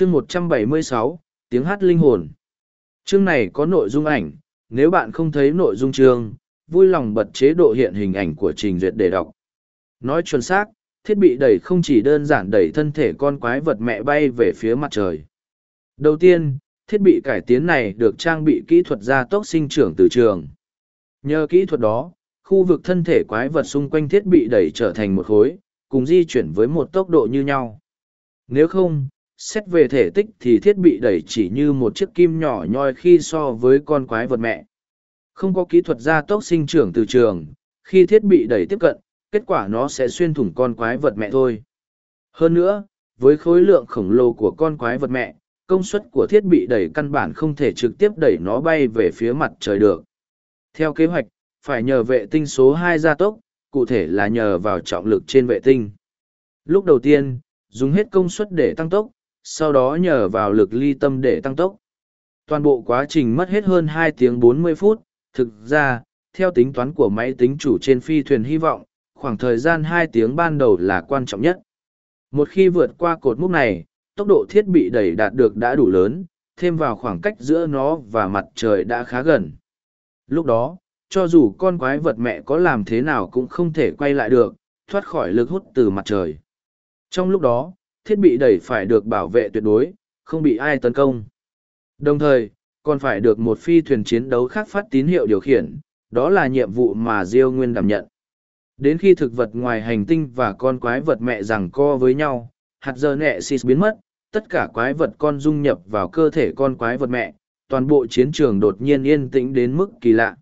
chương 176, tiếng hát linh hồn. Chương này có nội dung ảnh, nếu bạn không thấy nội dung chương, vui lòng bật chế độ hiện hình ảnh của trình duyệt để đọc. Nói chuẩn xác, thiết bị đẩy không chỉ đơn giản đẩy thân thể con quái vật mẹ bay về phía mặt trời. Đầu tiên, thiết bị cải tiến này được trang bị kỹ thuật gia tốc sinh trưởng từ trường. Nhờ kỹ thuật đó, khu vực thân thể quái vật xung quanh thiết bị đẩy trở thành một khối, cùng di chuyển với một tốc độ như nhau. Nếu không, xét về thể tích thì thiết bị đẩy chỉ như một chiếc kim nhỏ nhoi khi so với con quái vật mẹ. Không có kỹ thuật gia tốc sinh trưởng từ trường, khi thiết bị đẩy tiếp cận, kết quả nó sẽ xuyên thủng con quái vật mẹ thôi. Hơn nữa, với khối lượng khổng lồ của con quái vật mẹ, công suất của thiết bị đẩy căn bản không thể trực tiếp đẩy nó bay về phía mặt trời được. Theo kế hoạch, phải nhờ vệ tinh số hai gia tốc, cụ thể là nhờ vào trọng lực trên vệ tinh. Lúc đầu tiên, dùng hết công suất để tăng tốc, sau đó nhờ vào lực ly tâm để tăng tốc. Toàn bộ quá trình mất hết hơn hai tiếng bốn mươi phút, thực ra, theo tính toán của máy tính chủ trên phi thuyền hy vọng, khoảng thời gian hai tiếng ban đầu là quan trọng nhất. Một khi vượt qua cột mốc này, tốc độ thiết bị đẩy đạt được đã đủ lớn, thêm vào khoảng cách giữa nó và mặt trời đã khá gần. Lúc đó, cho dù con quái vật mẹ có làm thế nào cũng không thể quay lại được, thoát khỏi lực hút từ mặt trời. Trong lúc đó, thiết bị đẩy phải được bảo vệ tuyệt đối, không bị ai tấn công. Đồng thời, còn phải được một phi thuyền chiến đấu khác phát tín hiệu điều khiển, đó là nhiệm vụ mà Diêu Nguyên đảm nhận. Đến khi thực vật ngoài hành tinh và con quái vật mẹ rằng co với nhau, hạt giờ nẹ xịt biến mất, tất cả quái vật con dung nhập vào cơ thể con quái vật mẹ, toàn bộ chiến trường đột nhiên yên tĩnh đến mức kỳ lạ.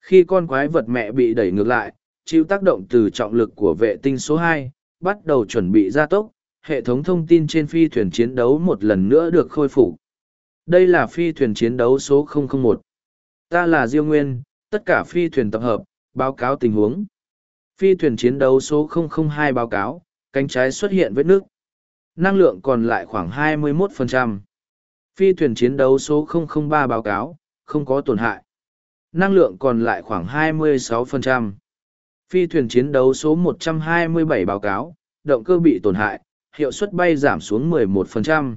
Khi con quái vật mẹ bị đẩy ngược lại, chịu tác động từ trọng lực của vệ tinh số hai, bắt đầu chuẩn bị gia tốc, hệ thống thông tin trên phi thuyền chiến đấu một lần nữa được khôi phục. Đây là phi thuyền chiến đấu số 001. Ta là Diêu Nguyên, tất cả phi thuyền tập hợp, báo cáo tình huống. Phi thuyền chiến đấu số 002 báo cáo, cánh trái xuất hiện vết nước. Năng lượng còn lại khoảng 21%. Phi thuyền chiến đấu số 003 báo cáo, không có tổn hại. Năng lượng còn lại khoảng 26%. Phi thuyền chiến đấu số 127 báo cáo, động cơ bị tổn hại, hiệu suất bay giảm xuống 11%.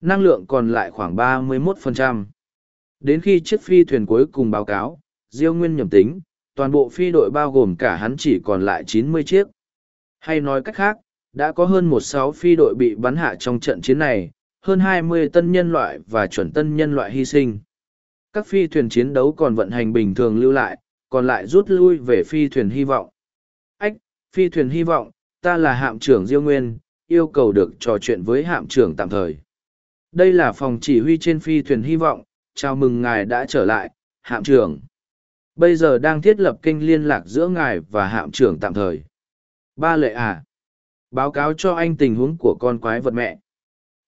Năng lượng còn lại khoảng 31%. Đến khi chiếc phi thuyền cuối cùng báo cáo, Diêu Nguyên nhầm tính, toàn bộ phi đội bao gồm cả hắn chỉ còn lại 90 chiếc. Hay nói cách khác, đã có hơn một sáu phi đội bị bắn hạ trong trận chiến này, hơn 20 tân nhân loại và chuẩn tân nhân loại hy sinh. Các phi thuyền chiến đấu còn vận hành bình thường lưu lại, còn lại rút lui về phi thuyền hy vọng. Ách, phi thuyền hy vọng, ta là hạm trưởng Diêu Nguyên, yêu cầu được trò chuyện với hạm trưởng tạm thời. Đây là phòng chỉ huy trên phi thuyền hy vọng, chào mừng ngài đã trở lại, hạm trưởng. Bây giờ đang thiết lập kênh liên lạc giữa ngài và hạm trưởng tạm thời. Ba lệ à? Báo cáo cho anh tình huống của con quái vật mẹ.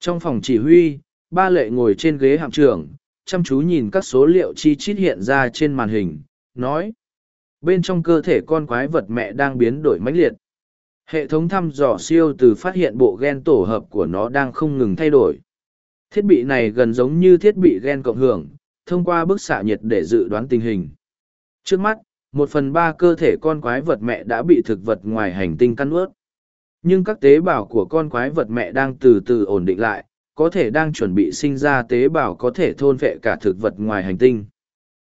Trong phòng chỉ huy, ba lệ ngồi trên ghế hạm trưởng, chăm chú nhìn các số liệu chi chít hiện ra trên màn hình, nói. Bên trong cơ thể con quái vật mẹ đang biến đổi mãnh liệt. Hệ thống thăm dò siêu từ phát hiện bộ gen tổ hợp của nó đang không ngừng thay đổi. Thiết bị này gần giống như thiết bị gen cộng hưởng, thông qua bức xạ nhiệt để dự đoán tình hình. Trước mắt, một phần ba cơ thể con quái vật mẹ đã bị thực vật ngoài hành tinh căn ướt. Nhưng các tế bào của con quái vật mẹ đang từ từ ổn định lại, có thể đang chuẩn bị sinh ra tế bào có thể thôn vệ cả thực vật ngoài hành tinh.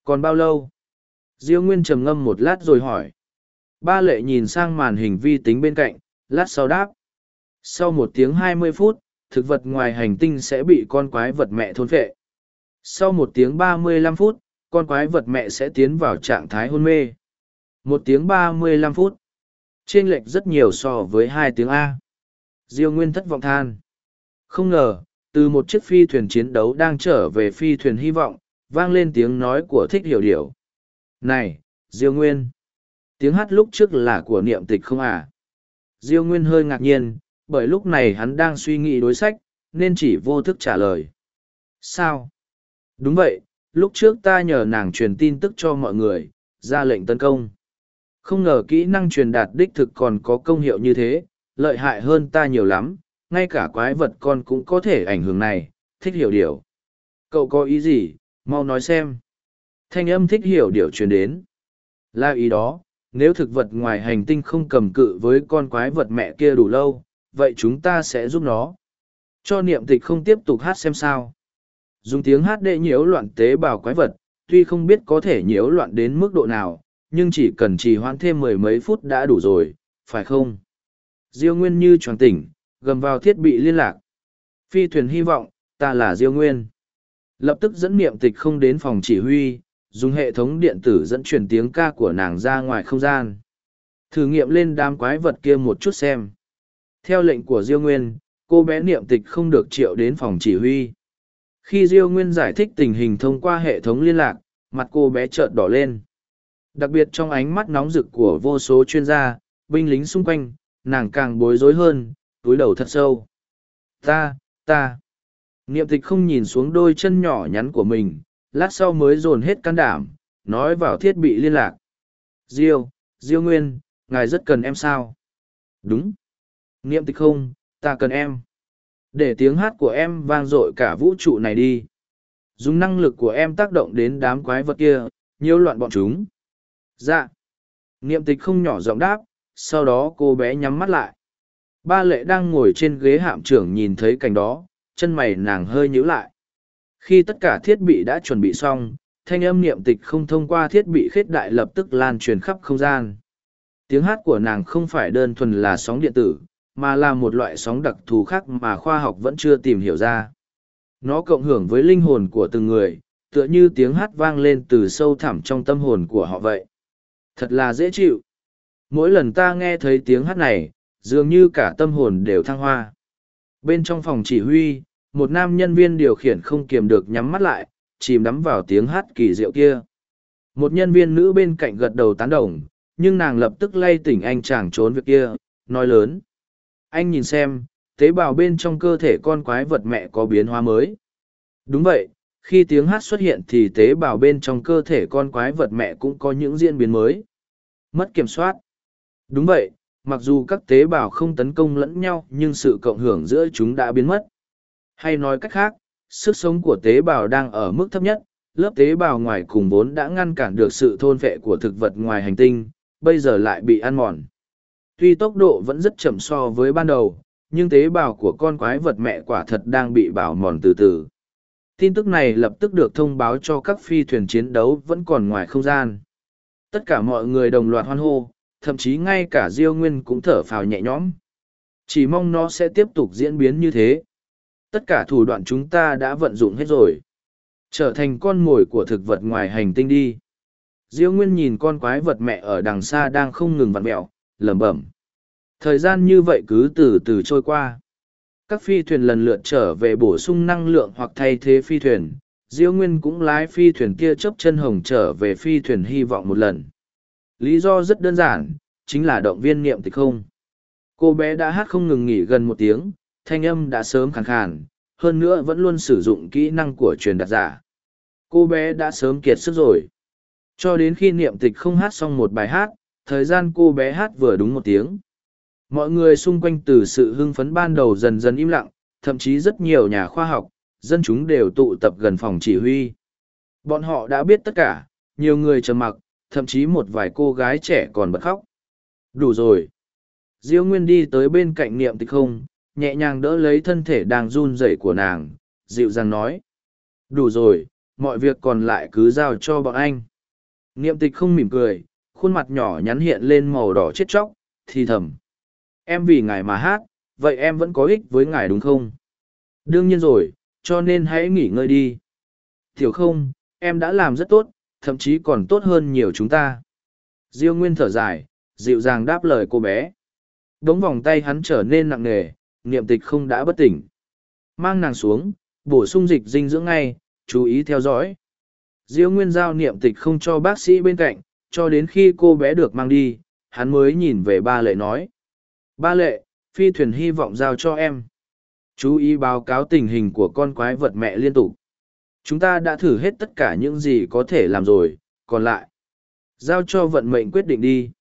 Còn bao lâu? Diêu Nguyên trầm ngâm một lát rồi hỏi. Ba lệ nhìn sang màn hình vi tính bên cạnh, lát sau đáp. Sau một tiếng hai mươi phút, thực vật ngoài hành tinh sẽ bị con quái vật mẹ thôn vệ. Sau một tiếng ba mươi lăm phút, con quái vật mẹ sẽ tiến vào trạng thái hôn mê. Một tiếng ba mươi lăm phút. Trên lệch rất nhiều so với hai tiếng A. Diêu Nguyên thất vọng than. Không ngờ, từ một chiếc phi thuyền chiến đấu đang trở về phi thuyền hy vọng, vang lên tiếng nói của thích hiểu điểu. Này, Diêu Nguyên! Tiếng hát lúc trước là của niệm tịch không à? Diêu Nguyên hơi ngạc nhiên, bởi lúc này hắn đang suy nghĩ đối sách, nên chỉ vô thức trả lời. Sao? Đúng vậy, lúc trước ta nhờ nàng truyền tin tức cho mọi người, ra lệnh tấn công. Không ngờ kỹ năng truyền đạt đích thực còn có công hiệu như thế, lợi hại hơn ta nhiều lắm, ngay cả quái vật con cũng có thể ảnh hưởng này, thích hiểu điều. Cậu có ý gì, mau nói xem. Thanh âm thích hiểu điều truyền đến. Là ý đó, nếu thực vật ngoài hành tinh không cầm cự với con quái vật mẹ kia đủ lâu, vậy chúng ta sẽ giúp nó. Cho niệm tịch không tiếp tục hát xem sao. Dùng tiếng hát để nhiễu loạn tế bào quái vật, tuy không biết có thể nhiễu loạn đến mức độ nào, nhưng chỉ cần trì hoãn thêm mười mấy phút đã đủ rồi, phải không? Diêu Nguyên như tròn tỉnh, gầm vào thiết bị liên lạc. Phi thuyền hy vọng, ta là Diêu Nguyên. Lập tức dẫn niệm tịch không đến phòng chỉ huy, dùng hệ thống điện tử dẫn truyền tiếng ca của nàng ra ngoài không gian. Thử nghiệm lên đám quái vật kia một chút xem. Theo lệnh của Diêu Nguyên, cô bé niệm tịch không được triệu đến phòng chỉ huy. Khi Diêu Nguyên giải thích tình hình thông qua hệ thống liên lạc, mặt cô bé chợt đỏ lên. Đặc biệt trong ánh mắt nóng rực của vô số chuyên gia, binh lính xung quanh, nàng càng bối rối hơn, túi đầu thật sâu. Ta, ta. Niệm tịch không nhìn xuống đôi chân nhỏ nhắn của mình, lát sau mới dồn hết can đảm, nói vào thiết bị liên lạc. Diêu, Diêu Nguyên, ngài rất cần em sao? Đúng. Niệm tịch không, ta cần em. Để tiếng hát của em vang dội cả vũ trụ này đi. Dùng năng lực của em tác động đến đám quái vật kia, nhiễu loạn bọn chúng. Dạ. Niệm tịch không nhỏ giọng đáp, sau đó cô bé nhắm mắt lại. Ba lệ đang ngồi trên ghế hạm trưởng nhìn thấy cảnh đó, chân mày nàng hơi nhíu lại. Khi tất cả thiết bị đã chuẩn bị xong, thanh âm niệm tịch không thông qua thiết bị khết đại lập tức lan truyền khắp không gian. Tiếng hát của nàng không phải đơn thuần là sóng điện tử, mà là một loại sóng đặc thù khác mà khoa học vẫn chưa tìm hiểu ra. Nó cộng hưởng với linh hồn của từng người, tựa như tiếng hát vang lên từ sâu thẳm trong tâm hồn của họ vậy. Thật là dễ chịu. Mỗi lần ta nghe thấy tiếng hát này, dường như cả tâm hồn đều thăng hoa. Bên trong phòng chỉ huy, một nam nhân viên điều khiển không kiềm được nhắm mắt lại, chìm đắm vào tiếng hát kỳ diệu kia. Một nhân viên nữ bên cạnh gật đầu tán đồng, nhưng nàng lập tức lay tỉnh anh chàng trốn việc kia, nói lớn. Anh nhìn xem, tế bào bên trong cơ thể con quái vật mẹ có biến hóa mới. Đúng vậy, khi tiếng hát xuất hiện thì tế bào bên trong cơ thể con quái vật mẹ cũng có những diễn biến mới. Mất kiểm soát. Đúng vậy, mặc dù các tế bào không tấn công lẫn nhau nhưng sự cộng hưởng giữa chúng đã biến mất. Hay nói cách khác, sức sống của tế bào đang ở mức thấp nhất, lớp tế bào ngoài cùng vốn đã ngăn cản được sự thôn vệ của thực vật ngoài hành tinh, bây giờ lại bị ăn mòn. Tuy tốc độ vẫn rất chậm so với ban đầu, nhưng tế bào của con quái vật mẹ quả thật đang bị bào mòn từ từ. Tin tức này lập tức được thông báo cho các phi thuyền chiến đấu vẫn còn ngoài không gian. Tất cả mọi người đồng loạt hoan hô, thậm chí ngay cả Diêu Nguyên cũng thở phào nhẹ nhõm. Chỉ mong nó sẽ tiếp tục diễn biến như thế. Tất cả thủ đoạn chúng ta đã vận dụng hết rồi. Trở thành con mồi của thực vật ngoài hành tinh đi. diễu Nguyên nhìn con quái vật mẹ ở đằng xa đang không ngừng vặn mẹo, lẩm bẩm. Thời gian như vậy cứ từ từ trôi qua. Các phi thuyền lần lượt trở về bổ sung năng lượng hoặc thay thế phi thuyền. diễu Nguyên cũng lái phi thuyền kia chấp chân hồng trở về phi thuyền hy vọng một lần. Lý do rất đơn giản, chính là động viên niệm tịch không. Cô bé đã hát không ngừng nghỉ gần một tiếng, thanh âm đã sớm khàn khàn, hơn nữa vẫn luôn sử dụng kỹ năng của truyền đạt giả. Cô bé đã sớm kiệt sức rồi. Cho đến khi niệm tịch không hát xong một bài hát, thời gian cô bé hát vừa đúng một tiếng. Mọi người xung quanh từ sự hưng phấn ban đầu dần dần im lặng, thậm chí rất nhiều nhà khoa học, dân chúng đều tụ tập gần phòng chỉ huy. Bọn họ đã biết tất cả, nhiều người trầm mặc, thậm chí một vài cô gái trẻ còn bật khóc. Đủ rồi. Diêu Nguyên đi tới bên cạnh niệm tịch không, nhẹ nhàng đỡ lấy thân thể đang run rẩy của nàng, dịu dàng nói. Đủ rồi, mọi việc còn lại cứ giao cho bọn anh. Niệm tịch không mỉm cười, khuôn mặt nhỏ nhắn hiện lên màu đỏ chết chóc, thì thầm. Em vì ngài mà hát, vậy em vẫn có ích với ngài đúng không? Đương nhiên rồi, cho nên hãy nghỉ ngơi đi. Thiểu không, em đã làm rất tốt, thậm chí còn tốt hơn nhiều chúng ta. Diêu Nguyên thở dài, dịu dàng đáp lời cô bé. Đống vòng tay hắn trở nên nặng nề, niệm tịch không đã bất tỉnh. Mang nàng xuống, bổ sung dịch dinh dưỡng ngay, chú ý theo dõi. Diêu Nguyên giao niệm tịch không cho bác sĩ bên cạnh, cho đến khi cô bé được mang đi, hắn mới nhìn về ba lệ nói. Ba lệ, phi thuyền hy vọng giao cho em. Chú ý báo cáo tình hình của con quái vật mẹ liên tục. Chúng ta đã thử hết tất cả những gì có thể làm rồi, còn lại. Giao cho vận mệnh quyết định đi.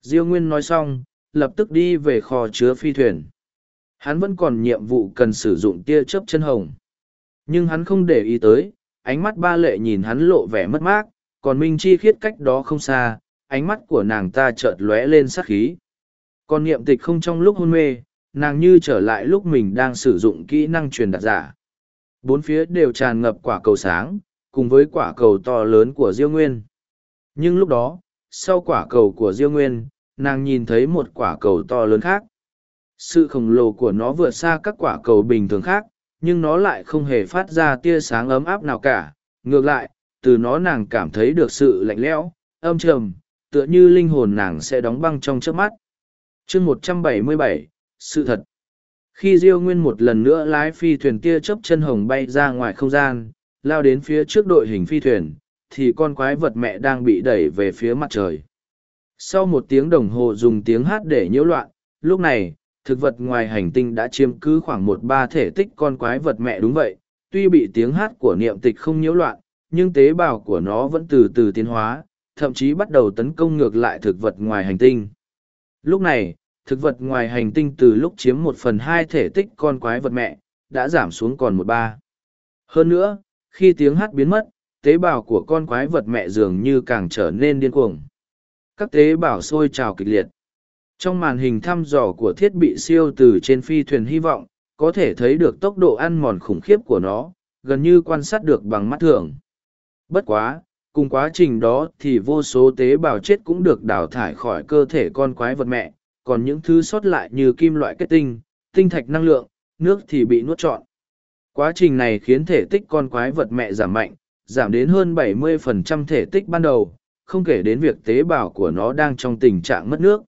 Diêu Nguyên nói xong, lập tức đi về kho chứa phi thuyền. Hắn vẫn còn nhiệm vụ cần sử dụng tia chớp chân hồng. Nhưng hắn không để ý tới, ánh mắt ba lệ nhìn hắn lộ vẻ mất mát, còn Minh Chi khiết cách đó không xa, ánh mắt của nàng ta chợt lóe lên sắc khí. Còn niệm tịch không trong lúc hôn mê, nàng như trở lại lúc mình đang sử dụng kỹ năng truyền đạt giả. Bốn phía đều tràn ngập quả cầu sáng, cùng với quả cầu to lớn của Diêu Nguyên. Nhưng lúc đó, sau quả cầu của Diêu Nguyên, nàng nhìn thấy một quả cầu to lớn khác. Sự khổng lồ của nó vượt xa các quả cầu bình thường khác, nhưng nó lại không hề phát ra tia sáng ấm áp nào cả. Ngược lại, từ nó nàng cảm thấy được sự lạnh lẽo, âm trầm, tựa như linh hồn nàng sẽ đóng băng trong trước mắt. chương một trăm bảy mươi bảy sự thật. Khi Diêu Nguyên một lần nữa lái phi thuyền tia chớp chân hồng bay ra ngoài không gian, lao đến phía trước đội hình phi thuyền, thì con quái vật mẹ đang bị đẩy về phía mặt trời. Sau một tiếng đồng hồ dùng tiếng hát để nhiễu loạn, lúc này, thực vật ngoài hành tinh đã chiếm cứ khoảng một ba thể tích con quái vật mẹ đúng vậy. Tuy bị tiếng hát của niệm tịch không nhiễu loạn, nhưng tế bào của nó vẫn từ từ tiến hóa, thậm chí bắt đầu tấn công ngược lại thực vật ngoài hành tinh. Lúc này, thực vật ngoài hành tinh từ lúc chiếm một phần hai thể tích con quái vật mẹ, đã giảm xuống còn một ba. Hơn nữa, khi tiếng hát biến mất, tế bào của con quái vật mẹ dường như càng trở nên điên cuồng. Các tế bào sôi trào kịch liệt. Trong màn hình thăm dò của thiết bị siêu từ trên phi thuyền hy vọng, có thể thấy được tốc độ ăn mòn khủng khiếp của nó, gần như quan sát được bằng mắt thường. Bất quá, cùng quá trình đó thì vô số tế bào chết cũng được đào thải khỏi cơ thể con quái vật mẹ, còn những thứ sót lại như kim loại kết tinh, tinh thạch năng lượng, nước thì bị nuốt trọn. Quá trình này khiến thể tích con quái vật mẹ giảm mạnh, giảm đến hơn 70% thể tích ban đầu, không kể đến việc tế bào của nó đang trong tình trạng mất nước.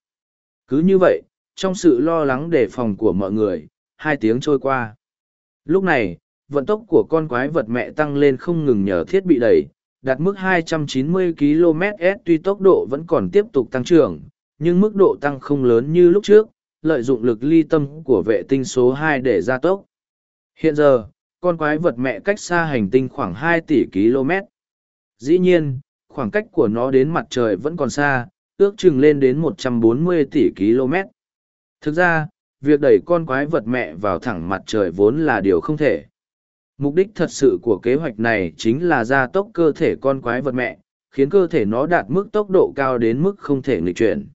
Cứ như vậy, trong sự lo lắng đề phòng của mọi người, hai tiếng trôi qua. Lúc này, vận tốc của con quái vật mẹ tăng lên không ngừng nhờ thiết bị đẩy, đạt mức 290 km/s tuy tốc độ vẫn còn tiếp tục tăng trưởng, nhưng mức độ tăng không lớn như lúc trước, lợi dụng lực ly tâm của vệ tinh số 2 để gia tốc. Hiện giờ, con quái vật mẹ cách xa hành tinh khoảng 2 tỷ km. Dĩ nhiên, khoảng cách của nó đến mặt trời vẫn còn xa, ước chừng lên đến 140 tỷ km. Thực ra, việc đẩy con quái vật mẹ vào thẳng mặt trời vốn là điều không thể. Mục đích thật sự của kế hoạch này chính là gia tốc cơ thể con quái vật mẹ, khiến cơ thể nó đạt mức tốc độ cao đến mức không thể nghịch chuyển.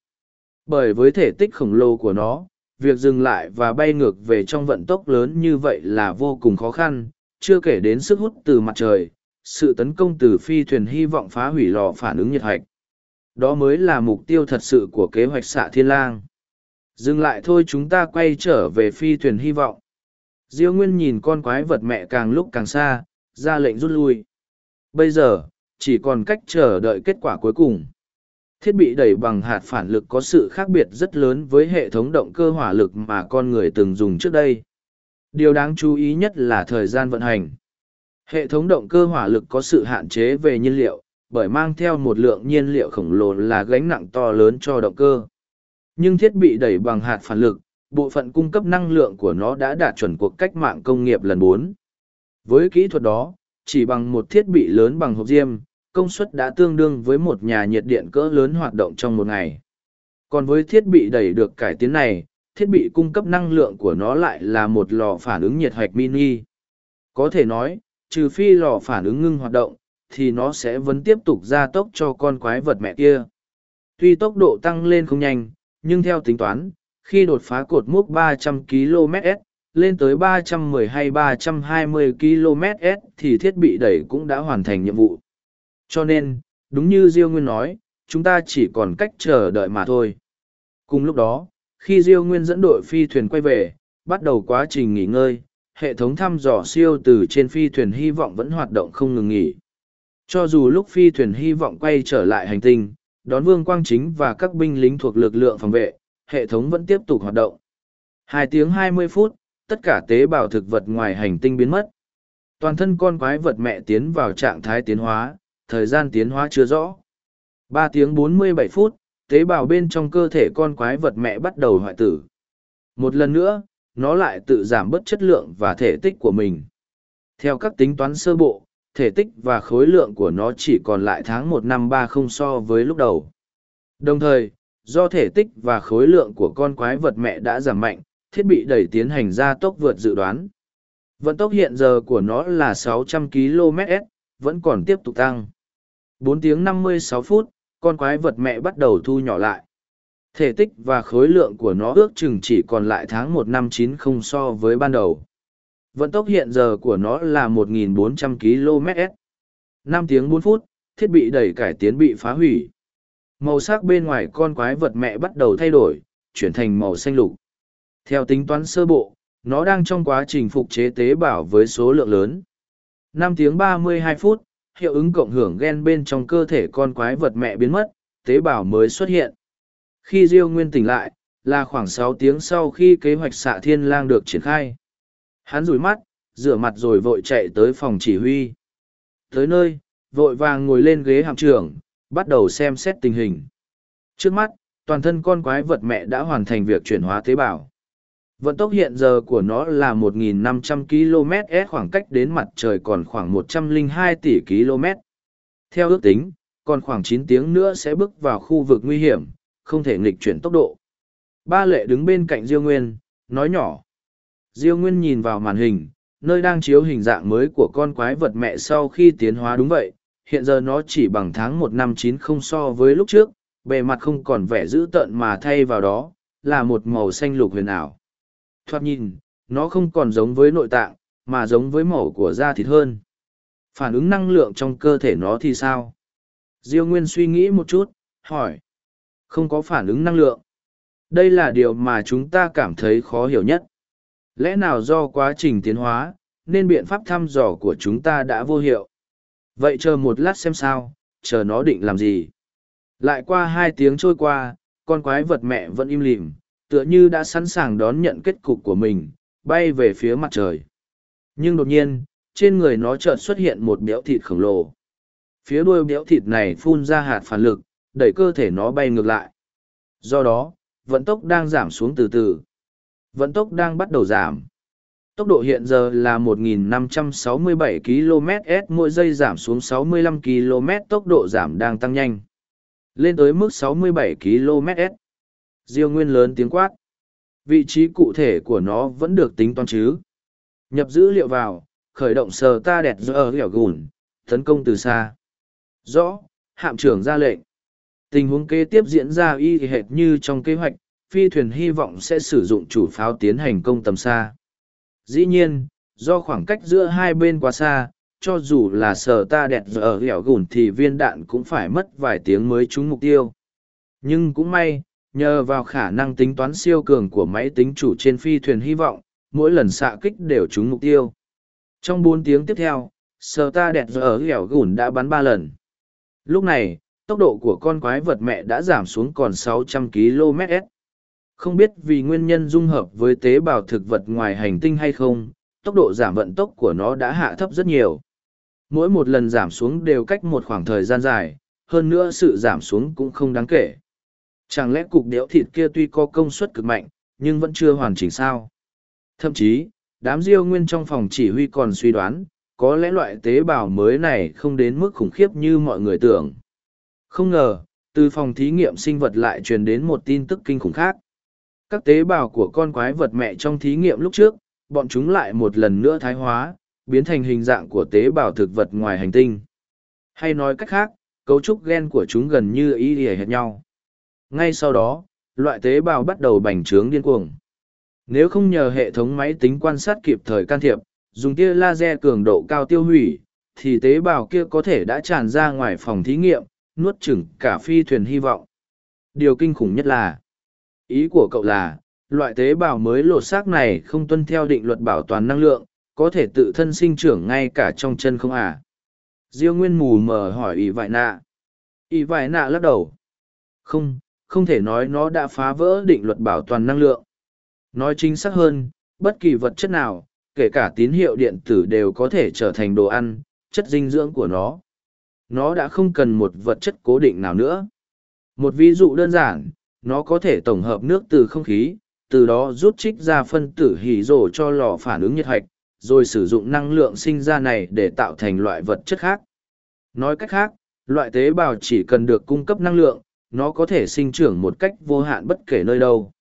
Bởi với thể tích khổng lồ của nó, việc dừng lại và bay ngược về trong vận tốc lớn như vậy là vô cùng khó khăn, chưa kể đến sức hút từ mặt trời, sự tấn công từ phi thuyền hy vọng phá hủy lò phản ứng nhiệt hạch. Đó mới là mục tiêu thật sự của kế hoạch xạ thiên lang. Dừng lại thôi chúng ta quay trở về phi thuyền hy vọng. Diêu Nguyên nhìn con quái vật mẹ càng lúc càng xa, ra lệnh rút lui. Bây giờ, chỉ còn cách chờ đợi kết quả cuối cùng. Thiết bị đẩy bằng hạt phản lực có sự khác biệt rất lớn với hệ thống động cơ hỏa lực mà con người từng dùng trước đây. Điều đáng chú ý nhất là thời gian vận hành. Hệ thống động cơ hỏa lực có sự hạn chế về nhiên liệu, bởi mang theo một lượng nhiên liệu khổng lồ là gánh nặng to lớn cho động cơ. Nhưng thiết bị đẩy bằng hạt phản lực, bộ phận cung cấp năng lượng của nó đã đạt chuẩn cuộc cách mạng công nghiệp lần bốn. Với kỹ thuật đó, chỉ bằng một thiết bị lớn bằng hộp diêm, công suất đã tương đương với một nhà nhiệt điện cỡ lớn hoạt động trong một ngày. Còn với thiết bị đẩy được cải tiến này, thiết bị cung cấp năng lượng của nó lại là một lò phản ứng nhiệt hạch mini. Có thể nói, trừ phi lò phản ứng ngưng hoạt động, thì nó sẽ vẫn tiếp tục gia tốc cho con quái vật mẹ kia. Tuy tốc độ tăng lên không nhanh, nhưng theo tính toán, khi đột phá cột mốc 300 km/s, lên tới 310 hay 320 km/s thì thiết bị đẩy cũng đã hoàn thành nhiệm vụ. Cho nên, đúng như Diêu Nguyên nói, chúng ta chỉ còn cách chờ đợi mà thôi. Cùng lúc đó, khi Diêu Nguyên dẫn đội phi thuyền quay về, bắt đầu quá trình nghỉ ngơi, hệ thống thăm dò siêu từ trên phi thuyền hy vọng vẫn hoạt động không ngừng nghỉ. Cho dù lúc phi thuyền hy vọng quay trở lại hành tinh, đón Vương Quang Chính và các binh lính thuộc lực lượng phòng vệ, hệ thống vẫn tiếp tục hoạt động. Hai tiếng hai mươi phút, tất cả tế bào thực vật ngoài hành tinh biến mất. Toàn thân con quái vật mẹ tiến vào trạng thái tiến hóa, thời gian tiến hóa chưa rõ. Ba tiếng bốn mươi bảy phút, tế bào bên trong cơ thể con quái vật mẹ bắt đầu hoại tử. Một lần nữa, nó lại tự giảm bớt chất lượng và thể tích của mình. Theo các tính toán sơ bộ, thể tích và khối lượng của nó chỉ còn lại tháng một năm ba không so với lúc đầu. Đồng thời, do thể tích và khối lượng của con quái vật mẹ đã giảm mạnh, thiết bị đẩy tiến hành ra tốc vượt dự đoán. Vận tốc hiện giờ của nó là 600 km/s, vẫn còn tiếp tục tăng. 4 tiếng 56 phút, con quái vật mẹ bắt đầu thu nhỏ lại. Thể tích và khối lượng của nó ước chừng chỉ còn lại tháng một năm chín không so với ban đầu. Vận tốc hiện giờ của nó là 1.400 km/s. 5 tiếng 4 phút, thiết bị đẩy cải tiến bị phá hủy. Màu sắc bên ngoài con quái vật mẹ bắt đầu thay đổi, chuyển thành màu xanh lục. Theo tính toán sơ bộ, nó đang trong quá trình phục chế tế bào với số lượng lớn. 5 tiếng 32 phút, hiệu ứng cộng hưởng gen bên trong cơ thể con quái vật mẹ biến mất, tế bào mới xuất hiện. Khi Diêu Nguyên tỉnh lại, là khoảng sáu tiếng sau khi kế hoạch xạ thiên lang được triển khai. Hắn rủi mắt, rửa mặt rồi vội chạy tới phòng chỉ huy. Tới nơi, vội vàng ngồi lên ghế hạm trưởng, bắt đầu xem xét tình hình. Trước mắt, toàn thân con quái vật mẹ đã hoàn thành việc chuyển hóa tế bào. Vận tốc hiện giờ của nó là 1.500 km/s khoảng cách đến mặt trời còn khoảng 102 tỷ km. Theo ước tính, còn khoảng 9 tiếng nữa sẽ bước vào khu vực nguy hiểm, không thể nghịch chuyển tốc độ. Ba lệ đứng bên cạnh Diêu Nguyên, nói nhỏ. Diêu Nguyên nhìn vào màn hình, nơi đang chiếu hình dạng mới của con quái vật mẹ sau khi tiến hóa đúng vậy, hiện giờ nó chỉ bằng tháng một năm chín không so với lúc trước, bề mặt không còn vẻ dữ tợn mà thay vào đó, là một màu xanh lục huyền ảo. Thoạt nhìn, nó không còn giống với nội tạng, mà giống với màu của da thịt hơn. Phản ứng năng lượng trong cơ thể nó thì sao? Diêu Nguyên suy nghĩ một chút, hỏi. Không có phản ứng năng lượng. Đây là điều mà chúng ta cảm thấy khó hiểu nhất. Lẽ nào do quá trình tiến hóa, nên biện pháp thăm dò của chúng ta đã vô hiệu? Vậy chờ một lát xem sao, chờ nó định làm gì? Lại qua hai tiếng trôi qua, con quái vật mẹ vẫn im lìm, tựa như đã sẵn sàng đón nhận kết cục của mình, bay về phía mặt trời. Nhưng đột nhiên, trên người nó chợt xuất hiện một béo thịt khổng lồ. Phía đuôi béo thịt này phun ra hạt phản lực, đẩy cơ thể nó bay ngược lại. Do đó, vận tốc đang giảm xuống từ từ. Vận tốc đang bắt đầu giảm. Tốc độ hiện giờ là 1.567 km/s mỗi giây giảm xuống 65 km tốc độ giảm đang tăng nhanh. Lên tới mức 67 km/s. Diêu Nguyên lớn tiếng quát. Vị trí cụ thể của nó vẫn được tính toán chứ. Nhập dữ liệu vào, khởi động sờ ta đẹp giờ hẻo gùn, tấn công từ xa. Rõ, hạm trưởng ra lệnh. Tình huống kế tiếp diễn ra y hệt như trong kế hoạch, phi thuyền hy vọng sẽ sử dụng chủ pháo tiến hành công tầm xa. Dĩ nhiên, do khoảng cách giữa hai bên quá xa, cho dù là sờ ta đẹp ở hẻo gùn thì viên đạn cũng phải mất vài tiếng mới trúng mục tiêu. Nhưng cũng may, nhờ vào khả năng tính toán siêu cường của máy tính chủ trên phi thuyền hy vọng, mỗi lần xạ kích đều trúng mục tiêu. Trong bốn tiếng tiếp theo, sờ ta đẹp ở hẻo gùn đã bắn ba lần. Lúc này, tốc độ của con quái vật mẹ đã giảm xuống còn 600 km/s. Không biết vì nguyên nhân dung hợp với tế bào thực vật ngoài hành tinh hay không, tốc độ giảm vận tốc của nó đã hạ thấp rất nhiều. Mỗi một lần giảm xuống đều cách một khoảng thời gian dài, hơn nữa sự giảm xuống cũng không đáng kể. Chẳng lẽ cục đẽo thịt kia tuy có công suất cực mạnh, nhưng vẫn chưa hoàn chỉnh sao? Thậm chí, đám diêu nguyên trong phòng chỉ huy còn suy đoán, có lẽ loại tế bào mới này không đến mức khủng khiếp như mọi người tưởng. Không ngờ, từ phòng thí nghiệm sinh vật lại truyền đến một tin tức kinh khủng khác. Các tế bào của con quái vật mẹ trong thí nghiệm lúc trước, bọn chúng lại một lần nữa thái hóa, biến thành hình dạng của tế bào thực vật ngoài hành tinh. Hay nói cách khác, cấu trúc gen của chúng gần như y hệt nhau. Ngay sau đó, loại tế bào bắt đầu bành trướng điên cuồng. Nếu không nhờ hệ thống máy tính quan sát kịp thời can thiệp, dùng tia laser cường độ cao tiêu hủy, thì tế bào kia có thể đã tràn ra ngoài phòng thí nghiệm, nuốt chửng cả phi thuyền hy vọng. Điều kinh khủng nhất là, ý của cậu là, loại tế bào mới lột xác này không tuân theo định luật bảo toàn năng lượng, có thể tự thân sinh trưởng ngay cả trong chân không à? Diêu Nguyên mù mờ hỏi ý vải nạ. Ý vải nạ lắc đầu. Không, không thể nói nó đã phá vỡ định luật bảo toàn năng lượng. Nói chính xác hơn, bất kỳ vật chất nào, kể cả tín hiệu điện tử đều có thể trở thành đồ ăn, chất dinh dưỡng của nó. Nó đã không cần một vật chất cố định nào nữa. Một ví dụ đơn giản, nó có thể tổng hợp nước từ không khí, từ đó rút trích ra phân tử hỉ rổ cho lò phản ứng nhiệt hạch, rồi sử dụng năng lượng sinh ra này để tạo thành loại vật chất khác. Nói cách khác, loại tế bào chỉ cần được cung cấp năng lượng, nó có thể sinh trưởng một cách vô hạn bất kể nơi đâu.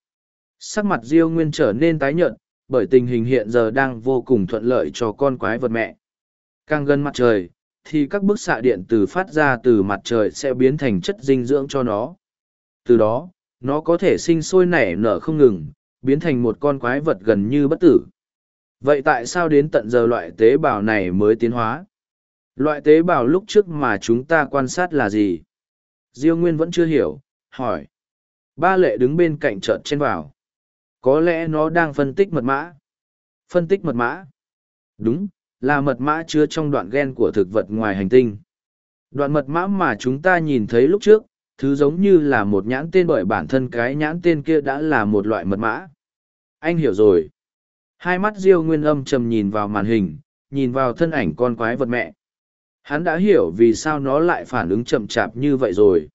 Sắc mặt Diêu Nguyên trở nên tái nhợt, bởi tình hình hiện giờ đang vô cùng thuận lợi cho con quái vật mẹ. Càng gần mặt trời, thì các bức xạ điện từ phát ra từ mặt trời sẽ biến thành chất dinh dưỡng cho nó. Từ đó, nó có thể sinh sôi nảy nở không ngừng, biến thành một con quái vật gần như bất tử. Vậy tại sao đến tận giờ loại tế bào này mới tiến hóa? Loại tế bào lúc trước mà chúng ta quan sát là gì? Diêu Nguyên vẫn chưa hiểu, hỏi. Ba lệ đứng bên cạnh trợn trên vào. Có lẽ nó đang phân tích mật mã. Phân tích mật mã. Đúng, là mật mã chứa trong đoạn gen của thực vật ngoài hành tinh. Đoạn mật mã mà chúng ta nhìn thấy lúc trước, thứ giống như là một nhãn tên bởi bản thân cái nhãn tên kia đã là một loại mật mã. Anh hiểu rồi. Hai mắt Diêu Nguyên âm trầm nhìn vào màn hình, nhìn vào thân ảnh con quái vật mẹ. Hắn đã hiểu vì sao nó lại phản ứng chậm chạp như vậy rồi.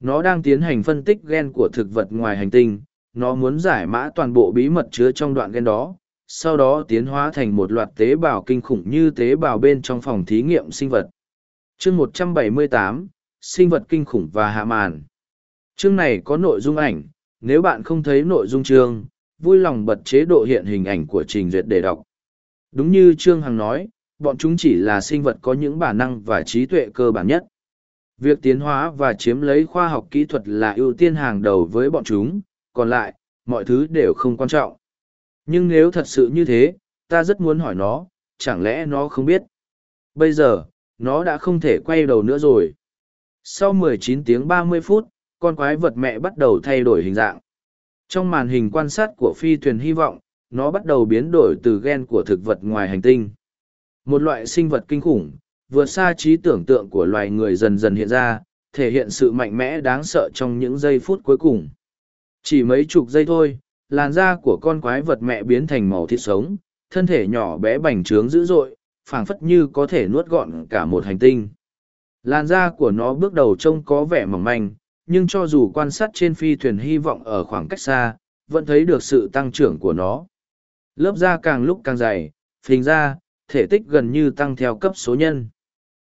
Nó đang tiến hành phân tích gen của thực vật ngoài hành tinh, nó muốn giải mã toàn bộ bí mật chứa trong đoạn gen đó, sau đó tiến hóa thành một loạt tế bào kinh khủng như tế bào bên trong phòng thí nghiệm sinh vật. Chương 178, Sinh vật kinh khủng và hạ màn. Chương này có nội dung ảnh, nếu bạn không thấy nội dung chương, vui lòng bật chế độ hiện hình ảnh của trình duyệt để đọc. Đúng như Trương Hằng nói, bọn chúng chỉ là sinh vật có những bản năng và trí tuệ cơ bản nhất. Việc tiến hóa và chiếm lấy khoa học kỹ thuật là ưu tiên hàng đầu với bọn chúng, còn lại, mọi thứ đều không quan trọng. Nhưng nếu thật sự như thế, ta rất muốn hỏi nó, chẳng lẽ nó không biết? Bây giờ, nó đã không thể quay đầu nữa rồi. Sau 19 tiếng 30 phút, con quái vật mẹ bắt đầu thay đổi hình dạng. Trong màn hình quan sát của phi thuyền hy vọng, nó bắt đầu biến đổi từ gen của thực vật ngoài hành tinh. Một loại sinh vật kinh khủng, vượt xa trí tưởng tượng của loài người dần dần hiện ra, thể hiện sự mạnh mẽ đáng sợ trong những giây phút cuối cùng. Chỉ mấy chục giây thôi, làn da của con quái vật mẹ biến thành màu thịt sống, thân thể nhỏ bé bành trướng dữ dội, phảng phất như có thể nuốt gọn cả một hành tinh. Làn da của nó bước đầu trông có vẻ mỏng manh, nhưng cho dù quan sát trên phi thuyền hy vọng ở khoảng cách xa, vẫn thấy được sự tăng trưởng của nó. Lớp da càng lúc càng dày, phình ra, thể tích gần như tăng theo cấp số nhân.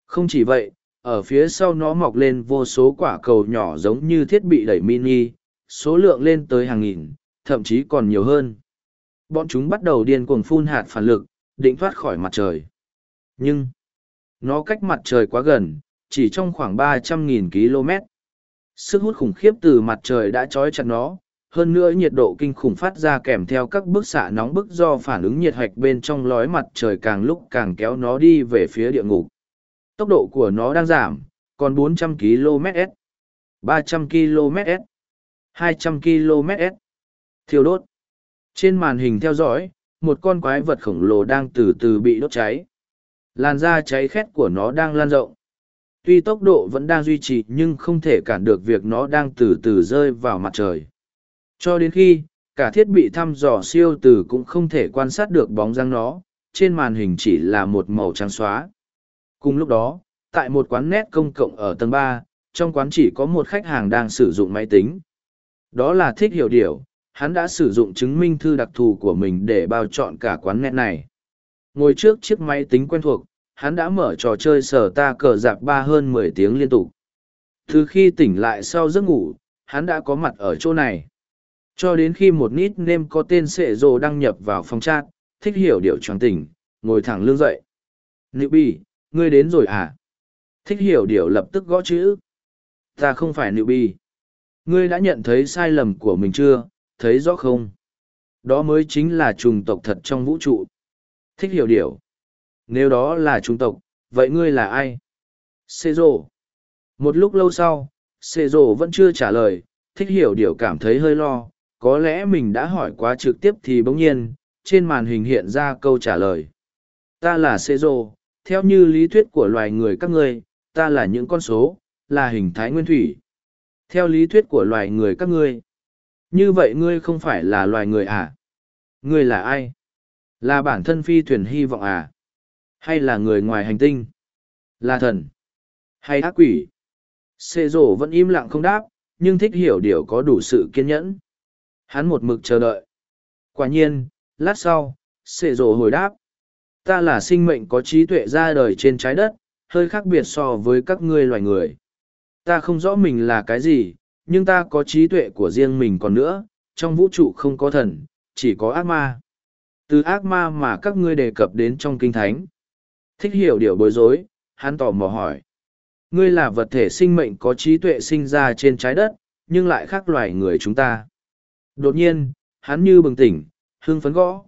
Không chỉ vậy, ở phía sau nó mọc lên vô số quả cầu nhỏ giống như thiết bị đẩy mini, số lượng lên tới hàng nghìn, thậm chí còn nhiều hơn. Bọn chúng bắt đầu điên cuồng phun hạt phản lực, định thoát khỏi mặt trời. Nhưng, nó cách mặt trời quá gần, chỉ trong khoảng 300.000 km. Sức hút khủng khiếp từ mặt trời đã trói chặt nó, hơn nữa nhiệt độ kinh khủng phát ra kèm theo các bức xạ nóng bức do phản ứng nhiệt hạch bên trong lói mặt trời càng lúc càng kéo nó đi về phía địa ngục. Tốc độ của nó đang giảm, còn 400 km/s, 300 km/s, 200 km/s. Thiêu đốt. Trên màn hình theo dõi, một con quái vật khổng lồ đang từ từ bị đốt cháy. Làn da cháy khét của nó đang lan rộng. Tuy tốc độ vẫn đang duy trì nhưng không thể cản được việc nó đang từ từ rơi vào mặt trời. Cho đến khi, cả thiết bị thăm dò siêu từ cũng không thể quan sát được bóng dáng nó, trên màn hình chỉ là một màu trắng xóa. Cùng lúc đó, tại một quán net công cộng ở tầng ba, trong quán chỉ có một khách hàng đang sử dụng máy tính. Đó là thích hiểu điều, hắn đã sử dụng chứng minh thư đặc thù của mình để bao chọn cả quán net này. Ngồi trước chiếc máy tính quen thuộc, hắn đã mở trò chơi sở ta cờ dạp ba hơn mười tiếng liên tục. Từ khi tỉnh lại sau giấc ngủ, hắn đã có mặt ở chỗ này. Cho đến khi một nít nêm có tên sệ rồ đăng nhập vào phòng chat, thích hiểu điều tròn tỉnh, ngồi thẳng lưng dậy. Nữ bi, ngươi đến rồi à? Thích hiểu điều lập tức gõ chữ. Ta không phải nữ bi. Ngươi đã nhận thấy sai lầm của mình chưa, thấy rõ không? Đó mới chính là trùng tộc thật trong vũ trụ. Thích hiểu điều. Nếu đó là trung tộc, vậy ngươi là ai? Xê rồ. Một lúc lâu sau, Xê rồ vẫn chưa trả lời, thích hiểu điều cảm thấy hơi lo, có lẽ mình đã hỏi quá trực tiếp thì bỗng nhiên, trên màn hình hiện ra câu trả lời. Ta là Xê rồ, theo như lý thuyết của loài người các ngươi, ta là những con số, là hình thái nguyên thủy. Theo lý thuyết của loài người các ngươi, như vậy ngươi không phải là loài người à? Ngươi là ai? Là bản thân phi thuyền hy vọng à? Hay là người ngoài hành tinh? Là thần? Hay ác quỷ? Xê rổ vẫn im lặng không đáp, nhưng thích hiểu điều có đủ sự kiên nhẫn. Hắn một mực chờ đợi. Quả nhiên, lát sau, xê rổ hồi đáp. Ta là sinh mệnh có trí tuệ ra đời trên trái đất, hơi khác biệt so với các ngươi loài người. Ta không rõ mình là cái gì, nhưng ta có trí tuệ của riêng mình còn nữa, trong vũ trụ không có thần, chỉ có ác ma. Từ ác ma mà các ngươi đề cập đến trong kinh thánh. Thích hiểu điều bối rối, hắn tò mò hỏi. Ngươi là vật thể sinh mệnh có trí tuệ sinh ra trên trái đất, nhưng lại khác loài người chúng ta. Đột nhiên, hắn như bừng tỉnh, hưng phấn gõ.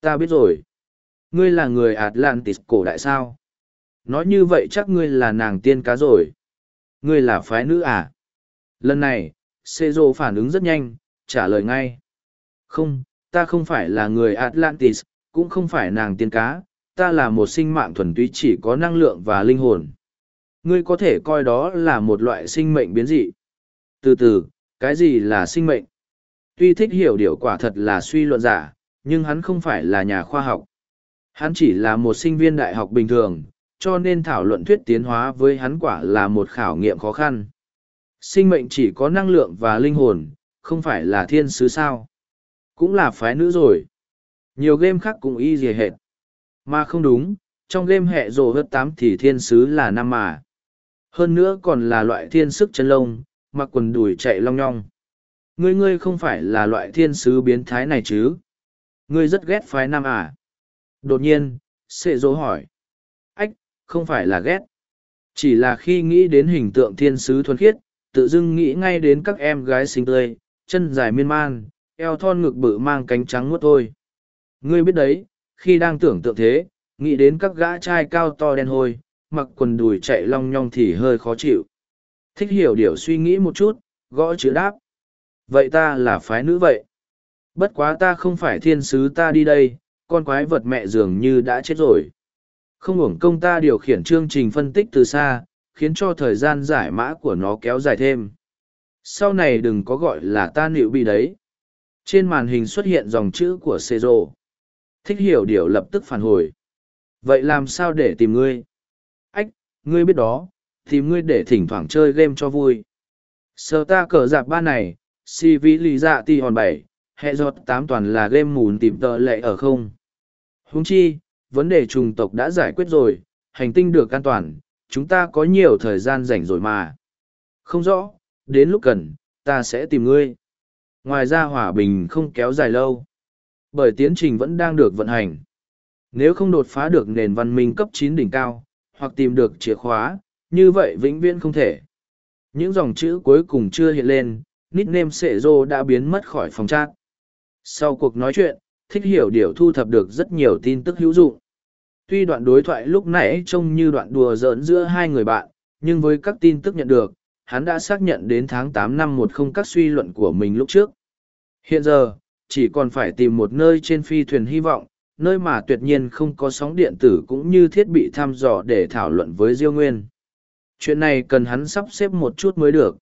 Ta biết rồi. Ngươi là người Atlantis cổ đại sao? Nói như vậy chắc ngươi là nàng tiên cá rồi. Ngươi là phái nữ à? Lần này, Cê Dô phản ứng rất nhanh, trả lời ngay. Không, ta không phải là người Atlantis, cũng không phải nàng tiên cá, ta là một sinh mạng thuần túy chỉ có năng lượng và linh hồn. Ngươi có thể coi đó là một loại sinh mệnh biến dị. Từ từ, cái gì là sinh mệnh? Tuy thích hiểu điều quả thật là suy luận giả, nhưng hắn không phải là nhà khoa học. Hắn chỉ là một sinh viên đại học bình thường, cho nên thảo luận thuyết tiến hóa với hắn quả là một khảo nghiệm khó khăn. Sinh mệnh chỉ có năng lượng và linh hồn, không phải là thiên sứ sao. Cũng là phái nữ rồi. Nhiều game khác cũng y dì hệt. Mà không đúng, trong game hệ rồ hớt tám thì thiên sứ là năm mà. Hơn nữa còn là loại thiên sức chân lông, mặc quần đùi chạy long nhong. Ngươi ngươi không phải là loại thiên sứ biến thái này chứ? Ngươi rất ghét phái nam à? Đột nhiên, sệ dỗ hỏi. Ách, không phải là ghét. Chỉ là khi nghĩ đến hình tượng thiên sứ thuần khiết, tự dưng nghĩ ngay đến các em gái xinh tươi, chân dài miên man, eo thon ngực bự mang cánh trắng nuốt thôi. Ngươi biết đấy, khi đang tưởng tượng thế, nghĩ đến các gã trai cao to đen hôi, mặc quần đùi chạy long nhong thì hơi khó chịu. Thích hiểu điều suy nghĩ một chút, gõ chữ đáp. Vậy ta là phái nữ vậy. Bất quá ta không phải thiên sứ ta đi đây, con quái vật mẹ dường như đã chết rồi. Không ủng công ta điều khiển chương trình phân tích từ xa, khiến cho thời gian giải mã của nó kéo dài thêm. Sau này đừng có gọi là ta nịu bị đấy. Trên màn hình xuất hiện dòng chữ của Cezro. Thích hiểu điều lập tức phản hồi. Vậy làm sao để tìm ngươi? Ách, ngươi biết đó, tìm ngươi để thỉnh thoảng chơi game cho vui. Sơ ta cờ dạp ba này, si vĩ lì dạ ti hòn bảy, hệ giọt tám toàn là game mùn tìm tợ lệ ở không. Húng chi, vấn đề trùng tộc đã giải quyết rồi, hành tinh được an toàn, chúng ta có nhiều thời gian rảnh rồi mà. Không rõ, đến lúc cần, ta sẽ tìm ngươi. Ngoài ra hòa bình không kéo dài lâu, bởi tiến trình vẫn đang được vận hành. Nếu không đột phá được nền văn minh cấp chín đỉnh cao, hoặc tìm được chìa khóa, như vậy vĩnh viễn không thể. Những dòng chữ cuối cùng chưa hiện lên, nickname sệ Dô đã biến mất khỏi phòng chat. Sau cuộc nói chuyện, thích hiểu điều thu thập được rất nhiều tin tức hữu dụng. Tuy đoạn đối thoại lúc nãy trông như đoạn đùa giỡn giữa hai người bạn, nhưng với các tin tức nhận được, hắn đã xác nhận đến tháng tám năm một không các suy luận của mình lúc trước. Hiện giờ, chỉ còn phải tìm một nơi trên phi thuyền hy vọng, nơi mà tuyệt nhiên không có sóng điện tử cũng như thiết bị thăm dò để thảo luận với Diêu Nguyên. Chuyện này cần hắn sắp xếp một chút mới được.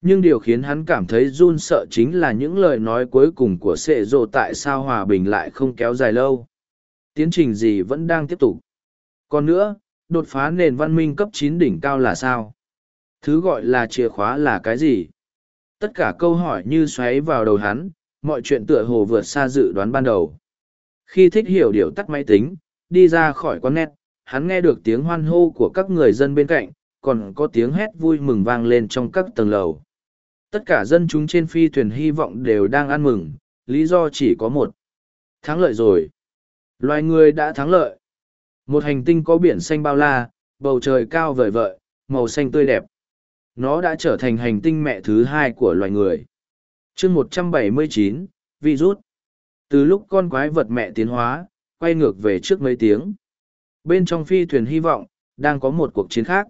Nhưng điều khiến hắn cảm thấy run sợ chính là những lời nói cuối cùng của sệ rộ tại sao hòa bình lại không kéo dài lâu. Tiến trình gì vẫn đang tiếp tục. Còn nữa, đột phá nền văn minh cấp chín đỉnh cao là sao? Thứ gọi là chìa khóa là cái gì? Tất cả câu hỏi như xoáy vào đầu hắn, mọi chuyện tựa hồ vượt xa dự đoán ban đầu. Khi thích hiểu điều tắt máy tính, đi ra khỏi quán nét, hắn nghe được tiếng hoan hô của các người dân bên cạnh, còn có tiếng hét vui mừng vang lên trong các tầng lầu. Tất cả dân chúng trên phi thuyền hy vọng đều đang ăn mừng, lý do chỉ có một. Thắng lợi rồi. Loài người đã thắng lợi. Một hành tinh có biển xanh bao la, bầu trời cao vời vợi, màu xanh tươi đẹp. Nó đã trở thành hành tinh mẹ thứ hai của loài người chương 179, virus. Từ lúc con quái vật mẹ tiến hóa, quay ngược về trước mấy tiếng. Bên trong phi thuyền hy vọng, đang có một cuộc chiến khác.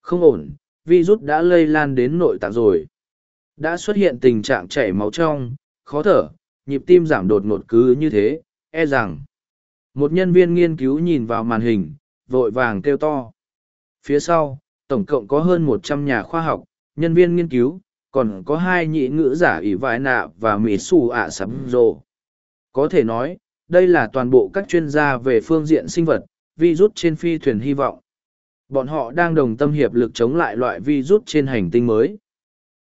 Không ổn, virus đã lây lan đến nội tạng rồi. Đã xuất hiện tình trạng chảy máu trong, khó thở, nhịp tim giảm đột ngột cứ như thế, e rằng. Một nhân viên nghiên cứu nhìn vào màn hình, vội vàng kêu to. Phía sau, tổng cộng có hơn một trăm nhà khoa học, nhân viên nghiên cứu, còn có hai nhị ngữ giả ỷ vải nạ và mỹ xù ạ sắm rồ. Có thể nói, đây là toàn bộ các chuyên gia về phương diện sinh vật, virus trên phi thuyền hy vọng. Bọn họ đang đồng tâm hiệp lực chống lại loại virus trên hành tinh mới.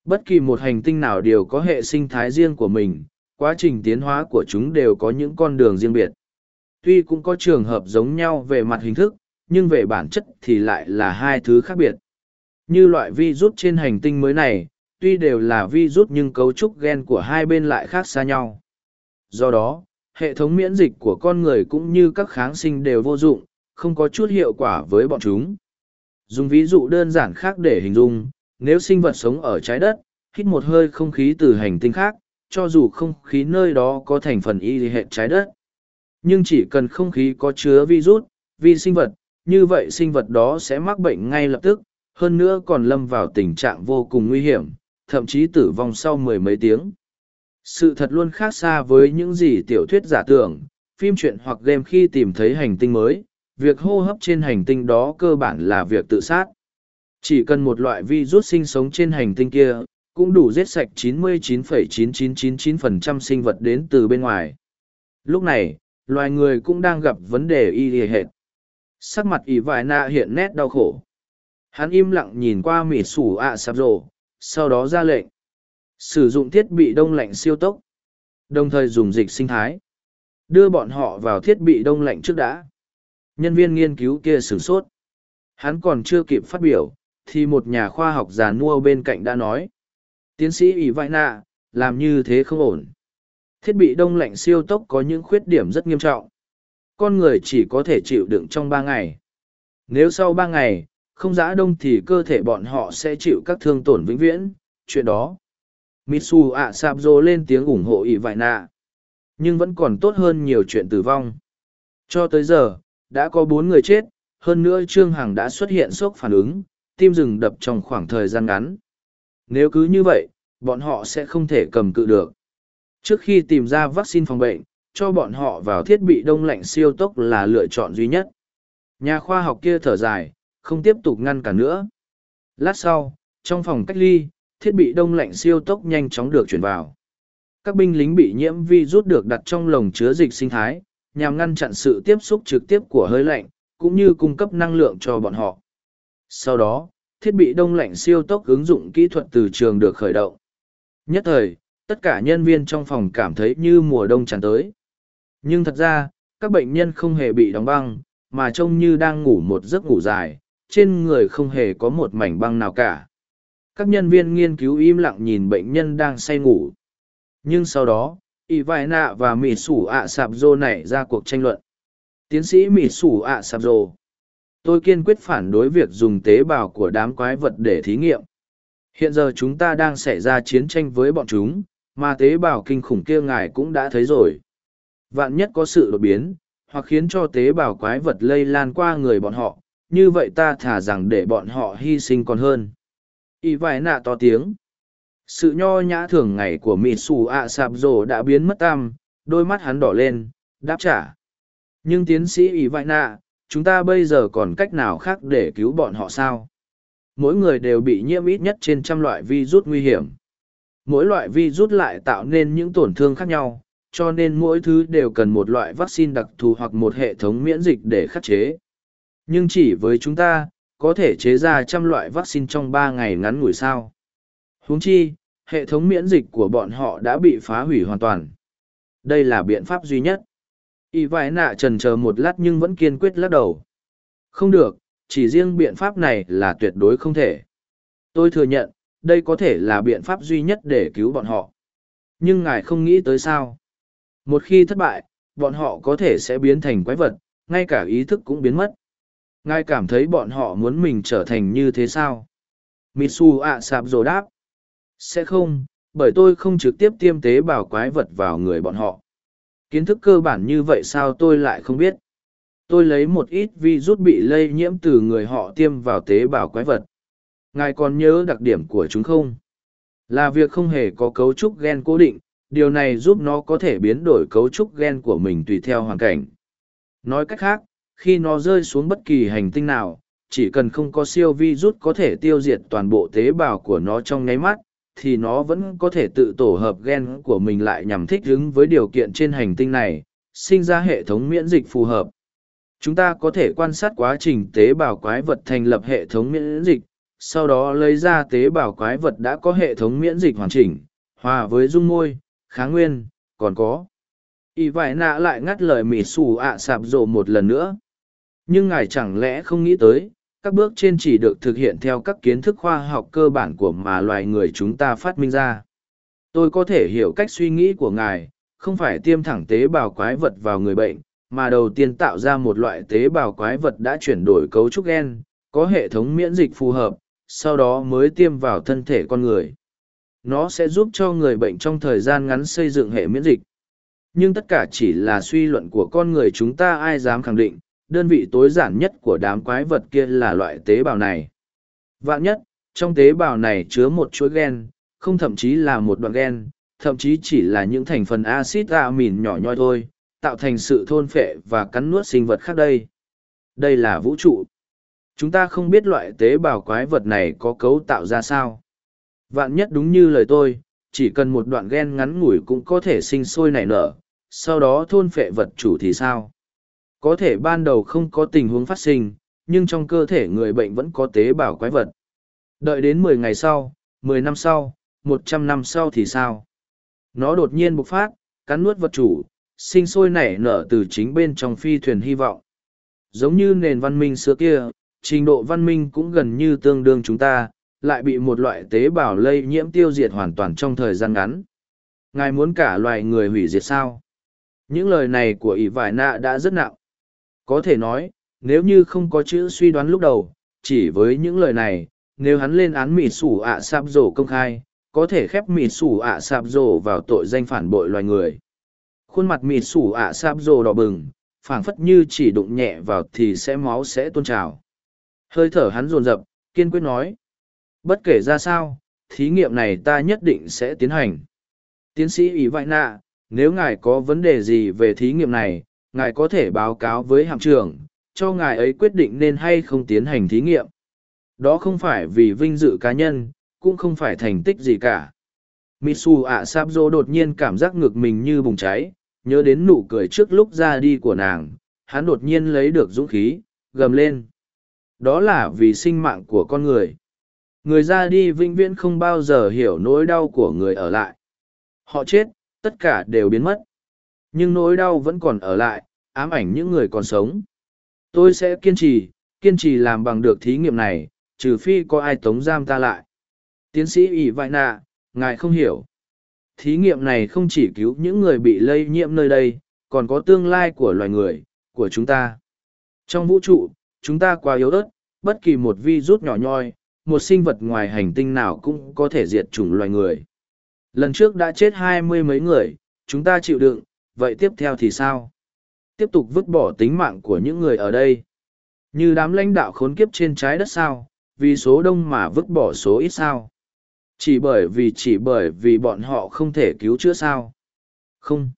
Bất kỳ một hành tinh nào đều có hệ sinh thái riêng của mình, quá trình tiến hóa của chúng đều có những con đường riêng biệt. Tuy cũng có trường hợp giống nhau về mặt hình thức, nhưng về bản chất thì lại là hai thứ khác biệt. Như loại virus trên hành tinh mới này, tuy đều là virus nhưng cấu trúc gen của hai bên lại khác xa nhau. Do đó, hệ thống miễn dịch của con người cũng như các kháng sinh đều vô dụng, không có chút hiệu quả với bọn chúng. Dùng ví dụ đơn giản khác để hình dung, nếu sinh vật sống ở trái đất, hít một hơi không khí từ hành tinh khác, cho dù không khí nơi đó có thành phần y hệ trái đất. Nhưng chỉ cần không khí có chứa virus, vi sinh vật, như vậy sinh vật đó sẽ mắc bệnh ngay lập tức, hơn nữa còn lâm vào tình trạng vô cùng nguy hiểm, thậm chí tử vong sau mười mấy tiếng. Sự thật luôn khác xa với những gì tiểu thuyết giả tưởng, phim truyện hoặc game khi tìm thấy hành tinh mới, việc hô hấp trên hành tinh đó cơ bản là việc tự sát. Chỉ cần một loại virus sinh sống trên hành tinh kia, cũng đủ giết sạch 99,9999% sinh vật đến từ bên ngoài. Lúc này, loài người cũng đang gặp vấn đề y hệt. Sắc mặt ỷ vải nạ hiện nét đau khổ. Hắn im lặng nhìn qua mỉ sủ ạ sạp rồ, sau đó ra lệnh. Sử dụng thiết bị đông lạnh siêu tốc, đồng thời dùng dịch sinh thái. Đưa bọn họ vào thiết bị đông lạnh trước đã. Nhân viên nghiên cứu kia sửng sốt. Hắn còn chưa kịp phát biểu, thì một nhà khoa học già nua bên cạnh đã nói. Tiến sĩ ỷ vai nạ, làm như thế không ổn. Thiết bị đông lạnh siêu tốc có những khuyết điểm rất nghiêm trọng. Con người chỉ có thể chịu đựng trong ba ngày. Nếu sau ba ngày, không giã đông thì cơ thể bọn họ sẽ chịu các thương tổn vĩnh viễn. Chuyện đó. Mitsu ạ sạp dô lên tiếng ủng hộ ỵ vải nạ. Nhưng vẫn còn tốt hơn nhiều chuyện tử vong. Cho tới giờ, đã có bốn người chết, hơn nữa Trương Hằng đã xuất hiện sốc phản ứng, tim rừng đập trong khoảng thời gian ngắn. Nếu cứ như vậy, bọn họ sẽ không thể cầm cự được. Trước khi tìm ra vaccine phòng bệnh, cho bọn họ vào thiết bị đông lạnh siêu tốc là lựa chọn duy nhất. Nhà khoa học kia thở dài, không tiếp tục ngăn cản nữa. Lát sau, trong phòng cách ly, thiết bị đông lạnh siêu tốc nhanh chóng được chuyển vào. Các binh lính bị nhiễm vi rút được đặt trong lồng chứa dịch sinh thái, nhằm ngăn chặn sự tiếp xúc trực tiếp của hơi lạnh, cũng như cung cấp năng lượng cho bọn họ. Sau đó, thiết bị đông lạnh siêu tốc ứng dụng kỹ thuật từ trường được khởi động. Nhất thời, tất cả nhân viên trong phòng cảm thấy như mùa đông tràn tới. Nhưng thật ra, các bệnh nhân không hề bị đóng băng, mà trông như đang ngủ một giấc ngủ dài, trên người không hề có một mảnh băng nào cả. Các nhân viên nghiên cứu im lặng nhìn bệnh nhân đang say ngủ. Nhưng sau đó, y vai nạ và mỹ sủ ạ sạp dô nảy ra cuộc tranh luận. Tiến sĩ mỹ sủ ạ sạp dô. Tôi kiên quyết phản đối việc dùng tế bào của đám quái vật để thí nghiệm. Hiện giờ chúng ta đang xảy ra chiến tranh với bọn chúng, mà tế bào kinh khủng kia ngài cũng đã thấy rồi. Vạn nhất có sự đột biến, hoặc khiến cho tế bào quái vật lây lan qua người bọn họ, như vậy ta thả rằng để bọn họ hy sinh còn hơn. Y vải nạ to tiếng. Sự nho nhã thường ngày của Mitsu ạ sạp rồ đã biến mất tam, đôi mắt hắn đỏ lên, đáp trả. Nhưng tiến sĩ Y vải nạ, chúng ta bây giờ còn cách nào khác để cứu bọn họ sao? Mỗi người đều bị nhiễm ít nhất trên trăm loại virus nguy hiểm. Mỗi loại virus lại tạo nên những tổn thương khác nhau, cho nên mỗi thứ đều cần một loại vaccine đặc thù hoặc một hệ thống miễn dịch để khắc chế. Nhưng chỉ với chúng ta, có thể chế ra trăm loại vaccine trong ba ngày ngắn ngủi sao. Huống chi, hệ thống miễn dịch của bọn họ đã bị phá hủy hoàn toàn. Đây là biện pháp duy nhất. Y vải nạ trần chờ một lát nhưng vẫn kiên quyết lắc đầu. Không được, chỉ riêng biện pháp này là tuyệt đối không thể. Tôi thừa nhận, đây có thể là biện pháp duy nhất để cứu bọn họ. Nhưng ngài không nghĩ tới sao. Một khi thất bại, bọn họ có thể sẽ biến thành quái vật, ngay cả ý thức cũng biến mất. Ngài cảm thấy bọn họ muốn mình trở thành như thế sao? Mitsu ạ sạp rồ đáp. Sẽ không, bởi tôi không trực tiếp tiêm tế bào quái vật vào người bọn họ. Kiến thức cơ bản như vậy sao tôi lại không biết? Tôi lấy một ít vi rút bị lây nhiễm từ người họ tiêm vào tế bào quái vật. Ngài còn nhớ đặc điểm của chúng không? Là việc không hề có cấu trúc gen cố định, điều này giúp nó có thể biến đổi cấu trúc gen của mình tùy theo hoàn cảnh. Nói cách khác, khi nó rơi xuống bất kỳ hành tinh nào, chỉ cần không có siêu vi rút có thể tiêu diệt toàn bộ tế bào của nó trong nháy mắt, thì nó vẫn có thể tự tổ hợp gen của mình lại nhằm thích ứng với điều kiện trên hành tinh này, sinh ra hệ thống miễn dịch phù hợp. Chúng ta có thể quan sát quá trình tế bào quái vật thành lập hệ thống miễn dịch, sau đó lấy ra tế bào quái vật đã có hệ thống miễn dịch hoàn chỉnh, hòa với dung môi, kháng nguyên, còn có. Y vải nạ lại ngắt lời mỉ xù ạ sạp rộ một lần nữa. Nhưng ngài chẳng lẽ không nghĩ tới, các bước trên chỉ được thực hiện theo các kiến thức khoa học cơ bản của mà loài người chúng ta phát minh ra. Tôi có thể hiểu cách suy nghĩ của ngài, không phải tiêm thẳng tế bào quái vật vào người bệnh, mà đầu tiên tạo ra một loại tế bào quái vật đã chuyển đổi cấu trúc gen, có hệ thống miễn dịch phù hợp, sau đó mới tiêm vào thân thể con người. nó sẽ giúp cho người bệnh trong thời gian ngắn xây dựng hệ miễn dịch. Nhưng tất cả chỉ là suy luận của con người chúng ta ai dám khẳng định, đơn vị tối giản nhất của đám quái vật kia là loại tế bào này. Vạn nhất, trong tế bào này chứa một chuỗi gen, không thậm chí là một đoạn gen, thậm chí chỉ là những thành phần axit amin nhỏ nhoi thôi, tạo thành sự thôn phệ và cắn nuốt sinh vật khác đây. Đây là vũ trụ. Chúng ta không biết loại tế bào quái vật này có cấu tạo ra sao. Vạn nhất đúng như lời tôi, chỉ cần một đoạn gen ngắn ngủi cũng có thể sinh sôi nảy nở, sau đó thôn phệ vật chủ thì sao? Có thể ban đầu không có tình huống phát sinh, nhưng trong cơ thể người bệnh vẫn có tế bào quái vật. Đợi đến mười ngày sau, mười năm sau, một trăm năm sau thì sao? Nó đột nhiên bộc phát, cắn nuốt vật chủ, sinh sôi nảy nở từ chính bên trong phi thuyền hy vọng. Giống như nền văn minh xưa kia, trình độ văn minh cũng gần như tương đương chúng ta, lại bị một loại tế bào lây nhiễm tiêu diệt hoàn toàn trong thời gian ngắn. Ngài muốn cả loài người hủy diệt sao? Những lời này của ỷ vải nạ đã rất nặng. Có thể nói, nếu như không có chữ suy đoán lúc đầu, chỉ với những lời này, nếu hắn lên án mịt sủ ạ sạp rổ công khai, có thể khép mịt sủ ạ sạp rổ vào tội danh phản bội loài người. Khuôn mặt mịt sủ ạ sạp rổ đỏ bừng, phảng phất như chỉ đụng nhẹ vào thì sẽ máu sẽ tôn trào. Hơi thở hắn rồn rập, kiên quyết nói. Bất kể ra sao, thí nghiệm này ta nhất định sẽ tiến hành. Tiến sĩ Ý Vại Nạ, nếu ngài có vấn đề gì về thí nghiệm này, ngài có thể báo cáo với hạm trưởng, cho ngài ấy quyết định nên hay không tiến hành thí nghiệm. Đó không phải vì vinh dự cá nhân, cũng không phải thành tích gì cả. Mitsu ạ Sáp Dô đột nhiên cảm giác ngực mình như bùng cháy, nhớ đến nụ cười trước lúc ra đi của nàng, hắn đột nhiên lấy được dũng khí, gầm lên. Đó là vì sinh mạng của con người. Người ra đi vĩnh viễn không bao giờ hiểu nỗi đau của người ở lại. Họ chết, tất cả đều biến mất. Nhưng nỗi đau vẫn còn ở lại, ám ảnh những người còn sống. Tôi sẽ kiên trì, kiên trì làm bằng được thí nghiệm này, trừ phi có ai tống giam ta lại. Tiến sĩ ỷ vại nạ, ngài không hiểu. Thí nghiệm này không chỉ cứu những người bị lây nhiễm nơi đây, còn có tương lai của loài người, của chúng ta. Trong vũ trụ, chúng ta quá yếu ớt, bất kỳ một vi rút nhỏ nhoi, một sinh vật ngoài hành tinh nào cũng có thể diệt chủng loài người. Lần trước đã chết hai mươi mấy người, chúng ta chịu đựng, vậy tiếp theo thì sao? Tiếp tục vứt bỏ tính mạng của những người ở đây. Như đám lãnh đạo khốn kiếp trên trái đất sao, vì số đông mà vứt bỏ số ít sao. Chỉ bởi vì chỉ bởi vì bọn họ không thể cứu chữa sao. Không.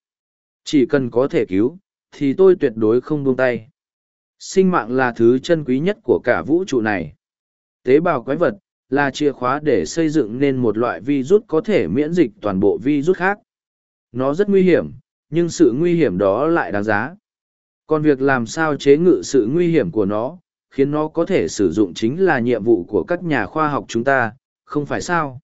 Chỉ cần có thể cứu, thì tôi tuyệt đối không buông tay. Sinh mạng là thứ chân quý nhất của cả vũ trụ này. Tế bào quái vật, là chìa khóa để xây dựng nên một loại virus có thể miễn dịch toàn bộ virus khác. Nó rất nguy hiểm, nhưng sự nguy hiểm đó lại đáng giá. Còn việc làm sao chế ngự sự nguy hiểm của nó, khiến nó có thể sử dụng chính là nhiệm vụ của các nhà khoa học chúng ta, không phải sao?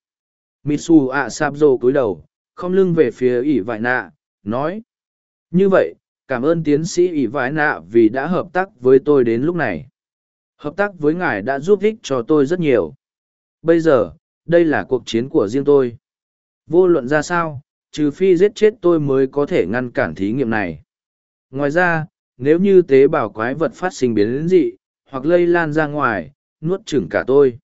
Mitsu ạ sạp rồ cúi đầu, không lưng về phía ỷ vải nạ, nói. Như vậy, cảm ơn tiến sĩ ỷ vải nạ vì đã hợp tác với tôi đến lúc này. Hợp tác với ngài đã giúp ích cho tôi rất nhiều. Bây giờ, đây là cuộc chiến của riêng tôi. Vô luận ra sao, trừ phi giết chết tôi mới có thể ngăn cản thí nghiệm này. Ngoài ra, nếu như tế bào quái vật phát sinh biến dị, hoặc lây lan ra ngoài, nuốt chửng cả tôi.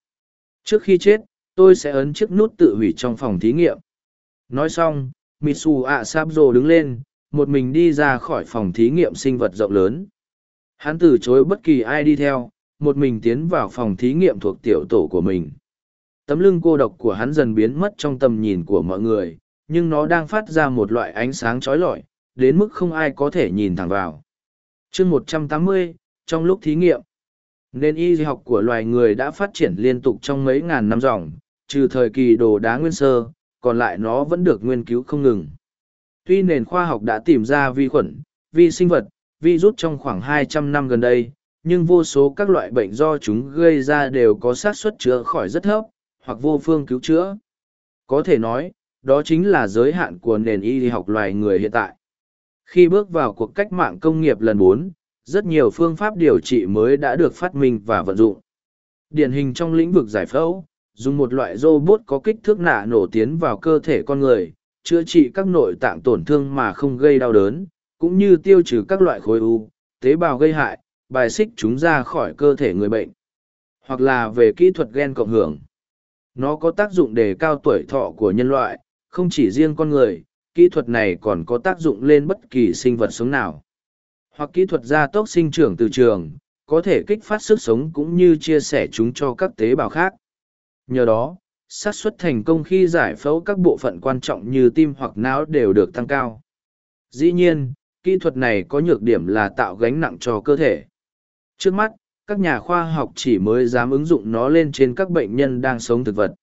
Trước khi chết, tôi sẽ ấn chiếc nút tự hủy trong phòng thí nghiệm. Nói xong, Mitsu ạ đứng lên, một mình đi ra khỏi phòng thí nghiệm sinh vật rộng lớn. Hắn từ chối bất kỳ ai đi theo, một mình tiến vào phòng thí nghiệm thuộc tiểu tổ của mình. Tấm lưng cô độc của hắn dần biến mất trong tầm nhìn của mọi người, nhưng nó đang phát ra một loại ánh sáng trói lọi, đến mức không ai có thể nhìn thẳng vào. chương 180, trong lúc thí nghiệm, nên y học của loài người đã phát triển liên tục trong mấy ngàn năm dòng, trừ thời kỳ đồ đá nguyên sơ, còn lại nó vẫn được nghiên cứu không ngừng. Tuy nền khoa học đã tìm ra vi khuẩn, vi sinh vật, vi rút trong khoảng 200 năm gần đây, nhưng vô số các loại bệnh do chúng gây ra đều có xác suất chữa khỏi rất thấp, hoặc vô phương cứu chữa. Có thể nói, đó chính là giới hạn của nền y học loài người hiện tại. Khi bước vào cuộc cách mạng công nghiệp lần bốn, rất nhiều phương pháp điều trị mới đã được phát minh và vận dụng. Điển hình trong lĩnh vực giải phẫu, dùng một loại robot có kích thước nạ nổ tiến vào cơ thể con người, chữa trị các nội tạng tổn thương mà không gây đau đớn, cũng như tiêu trừ các loại khối u, tế bào gây hại, bài xích chúng ra khỏi cơ thể người bệnh. Hoặc là về kỹ thuật gen cộng hưởng. Nó có tác dụng đề cao tuổi thọ của nhân loại, không chỉ riêng con người, kỹ thuật này còn có tác dụng lên bất kỳ sinh vật sống nào. Hoặc kỹ thuật gia tốc sinh trưởng từ trường, có thể kích phát sức sống cũng như chia sẻ chúng cho các tế bào khác. Nhờ đó, xác suất thành công khi giải phẫu các bộ phận quan trọng như tim hoặc não đều được tăng cao. Dĩ nhiên, kỹ thuật này có nhược điểm là tạo gánh nặng cho cơ thể. Trước mắt, các nhà khoa học chỉ mới dám ứng dụng nó lên trên các bệnh nhân đang sống thực vật.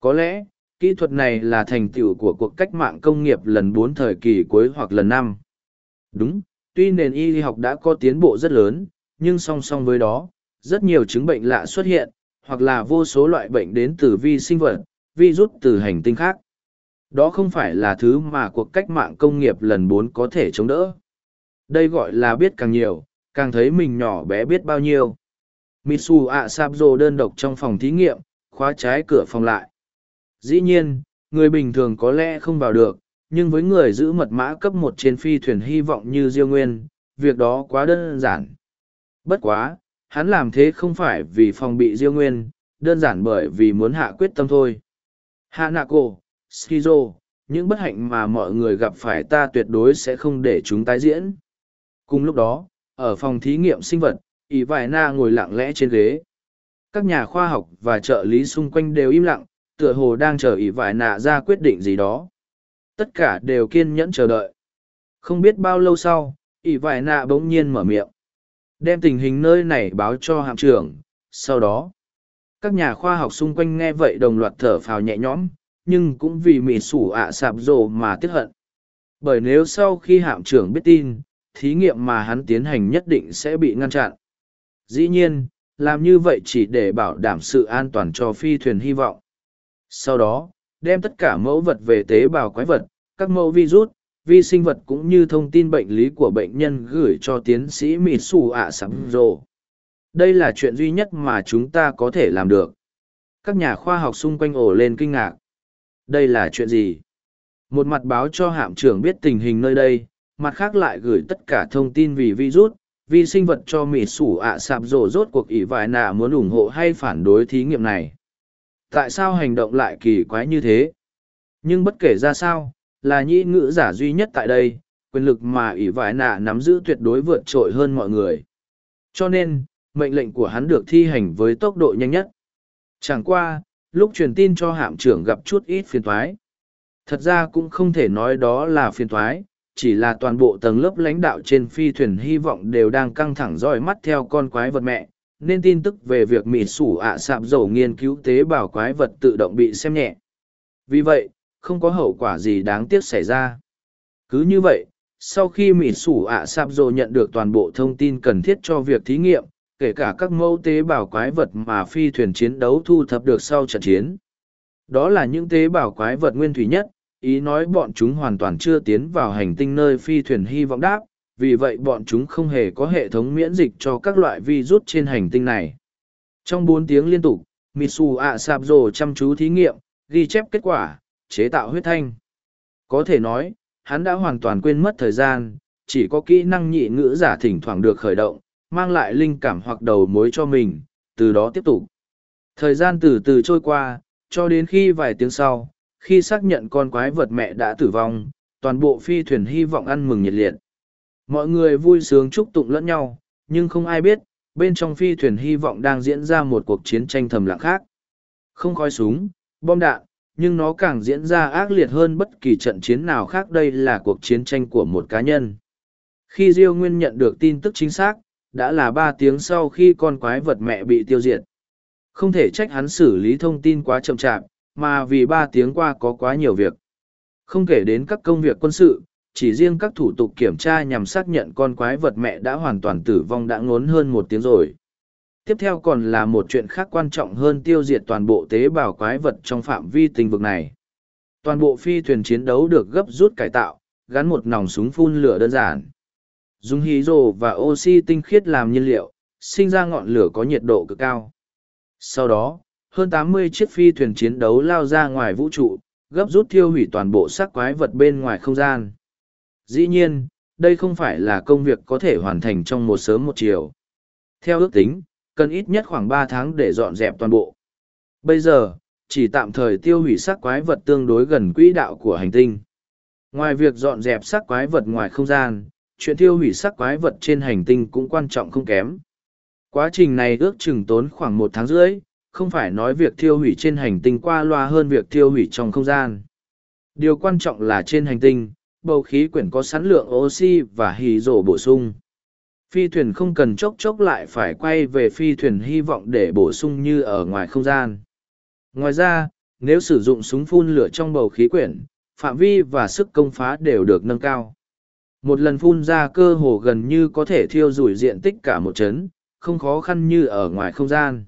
Có lẽ, kỹ thuật này là thành tựu của cuộc cách mạng công nghiệp lần bốn thời kỳ cuối hoặc lần năm. Đúng, tuy nền y học đã có tiến bộ rất lớn, nhưng song song với đó, rất nhiều chứng bệnh lạ xuất hiện, hoặc là vô số loại bệnh đến từ vi sinh vật, virus từ hành tinh khác. Đó không phải là thứ mà cuộc cách mạng công nghiệp lần bốn có thể chống đỡ. Đây gọi là biết càng nhiều, càng thấy mình nhỏ bé biết bao nhiêu. Mitsu ạ đơn độc trong phòng thí nghiệm, khóa trái cửa phòng lại. Dĩ nhiên, người bình thường có lẽ không vào được, nhưng với người giữ mật mã cấp một trên phi thuyền hy vọng như Diêu Nguyên, việc đó quá đơn giản. Bất quá, hắn làm thế không phải vì phòng bị Diêu Nguyên, đơn giản bởi vì muốn hạ quyết tâm thôi. Hạ Nạ Cổ Skizo, những bất hạnh mà mọi người gặp phải ta tuyệt đối sẽ không để chúng tái diễn. Cùng lúc đó, ở phòng thí nghiệm sinh vật, Y vài na ngồi lặng lẽ trên ghế. Các nhà khoa học và trợ lý xung quanh đều im lặng, tựa hồ đang chờ ỷ Vải nạ ra quyết định gì đó. Tất cả đều kiên nhẫn chờ đợi. Không biết bao lâu sau, ỷ Vải nạ bỗng nhiên mở miệng. Đem tình hình nơi này báo cho hạm trưởng, sau đó. Các nhà khoa học xung quanh nghe vậy đồng loạt thở phào nhẹ nhõm, nhưng cũng vì mì sủ ạ sạp rồ mà tiếc hận. Bởi nếu sau khi hạm trưởng biết tin, thí nghiệm mà hắn tiến hành nhất định sẽ bị ngăn chặn. Dĩ nhiên, làm như vậy chỉ để bảo đảm sự an toàn cho phi thuyền hy vọng. Sau đó, đem tất cả mẫu vật về tế bào quái vật, các mẫu virus, vi sinh vật cũng như thông tin bệnh lý của bệnh nhân gửi cho tiến sĩ Mitsu ạ Sắm Rồ. Đây là chuyện duy nhất mà chúng ta có thể làm được. Các nhà khoa học xung quanh ổ lên kinh ngạc. Đây là chuyện gì? Một mặt báo cho hạm trưởng biết tình hình nơi đây, mặt khác lại gửi tất cả thông tin vì virus, vi sinh vật cho mịt sủ ạ sạp rổ rốt cuộc ỷ vài nạ muốn ủng hộ hay phản đối thí nghiệm này. Tại sao hành động lại kỳ quái như thế? Nhưng bất kể ra sao, là nhĩ ngữ giả duy nhất tại đây, quyền lực mà ỷ Vãi nạ nắm giữ tuyệt đối vượt trội hơn mọi người. Cho nên, mệnh lệnh của hắn được thi hành với tốc độ nhanh nhất. Chẳng qua, lúc truyền tin cho hạm trưởng gặp chút ít phiền thoái. Thật ra cũng không thể nói đó là phiền thoái, chỉ là toàn bộ tầng lớp lãnh đạo trên phi thuyền hy vọng đều đang căng thẳng roi mắt theo con quái vật mẹ, nên tin tức về việc mịt sủ ạ sạp dầu nghiên cứu tế bào quái vật tự động bị xem nhẹ. Vì vậy, không có hậu quả gì đáng tiếc xảy ra. Cứ như vậy, sau khi mịt sủ ạ sạp dầu nhận được toàn bộ thông tin cần thiết cho việc thí nghiệm, kể cả các mẫu tế bào quái vật mà phi thuyền chiến đấu thu thập được sau trận chiến. Đó là những tế bào quái vật nguyên thủy nhất, ý nói bọn chúng hoàn toàn chưa tiến vào hành tinh nơi phi thuyền hy vọng đáp, vì vậy bọn chúng không hề có hệ thống miễn dịch cho các loại virus trên hành tinh này. Trong bốn tiếng liên tục, Mitsu A chăm chú thí nghiệm, ghi chép kết quả, chế tạo huyết thanh. Có thể nói, hắn đã hoàn toàn quên mất thời gian, chỉ có kỹ năng nhị ngữ giả thỉnh thoảng được khởi động, mang lại linh cảm hoặc đầu mối cho mình, từ đó tiếp tục. Thời gian từ từ trôi qua, cho đến khi vài tiếng sau, khi xác nhận con quái vật mẹ đã tử vong, toàn bộ phi thuyền hy vọng ăn mừng nhiệt liệt. Mọi người vui sướng chúc tụng lẫn nhau, nhưng không ai biết, bên trong phi thuyền hy vọng đang diễn ra một cuộc chiến tranh thầm lặng khác. Không khói súng, bom đạn, nhưng nó càng diễn ra ác liệt hơn bất kỳ trận chiến nào khác đây là cuộc chiến tranh của một cá nhân. Khi Diêu Nguyên nhận được tin tức chính xác, đã là ba tiếng sau khi con quái vật mẹ bị tiêu diệt. Không thể trách hắn xử lý thông tin quá chậm chạp, mà vì ba tiếng qua có quá nhiều việc. Không kể đến các công việc quân sự, chỉ riêng các thủ tục kiểm tra nhằm xác nhận con quái vật mẹ đã hoàn toàn tử vong đã ngốn hơn một tiếng rồi. Tiếp theo còn là một chuyện khác quan trọng hơn tiêu diệt toàn bộ tế bào quái vật trong phạm vi tình vực này. Toàn bộ phi thuyền chiến đấu được gấp rút cải tạo, gắn một nòng súng phun lửa đơn giản. Dùng hydro và oxy tinh khiết làm nhiên liệu, sinh ra ngọn lửa có nhiệt độ cực cao. Sau đó, hơn 80 chiếc phi thuyền chiến đấu lao ra ngoài vũ trụ, gấp rút thiêu hủy toàn bộ xác quái vật bên ngoài không gian. Dĩ nhiên, đây không phải là công việc có thể hoàn thành trong một sớm một chiều. Theo ước tính, cần ít nhất khoảng ba tháng để dọn dẹp toàn bộ. Bây giờ, chỉ tạm thời tiêu hủy xác quái vật tương đối gần quỹ đạo của hành tinh. Ngoài việc dọn dẹp xác quái vật ngoài không gian, chuyện tiêu hủy xác quái vật trên hành tinh cũng quan trọng không kém. Quá trình này ước chừng tốn khoảng một tháng rưỡi, không phải nói việc tiêu hủy trên hành tinh qua loa hơn việc tiêu hủy trong không gian. Điều quan trọng là trên hành tinh, bầu khí quyển có sẵn lượng oxy và hì rổ bổ sung. Phi thuyền không cần chốc chốc lại phải quay về phi thuyền hy vọng để bổ sung như ở ngoài không gian. Ngoài ra, nếu sử dụng súng phun lửa trong bầu khí quyển, phạm vi và sức công phá đều được nâng cao. Một lần phun ra cơ hồ gần như có thể thiêu rủi diện tích cả một chấn, không khó khăn như ở ngoài không gian.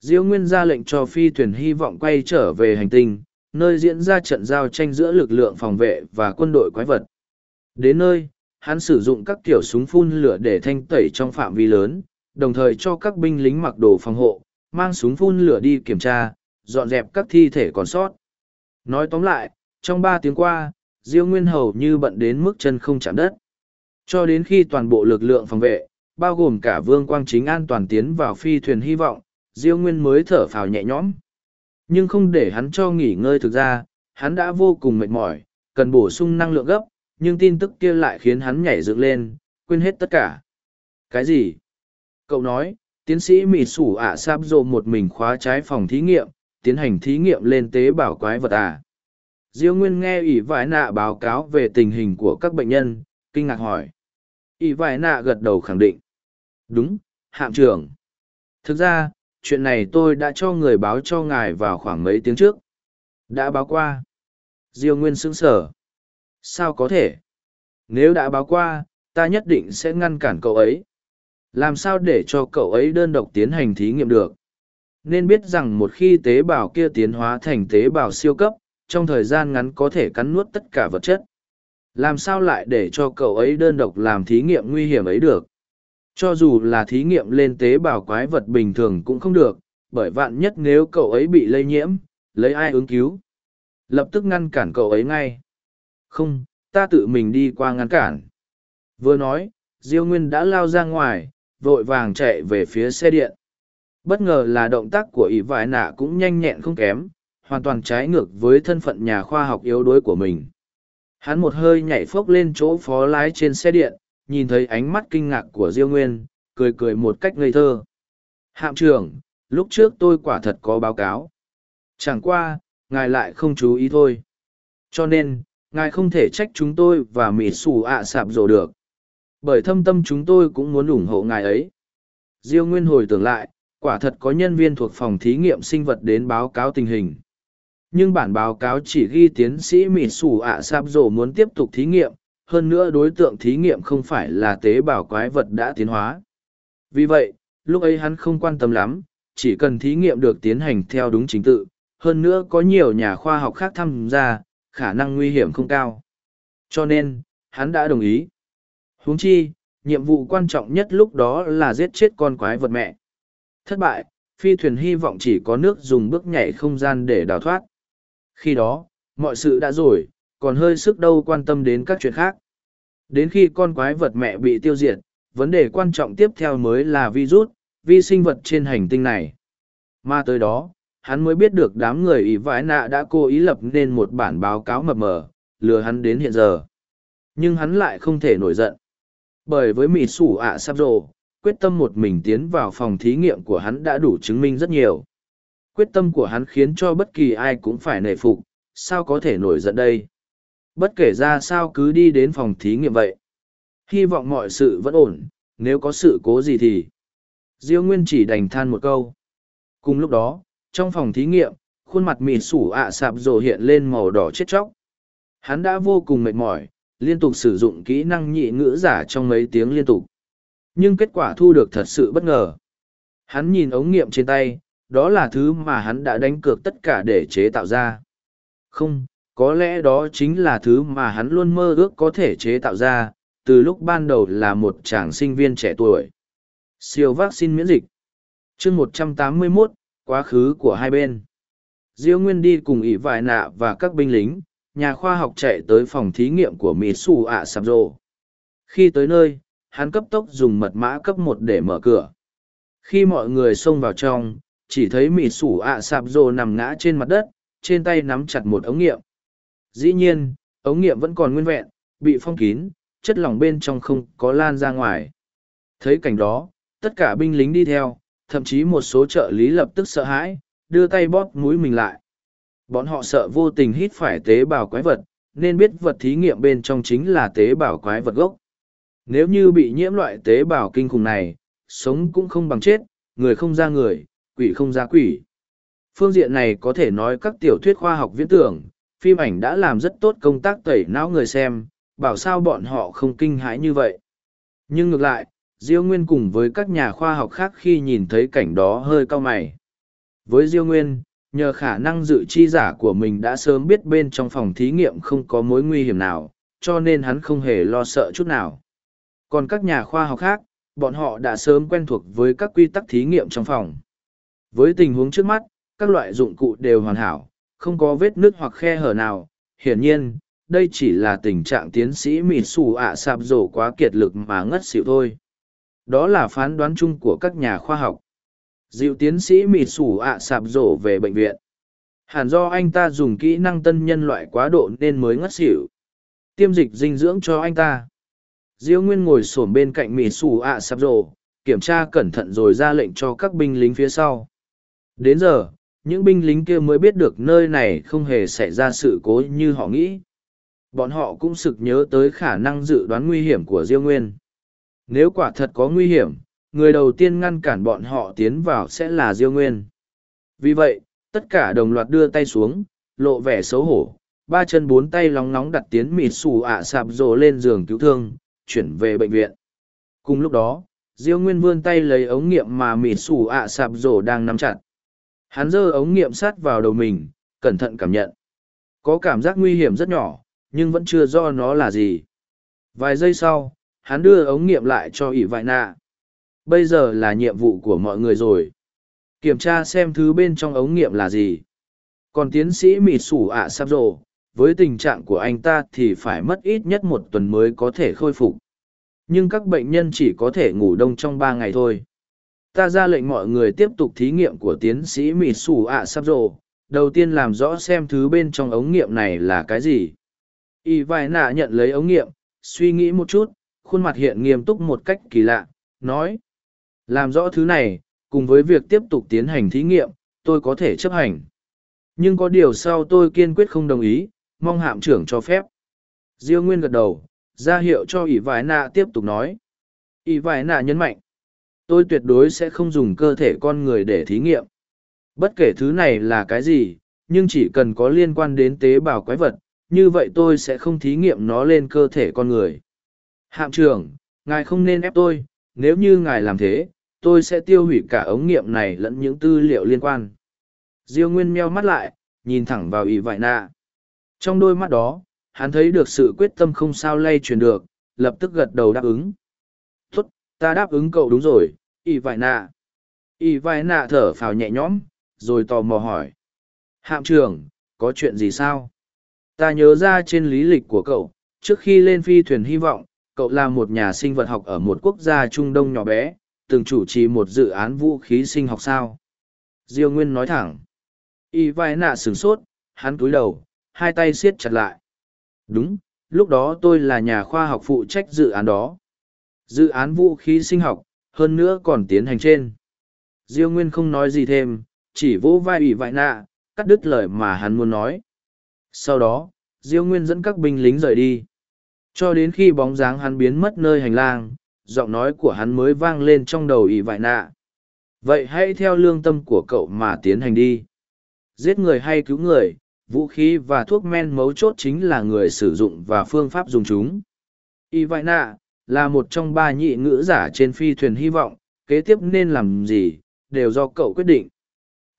Diêu Nguyên ra lệnh cho phi thuyền hy vọng quay trở về hành tinh, nơi diễn ra trận giao tranh giữa lực lượng phòng vệ và quân đội quái vật. Đến nơi, hắn sử dụng các kiểu súng phun lửa để thanh tẩy trong phạm vi lớn, đồng thời cho các binh lính mặc đồ phòng hộ, mang súng phun lửa đi kiểm tra, dọn dẹp các thi thể còn sót. Nói tóm lại, trong ba tiếng qua, Diêu Nguyên hầu như bận đến mức chân không chạm đất. Cho đến khi toàn bộ lực lượng phòng vệ, bao gồm cả vương quang chính an toàn tiến vào phi thuyền hy vọng, Diêu Nguyên mới thở phào nhẹ nhõm. Nhưng không để hắn cho nghỉ ngơi thực ra, hắn đã vô cùng mệt mỏi, cần bổ sung năng lượng gấp, nhưng tin tức kia lại khiến hắn nhảy dựng lên, quên hết tất cả. Cái gì? Cậu nói, tiến sĩ mỹ Sủ ạ Sáp rộ một mình khóa trái phòng thí nghiệm, tiến hành thí nghiệm lên tế bào quái vật à. Diêu Nguyên nghe ỷ vải nạ báo cáo về tình hình của các bệnh nhân, kinh ngạc hỏi. ỷ vải nạ gật đầu khẳng định. Đúng, hạm trưởng. Thực ra, chuyện này tôi đã cho người báo cho ngài vào khoảng mấy tiếng trước. Đã báo qua. Diêu Nguyên sững sở. Sao có thể? Nếu đã báo qua, ta nhất định sẽ ngăn cản cậu ấy. Làm sao để cho cậu ấy đơn độc tiến hành thí nghiệm được? Nên biết rằng một khi tế bào kia tiến hóa thành tế bào siêu cấp, trong thời gian ngắn có thể cắn nuốt tất cả vật chất. Làm sao lại để cho cậu ấy đơn độc làm thí nghiệm nguy hiểm ấy được? Cho dù là thí nghiệm lên tế bào quái vật bình thường cũng không được, bởi vạn nhất nếu cậu ấy bị lây nhiễm, lấy ai ứng cứu? Lập tức ngăn cản cậu ấy ngay. Không, ta tự mình đi qua ngăn cản. Vừa nói, Diêu Nguyên đã lao ra ngoài, vội vàng chạy về phía xe điện. Bất ngờ là động tác của ỷ vải nạ cũng nhanh nhẹn không kém, hoàn toàn trái ngược với thân phận nhà khoa học yếu đuối của mình. Hắn một hơi nhảy phốc lên chỗ phó lái trên xe điện, nhìn thấy ánh mắt kinh ngạc của Diêu Nguyên, cười cười một cách ngây thơ. Hạm trưởng, lúc trước tôi quả thật có báo cáo. Chẳng qua, ngài lại không chú ý thôi. Cho nên, ngài không thể trách chúng tôi và mỉ xù ạ sạp rồ được. Bởi thâm tâm chúng tôi cũng muốn ủng hộ ngài ấy. Diêu Nguyên hồi tưởng lại, quả thật có nhân viên thuộc phòng thí nghiệm sinh vật đến báo cáo tình hình. Nhưng bản báo cáo chỉ ghi tiến sĩ mỉ xù ạ sạp rồ muốn tiếp tục thí nghiệm, hơn nữa đối tượng thí nghiệm không phải là tế bào quái vật đã tiến hóa. Vì vậy, lúc ấy hắn không quan tâm lắm, chỉ cần thí nghiệm được tiến hành theo đúng trình tự, hơn nữa có nhiều nhà khoa học khác tham gia, khả năng nguy hiểm không cao. Cho nên, hắn đã đồng ý. huống chi, nhiệm vụ quan trọng nhất lúc đó là giết chết con quái vật mẹ. Thất bại, phi thuyền hy vọng chỉ có nước dùng bước nhảy không gian để đào thoát. Khi đó, mọi sự đã rồi, còn hơi sức đâu quan tâm đến các chuyện khác. Đến khi con quái vật mẹ bị tiêu diệt, vấn đề quan trọng tiếp theo mới là virus, vi sinh vật trên hành tinh này. Mà tới đó, hắn mới biết được đám người ý vãi nạ đã cố ý lập nên một bản báo cáo mập mờ, lừa hắn đến hiện giờ. Nhưng hắn lại không thể nổi giận. Bởi với mì sủ ạ sắp rồ, quyết tâm một mình tiến vào phòng thí nghiệm của hắn đã đủ chứng minh rất nhiều. Quyết tâm của hắn khiến cho bất kỳ ai cũng phải nể phục, sao có thể nổi giận đây? Bất kể ra sao cứ đi đến phòng thí nghiệm vậy. Hy vọng mọi sự vẫn ổn, nếu có sự cố gì thì... Diêu Nguyên chỉ đành than một câu. Cùng lúc đó, trong phòng thí nghiệm, khuôn mặt mịt sủ ạ sạp rồ hiện lên màu đỏ chết chóc. Hắn đã vô cùng mệt mỏi, liên tục sử dụng kỹ năng nhị ngữ giả trong mấy tiếng liên tục. Nhưng kết quả thu được thật sự bất ngờ. Hắn nhìn ống nghiệm trên tay, đó là thứ mà hắn đã đánh cược tất cả để chế tạo ra. Không, có lẽ đó chính là thứ mà hắn luôn mơ ước có thể chế tạo ra, từ lúc ban đầu là một chàng sinh viên trẻ tuổi. Siêu vaccine miễn dịch chương 181, quá khứ của hai bên. Diêu Nguyên đi cùng ỷ vài nạ và các binh lính, nhà khoa học chạy tới phòng thí nghiệm của Mỹ xù ạ Sạp Rồ. Khi tới nơi, hắn cấp tốc dùng mật mã cấp một để mở cửa. Khi mọi người xông vào trong, chỉ thấy mỹ sủ ạ sạp rồ nằm ngã trên mặt đất, trên tay nắm chặt một ống nghiệm. Dĩ nhiên, ống nghiệm vẫn còn nguyên vẹn, bị phong kín, chất lỏng bên trong không có lan ra ngoài. Thấy cảnh đó, tất cả binh lính đi theo, thậm chí một số trợ lý lập tức sợ hãi, đưa tay bóp mũi mình lại. Bọn họ sợ vô tình hít phải tế bào quái vật, nên biết vật thí nghiệm bên trong chính là tế bào quái vật gốc. Nếu như bị nhiễm loại tế bào kinh khủng này, sống cũng không bằng chết, người không ra người, quỷ không ra quỷ. Phương diện này có thể nói các tiểu thuyết khoa học viễn tưởng, phim ảnh đã làm rất tốt công tác tẩy não người xem, bảo sao bọn họ không kinh hãi như vậy. Nhưng ngược lại, Diêu Nguyên cùng với các nhà khoa học khác khi nhìn thấy cảnh đó hơi cao mày. Với Diêu Nguyên, nhờ khả năng dự chi giả của mình đã sớm biết bên trong phòng thí nghiệm không có mối nguy hiểm nào, cho nên hắn không hề lo sợ chút nào. Còn các nhà khoa học khác, bọn họ đã sớm quen thuộc với các quy tắc thí nghiệm trong phòng. Với tình huống trước mắt, các loại dụng cụ đều hoàn hảo, không có vết nứt hoặc khe hở nào. Hiển nhiên, đây chỉ là tình trạng tiến sĩ mịt xù ạ sạp rổ quá kiệt lực mà ngất xỉu thôi. Đó là phán đoán chung của các nhà khoa học. Dịu tiến sĩ mịt xù ạ sạp rổ về bệnh viện. Hẳn do anh ta dùng kỹ năng tân nhân loại quá độ nên mới ngất xỉu. Tiêm dịch dinh dưỡng cho anh ta. Diêu Nguyên ngồi xổm bên cạnh mịt xù ạ sạp rổ, kiểm tra cẩn thận rồi ra lệnh cho các binh lính phía sau. Đến giờ, những binh lính kia mới biết được nơi này không hề xảy ra sự cố như họ nghĩ. Bọn họ cũng sực nhớ tới khả năng dự đoán nguy hiểm của Diêu Nguyên. Nếu quả thật có nguy hiểm, người đầu tiên ngăn cản bọn họ tiến vào sẽ là Diêu Nguyên. Vì vậy, tất cả đồng loạt đưa tay xuống, lộ vẻ xấu hổ, ba chân bốn tay lóng nóng đặt tiến mịt xù ạ sạp rồ lên giường cứu thương, chuyển về bệnh viện. Cùng lúc đó, Diêu Nguyên vươn tay lấy ống nghiệm mà mịt xù ạ sạp rồ đang nắm chặt. Hắn giơ ống nghiệm sát vào đầu mình, cẩn thận cảm nhận. Có cảm giác nguy hiểm rất nhỏ, nhưng vẫn chưa do nó là gì. Vài giây sau, hắn đưa ống nghiệm lại cho ỷ vại nạ. Bây giờ là nhiệm vụ của mọi người rồi. Kiểm tra xem thứ bên trong ống nghiệm là gì. Còn tiến sĩ mịt sủ ạ sắp rồ, với tình trạng của anh ta thì phải mất ít nhất một tuần mới có thể khôi phục. Nhưng các bệnh nhân chỉ có thể ngủ đông trong ba ngày thôi ta ra lệnh mọi người tiếp tục thí nghiệm của tiến sĩ mỹ sủ ạ sắp rồ. Đầu tiên làm rõ xem thứ bên trong ống nghiệm này là cái gì. Y vai nạ nhận lấy ống nghiệm, suy nghĩ một chút, khuôn mặt hiện nghiêm túc một cách kỳ lạ, nói, làm rõ thứ này, cùng với việc tiếp tục tiến hành thí nghiệm, tôi có thể chấp hành. Nhưng có điều sau tôi kiên quyết không đồng ý, mong hạm trưởng cho phép. Diêu nguyên gật đầu, ra hiệu cho ỷ vải nạ tiếp tục nói. Ỷ vải nạ nhấn mạnh tôi tuyệt đối sẽ không dùng cơ thể con người để thí nghiệm. Bất kể thứ này là cái gì, nhưng chỉ cần có liên quan đến tế bào quái vật, như vậy tôi sẽ không thí nghiệm nó lên cơ thể con người. Hạm trưởng, ngài không nên ép tôi, nếu như ngài làm thế, tôi sẽ tiêu hủy cả ống nghiệm này lẫn những tư liệu liên quan. Diêu nguyên meo mắt lại, nhìn thẳng vào ỷ vải nạ trong đôi mắt đó, hắn thấy được sự quyết tâm không sao lay truyền được, lập tức gật đầu đáp ứng ta đáp ứng cậu đúng rồi y vải nạ. Y vải nạ thở phào nhẹ nhõm, rồi tò mò hỏi. Hạm trưởng, có chuyện gì sao? Ta nhớ ra trên lý lịch của cậu, trước khi lên phi thuyền hy vọng, cậu là một nhà sinh vật học ở một quốc gia trung đông nhỏ bé, từng chủ trì một dự án vũ khí sinh học sao? Diêu nguyên nói thẳng. Y vai nạ sửng sốt, hắn cúi đầu, hai tay siết chặt lại. Đúng, lúc đó tôi là nhà khoa học phụ trách dự án đó. Dự án vũ khí sinh học, hơn nữa còn tiến hành trên. Diêu Nguyên không nói gì thêm, chỉ vỗ vai ủy vại nạ, cắt đứt lời mà hắn muốn nói. Sau đó, Diêu Nguyên dẫn các binh lính rời đi. Cho đến khi bóng dáng hắn biến mất nơi hành lang, giọng nói của hắn mới vang lên trong đầu ỷ vại nạ. Vậy hãy theo lương tâm của cậu mà tiến hành đi. Giết người hay cứu người, vũ khí và thuốc men mấu chốt chính là người sử dụng và phương pháp dùng chúng. Y vại nạ, là một trong ba nhị ngữ giả trên phi thuyền hy vọng, kế tiếp nên làm gì, đều do cậu quyết định.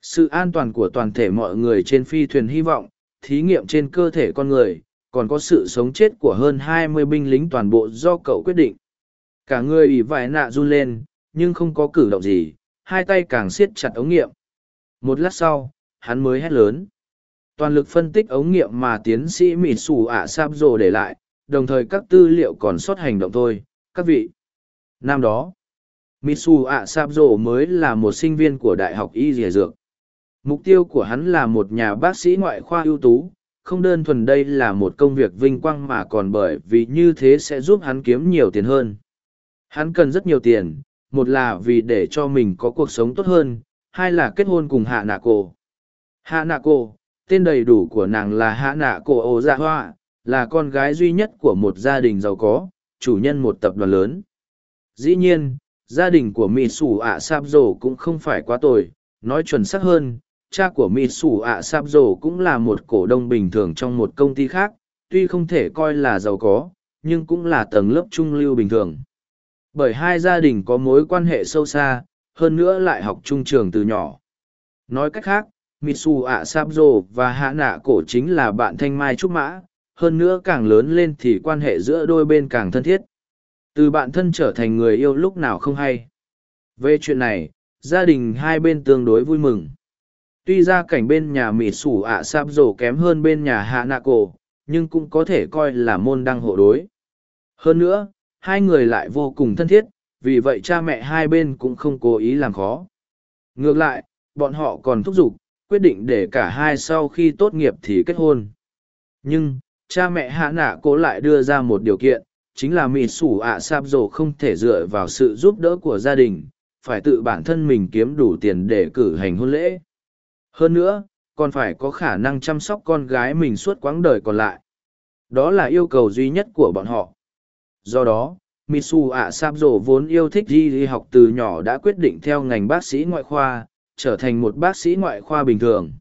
Sự an toàn của toàn thể mọi người trên phi thuyền hy vọng, thí nghiệm trên cơ thể con người, còn có sự sống chết của hơn hai mươi binh lính toàn bộ do cậu quyết định. Cả người ủy vải nạ run lên, nhưng không có cử động gì, hai tay càng siết chặt ống nghiệm. Một lát sau, hắn mới hét lớn. Toàn lực phân tích ống nghiệm mà tiến sĩ Mỹ Sù ạ Sáp Dồ để lại, đồng thời các tư liệu còn sót hành động thôi, các vị. Năm đó, Mitsu ạ Sạp Rộ mới là một sinh viên của Đại học Y Dìa Dược. Mục tiêu của hắn là một nhà bác sĩ ngoại khoa ưu tú, không đơn thuần đây là một công việc vinh quang mà còn bởi vì như thế sẽ giúp hắn kiếm nhiều tiền hơn. Hắn cần rất nhiều tiền, một là vì để cho mình có cuộc sống tốt hơn, hai là kết hôn cùng Hạ Nạ Cổ. Hạ Nạ Cổ, tên đầy đủ của nàng là Hạ Nạ Cổ Ô Dạ Hoa, là con gái duy nhất của một gia đình giàu có, chủ nhân một tập đoàn lớn. Dĩ nhiên, gia đình của Mỹ Sủ ạ sáp Dồ cũng không phải quá tồi, nói chuẩn xác hơn, cha của Mỹ Sủ ạ sáp Dồ cũng là một cổ đông bình thường trong một công ty khác, tuy không thể coi là giàu có, nhưng cũng là tầng lớp trung lưu bình thường. Bởi hai gia đình có mối quan hệ sâu xa, hơn nữa lại học trung trường từ nhỏ. Nói cách khác, Mitsu ạ Sabzo và Hạ Nạ Cổ chính là bạn thanh mai trúc mã, hơn nữa càng lớn lên thì quan hệ giữa đôi bên càng thân thiết. Từ bạn thân trở thành người yêu lúc nào không hay. Về chuyện này, gia đình hai bên tương đối vui mừng. Tuy ra cảnh bên nhà Mitsu ạ Sabzo kém hơn bên nhà Hạ Nạ Cổ, nhưng cũng có thể coi là môn đăng hộ đối. Hơn nữa, hai người lại vô cùng thân thiết, vì vậy cha mẹ hai bên cũng không cố ý làm khó. Ngược lại, bọn họ còn thúc giục, quyết định để cả hai sau khi tốt nghiệp thì kết hôn. Nhưng, cha mẹ hạ nạ cố lại đưa ra một điều kiện, chính là mì sủ ạ sạp rổ không thể dựa vào sự giúp đỡ của gia đình, phải tự bản thân mình kiếm đủ tiền để cử hành hôn lễ. Hơn nữa, còn phải có khả năng chăm sóc con gái mình suốt quãng đời còn lại. Đó là yêu cầu duy nhất của bọn họ. Do đó, Mitsu ạ Sáp rổ vốn yêu thích đi đi học từ nhỏ đã quyết định theo ngành bác sĩ ngoại khoa, trở thành một bác sĩ ngoại khoa bình thường.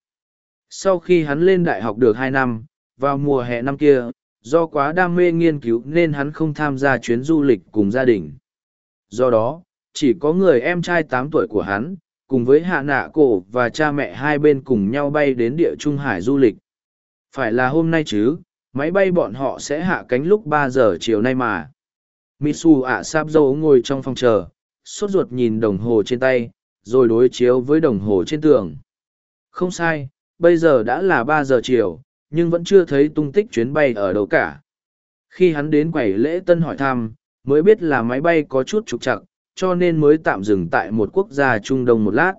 Sau khi hắn lên đại học được hai năm, vào mùa hè năm kia, do quá đam mê nghiên cứu nên hắn không tham gia chuyến du lịch cùng gia đình. Do đó, chỉ có người em trai tám tuổi của hắn, cùng với hạ nạ cổ và cha mẹ hai bên cùng nhau bay đến địa Trung Hải du lịch. Phải là hôm nay chứ, máy bay bọn họ sẽ hạ cánh lúc ba giờ chiều nay mà. Mitsu ạ sáp dâu ngồi trong phòng chờ, sốt ruột nhìn đồng hồ trên tay, rồi đối chiếu với đồng hồ trên tường. Không sai, bây giờ đã là ba giờ chiều, nhưng vẫn chưa thấy tung tích chuyến bay ở đâu cả. Khi hắn đến quầy lễ tân hỏi thăm, mới biết là máy bay có chút trục trặc, cho nên mới tạm dừng tại một quốc gia Trung Đông một lát.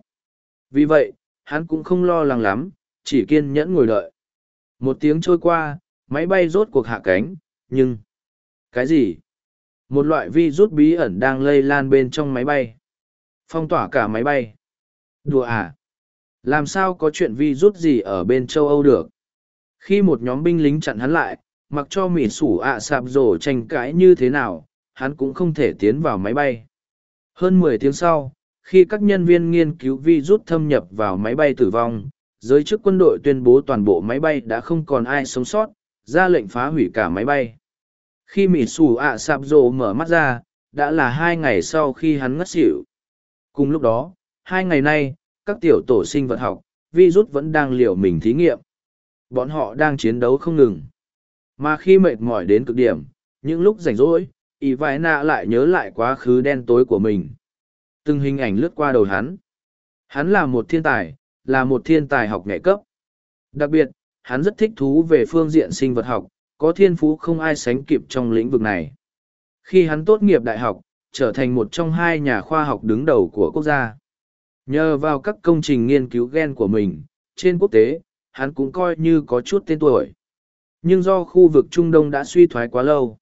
Vì vậy, hắn cũng không lo lắng lắm, chỉ kiên nhẫn ngồi đợi. Một tiếng trôi qua, máy bay rốt cuộc hạ cánh, nhưng... Cái gì? Một loại vi rút bí ẩn đang lây lan bên trong máy bay. Phong tỏa cả máy bay. Đùa à? Làm sao có chuyện vi rút gì ở bên châu Âu được? Khi một nhóm binh lính chặn hắn lại, mặc cho mỉ sủ ạ sạp rổ tranh cãi như thế nào, hắn cũng không thể tiến vào máy bay. Hơn mười tiếng sau, khi các nhân viên nghiên cứu vi rút thâm nhập vào máy bay tử vong, giới chức quân đội tuyên bố toàn bộ máy bay đã không còn ai sống sót, ra lệnh phá hủy cả máy bay. Khi Mỹ Sủ ạ Sạp Rồ mở mắt ra, đã là hai ngày sau khi hắn ngất xỉu. Cùng lúc đó, hai ngày nay, các tiểu tổ sinh vật học, virus vẫn đang liều mình thí nghiệm. Bọn họ đang chiến đấu không ngừng. Mà khi mệt mỏi đến cực điểm, những lúc rảnh rỗi, ý vài nạ lại nhớ lại quá khứ đen tối của mình. Từng hình ảnh lướt qua đầu hắn. Hắn là một thiên tài, là một thiên tài học nghệ cấp. Đặc biệt, hắn rất thích thú về phương diện sinh vật học, có thiên phú không ai sánh kịp trong lĩnh vực này. Khi hắn tốt nghiệp đại học, trở thành một trong hai nhà khoa học đứng đầu của quốc gia. Nhờ vào các công trình nghiên cứu gen của mình, trên quốc tế, hắn cũng coi như có chút tên tuổi. Nhưng do khu vực Trung Đông đã suy thoái quá lâu.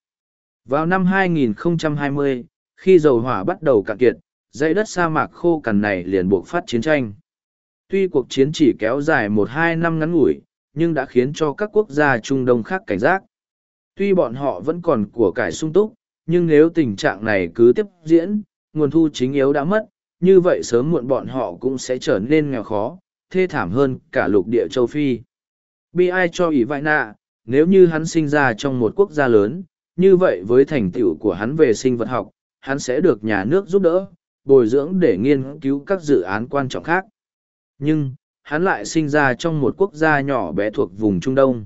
Vào năm 2020, khi dầu hỏa bắt đầu cạn kiệt, dãy đất sa mạc khô cằn này liền buộc phát chiến tranh. Tuy cuộc chiến chỉ kéo dài một hai năm ngắn ngủi, nhưng đã khiến cho các quốc gia Trung Đông khác cảnh giác. Tuy bọn họ vẫn còn của cải sung túc, nhưng nếu tình trạng này cứ tiếp diễn, nguồn thu chính yếu đã mất, như vậy sớm muộn bọn họ cũng sẽ trở nên nghèo khó, thê thảm hơn cả lục địa châu Phi. Bi ai cho ý vại nạ, nếu như hắn sinh ra trong một quốc gia lớn, như vậy với thành tựu của hắn về sinh vật học, hắn sẽ được nhà nước giúp đỡ, bồi dưỡng để nghiên cứu các dự án quan trọng khác. Nhưng, hắn lại sinh ra trong một quốc gia nhỏ bé thuộc vùng Trung Đông.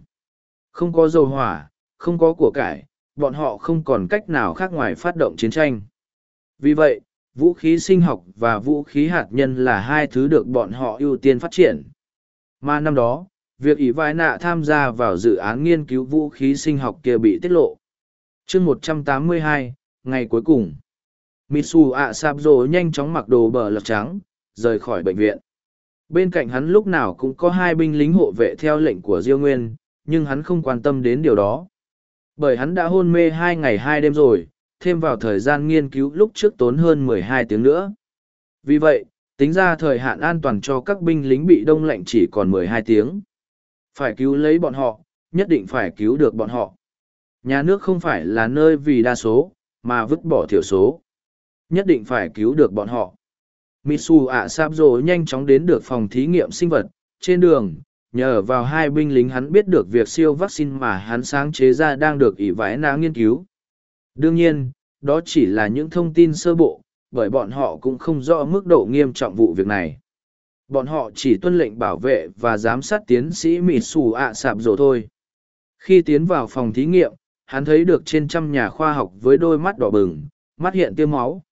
Không có dầu hỏa, không có của cải, bọn họ không còn cách nào khác ngoài phát động chiến tranh. Vì vậy, vũ khí sinh học và vũ khí hạt nhân là hai thứ được bọn họ ưu tiên phát triển. Mà năm đó, việc ỷ vai nạ tham gia vào dự án nghiên cứu vũ khí sinh học kia bị tiết lộ. chương 182, ngày cuối cùng. mitsu ạ sạp rồ nhanh chóng mặc đồ bờ lật trắng rời khỏi bệnh viện bên cạnh hắn lúc nào cũng có hai binh lính hộ vệ theo lệnh của diêu nguyên nhưng hắn không quan tâm đến điều đó bởi hắn đã hôn mê hai ngày hai đêm rồi thêm vào thời gian nghiên cứu lúc trước tốn hơn mười hai tiếng nữa. Vì vậy, tính ra thời hạn an toàn cho các binh lính bị đông lạnh chỉ còn mười hai tiếng. Phải cứu lấy bọn họ, nhất định phải cứu được bọn họ. Nhà nước không phải là nơi vì đa số, mà vứt bỏ thiểu số. Nhất định phải cứu được bọn họ. Mitsu ạ sạp rồ nhanh chóng đến được phòng thí nghiệm sinh vật. Trên đường, nhờ vào hai binh lính hắn biết được việc siêu vaccine mà hắn sáng chế ra đang được ỷ vãi ná nghiên cứu đương nhiên, đó chỉ là những thông tin sơ bộ, bởi bọn họ cũng không rõ mức độ nghiêm trọng vụ việc này. Bọn họ chỉ tuân lệnh bảo vệ và giám sát tiến sĩ mỹ Sù ạ sạp rồ thôi. Khi tiến vào phòng thí nghiệm, hắn thấy được trên trăm nhà khoa học với đôi mắt đỏ bừng, mắt hiện tiêm máu.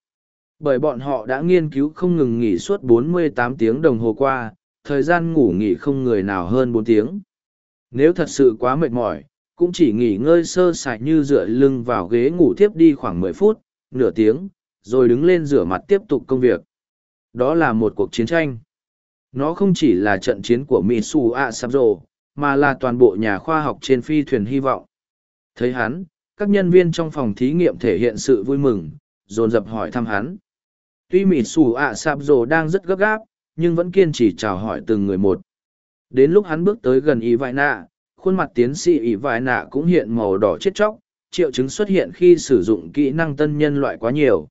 Bởi bọn họ đã nghiên cứu không ngừng nghỉ suốt 48 tiếng đồng hồ qua, thời gian ngủ nghỉ không người nào hơn bốn tiếng. Nếu thật sự quá mệt mỏi cũng chỉ nghỉ ngơi sơ sài như dựa lưng vào ghế ngủ tiếp đi khoảng mười phút, nửa tiếng, rồi đứng lên rửa mặt tiếp tục công việc. Đó là một cuộc chiến tranh. Nó không chỉ là trận chiến của mitsu a mà là toàn bộ nhà khoa học trên phi thuyền hy vọng. Thấy hắn, các nhân viên trong phòng thí nghiệm thể hiện sự vui mừng, dồn dập hỏi thăm hắn. Tuy mitsu a đang rất gấp gáp, nhưng vẫn kiên trì chào hỏi từng người một. Đến lúc hắn bước tới gần y vải nạ khuôn mặt tiến sĩ ỷ vải nạ cũng hiện màu đỏ chết chóc, triệu chứng xuất hiện khi sử dụng kỹ năng tân nhân loại quá nhiều.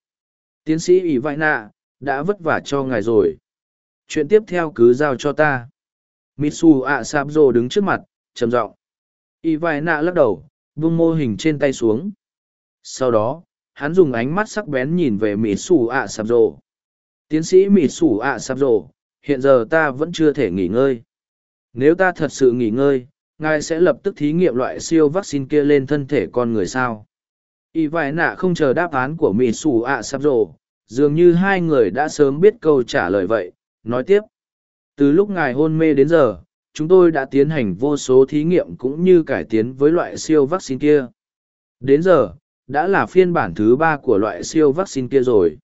Tiến sĩ ỷ vải nạ, đã vất vả cho ngài rồi. Chuyện tiếp theo cứ giao cho ta. Mitsu ạ sáp rô đứng trước mặt, trầm giọng. Ỷ vai nạ lắc đầu, vung mô hình trên tay xuống. Sau đó, hắn dùng ánh mắt sắc bén nhìn về mitsu ạ sạp rô tiến sĩ mitsu ạ sạp rô hiện giờ ta vẫn chưa thể nghỉ ngơi. Nếu ta thật sự nghỉ ngơi ngài sẽ lập tức thí nghiệm loại siêu vaccine kia lên thân thể con người sao? Y vai nạ không chờ đáp án của mitsu ạ sắp rô dường như hai người đã sớm biết câu trả lời vậy, nói tiếp. Từ lúc ngài hôn mê đến giờ, chúng tôi đã tiến hành vô số thí nghiệm cũng như cải tiến với loại siêu vaccine kia. Đến giờ, đã là phiên bản thứ ba của loại siêu vaccine kia rồi.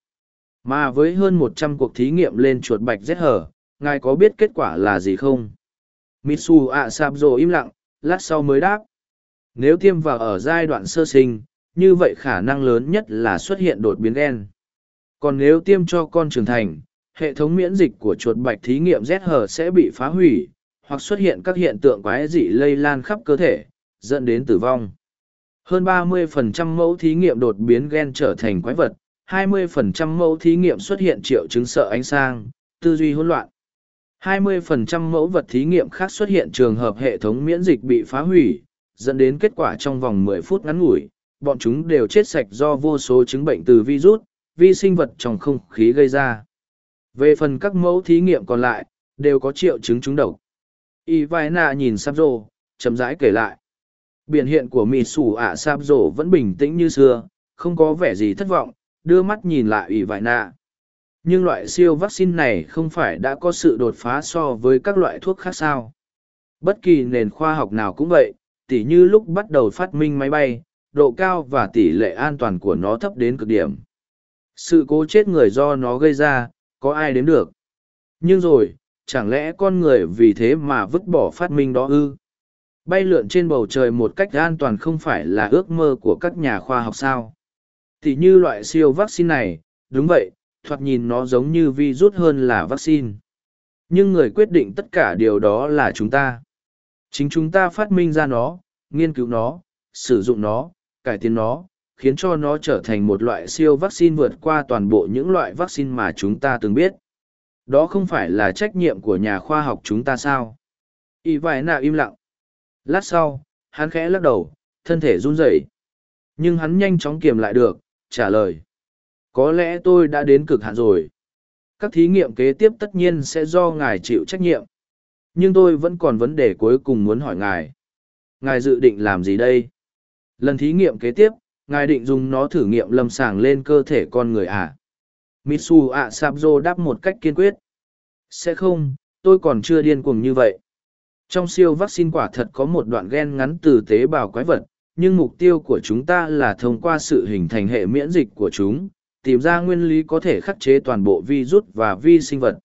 Mà với hơn một trăm cuộc thí nghiệm lên chuột bạch rét hở ngài có biết kết quả là gì không? Mitsu ạ sạp rồ im lặng lát sau mới đáp nếu tiêm vào ở giai đoạn sơ sinh như vậy khả năng lớn nhất là xuất hiện đột biến gen còn nếu tiêm cho con trưởng thành hệ thống miễn dịch của chuột bạch thí nghiệm ZH sẽ bị phá hủy, hoặc xuất hiện các hiện tượng quái dị lây lan khắp cơ thể, dẫn đến tử vong. Hơn 30% mẫu thí nghiệm đột biến gen trở thành quái vật, 20% mẫu thí nghiệm xuất hiện triệu chứng sợ ánh sang, tư duy hỗn loạn. 20% mẫu vật thí nghiệm khác xuất hiện trường hợp hệ thống miễn dịch bị phá hủy, dẫn đến kết quả trong vòng 10 phút ngắn ngủi, bọn chúng đều chết sạch do vô số chứng bệnh từ virus, vi sinh vật trong không khí gây ra. Về phần các mẫu thí nghiệm còn lại, đều có triệu chứng trúng độc. Y vai nạ nhìn sắp Rồ, chấm rãi kể lại. Biển hiện của mì sủ ạ sạp rổ vẫn bình tĩnh như xưa, không có vẻ gì thất vọng, đưa mắt nhìn lại ủy vải nạ. Nhưng loại siêu vaccine này không phải đã có sự đột phá so với các loại thuốc khác sao. Bất kỳ nền khoa học nào cũng vậy, tỉ như lúc bắt đầu phát minh máy bay, độ cao và tỷ lệ an toàn của nó thấp đến cực điểm. Sự cố chết người do nó gây ra, có ai đến được. Nhưng rồi, chẳng lẽ con người vì thế mà vứt bỏ phát minh đó ư? Bay lượn trên bầu trời một cách an toàn không phải là ước mơ của các nhà khoa học sao? Thì như loại siêu vaccine này, đúng vậy, thoạt nhìn nó giống như virus hơn là vaccine. Nhưng người quyết định tất cả điều đó là chúng ta. Chính chúng ta phát minh ra nó, nghiên cứu nó, sử dụng nó, cải tiến nó, khiến cho nó trở thành một loại siêu vaccine vượt qua toàn bộ những loại vaccine mà chúng ta từng biết. Đó không phải là trách nhiệm của nhà khoa học chúng ta sao? Y vải nạ im lặng. Lát sau, hắn khẽ lắc đầu, thân thể run rẩy. Nhưng hắn nhanh chóng kiềm lại được, trả lời. Có lẽ tôi đã đến cực hạn rồi. Các thí nghiệm kế tiếp tất nhiên sẽ do ngài chịu trách nhiệm. Nhưng tôi vẫn còn vấn đề cuối cùng muốn hỏi ngài. Ngài dự định làm gì đây? Lần thí nghiệm kế tiếp, ngài định dùng nó thử nghiệm lâm sàng lên cơ thể con người à? Mitsu ạ Sabzo đáp một cách kiên quyết. Sẽ không, tôi còn chưa điên cuồng như vậy. Trong siêu vaccine quả thật có một đoạn gen ngắn từ tế bào quái vật, nhưng mục tiêu của chúng ta là thông qua sự hình thành hệ miễn dịch của chúng, tìm ra nguyên lý có thể khắc chế toàn bộ vi rút và vi sinh vật.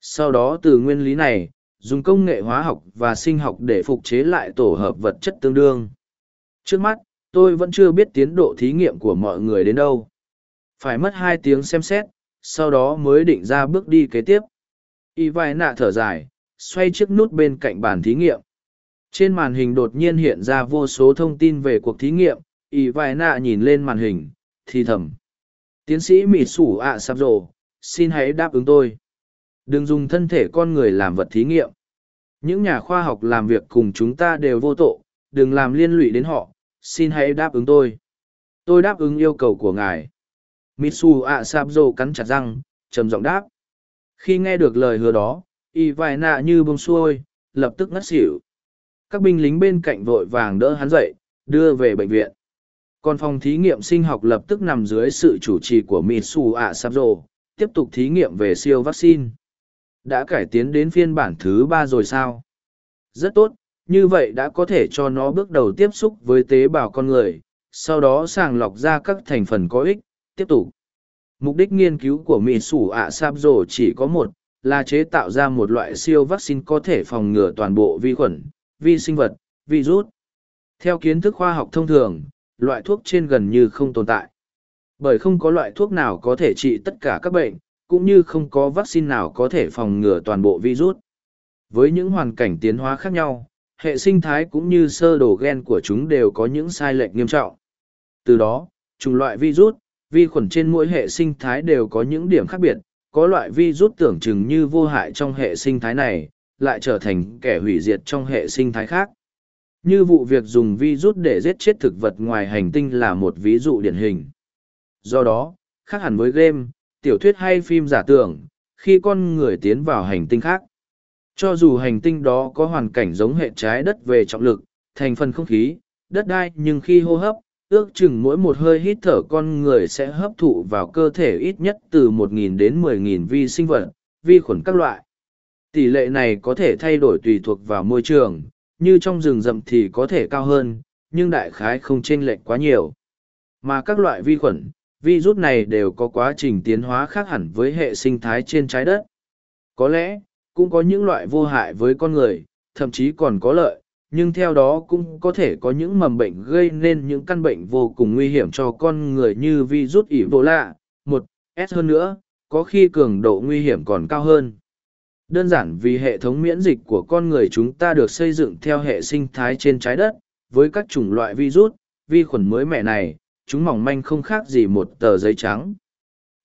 Sau đó từ nguyên lý này, dùng công nghệ hóa học và sinh học để phục chế lại tổ hợp vật chất tương đương. Trước mắt, tôi vẫn chưa biết tiến độ thí nghiệm của mọi người đến đâu. Phải mất hai tiếng xem xét, sau đó mới định ra bước đi kế tiếp. Y vai nạ thở dài, xoay chiếc nút bên cạnh bàn thí nghiệm. Trên màn hình đột nhiên hiện ra vô số thông tin về cuộc thí nghiệm, Y vai nạ nhìn lên màn hình, thì thầm. Tiến sĩ Mị Sủ ạ sạp rồ, xin hãy đáp ứng tôi. Đừng dùng thân thể con người làm vật thí nghiệm. Những nhà khoa học làm việc cùng chúng ta đều vô tội, đừng làm liên lụy đến họ, xin hãy đáp ứng tôi. Tôi đáp ứng yêu cầu của ngài. Mitsu ạ sạp rồ cắn chặt răng, trầm giọng đáp. Khi nghe được lời hứa đó, y vài nạ như bông xuôi, lập tức ngất xỉu. Các binh lính bên cạnh vội vàng đỡ hắn dậy, đưa về bệnh viện. Còn phòng thí nghiệm sinh học lập tức nằm dưới sự chủ trì của Mitsu ạ rồ, tiếp tục thí nghiệm về siêu vaccine. Đã cải tiến đến phiên bản thứ ba rồi sao? Rất tốt, như vậy đã có thể cho nó bước đầu tiếp xúc với tế bào con người, sau đó sàng lọc ra các thành phần có ích, tiếp tục. Mục đích nghiên cứu của Mỹ Sủ ạ Sáp chỉ có một, là chế tạo ra một loại siêu vaccine có thể phòng ngừa toàn bộ vi khuẩn, vi sinh vật, virus. Theo kiến thức khoa học thông thường, loại thuốc trên gần như không tồn tại. Bởi không có loại thuốc nào có thể trị tất cả các bệnh, cũng như không có vaccine nào có thể phòng ngừa toàn bộ virus. Với những hoàn cảnh tiến hóa khác nhau, hệ sinh thái cũng như sơ đồ gen của chúng đều có những sai lệch nghiêm trọng. Từ đó, chủng loại virus, vi khuẩn trên mỗi hệ sinh thái đều có những điểm khác biệt, có loại virus tưởng chừng như vô hại trong hệ sinh thái này, lại trở thành kẻ hủy diệt trong hệ sinh thái khác. Như vụ việc dùng vi rút để giết chết thực vật ngoài hành tinh là một ví dụ điển hình. Do đó, khác hẳn với game, tiểu thuyết hay phim giả tưởng, khi con người tiến vào hành tinh khác. Cho dù hành tinh đó có hoàn cảnh giống hệ trái đất về trọng lực, thành phần không khí, đất đai nhưng khi hô hấp, ước chừng mỗi một hơi hít thở con người sẽ hấp thụ vào cơ thể ít nhất từ 1.000 đến 10.000 vi sinh vật, vi khuẩn các loại. Tỷ lệ này có thể thay đổi tùy thuộc vào môi trường, như trong rừng rậm thì có thể cao hơn, nhưng đại khái không chênh lệch quá nhiều. Mà các loại vi khuẩn, vi rút này đều có quá trình tiến hóa khác hẳn với hệ sinh thái trên trái đất. Có lẽ, cũng có những loại vô hại với con người, thậm chí còn có lợi, nhưng theo đó cũng có thể có những mầm bệnh gây nên những căn bệnh vô cùng nguy hiểm cho con người như vi rút ỉ vô lạ, một S hơn nữa, có khi cường độ nguy hiểm còn cao hơn. Đơn giản vì hệ thống miễn dịch của con người chúng ta được xây dựng theo hệ sinh thái trên trái đất, với các chủng loại virus, vi khuẩn mới mẻ này, chúng mỏng manh không khác gì một tờ giấy trắng.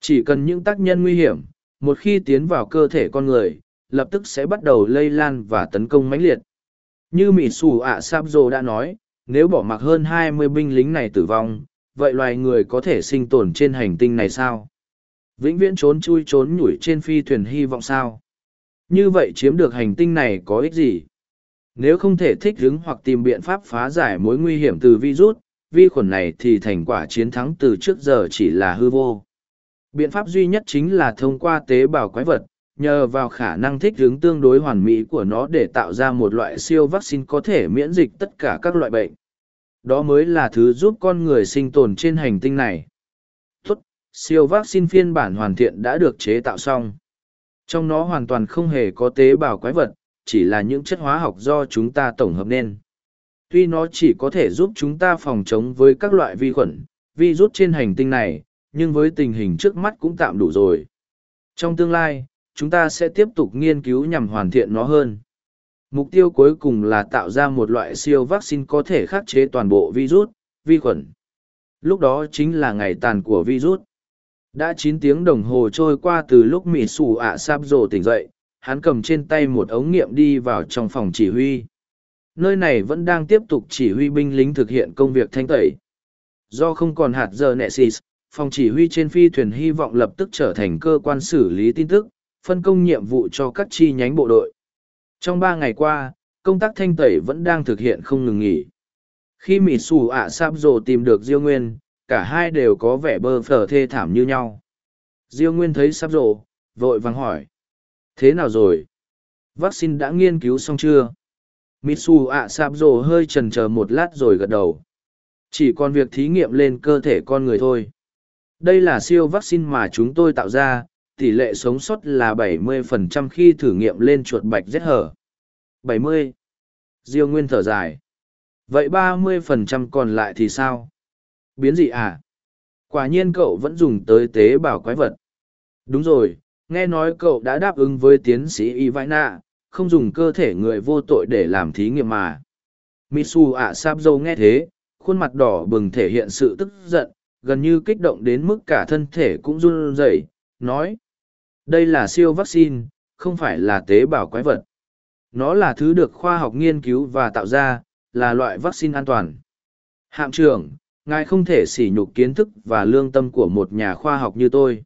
Chỉ cần những tác nhân nguy hiểm, một khi tiến vào cơ thể con người, lập tức sẽ bắt đầu lây lan và tấn công mãnh liệt. Như Mỹ Sù ạ Sáp Dô đã nói, nếu bỏ mặc hơn 20 binh lính này tử vong, vậy loài người có thể sinh tồn trên hành tinh này sao? Vĩnh viễn trốn chui trốn nhủi trên phi thuyền hy vọng sao? Như vậy chiếm được hành tinh này có ích gì? Nếu không thể thích ứng hoặc tìm biện pháp phá giải mối nguy hiểm từ virus, vi khuẩn này thì thành quả chiến thắng từ trước giờ chỉ là hư vô. Biện pháp duy nhất chính là thông qua tế bào quái vật, nhờ vào khả năng thích ứng tương đối hoàn mỹ của nó để tạo ra một loại siêu vaccine có thể miễn dịch tất cả các loại bệnh. Đó mới là thứ giúp con người sinh tồn trên hành tinh này. Tốt, siêu vaccine phiên bản hoàn thiện đã được chế tạo xong. Trong nó hoàn toàn không hề có tế bào quái vật, chỉ là những chất hóa học do chúng ta tổng hợp nên. Tuy nó chỉ có thể giúp chúng ta phòng chống với các loại vi khuẩn, virus trên hành tinh này, nhưng với tình hình trước mắt cũng tạm đủ rồi. Trong tương lai, chúng ta sẽ tiếp tục nghiên cứu nhằm hoàn thiện nó hơn. Mục tiêu cuối cùng là tạo ra một loại siêu vaccine có thể khắc chế toàn bộ virus, vi khuẩn. Lúc đó chính là ngày tàn của virus. Đã chín tiếng đồng hồ trôi qua từ lúc Mỹ xù ạ Sáp Rồ tỉnh dậy, hắn cầm trên tay một ống nghiệm đi vào trong phòng chỉ huy. Nơi này vẫn đang tiếp tục chỉ huy binh lính thực hiện công việc thanh tẩy. Do không còn hạt giờ Nexus, phòng chỉ huy trên phi thuyền hy vọng lập tức trở thành cơ quan xử lý tin tức, phân công nhiệm vụ cho các chi nhánh bộ đội. Trong ba ngày qua, công tác thanh tẩy vẫn đang thực hiện không ngừng nghỉ. Khi Mỹ xù ạ Sáp Rồ tìm được Diêu Nguyên, cả hai đều có vẻ bơ phờ thê thảm như nhau. Diêu Nguyên thấy sắp Rồ, vội vàng hỏi. Thế nào rồi? Vaccine đã nghiên cứu xong chưa? Mitsu ạ sạp Rồ hơi chần chờ một lát rồi gật đầu. Chỉ còn việc thí nghiệm lên cơ thể con người thôi. Đây là siêu vaccine mà chúng tôi tạo ra, tỷ lệ sống sót là 70% khi thử nghiệm lên chuột bạch rết hở. 70. Diêu Nguyên thở dài. Vậy 30% còn lại thì sao? Biến dị à? Quả nhiên cậu vẫn dùng tới tế bào quái vật. Đúng rồi, nghe nói cậu đã đáp ứng với tiến sĩ Ivana, không dùng cơ thể người vô tội để làm thí nghiệm mà. Mitsu ạ Sáp Dâu nghe thế, khuôn mặt đỏ bừng thể hiện sự tức giận, gần như kích động đến mức cả thân thể cũng run rẩy, nói. Đây là siêu vaccine, không phải là tế bào quái vật. Nó là thứ được khoa học nghiên cứu và tạo ra, là loại vaccine an toàn. Hạm trưởng, ngài không thể sỉ nhục kiến thức và lương tâm của một nhà khoa học như tôi.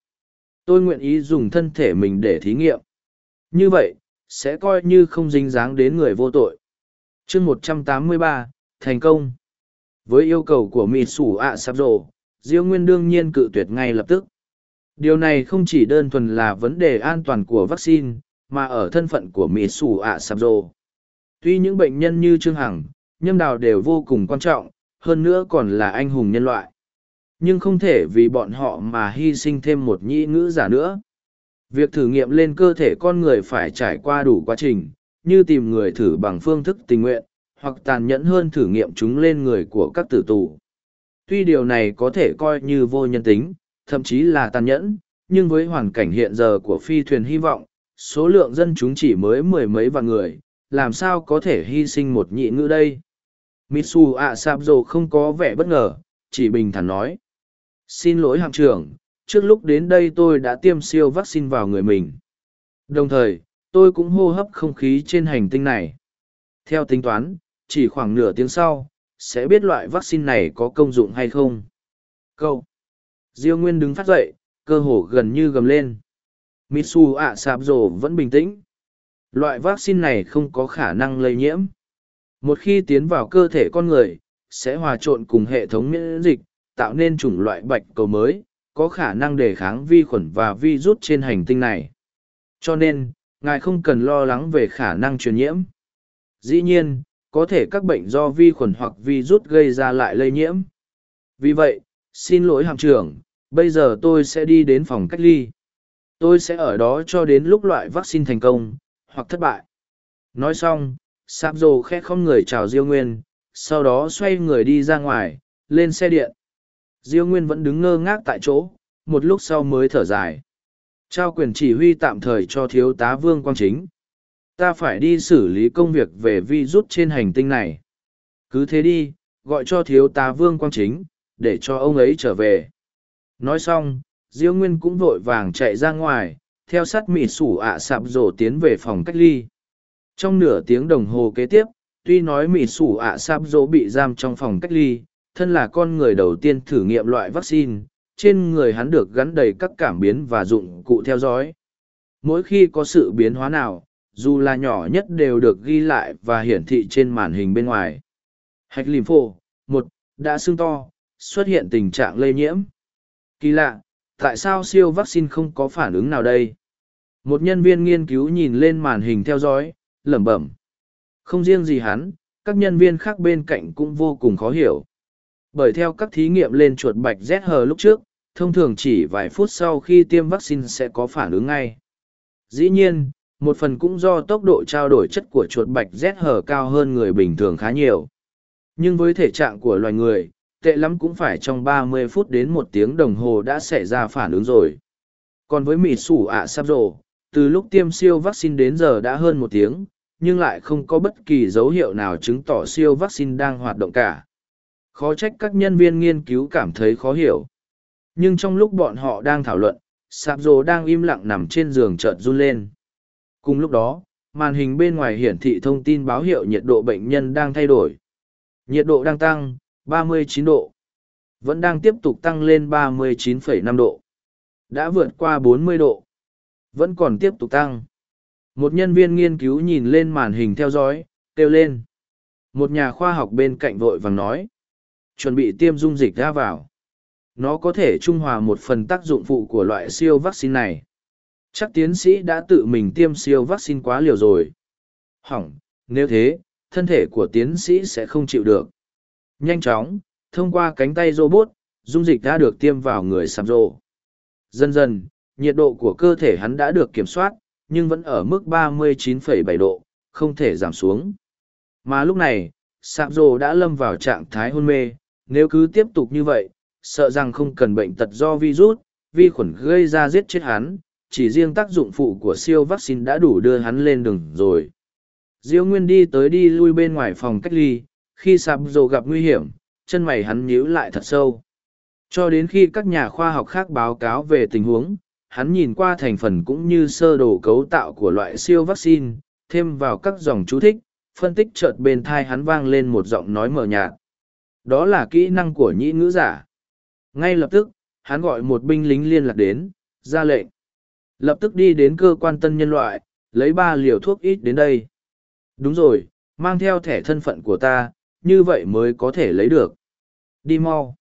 Tôi nguyện ý dùng thân thể mình để thí nghiệm. Như vậy, sẽ coi như không dính dáng đến người vô tội. chương 183, thành công. Với yêu cầu của Mỹ Sủ ạ Sắp rộ Diêu Nguyên đương nhiên cự tuyệt ngay lập tức. Điều này không chỉ đơn thuần là vấn đề an toàn của vaccine, mà ở thân phận của Mỹ Sủ ạ Sắp rộ Tuy những bệnh nhân như Trương Hằng, Nhâm Đào đều vô cùng quan trọng, hơn nữa còn là anh hùng nhân loại. Nhưng không thể vì bọn họ mà hy sinh thêm một nhĩ ngữ giả nữa. Việc thử nghiệm lên cơ thể con người phải trải qua đủ quá trình, như tìm người thử bằng phương thức tình nguyện, hoặc tàn nhẫn hơn thử nghiệm chúng lên người của các tử tù. Tuy điều này có thể coi như vô nhân tính, thậm chí là tàn nhẫn, nhưng với hoàn cảnh hiện giờ của phi thuyền hy vọng, số lượng dân chúng chỉ mới mười mấy vạn người, làm sao có thể hy sinh một nhị ngữ đây? Mitsu ạ Sạp không có vẻ bất ngờ, chỉ bình thản nói. Xin lỗi hạm trưởng, trước lúc đến đây tôi đã tiêm siêu vaccine vào người mình. Đồng thời, tôi cũng hô hấp không khí trên hành tinh này. Theo tính toán, chỉ khoảng nửa tiếng sau, sẽ biết loại vaccine này có công dụng hay không. Câu. Diêu Nguyên đứng phát dậy, cơ hồ gần như gầm lên. Mitsu ạ sạp rồ vẫn bình tĩnh. Loại vaccine này không có khả năng lây nhiễm. Một khi tiến vào cơ thể con người, sẽ hòa trộn cùng hệ thống miễn dịch, tạo nên chủng loại bạch cầu mới, có khả năng đề kháng vi khuẩn và virus trên hành tinh này. Cho nên, ngài không cần lo lắng về khả năng truyền nhiễm. Dĩ nhiên, có thể các bệnh do vi khuẩn hoặc virus gây ra lại lây nhiễm. Vì vậy, xin lỗi hạm trưởng, bây giờ tôi sẽ đi đến phòng cách ly. Tôi sẽ ở đó cho đến lúc loại vaccine thành công, hoặc thất bại. Nói xong, sạp Dồ khẽ không người chào Diêu Nguyên, sau đó xoay người đi ra ngoài, lên xe điện. Diêu Nguyên vẫn đứng ngơ ngác tại chỗ, một lúc sau mới thở dài. Trao quyền chỉ huy tạm thời cho thiếu tá Vương Quang Chính. Ta phải đi xử lý công việc về vi rút trên hành tinh này. Cứ thế đi, gọi cho thiếu tá Vương Quang Chính, để cho ông ấy trở về. Nói xong, Diêu Nguyên cũng vội vàng chạy ra ngoài, theo sát mịt sủ ạ sạp rổ tiến về phòng cách ly. Trong nửa tiếng đồng hồ kế tiếp, tuy nói Mỹ sủ ạ sáp dỗ bị giam trong phòng cách ly, thân là con người đầu tiên thử nghiệm loại vaccine, trên người hắn được gắn đầy các cảm biến và dụng cụ theo dõi. Mỗi khi có sự biến hóa nào, dù là nhỏ nhất đều được ghi lại và hiển thị trên màn hình bên ngoài. Hạch lìm phổ, một, đã sưng to, xuất hiện tình trạng lây nhiễm. Kỳ lạ, tại sao siêu vaccine không có phản ứng nào đây? Một nhân viên nghiên cứu nhìn lên màn hình theo dõi, lẩm bẩm. Không riêng gì hắn, các nhân viên khác bên cạnh cũng vô cùng khó hiểu. Bởi theo các thí nghiệm lên chuột bạch ZH lúc trước, thông thường chỉ vài phút sau khi tiêm vaccine sẽ có phản ứng ngay. Dĩ nhiên, một phần cũng do tốc độ trao đổi chất của chuột bạch ZH cao hơn người bình thường khá nhiều. Nhưng với thể trạng của loài người, tệ lắm cũng phải trong 30 phút đến một tiếng đồng hồ đã xảy ra phản ứng rồi. Còn với mì sủ ạ sắp rồ, từ lúc tiêm siêu vaccine đến giờ đã hơn một tiếng, nhưng lại không có bất kỳ dấu hiệu nào chứng tỏ siêu vaccine đang hoạt động cả. Khó trách các nhân viên nghiên cứu cảm thấy khó hiểu. Nhưng trong lúc bọn họ đang thảo luận, sạp rồ đang im lặng nằm trên giường chợt run lên. Cùng lúc đó, màn hình bên ngoài hiển thị thông tin báo hiệu nhiệt độ bệnh nhân đang thay đổi. Nhiệt độ đang tăng, 39 độ. Vẫn đang tiếp tục tăng lên 39,5 độ. Đã vượt qua 40 độ. Vẫn còn tiếp tục tăng. Một nhân viên nghiên cứu nhìn lên màn hình theo dõi, kêu lên. Một nhà khoa học bên cạnh vội vàng nói. Chuẩn bị tiêm dung dịch ra vào. Nó có thể trung hòa một phần tác dụng phụ của loại siêu vaccine này. Chắc tiến sĩ đã tự mình tiêm siêu vaccine quá liều rồi. Hỏng, nếu thế, thân thể của tiến sĩ sẽ không chịu được. Nhanh chóng, thông qua cánh tay robot, dung dịch đã được tiêm vào người sạp rộ. Dần dần, nhiệt độ của cơ thể hắn đã được kiểm soát, nhưng vẫn ở mức 39,7 độ, không thể giảm xuống. Mà lúc này, sạp Dồ đã lâm vào trạng thái hôn mê, nếu cứ tiếp tục như vậy, sợ rằng không cần bệnh tật do virus, vi khuẩn gây ra giết chết hắn, chỉ riêng tác dụng phụ của siêu vaccine đã đủ đưa hắn lên đường rồi. Diêu Nguyên đi tới đi lui bên ngoài phòng cách ly, khi sạp Dồ gặp nguy hiểm, chân mày hắn nhíu lại thật sâu. Cho đến khi các nhà khoa học khác báo cáo về tình huống, hắn nhìn qua thành phần cũng như sơ đồ cấu tạo của loại siêu vaccine, thêm vào các dòng chú thích, phân tích chợt bên thai hắn vang lên một giọng nói mờ nhạt. Đó là kỹ năng của nhĩ ngữ giả. Ngay lập tức, hắn gọi một binh lính liên lạc đến, ra lệnh. Lập tức đi đến cơ quan tân nhân loại, lấy ba liều thuốc ít đến đây. Đúng rồi, mang theo thẻ thân phận của ta, như vậy mới có thể lấy được. Đi mau.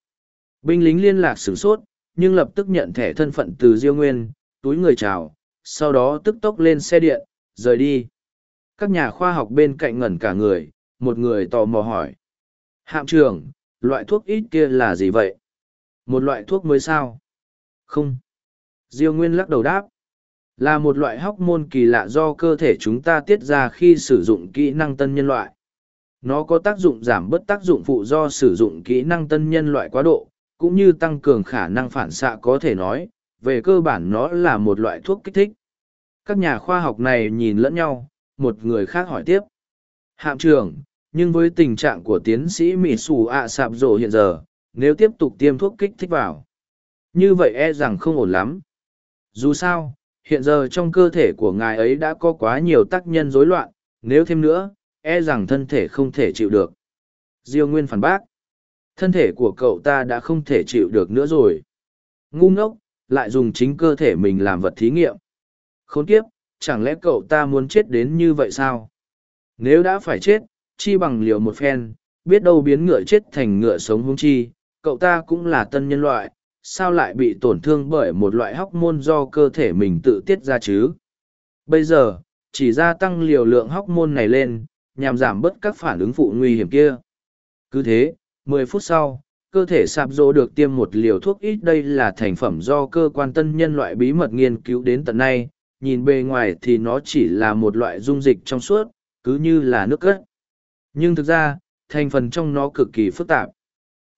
Binh lính liên lạc sửng sốt, nhưng lập tức nhận thẻ thân phận từ Diêu Nguyên, túi người chào, sau đó tức tốc lên xe điện, rời đi. Các nhà khoa học bên cạnh ngẩn cả người, một người tò mò hỏi. Hạm trưởng, loại thuốc ít kia là gì vậy? Một loại thuốc mới sao? Không. Diêu Nguyên lắc đầu đáp. Là một loại hóc môn kỳ lạ do cơ thể chúng ta tiết ra khi sử dụng kỹ năng tân nhân loại. Nó có tác dụng giảm bớt tác dụng phụ do sử dụng kỹ năng tân nhân loại quá độ, cũng như tăng cường khả năng phản xạ có thể nói, về cơ bản nó là một loại thuốc kích thích. Các nhà khoa học này nhìn lẫn nhau, một người khác hỏi tiếp. Hạm trưởng, nhưng với tình trạng của tiến sĩ Mỹ Sù ạ sạp rổ hiện giờ, nếu tiếp tục tiêm thuốc kích thích vào, như vậy e rằng không ổn lắm. Dù sao, hiện giờ trong cơ thể của ngài ấy đã có quá nhiều tác nhân rối loạn, nếu thêm nữa, e rằng thân thể không thể chịu được. Diêu Nguyên phản bác. Thân thể của cậu ta đã không thể chịu được nữa rồi. Ngu ngốc, lại dùng chính cơ thể mình làm vật thí nghiệm. Khốn kiếp, chẳng lẽ cậu ta muốn chết đến như vậy sao? Nếu đã phải chết, chi bằng liều một phen, biết đâu biến ngựa chết thành ngựa sống hung chi, cậu ta cũng là tân nhân loại, sao lại bị tổn thương bởi một loại hóc môn do cơ thể mình tự tiết ra chứ? Bây giờ, chỉ gia tăng liều lượng hóc môn này lên, nhằm giảm bớt các phản ứng phụ nguy hiểm kia. Cứ thế, 10 phút sau, cơ thể sạp rỗ được tiêm một liều thuốc ít đây là thành phẩm do cơ quan tân nhân loại bí mật nghiên cứu đến tận nay, nhìn bề ngoài thì nó chỉ là một loại dung dịch trong suốt, cứ như là nước cất. Nhưng thực ra, thành phần trong nó cực kỳ phức tạp.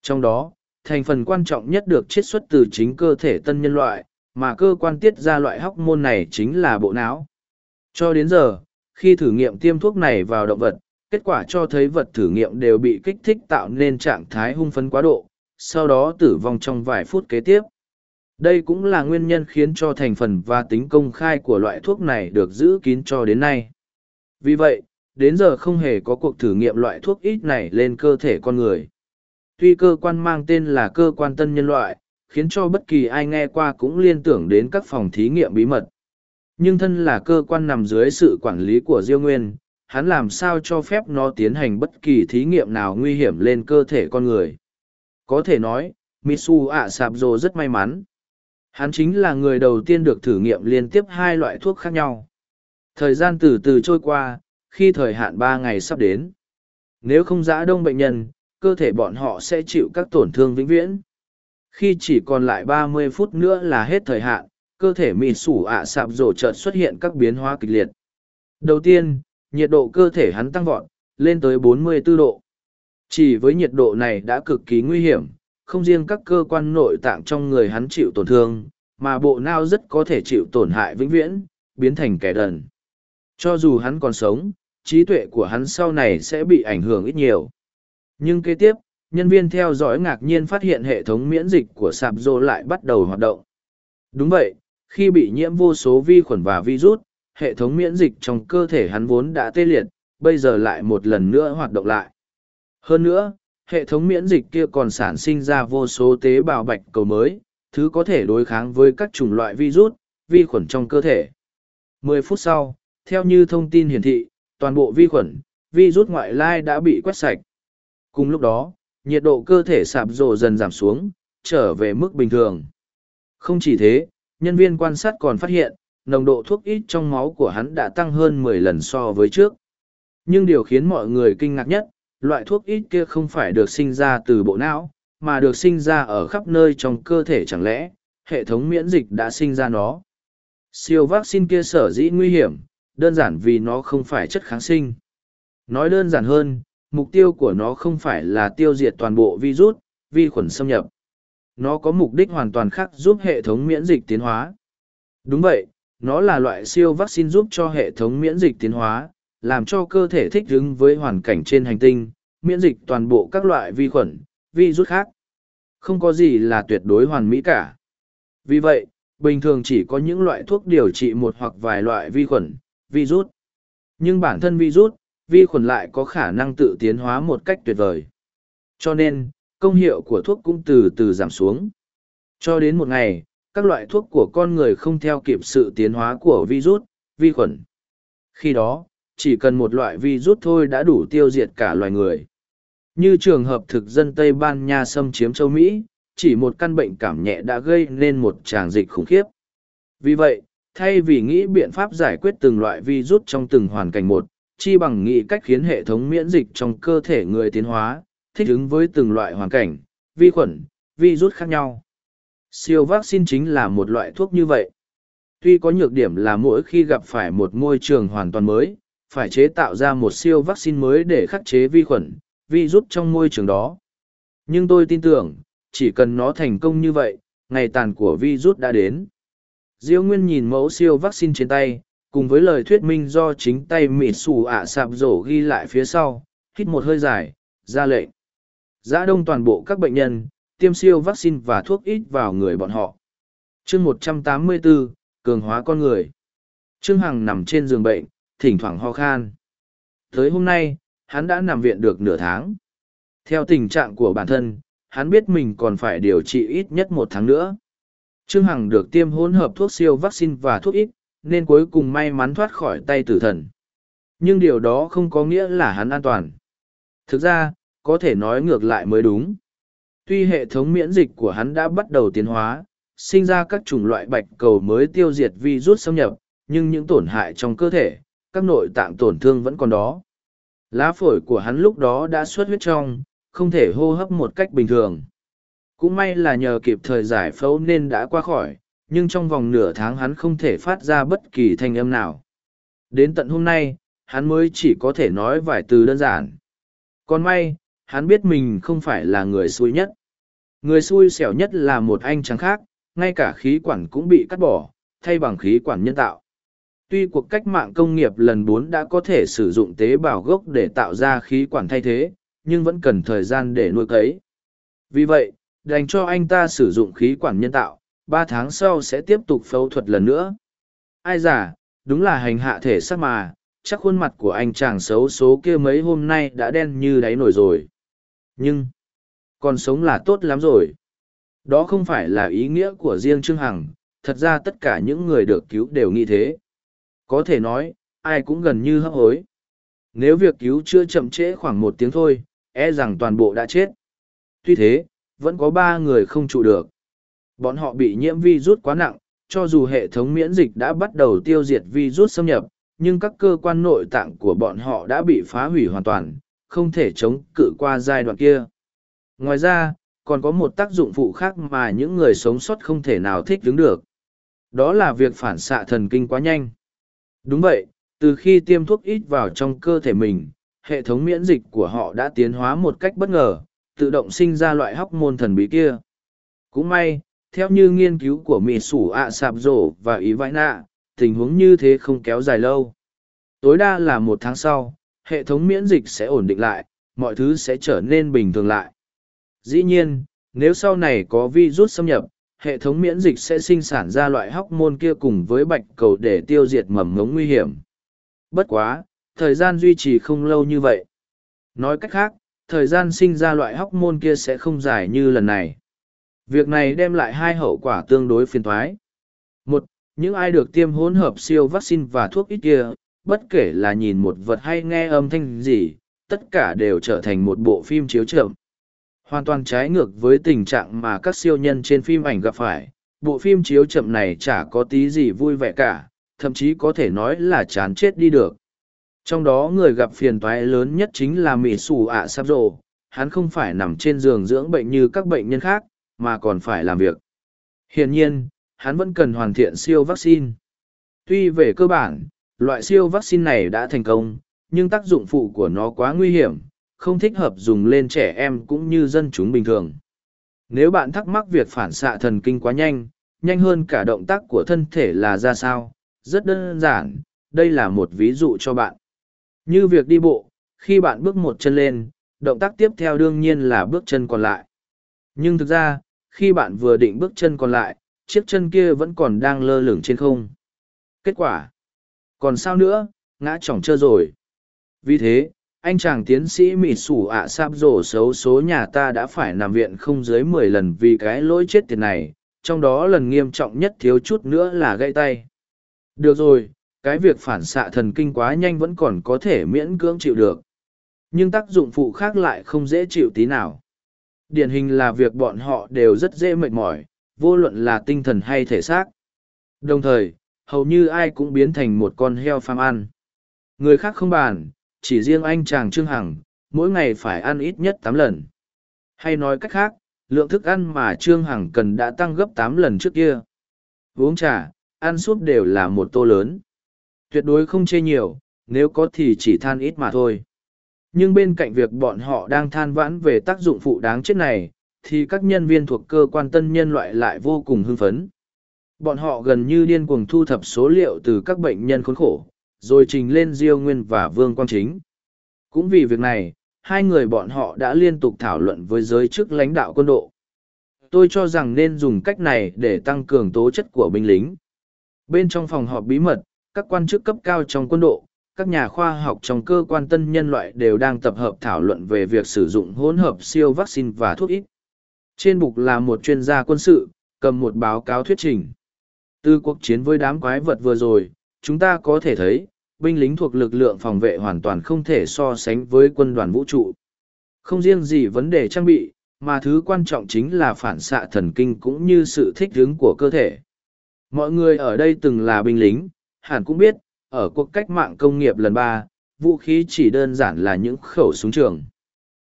Trong đó, thành phần quan trọng nhất được chiết xuất từ chính cơ thể tân nhân loại, mà cơ quan tiết ra loại hóc môn này chính là bộ não. Cho đến giờ, khi thử nghiệm tiêm thuốc này vào động vật, kết quả cho thấy vật thử nghiệm đều bị kích thích tạo nên trạng thái hung phấn quá độ, sau đó tử vong trong vài phút kế tiếp. Đây cũng là nguyên nhân khiến cho thành phần và tính công khai của loại thuốc này được giữ kín cho đến nay. Vì vậy, đến giờ không hề có cuộc thử nghiệm loại thuốc ít này lên cơ thể con người. Tuy cơ quan mang tên là cơ quan tân nhân loại, khiến cho bất kỳ ai nghe qua cũng liên tưởng đến các phòng thí nghiệm bí mật. Nhưng thân là cơ quan nằm dưới sự quản lý của Diêu Nguyên, hắn làm sao cho phép nó tiến hành bất kỳ thí nghiệm nào nguy hiểm lên cơ thể con người. Có thể nói, Mitsu ạ sạp rồ rất may mắn. Hắn chính là người đầu tiên được thử nghiệm liên tiếp hai loại thuốc khác nhau. Thời gian từ từ trôi qua, khi thời hạn ba ngày sắp đến. Nếu không giã đông bệnh nhân, cơ thể bọn họ sẽ chịu các tổn thương vĩnh viễn. Khi chỉ còn lại ba mươi phút nữa là hết thời hạn, cơ thể mịt sủ ạ sạp rổ chợt xuất hiện các biến hóa kịch liệt. Đầu tiên, nhiệt độ cơ thể hắn tăng vọt, lên tới 44 độ. Chỉ với nhiệt độ này đã cực kỳ nguy hiểm, không riêng các cơ quan nội tạng trong người hắn chịu tổn thương, mà bộ não rất có thể chịu tổn hại vĩnh viễn, biến thành kẻ đần. Cho dù hắn còn sống, trí tuệ của hắn sau này sẽ bị ảnh hưởng ít nhiều. Nhưng kế tiếp, nhân viên theo dõi ngạc nhiên phát hiện hệ thống miễn dịch của sạp rô lại bắt đầu hoạt động. Đúng vậy, khi bị nhiễm vô số vi khuẩn và virus, hệ thống miễn dịch trong cơ thể hắn vốn đã tê liệt, bây giờ lại một lần nữa hoạt động lại. Hơn nữa, hệ thống miễn dịch kia còn sản sinh ra vô số tế bào bạch cầu mới, thứ có thể đối kháng với các chủng loại virus, vi khuẩn trong cơ thể. 10 phút sau, theo như thông tin hiển thị, toàn bộ vi khuẩn, virus ngoại lai đã bị quét sạch. Cùng lúc đó, nhiệt độ cơ thể sạp rồ dần giảm xuống, trở về mức bình thường. Không chỉ thế, nhân viên quan sát còn phát hiện, nồng độ thuốc ít trong máu của hắn đã tăng hơn 10 lần so với trước. Nhưng điều khiến mọi người kinh ngạc nhất, loại thuốc ít kia không phải được sinh ra từ bộ não, mà được sinh ra ở khắp nơi trong cơ thể chẳng lẽ, hệ thống miễn dịch đã sinh ra nó. Siêu vaccine kia sở dĩ nguy hiểm, đơn giản vì nó không phải chất kháng sinh. Nói đơn giản hơn, mục tiêu của nó không phải là tiêu diệt toàn bộ virus, vi khuẩn xâm nhập. Nó có mục đích hoàn toàn khác giúp hệ thống miễn dịch tiến hóa. Đúng vậy, nó là loại siêu vaccine giúp cho hệ thống miễn dịch tiến hóa, làm cho cơ thể thích ứng với hoàn cảnh trên hành tinh, miễn dịch toàn bộ các loại vi khuẩn, virus khác. Không có gì là tuyệt đối hoàn mỹ cả. Vì vậy, bình thường chỉ có những loại thuốc điều trị một hoặc vài loại vi khuẩn, virus. Nhưng bản thân virus, vi khuẩn lại có khả năng tự tiến hóa một cách tuyệt vời. Cho nên, công hiệu của thuốc cũng từ từ giảm xuống. Cho đến một ngày, các loại thuốc của con người không theo kịp sự tiến hóa của virus, vi khuẩn. Khi đó, chỉ cần một loại virus thôi đã đủ tiêu diệt cả loài người. Như trường hợp thực dân Tây Ban Nha xâm chiếm châu Mỹ, chỉ một căn bệnh cảm nhẹ đã gây nên một tràng dịch khủng khiếp. Vì vậy, thay vì nghĩ biện pháp giải quyết từng loại virus trong từng hoàn cảnh một, chi bằng nghĩ cách khiến hệ thống miễn dịch trong cơ thể người tiến hóa, thích ứng với từng loại hoàn cảnh, vi khuẩn, virus khác nhau. Siêu vaccine chính là một loại thuốc như vậy. Tuy có nhược điểm là mỗi khi gặp phải một môi trường hoàn toàn mới, phải chế tạo ra một siêu vaccine mới để khắc chế vi khuẩn, virus trong môi trường đó. Nhưng tôi tin tưởng, chỉ cần nó thành công như vậy, ngày tàn của virus đã đến. Diêu Nguyên nhìn mẫu siêu vaccine trên tay, cùng với lời thuyết minh do chính tay mị xù ạ sạp rổ ghi lại phía sau, hít một hơi dài, ra lệnh. Giã đông toàn bộ các bệnh nhân, tiêm siêu vaccine và thuốc ít vào người bọn họ. chương 184, cường hóa con người. Trương Hằng nằm trên giường bệnh, thỉnh thoảng ho khan. Tới hôm nay, hắn đã nằm viện được nửa tháng. Theo tình trạng của bản thân, hắn biết mình còn phải điều trị ít nhất một tháng nữa. Trương Hằng được tiêm hỗn hợp thuốc siêu vaccine và thuốc ít, nên cuối cùng may mắn thoát khỏi tay tử thần. Nhưng điều đó không có nghĩa là hắn an toàn. Thực ra, có thể nói ngược lại mới đúng. Tuy hệ thống miễn dịch của hắn đã bắt đầu tiến hóa, sinh ra các chủng loại bạch cầu mới tiêu diệt virus xâm nhập, nhưng những tổn hại trong cơ thể, các nội tạng tổn thương vẫn còn đó. Lá phổi của hắn lúc đó đã xuất huyết trong, không thể hô hấp một cách bình thường. Cũng may là nhờ kịp thời giải phẫu nên đã qua khỏi, nhưng trong vòng nửa tháng hắn không thể phát ra bất kỳ thanh âm nào. Đến tận hôm nay, hắn mới chỉ có thể nói vài từ đơn giản. Còn may, hắn biết mình không phải là người xui nhất. Người xui xẻo nhất là một anh trắng khác, ngay cả khí quản cũng bị cắt bỏ, thay bằng khí quản nhân tạo. Tuy cuộc cách mạng công nghiệp lần bốn đã có thể sử dụng tế bào gốc để tạo ra khí quản thay thế, nhưng vẫn cần thời gian để nuôi cấy. Vì vậy, đành cho anh ta sử dụng khí quản nhân tạo, ba tháng sau sẽ tiếp tục phẫu thuật lần nữa. Ai giả, đúng là hành hạ thể sắc mà, chắc khuôn mặt của anh chàng xấu số kia mấy hôm nay đã đen như đáy nổi rồi. Nhưng, còn sống là tốt lắm rồi. Đó không phải là ý nghĩa của riêng Trương Hằng, thật ra tất cả những người được cứu đều nghĩ thế. Có thể nói, ai cũng gần như hấp hối. Nếu việc cứu chưa chậm trễ khoảng một tiếng thôi, e rằng toàn bộ đã chết. Tuy thế, vẫn có ba người không trụ được. Bọn họ bị nhiễm virus quá nặng, cho dù hệ thống miễn dịch đã bắt đầu tiêu diệt virus xâm nhập, nhưng các cơ quan nội tạng của bọn họ đã bị phá hủy hoàn toàn, không thể chống cự qua giai đoạn kia. Ngoài ra, còn có một tác dụng phụ khác mà những người sống sót không thể nào thích ứng được. Đó là việc phản xạ thần kinh quá nhanh. Đúng vậy, từ khi tiêm thuốc ít vào trong cơ thể mình, hệ thống miễn dịch của họ đã tiến hóa một cách bất ngờ, tự động sinh ra loại hóc môn thần bí kia. Cũng may, theo như nghiên cứu của mỹ sủ ạ sạp rổ và ý vãi nạ, tình huống như thế không kéo dài lâu. Tối đa là một tháng sau, hệ thống miễn dịch sẽ ổn định lại, mọi thứ sẽ trở nên bình thường lại. Dĩ nhiên, nếu sau này có virus xâm nhập, hệ thống miễn dịch sẽ sinh sản ra loại hóc môn kia cùng với bạch cầu để tiêu diệt mầm ngống nguy hiểm. Bất quá, thời gian duy trì không lâu như vậy. Nói cách khác, thời gian sinh ra loại hóc môn kia sẽ không dài như lần này. Việc này đem lại hai hậu quả tương đối phiền thoái. Một, những ai được tiêm hỗn hợp siêu vaccine và thuốc ít kia, bất kể là nhìn một vật hay nghe âm thanh gì, tất cả đều trở thành một bộ phim chiếu chậm. Hoàn toàn trái ngược với tình trạng mà các siêu nhân trên phim ảnh gặp phải, bộ phim chiếu chậm này chả có tí gì vui vẻ cả, thậm chí có thể nói là chán chết đi được. Trong đó người gặp phiền toái lớn nhất chính là Mỹ Sù ạ Sáp Rồ, hắn không phải nằm trên giường dưỡng bệnh như các bệnh nhân khác, mà còn phải làm việc. Hiển nhiên, hắn vẫn cần hoàn thiện siêu vaccine. Tuy về cơ bản, loại siêu vaccine này đã thành công, nhưng tác dụng phụ của nó quá nguy hiểm, không thích hợp dùng lên trẻ em cũng như dân chúng bình thường. Nếu bạn thắc mắc việc phản xạ thần kinh quá nhanh, nhanh hơn cả động tác của thân thể là ra sao, rất đơn giản, đây là một ví dụ cho bạn. Như việc đi bộ, khi bạn bước một chân lên, động tác tiếp theo đương nhiên là bước chân còn lại. Nhưng thực ra, khi bạn vừa định bước chân còn lại, chiếc chân kia vẫn còn đang lơ lửng trên không. Kết quả? Còn sao nữa, ngã chỏng trơ rồi. Vì thế, anh chàng tiến sĩ mịt sủ ạ sáp rổ xấu số nhà ta đã phải nằm viện không dưới mười lần vì cái lỗi chết tiệt này, trong đó lần nghiêm trọng nhất thiếu chút nữa là gãy tay. Được rồi, cái việc phản xạ thần kinh quá nhanh vẫn còn có thể miễn cưỡng chịu được. Nhưng tác dụng phụ khác lại không dễ chịu tí nào. Điển hình là việc bọn họ đều rất dễ mệt mỏi, vô luận là tinh thần hay thể xác. Đồng thời, hầu như ai cũng biến thành một con heo pham ăn. Người khác không bàn, chỉ riêng anh chàng Trương Hằng, mỗi ngày phải ăn ít nhất tám lần. Hay nói cách khác, lượng thức ăn mà Trương Hằng cần đã tăng gấp tám lần trước kia. Uống trà, ăn súp đều là một tô lớn. Tuyệt đối không chê nhiều, nếu có thì chỉ than ít mà thôi. Nhưng bên cạnh việc bọn họ đang than vãn về tác dụng phụ đáng chết này, thì các nhân viên thuộc cơ quan tân nhân loại lại vô cùng hưng phấn. Bọn họ gần như điên cuồng thu thập số liệu từ các bệnh nhân khốn khổ, rồi trình lên Diêu Nguyên và Vương Quang Chính. Cũng vì việc này, hai người bọn họ đã liên tục thảo luận với giới chức lãnh đạo quân đội. Tôi cho rằng nên dùng cách này để tăng cường tố chất của binh lính. Bên trong phòng họp bí mật, các quan chức cấp cao trong quân đội, các nhà khoa học trong cơ quan tân nhân loại đều đang tập hợp thảo luận về việc sử dụng hỗn hợp siêu vaccine và thuốc ít. Trên bục là một chuyên gia quân sự, cầm một báo cáo thuyết trình. Từ cuộc chiến với đám quái vật vừa rồi, chúng ta có thể thấy, binh lính thuộc lực lượng phòng vệ hoàn toàn không thể so sánh với quân đoàn vũ trụ. Không riêng gì vấn đề trang bị, mà thứ quan trọng chính là phản xạ thần kinh cũng như sự thích ứng của cơ thể. Mọi người ở đây từng là binh lính, hẳn cũng biết, ở cuộc cách mạng công nghiệp lần ba, vũ khí chỉ đơn giản là những khẩu súng trường.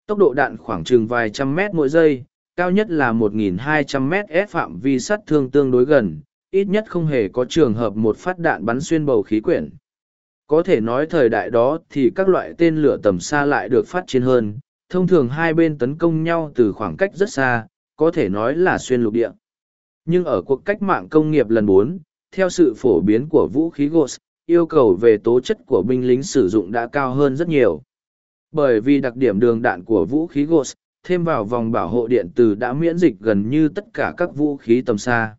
Tốc độ đạn khoảng chừng vài trăm mét mỗi giây, cao nhất là 1.200 mét S phạm vi sát thương tương đối gần, ít nhất không hề có trường hợp một phát đạn bắn xuyên bầu khí quyển. Có thể nói thời đại đó thì các loại tên lửa tầm xa lại được phát triển hơn, thông thường hai bên tấn công nhau từ khoảng cách rất xa, có thể nói là xuyên lục địa. Nhưng ở cuộc cách mạng công nghiệp lần bốn, theo sự phổ biến của vũ khí Ghost, yêu cầu về tố chất của binh lính sử dụng đã cao hơn rất nhiều. Bởi vì đặc điểm đường đạn của vũ khí Ghost thêm vào vòng bảo hộ điện tử đã miễn dịch gần như tất cả các vũ khí tầm xa.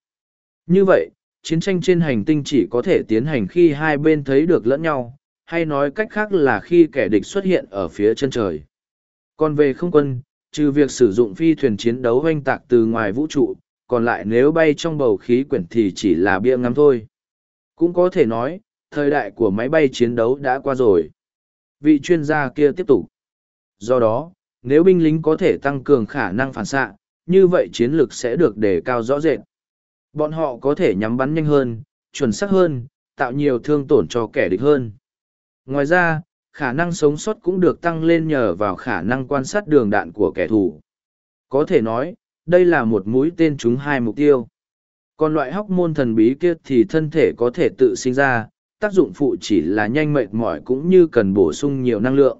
Như vậy, chiến tranh trên hành tinh chỉ có thể tiến hành khi hai bên thấy được lẫn nhau, hay nói cách khác là khi kẻ địch xuất hiện ở phía chân trời. Còn về không quân, trừ việc sử dụng phi thuyền chiến đấu oanh tạc từ ngoài vũ trụ, còn lại nếu bay trong bầu khí quyển thì chỉ là bia ngắm thôi. Cũng có thể nói, thời đại của máy bay chiến đấu đã qua rồi. Vị chuyên gia kia tiếp tục. Do đó, nếu binh lính có thể tăng cường khả năng phản xạ, như vậy chiến lược sẽ được đề cao rõ rệt. Bọn họ có thể nhắm bắn nhanh hơn, chuẩn xác hơn, tạo nhiều thương tổn cho kẻ địch hơn. Ngoài ra, khả năng sống sót cũng được tăng lên nhờ vào khả năng quan sát đường đạn của kẻ thù. Có thể nói, đây là một mũi tên trúng hai mục tiêu. Còn loại hóc môn thần bí kia thì thân thể có thể tự sinh ra, tác dụng phụ chỉ là nhanh mệt mỏi cũng như cần bổ sung nhiều năng lượng.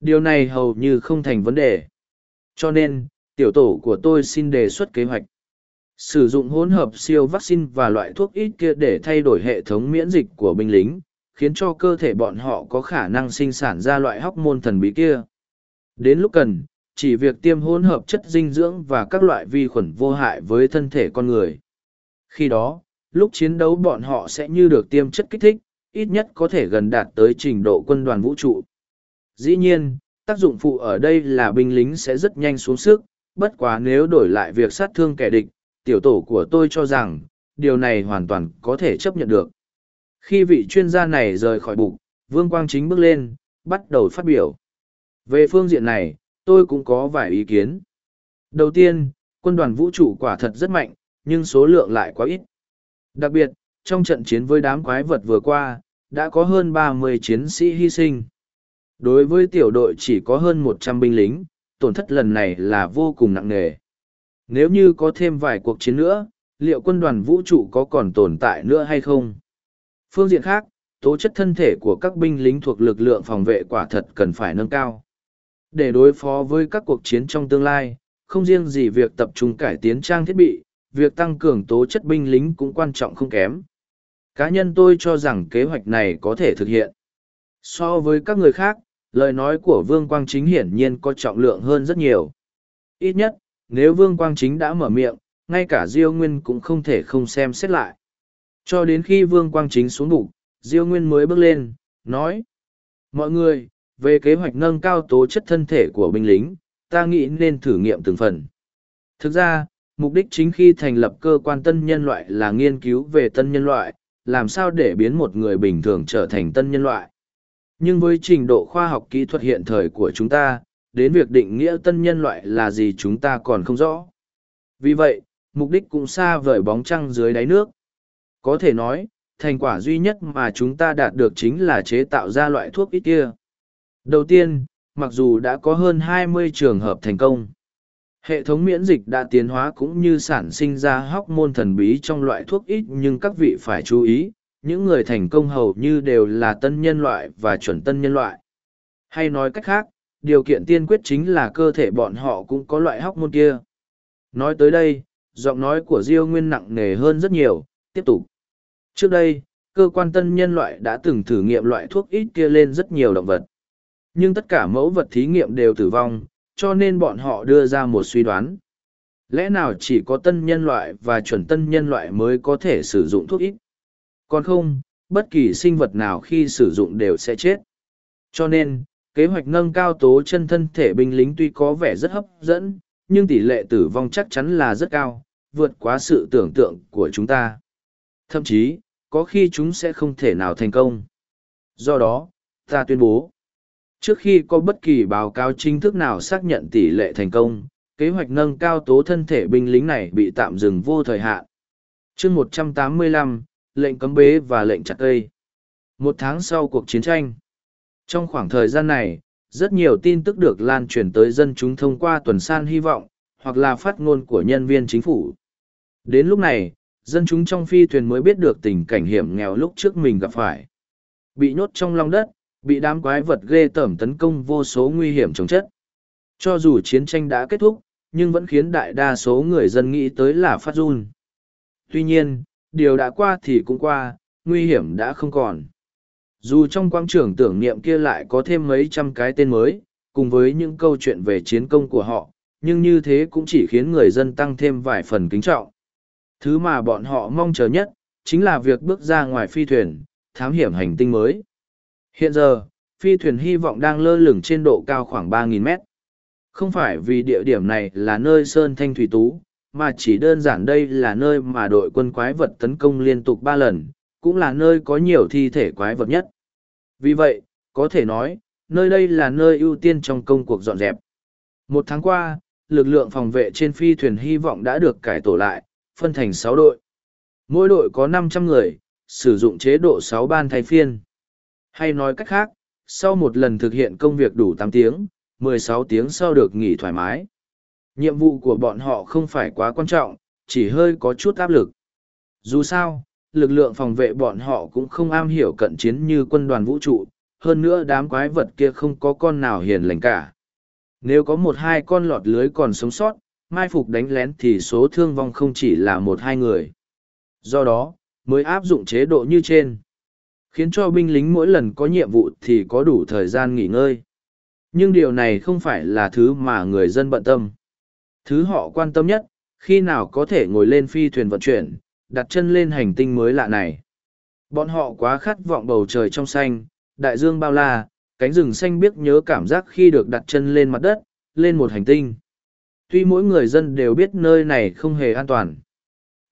Điều này hầu như không thành vấn đề. Cho nên, tiểu tổ của tôi xin đề xuất kế hoạch. Sử dụng hỗn hợp siêu vaccine và loại thuốc ít kia để thay đổi hệ thống miễn dịch của binh lính, khiến cho cơ thể bọn họ có khả năng sinh sản ra loại hóc môn thần bí kia. Đến lúc cần, chỉ việc tiêm hỗn hợp chất dinh dưỡng và các loại vi khuẩn vô hại với thân thể con người. Khi đó, lúc chiến đấu bọn họ sẽ như được tiêm chất kích thích, ít nhất có thể gần đạt tới trình độ quân đoàn vũ trụ. Dĩ nhiên, tác dụng phụ ở đây là binh lính sẽ rất nhanh xuống sức, bất quá nếu đổi lại việc sát thương kẻ địch, tiểu tổ của tôi cho rằng, điều này hoàn toàn có thể chấp nhận được. Khi vị chuyên gia này rời khỏi bục, Vương Quang Chính bước lên, bắt đầu phát biểu. Về phương diện này, tôi cũng có vài ý kiến. Đầu tiên, quân đoàn vũ trụ quả thật rất mạnh, nhưng số lượng lại quá ít. Đặc biệt, trong trận chiến với đám quái vật vừa qua, đã có hơn ba mươi chiến sĩ hy sinh. Đối với tiểu đội chỉ có hơn một trăm binh lính, tổn thất lần này là vô cùng nặng nề. Nếu như có thêm vài cuộc chiến nữa, liệu quân đoàn vũ trụ có còn tồn tại nữa hay không? Phương diện khác, tố chất thân thể của các binh lính thuộc lực lượng phòng vệ quả thật cần phải nâng cao. Để đối phó với các cuộc chiến trong tương lai, không riêng gì việc tập trung cải tiến trang thiết bị, việc tăng cường tố chất binh lính cũng quan trọng không kém. Cá nhân tôi cho rằng kế hoạch này có thể thực hiện. So với các người khác, lời nói của Vương Quang Chính hiển nhiên có trọng lượng hơn rất nhiều. Ít nhất, nếu Vương Quang Chính đã mở miệng, ngay cả Diêu Nguyên cũng không thể không xem xét lại. Cho đến khi Vương Quang Chính xuống bụng, Diêu Nguyên mới bước lên, nói. Mọi người, về kế hoạch nâng cao tố chất thân thể của binh lính, ta nghĩ nên thử nghiệm từng phần. Thực ra, mục đích chính khi thành lập cơ quan tân nhân loại là nghiên cứu về tân nhân loại, làm sao để biến một người bình thường trở thành tân nhân loại. Nhưng với trình độ khoa học kỹ thuật hiện thời của chúng ta, đến việc định nghĩa tân nhân loại là gì chúng ta còn không rõ. Vì vậy, mục đích cũng xa vời bóng trăng dưới đáy nước. Có thể nói, thành quả duy nhất mà chúng ta đạt được chính là chế tạo ra loại thuốc ít kia. Đầu tiên, mặc dù đã có hơn 20 trường hợp thành công, hệ thống miễn dịch đã tiến hóa cũng như sản sinh ra hóc môn thần bí trong loại thuốc ít nhưng các vị phải chú ý, những người thành công hầu như đều là tân nhân loại và chuẩn tân nhân loại. Hay nói cách khác, điều kiện tiên quyết chính là cơ thể bọn họ cũng có loại hóc môn kia. Nói tới đây, giọng nói của Diêu Nguyên nặng nề hơn rất nhiều, tiếp tục. Trước đây, cơ quan tân nhân loại đã từng thử nghiệm loại thuốc ít kia lên rất nhiều động vật. Nhưng tất cả mẫu vật thí nghiệm đều tử vong, cho nên bọn họ đưa ra một suy đoán. Lẽ nào chỉ có tân nhân loại và chuẩn tân nhân loại mới có thể sử dụng thuốc ít? Còn không, bất kỳ sinh vật nào khi sử dụng đều sẽ chết. Cho nên, kế hoạch nâng cao tố chân thân thể binh lính tuy có vẻ rất hấp dẫn, nhưng tỷ lệ tử vong chắc chắn là rất cao, vượt quá sự tưởng tượng của chúng ta. Thậm chí, có khi chúng sẽ không thể nào thành công. Do đó, ta tuyên bố, trước khi có bất kỳ báo cáo chính thức nào xác nhận tỷ lệ thành công, kế hoạch nâng cao tố thân thể binh lính này bị tạm dừng vô thời hạn. chương 185, lệnh cấm bế và lệnh chặt cây. Một tháng sau cuộc chiến tranh. Trong khoảng thời gian này, rất nhiều tin tức được lan truyền tới dân chúng thông qua tuần san hy vọng, hoặc là phát ngôn của nhân viên chính phủ. Đến lúc này, dân chúng trong phi thuyền mới biết được tình cảnh hiểm nghèo lúc trước mình gặp phải. Bị nhốt trong lòng đất, bị đám quái vật ghê tởm tấn công vô số nguy hiểm chống chất. Cho dù chiến tranh đã kết thúc, nhưng vẫn khiến đại đa số người dân nghĩ tới là phát run. Tuy nhiên, điều đã qua thì cũng qua, nguy hiểm đã không còn. Dù trong quang trường tưởng niệm kia lại có thêm mấy trăm cái tên mới, cùng với những câu chuyện về chiến công của họ, nhưng như thế cũng chỉ khiến người dân tăng thêm vài phần kính trọng. Thứ mà bọn họ mong chờ nhất, chính là việc bước ra ngoài phi thuyền, thám hiểm hành tinh mới. Hiện giờ, phi thuyền hy vọng đang lơ lửng trên độ cao khoảng 3.000 mét. Không phải vì địa điểm này là nơi Sơn Thanh Thủy Tú, mà chỉ đơn giản đây là nơi mà đội quân quái vật tấn công liên tục ba lần, cũng là nơi có nhiều thi thể quái vật nhất. Vì vậy, có thể nói, nơi đây là nơi ưu tiên trong công cuộc dọn dẹp. Một tháng qua, lực lượng phòng vệ trên phi thuyền hy vọng đã được cải tổ lại, phân thành sáu đội. Mỗi đội có năm trăm người, sử dụng chế độ sáu ban thay phiên. Hay nói cách khác, sau một lần thực hiện công việc đủ tám tiếng, mười sáu tiếng sau được nghỉ thoải mái. Nhiệm vụ của bọn họ không phải quá quan trọng, chỉ hơi có chút áp lực. Dù sao, lực lượng phòng vệ bọn họ cũng không am hiểu cận chiến như quân đoàn vũ trụ, hơn nữa đám quái vật kia không có con nào hiền lành cả. Nếu có một hai con lọt lưới còn sống sót, mai phục đánh lén thì số thương vong không chỉ là một hai người. Do đó, mới áp dụng chế độ như trên. Khiến cho binh lính mỗi lần có nhiệm vụ thì có đủ thời gian nghỉ ngơi. Nhưng điều này không phải là thứ mà người dân bận tâm. Thứ họ quan tâm nhất, khi nào có thể ngồi lên phi thuyền vận chuyển, đặt chân lên hành tinh mới lạ này. Bọn họ quá khát vọng bầu trời trong xanh, đại dương bao la, cánh rừng xanh biết nhớ cảm giác khi được đặt chân lên mặt đất, lên một hành tinh. Tuy mỗi người dân đều biết nơi này không hề an toàn.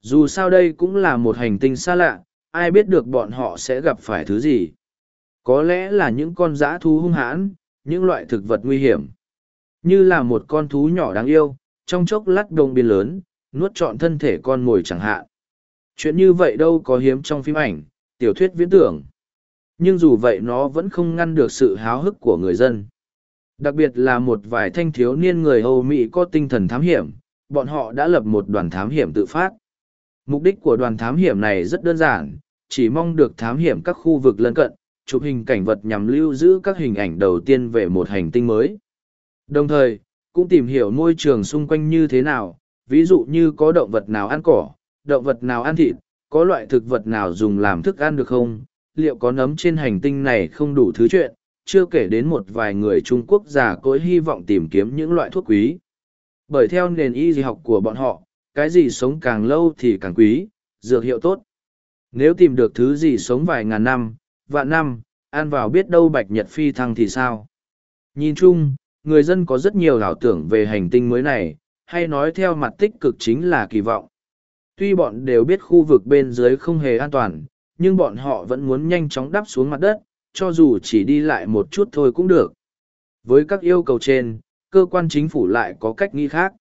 Dù sao đây cũng là một hành tinh xa lạ, ai biết được bọn họ sẽ gặp phải thứ gì. Có lẽ là những con dã thú hung hãn, những loại thực vật nguy hiểm. Như là một con thú nhỏ đáng yêu, trong chốc lát đồng biên lớn, nuốt trọn thân thể con mồi chẳng hạn. Chuyện như vậy đâu có hiếm trong phim ảnh, tiểu thuyết viễn tưởng. Nhưng dù vậy nó vẫn không ngăn được sự háo hức của người dân. Đặc biệt là một vài thanh thiếu niên người Âu Mỹ có tinh thần thám hiểm, bọn họ đã lập một đoàn thám hiểm tự phát. Mục đích của đoàn thám hiểm này rất đơn giản, chỉ mong được thám hiểm các khu vực lân cận, chụp hình cảnh vật nhằm lưu giữ các hình ảnh đầu tiên về một hành tinh mới. Đồng thời, cũng tìm hiểu môi trường xung quanh như thế nào, ví dụ như có động vật nào ăn cỏ, động vật nào ăn thịt, có loại thực vật nào dùng làm thức ăn được không, liệu có nấm trên hành tinh này không đủ thứ chuyện, chưa kể đến một vài người Trung Quốc già cỗi hy vọng tìm kiếm những loại thuốc quý. Bởi theo nền y học của bọn họ, cái gì sống càng lâu thì càng quý, dược hiệu tốt. Nếu tìm được thứ gì sống vài ngàn năm, vạn năm, ăn vào biết đâu bạch nhật phi thăng thì sao? Nhìn chung, người dân có rất nhiều ảo tưởng về hành tinh mới này, hay nói theo mặt tích cực chính là kỳ vọng. Tuy bọn đều biết khu vực bên dưới không hề an toàn, nhưng bọn họ vẫn muốn nhanh chóng đắp xuống mặt đất, cho dù chỉ đi lại một chút thôi cũng được. Với các yêu cầu trên, cơ quan chính phủ lại có cách nghĩ khác.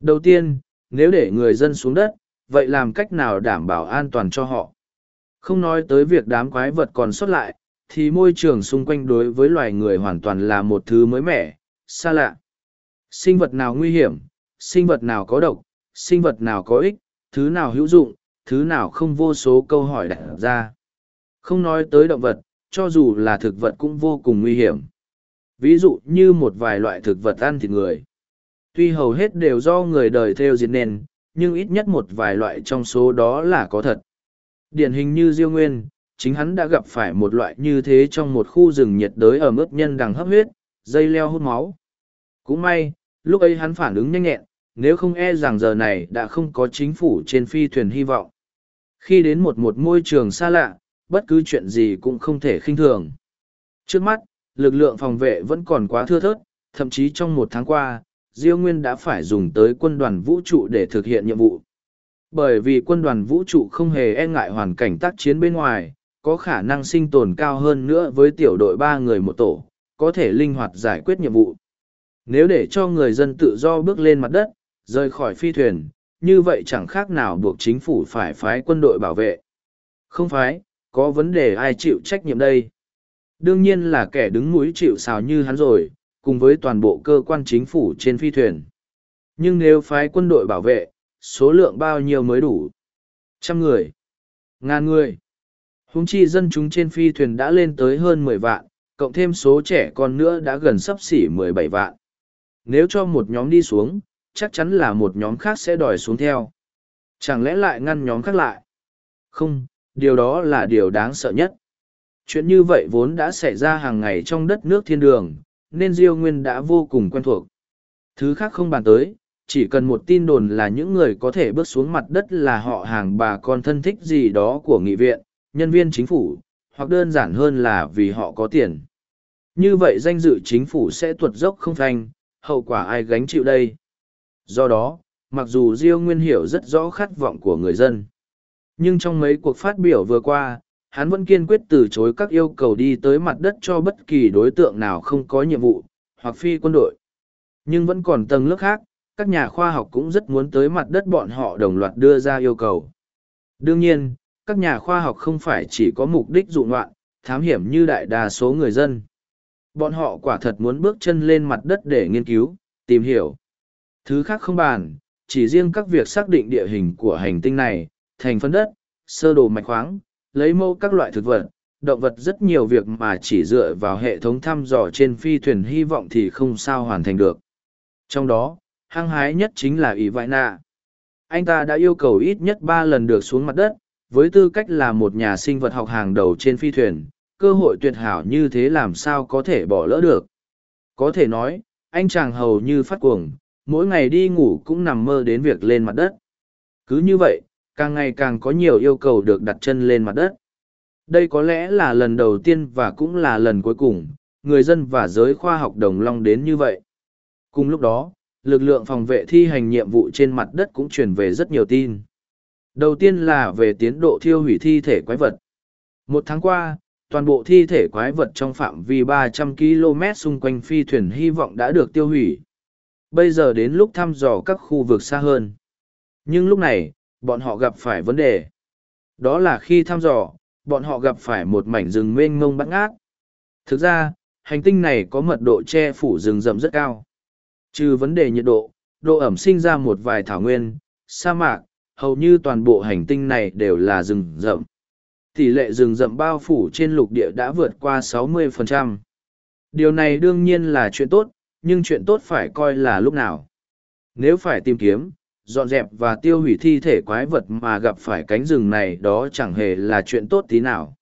Đầu tiên, nếu để người dân xuống đất, vậy làm cách nào đảm bảo an toàn cho họ? Không nói tới việc đám quái vật còn sót lại, thì môi trường xung quanh đối với loài người hoàn toàn là một thứ mới mẻ, xa lạ. Sinh vật nào nguy hiểm, sinh vật nào có độc, sinh vật nào có ích, thứ nào hữu dụng, thứ nào không vô số câu hỏi đặt ra. Không nói tới động vật, cho dù là thực vật cũng vô cùng nguy hiểm. Ví dụ như một vài loại thực vật ăn thịt người. Tuy hầu hết đều do người đời theo diệt nền, nhưng ít nhất một vài loại trong số đó là có thật. Điển hình như Diêu Nguyên, chính hắn đã gặp phải một loại như thế trong một khu rừng nhiệt đới ở mức nhân đằng hấp huyết, dây leo hút máu. Cũng may, lúc ấy hắn phản ứng nhanh nhẹn, nếu không e rằng giờ này đã không có chính phủ trên phi thuyền hy vọng. Khi đến một một môi trường xa lạ, bất cứ chuyện gì cũng không thể khinh thường. Trước mắt, lực lượng phòng vệ vẫn còn quá thưa thớt, thậm chí trong một tháng qua, Diêu Nguyên đã phải dùng tới quân đoàn vũ trụ để thực hiện nhiệm vụ. Bởi vì quân đoàn vũ trụ không hề e ngại hoàn cảnh tác chiến bên ngoài, có khả năng sinh tồn cao hơn nữa với tiểu đội ba người một tổ, có thể linh hoạt giải quyết nhiệm vụ. Nếu để cho người dân tự do bước lên mặt đất, rời khỏi phi thuyền, như vậy chẳng khác nào buộc chính phủ phải phái quân đội bảo vệ. Không phái, có vấn đề ai chịu trách nhiệm đây? Đương nhiên là kẻ đứng mũi chịu sào như hắn rồi, cùng với toàn bộ cơ quan chính phủ trên phi thuyền. Nhưng nếu phái quân đội bảo vệ, số lượng bao nhiêu mới đủ? Trăm người? Ngàn người? Húng chi dân chúng trên phi thuyền đã lên tới hơn mười vạn, cộng thêm số trẻ con nữa đã gần sắp xỉ mười bảy vạn. Nếu cho một nhóm đi xuống, chắc chắn là một nhóm khác sẽ đòi xuống theo. Chẳng lẽ lại ngăn nhóm khác lại? Không, điều đó là điều đáng sợ nhất. Chuyện như vậy vốn đã xảy ra hàng ngày trong đất nước thiên đường, nên Diêu Nguyên đã vô cùng quen thuộc. Thứ khác không bàn tới, chỉ cần một tin đồn là những người có thể bước xuống mặt đất là họ hàng bà con thân thích gì đó của nghị viện, nhân viên chính phủ, hoặc đơn giản hơn là vì họ có tiền. Như vậy danh dự chính phủ sẽ tuột dốc không thành, hậu quả ai gánh chịu đây? Do đó, mặc dù Diêu Nguyên hiểu rất rõ khát vọng của người dân, nhưng trong mấy cuộc phát biểu vừa qua, hắn vẫn kiên quyết từ chối các yêu cầu đi tới mặt đất cho bất kỳ đối tượng nào không có nhiệm vụ, hoặc phi quân đội. Nhưng vẫn còn tầng lớp khác, các nhà khoa học cũng rất muốn tới mặt đất bọn họ đồng loạt đưa ra yêu cầu. Đương nhiên, các nhà khoa học không phải chỉ có mục đích dụ ngoạn, thám hiểm như đại đa số người dân. Bọn họ quả thật muốn bước chân lên mặt đất để nghiên cứu, tìm hiểu. Thứ khác không bàn, chỉ riêng các việc xác định địa hình của hành tinh này, thành phân đất, sơ đồ mạch khoáng, lấy mẫu các loại thực vật, động vật rất nhiều việc mà chỉ dựa vào hệ thống thăm dò trên phi thuyền hy vọng thì không sao hoàn thành được. Trong đó, hăng hái nhất chính là Ý Vại Nạ. Anh ta đã yêu cầu ít nhất ba lần được xuống mặt đất, với tư cách là một nhà sinh vật học hàng đầu trên phi thuyền, cơ hội tuyệt hảo như thế làm sao có thể bỏ lỡ được. Có thể nói, anh chàng hầu như phát cuồng, mỗi ngày đi ngủ cũng nằm mơ đến việc lên mặt đất. Cứ như vậy, càng ngày càng có nhiều yêu cầu được đặt chân lên mặt đất. Đây có lẽ là lần đầu tiên và cũng là lần cuối cùng, người dân và giới khoa học đồng long đến như vậy. Cùng lúc đó, lực lượng phòng vệ thi hành nhiệm vụ trên mặt đất cũng truyền về rất nhiều tin. Đầu tiên là về tiến độ thiêu hủy thi thể quái vật. Một tháng qua, toàn bộ thi thể quái vật trong phạm vi 300 km xung quanh phi thuyền hy vọng đã được tiêu hủy. Bây giờ đến lúc thăm dò các khu vực xa hơn. Nhưng lúc này, bọn họ gặp phải vấn đề. Đó là khi thăm dò, bọn họ gặp phải một mảnh rừng mênh mông bắt ngát. Thực ra, hành tinh này có mật độ che phủ rừng rậm rất cao. Trừ vấn đề nhiệt độ, độ ẩm sinh ra một vài thảo nguyên, sa mạc, hầu như toàn bộ hành tinh này đều là rừng rậm. Tỷ lệ rừng rậm bao phủ trên lục địa đã vượt qua 60%. Điều này đương nhiên là chuyện tốt, nhưng chuyện tốt phải coi là lúc nào. Nếu phải tìm kiếm, dọn dẹp và tiêu hủy thi thể quái vật mà gặp phải cánh rừng này đó chẳng hề là chuyện tốt tí nào.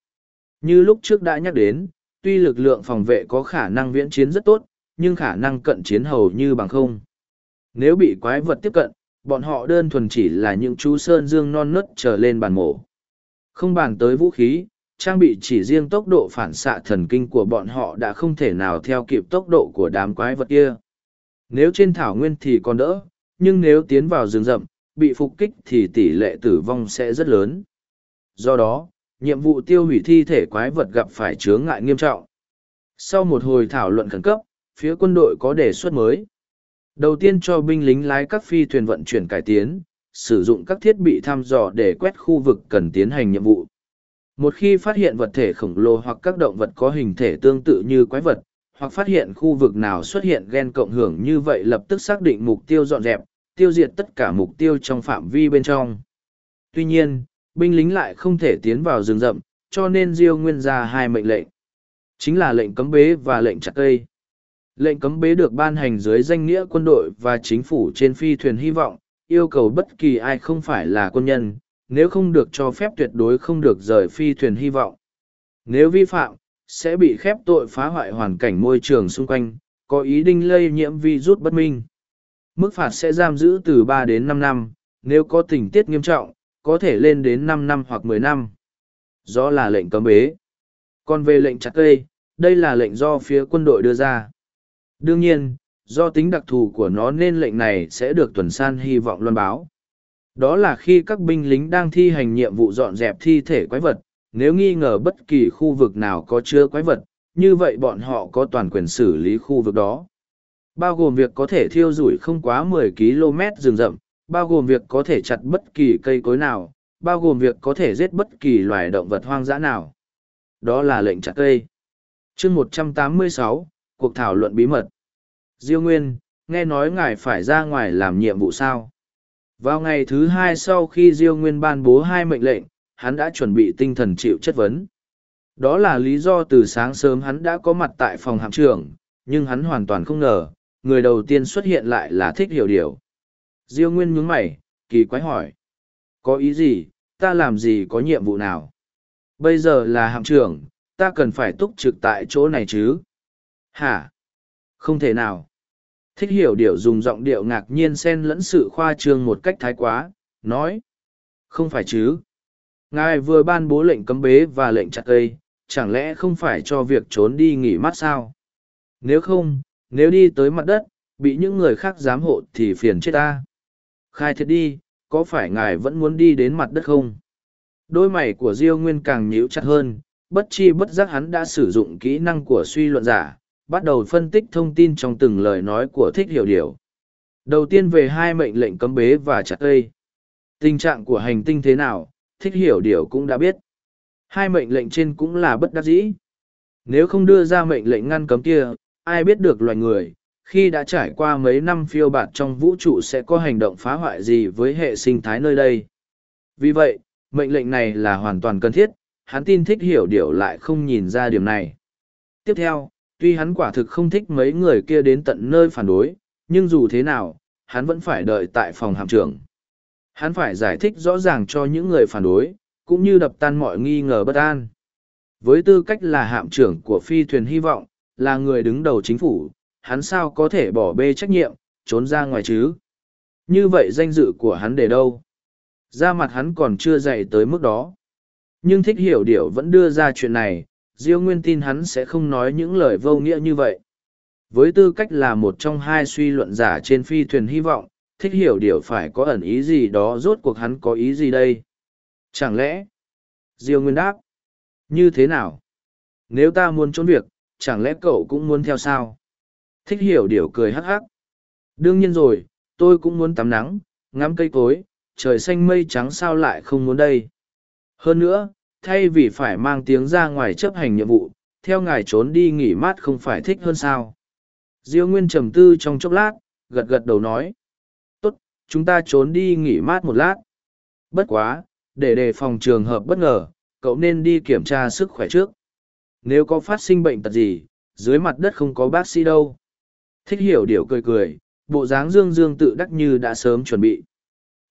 Như lúc trước đã nhắc đến, tuy lực lượng phòng vệ có khả năng viễn chiến rất tốt, nhưng khả năng cận chiến hầu như bằng không. Nếu bị quái vật tiếp cận, bọn họ đơn thuần chỉ là những chú sơn dương non nớt trở lên bàn mổ. Không bàn tới vũ khí, trang bị chỉ riêng tốc độ phản xạ thần kinh của bọn họ đã không thể nào theo kịp tốc độ của đám quái vật kia. Nếu trên thảo nguyên thì còn đỡ, nhưng nếu tiến vào rừng rậm, bị phục kích thì tỷ lệ tử vong sẽ rất lớn. Do đó, nhiệm vụ tiêu hủy thi thể quái vật gặp phải chướng ngại nghiêm trọng. Sau một hồi thảo luận khẩn cấp, phía quân đội có đề xuất mới. Đầu tiên cho binh lính lái các phi thuyền vận chuyển cải tiến, sử dụng các thiết bị thăm dò để quét khu vực cần tiến hành nhiệm vụ. Một khi phát hiện vật thể khổng lồ hoặc các động vật có hình thể tương tự như quái vật, hoặc phát hiện khu vực nào xuất hiện gen cộng hưởng như vậy lập tức xác định mục tiêu dọn dẹp, tiêu diệt tất cả mục tiêu trong phạm vi bên trong. Tuy nhiên, binh lính lại không thể tiến vào rừng rậm, cho nên Diêu Nguyên ra hai mệnh lệnh. Chính là lệnh cấm bế và lệnh chặt cây. Lệnh cấm bế được ban hành dưới danh nghĩa quân đội và chính phủ trên phi thuyền hy vọng, yêu cầu bất kỳ ai không phải là quân nhân, nếu không được cho phép tuyệt đối không được rời phi thuyền hy vọng. Nếu vi phạm, sẽ bị khép tội phá hoại hoàn cảnh môi trường xung quanh, có ý định lây nhiễm virus bất minh. Mức phạt sẽ giam giữ từ ba đến năm năm, nếu có tình tiết nghiêm trọng, có thể lên đến năm năm hoặc mười năm. Do là lệnh cấm bế. Còn về lệnh chặt cây, đây là lệnh do phía quân đội đưa ra. Đương nhiên, do tính đặc thù của nó nên lệnh này sẽ được tuần san hy vọng luân báo. Đó là khi các binh lính đang thi hành nhiệm vụ dọn dẹp thi thể quái vật, nếu nghi ngờ bất kỳ khu vực nào có chứa quái vật, như vậy bọn họ có toàn quyền xử lý khu vực đó. Bao gồm việc có thể thiêu rủi không quá 10 km rừng rậm, bao gồm việc có thể chặt bất kỳ cây cối nào, bao gồm việc có thể giết bất kỳ loài động vật hoang dã nào. Đó là lệnh chặt cây. chương 186, cuộc thảo luận bí mật. Diêu Nguyên, nghe nói ngài phải ra ngoài làm nhiệm vụ sao? Vào ngày thứ hai sau khi Diêu Nguyên ban bố hai mệnh lệnh, hắn đã chuẩn bị tinh thần chịu chất vấn. Đó là lý do từ sáng sớm hắn đã có mặt tại phòng hạm trưởng, nhưng hắn hoàn toàn không ngờ, người đầu tiên xuất hiện lại là thích hiểu điều. Diêu Nguyên nhướng mày, kỳ quái hỏi. Có ý gì, ta làm gì có nhiệm vụ nào? Bây giờ là hạm trưởng, ta cần phải túc trực tại chỗ này chứ? Hả? Không thể nào. Thích hiểu điều dùng giọng điệu ngạc nhiên xen lẫn sự khoa trương một cách thái quá, nói. Không phải chứ. Ngài vừa ban bố lệnh cấm bế và lệnh chặt cây, chẳng lẽ không phải cho việc trốn đi nghỉ mát sao? Nếu không, nếu đi tới mặt đất, bị những người khác giám hộ thì phiền chết ta. Khai thiệt đi, có phải ngài vẫn muốn đi đến mặt đất không? Đôi mày của Diêu Nguyên càng nhíu chặt hơn, bất chi bất giác hắn đã sử dụng kỹ năng của suy luận giả, bắt đầu phân tích thông tin trong từng lời nói của thích hiểu điều. Đầu tiên về hai mệnh lệnh cấm bế và chặt cây. Tình trạng của hành tinh thế nào, thích hiểu điều cũng đã biết. Hai mệnh lệnh trên cũng là bất đắc dĩ. Nếu không đưa ra mệnh lệnh ngăn cấm kia, ai biết được loài người, khi đã trải qua mấy năm phiêu bạt trong vũ trụ sẽ có hành động phá hoại gì với hệ sinh thái nơi đây. Vì vậy, mệnh lệnh này là hoàn toàn cần thiết, hắn tin thích hiểu điều lại không nhìn ra điểm này. Tiếp theo, tuy hắn quả thực không thích mấy người kia đến tận nơi phản đối, nhưng dù thế nào, hắn vẫn phải đợi tại phòng hạm trưởng. Hắn phải giải thích rõ ràng cho những người phản đối, cũng như đập tan mọi nghi ngờ bất an. Với tư cách là hạm trưởng của phi thuyền hy vọng, là người đứng đầu chính phủ, hắn sao có thể bỏ bê trách nhiệm, trốn ra ngoài chứ? Như vậy danh dự của hắn để đâu? Ra mặt hắn còn chưa dậy tới mức đó. Nhưng thích hiểu điểu vẫn đưa ra chuyện này, Diêu Nguyên tin hắn sẽ không nói những lời vô nghĩa như vậy. Với tư cách là một trong hai suy luận giả trên phi thuyền hy vọng, thích hiểu điều phải có ẩn ý gì đó rốt cuộc hắn có ý gì đây? Chẳng lẽ? Diêu Nguyên đáp. Như thế nào? Nếu ta muốn trốn việc, chẳng lẽ cậu cũng muốn theo sao? Thích hiểu điều cười hắc hắc. Đương nhiên rồi, tôi cũng muốn tắm nắng, ngắm cây cối, trời xanh mây trắng sao lại không muốn đây. Hơn nữa, thay vì phải mang tiếng ra ngoài chấp hành nhiệm vụ, theo ngài trốn đi nghỉ mát không phải thích hơn sao? Diêu nguyên trầm tư trong chốc lát gật gật đầu nói. Tốt chúng ta trốn đi nghỉ mát một lát. Bất quá để đề phòng trường hợp bất ngờ cậu nên đi kiểm tra sức khỏe trước. Nếu có phát sinh bệnh tật gì dưới mặt đất không có bác sĩ đâu. Thích hiểu điều cười cười bộ dáng dương dương tự đắc như đã sớm chuẩn bị.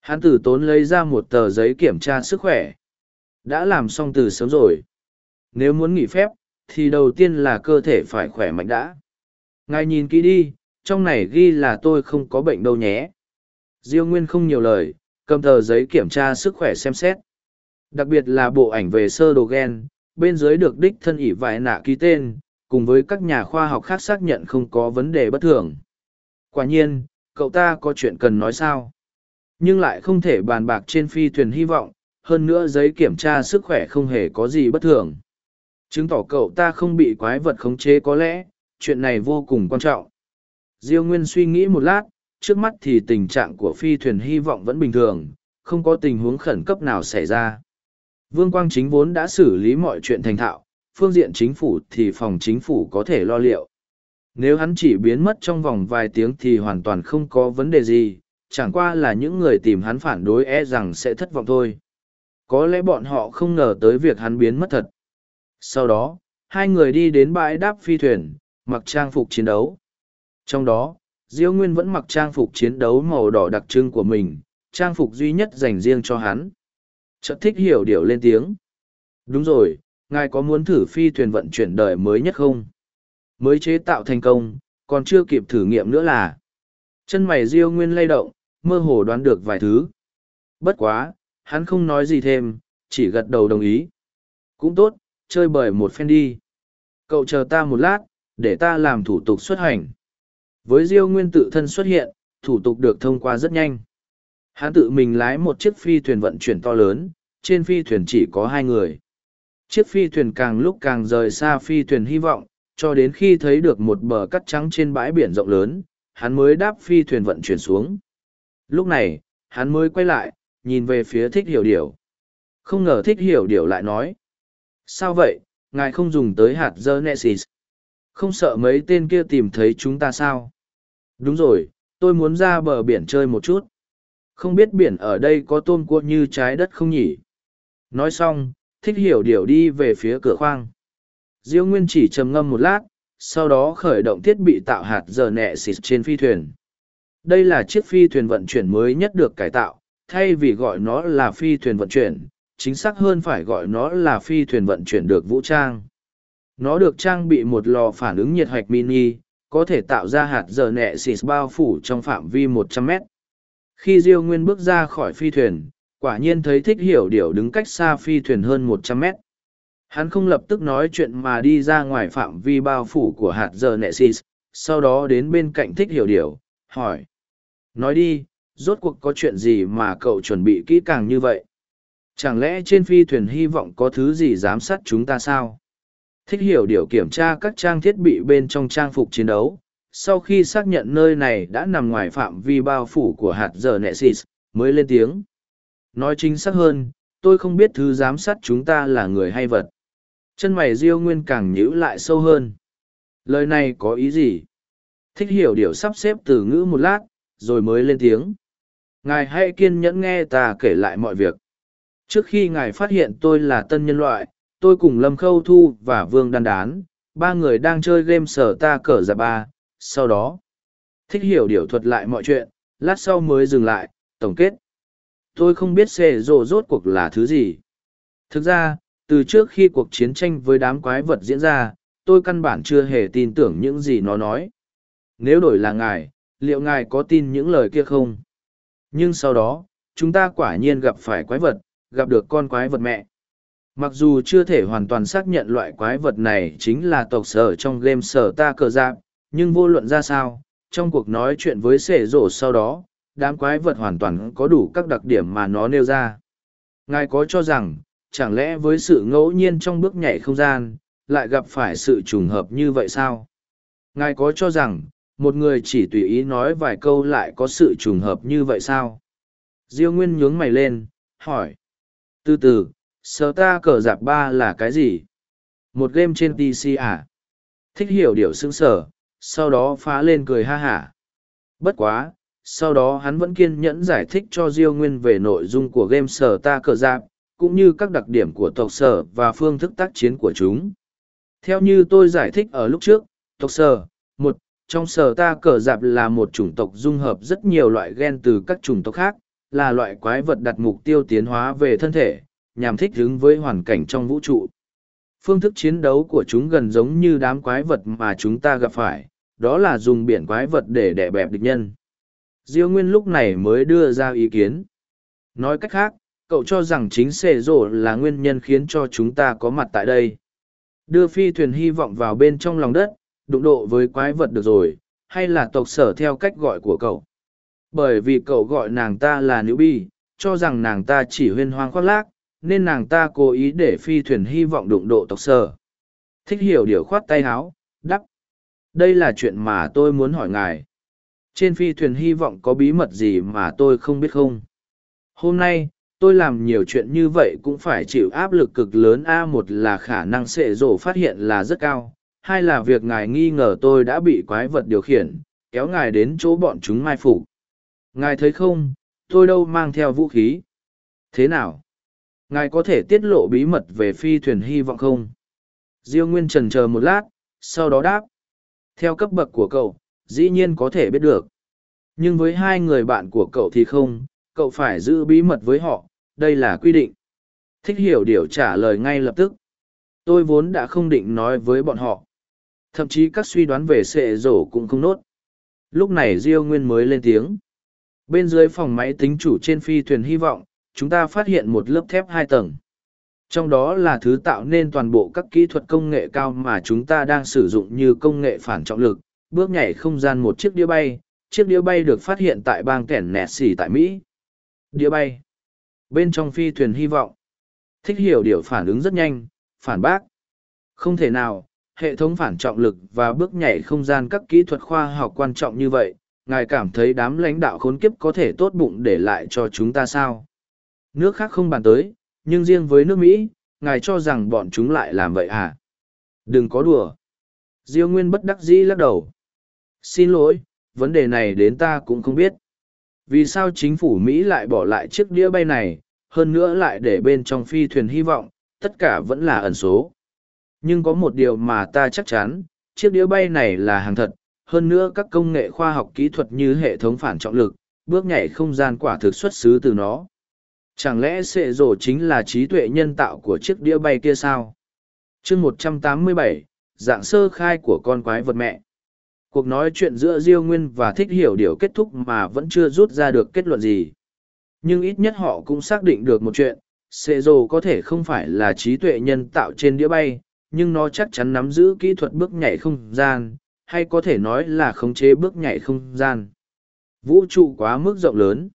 Hắn tử tốn lấy ra một tờ giấy kiểm tra sức khỏe đã làm xong từ sớm rồi. Nếu muốn nghỉ phép, thì đầu tiên là cơ thể phải khỏe mạnh đã. Ngài nhìn kỹ đi, trong này ghi là tôi không có bệnh đâu nhé. Diêu nguyên không nhiều lời, cầm tờ giấy kiểm tra sức khỏe xem xét. Đặc biệt là bộ ảnh về sơ đồ gen, bên dưới được đích thân ỷ vải nạ ký tên, cùng với các nhà khoa học khác xác nhận không có vấn đề bất thường. Quả nhiên, cậu ta có chuyện cần nói sao? Nhưng lại không thể bàn bạc trên phi thuyền hy vọng hơn nữa giấy kiểm tra sức khỏe không hề có gì bất thường. Chứng tỏ cậu ta không bị quái vật khống chế có lẽ, chuyện này vô cùng quan trọng. Diêu nguyên suy nghĩ một lát, trước mắt thì tình trạng của phi thuyền hy vọng vẫn bình thường, không có tình huống khẩn cấp nào xảy ra. Vương quang chính vốn đã xử lý mọi chuyện thành thạo, phương diện chính phủ thì phòng chính phủ có thể lo liệu. Nếu hắn chỉ biến mất trong vòng vài tiếng thì hoàn toàn không có vấn đề gì, chẳng qua là những người tìm hắn phản đối e rằng sẽ thất vọng thôi có lẽ bọn họ không ngờ tới việc hắn biến mất thật. Sau đó, hai người đi đến bãi đáp phi thuyền, mặc trang phục chiến đấu. Trong đó, diêu nguyên vẫn mặc trang phục chiến đấu màu đỏ đặc trưng của mình, trang phục duy nhất dành riêng cho hắn. Chợt thích hiểu điều lên tiếng. Đúng rồi, ngài có muốn thử phi thuyền vận chuyển đời mới nhất không? Mới chế tạo thành công, còn chưa kịp thử nghiệm nữa là. Chân mày diêu nguyên lay động, mơ hồ đoán được vài thứ. Bất quá hắn không nói gì thêm, chỉ gật đầu đồng ý. Cũng tốt, chơi bời một phen đi. Cậu chờ ta một lát, để ta làm thủ tục xuất hành. Với diêu nguyên tự thân xuất hiện, thủ tục được thông qua rất nhanh. Hắn tự mình lái một chiếc phi thuyền vận chuyển to lớn, trên phi thuyền chỉ có hai người. Chiếc phi thuyền càng lúc càng rời xa phi thuyền hy vọng, cho đến khi thấy được một bờ cắt trắng trên bãi biển rộng lớn, hắn mới đáp phi thuyền vận chuyển xuống. Lúc này, hắn mới quay lại nhìn về phía thích hiểu điều. Không ngờ thích hiểu điều lại nói, sao vậy? Ngài không dùng tới hạt dơ nesis không sợ mấy tên kia tìm thấy chúng ta sao? Đúng rồi, tôi muốn ra bờ biển chơi một chút. Không biết biển ở đây có tôm cua như trái đất không nhỉ? Nói xong, thích hiểu điều đi về phía cửa khoang. Diêu nguyên chỉ trầm ngâm một lát, sau đó khởi động thiết bị tạo hạt giờ nẹ xịt trên phi thuyền. Đây là chiếc phi thuyền vận chuyển mới nhất được cải tạo thay vì gọi nó là phi thuyền vận chuyển, chính xác hơn phải gọi nó là phi thuyền vận chuyển được vũ trang. Nó được trang bị một lò phản ứng nhiệt hạch mini, có thể tạo ra hạt giờ nẹ xịt bao phủ trong phạm vi 100 mét. Khi diêu nguyên bước ra khỏi phi thuyền, quả nhiên thấy thích hiểu điều đứng cách xa phi thuyền hơn 100 mét. Hắn không lập tức nói chuyện mà đi ra ngoài phạm vi bao phủ của hạt giờ nẹ xịt, sau đó đến bên cạnh thích hiểu điều, hỏi. Nói đi rốt cuộc có chuyện gì mà cậu chuẩn bị kỹ càng như vậy? Chẳng lẽ trên phi thuyền hy vọng có thứ gì giám sát chúng ta sao? Thích hiểu điều kiểm tra các trang thiết bị bên trong trang phục chiến đấu. Sau khi xác nhận nơi này đã nằm ngoài phạm vi bao phủ của hạt giờ nexus mới lên tiếng. Nói chính xác hơn, tôi không biết thứ giám sát chúng ta là người hay vật. Chân mày diêu nguyên càng nhíu lại sâu hơn. Lời này có ý gì? Thích hiểu điều sắp xếp từ ngữ một lát, rồi mới lên tiếng ngài hãy kiên nhẫn nghe ta kể lại mọi việc. Trước khi ngài phát hiện tôi là tân nhân loại, tôi cùng lâm khâu thu và vương đan đán, ba người đang chơi game sở ta cờ giả ba. Sau đó, thích hiểu điều thuật lại mọi chuyện, lát sau mới dừng lại, tổng kết. Tôi không biết xê rộ rốt cuộc là thứ gì. Thực ra, từ trước khi cuộc chiến tranh với đám quái vật diễn ra, tôi căn bản chưa hề tin tưởng những gì nó nói. Nếu đổi là ngài, liệu ngài có tin những lời kia không? Nhưng sau đó, chúng ta quả nhiên gặp phải quái vật, gặp được con quái vật mẹ. Mặc dù chưa thể hoàn toàn xác nhận loại quái vật này chính là tộc sở trong game sở ta cờ giáp nhưng vô luận ra sao, trong cuộc nói chuyện với sể rổ sau đó, đám quái vật hoàn toàn có đủ các đặc điểm mà nó nêu ra. Ngài có cho rằng, chẳng lẽ với sự ngẫu nhiên trong bước nhảy không gian, lại gặp phải sự trùng hợp như vậy sao? Ngài có cho rằng một người chỉ tùy ý nói vài câu lại có sự trùng hợp như vậy sao diêu nguyên nhướng mày lên hỏi từ từ sở ta cờ giạp ba là cái gì Một game trên PC à? Thích hiểu điều xứng sở, sau đó phá lên cười ha hả. Bất quá, sau đó hắn vẫn kiên nhẫn giải thích cho Diêu Nguyên về nội dung của game sở ta cờ giáp, cũng như các đặc điểm của tộc sở và phương thức tác chiến của chúng. Theo như tôi giải thích ở lúc trước, tộc sở, trong sở ta cờ dạp là một chủng tộc dung hợp rất nhiều loại gen từ các chủng tộc khác, là loại quái vật đặt mục tiêu tiến hóa về thân thể, nhằm thích ứng với hoàn cảnh trong vũ trụ. Phương thức chiến đấu của chúng gần giống như đám quái vật mà chúng ta gặp phải, đó là dùng biển quái vật để đẻ bẹp địch nhân. Diêu Nguyên lúc này mới đưa ra ý kiến. Nói cách khác, cậu cho rằng chính xệ rộ là nguyên nhân khiến cho chúng ta có mặt tại đây. Đưa phi thuyền hy vọng vào bên trong lòng đất, đụng độ với quái vật được rồi, hay là tộc sở theo cách gọi của cậu. Bởi vì cậu gọi nàng ta là nữ bi, cho rằng nàng ta chỉ huyên hoang khoác lác, nên nàng ta cố ý để phi thuyền hy vọng đụng độ tộc sở. Thích hiểu điều khoát tay háo, đắp. Đây là chuyện mà tôi muốn hỏi ngài. Trên phi thuyền hy vọng có bí mật gì mà tôi không biết không? Hôm nay, tôi làm nhiều chuyện như vậy cũng phải chịu áp lực cực lớn a một là khả năng sệ rổ phát hiện là rất cao hai là việc ngài nghi ngờ tôi đã bị quái vật điều khiển, kéo ngài đến chỗ bọn chúng mai phục. Ngài thấy không, tôi đâu mang theo vũ khí. Thế nào? Ngài có thể tiết lộ bí mật về phi thuyền hy vọng không? Diêu nguyên trần chờ một lát, sau đó đáp. Theo cấp bậc của cậu, dĩ nhiên có thể biết được. Nhưng với hai người bạn của cậu thì không, cậu phải giữ bí mật với họ, đây là quy định. Thích hiểu điều trả lời ngay lập tức. Tôi vốn đã không định nói với bọn họ thậm chí các suy đoán về sệ rổ cũng không nốt. Lúc này diêu nguyên mới lên tiếng. Bên dưới phòng máy tính chủ trên phi thuyền hy vọng, chúng ta phát hiện một lớp thép hai tầng. Trong đó là thứ tạo nên toàn bộ các kỹ thuật công nghệ cao mà chúng ta đang sử dụng như công nghệ phản trọng lực, bước nhảy không gian một chiếc đĩa bay. Chiếc đĩa bay được phát hiện tại bang kẻn nẹt xỉ tại mỹ. Đĩa bay. Bên trong phi thuyền hy vọng. Thích hiểu điều phản ứng rất nhanh, phản bác. Không thể nào hệ thống phản trọng lực và bước nhảy không gian các kỹ thuật khoa học quan trọng như vậy, ngài cảm thấy đám lãnh đạo khốn kiếp có thể tốt bụng để lại cho chúng ta sao? Nước khác không bàn tới, nhưng riêng với nước mỹ, ngài cho rằng bọn chúng lại làm vậy à? Đừng có đùa. Diêu nguyên bất đắc dĩ lắc đầu. Xin lỗi, vấn đề này đến ta cũng không biết. Vì sao chính phủ mỹ lại bỏ lại chiếc đĩa bay này, hơn nữa lại để bên trong phi thuyền hy vọng, tất cả vẫn là ẩn số nhưng có một điều mà ta chắc chắn, chiếc đĩa bay này là hàng thật, hơn nữa các công nghệ khoa học kỹ thuật như hệ thống phản trọng lực, bước nhảy không gian quả thực xuất xứ từ nó. Chẳng lẽ sệ rổ chính là trí tuệ nhân tạo của chiếc đĩa bay kia sao? Chương một trăm tám mươi bảy, dạng sơ khai của con quái vật mẹ. Cuộc nói chuyện giữa diêu nguyên và thích hiểu điều kết thúc mà vẫn chưa rút ra được kết luận gì. Nhưng ít nhất họ cũng xác định được một chuyện, sệ rồ có thể không phải là trí tuệ nhân tạo trên đĩa bay nhưng nó chắc chắn nắm giữ kỹ thuật bước nhảy không gian, hay có thể nói là khống chế bước nhảy không gian. Vũ trụ quá mức rộng lớn.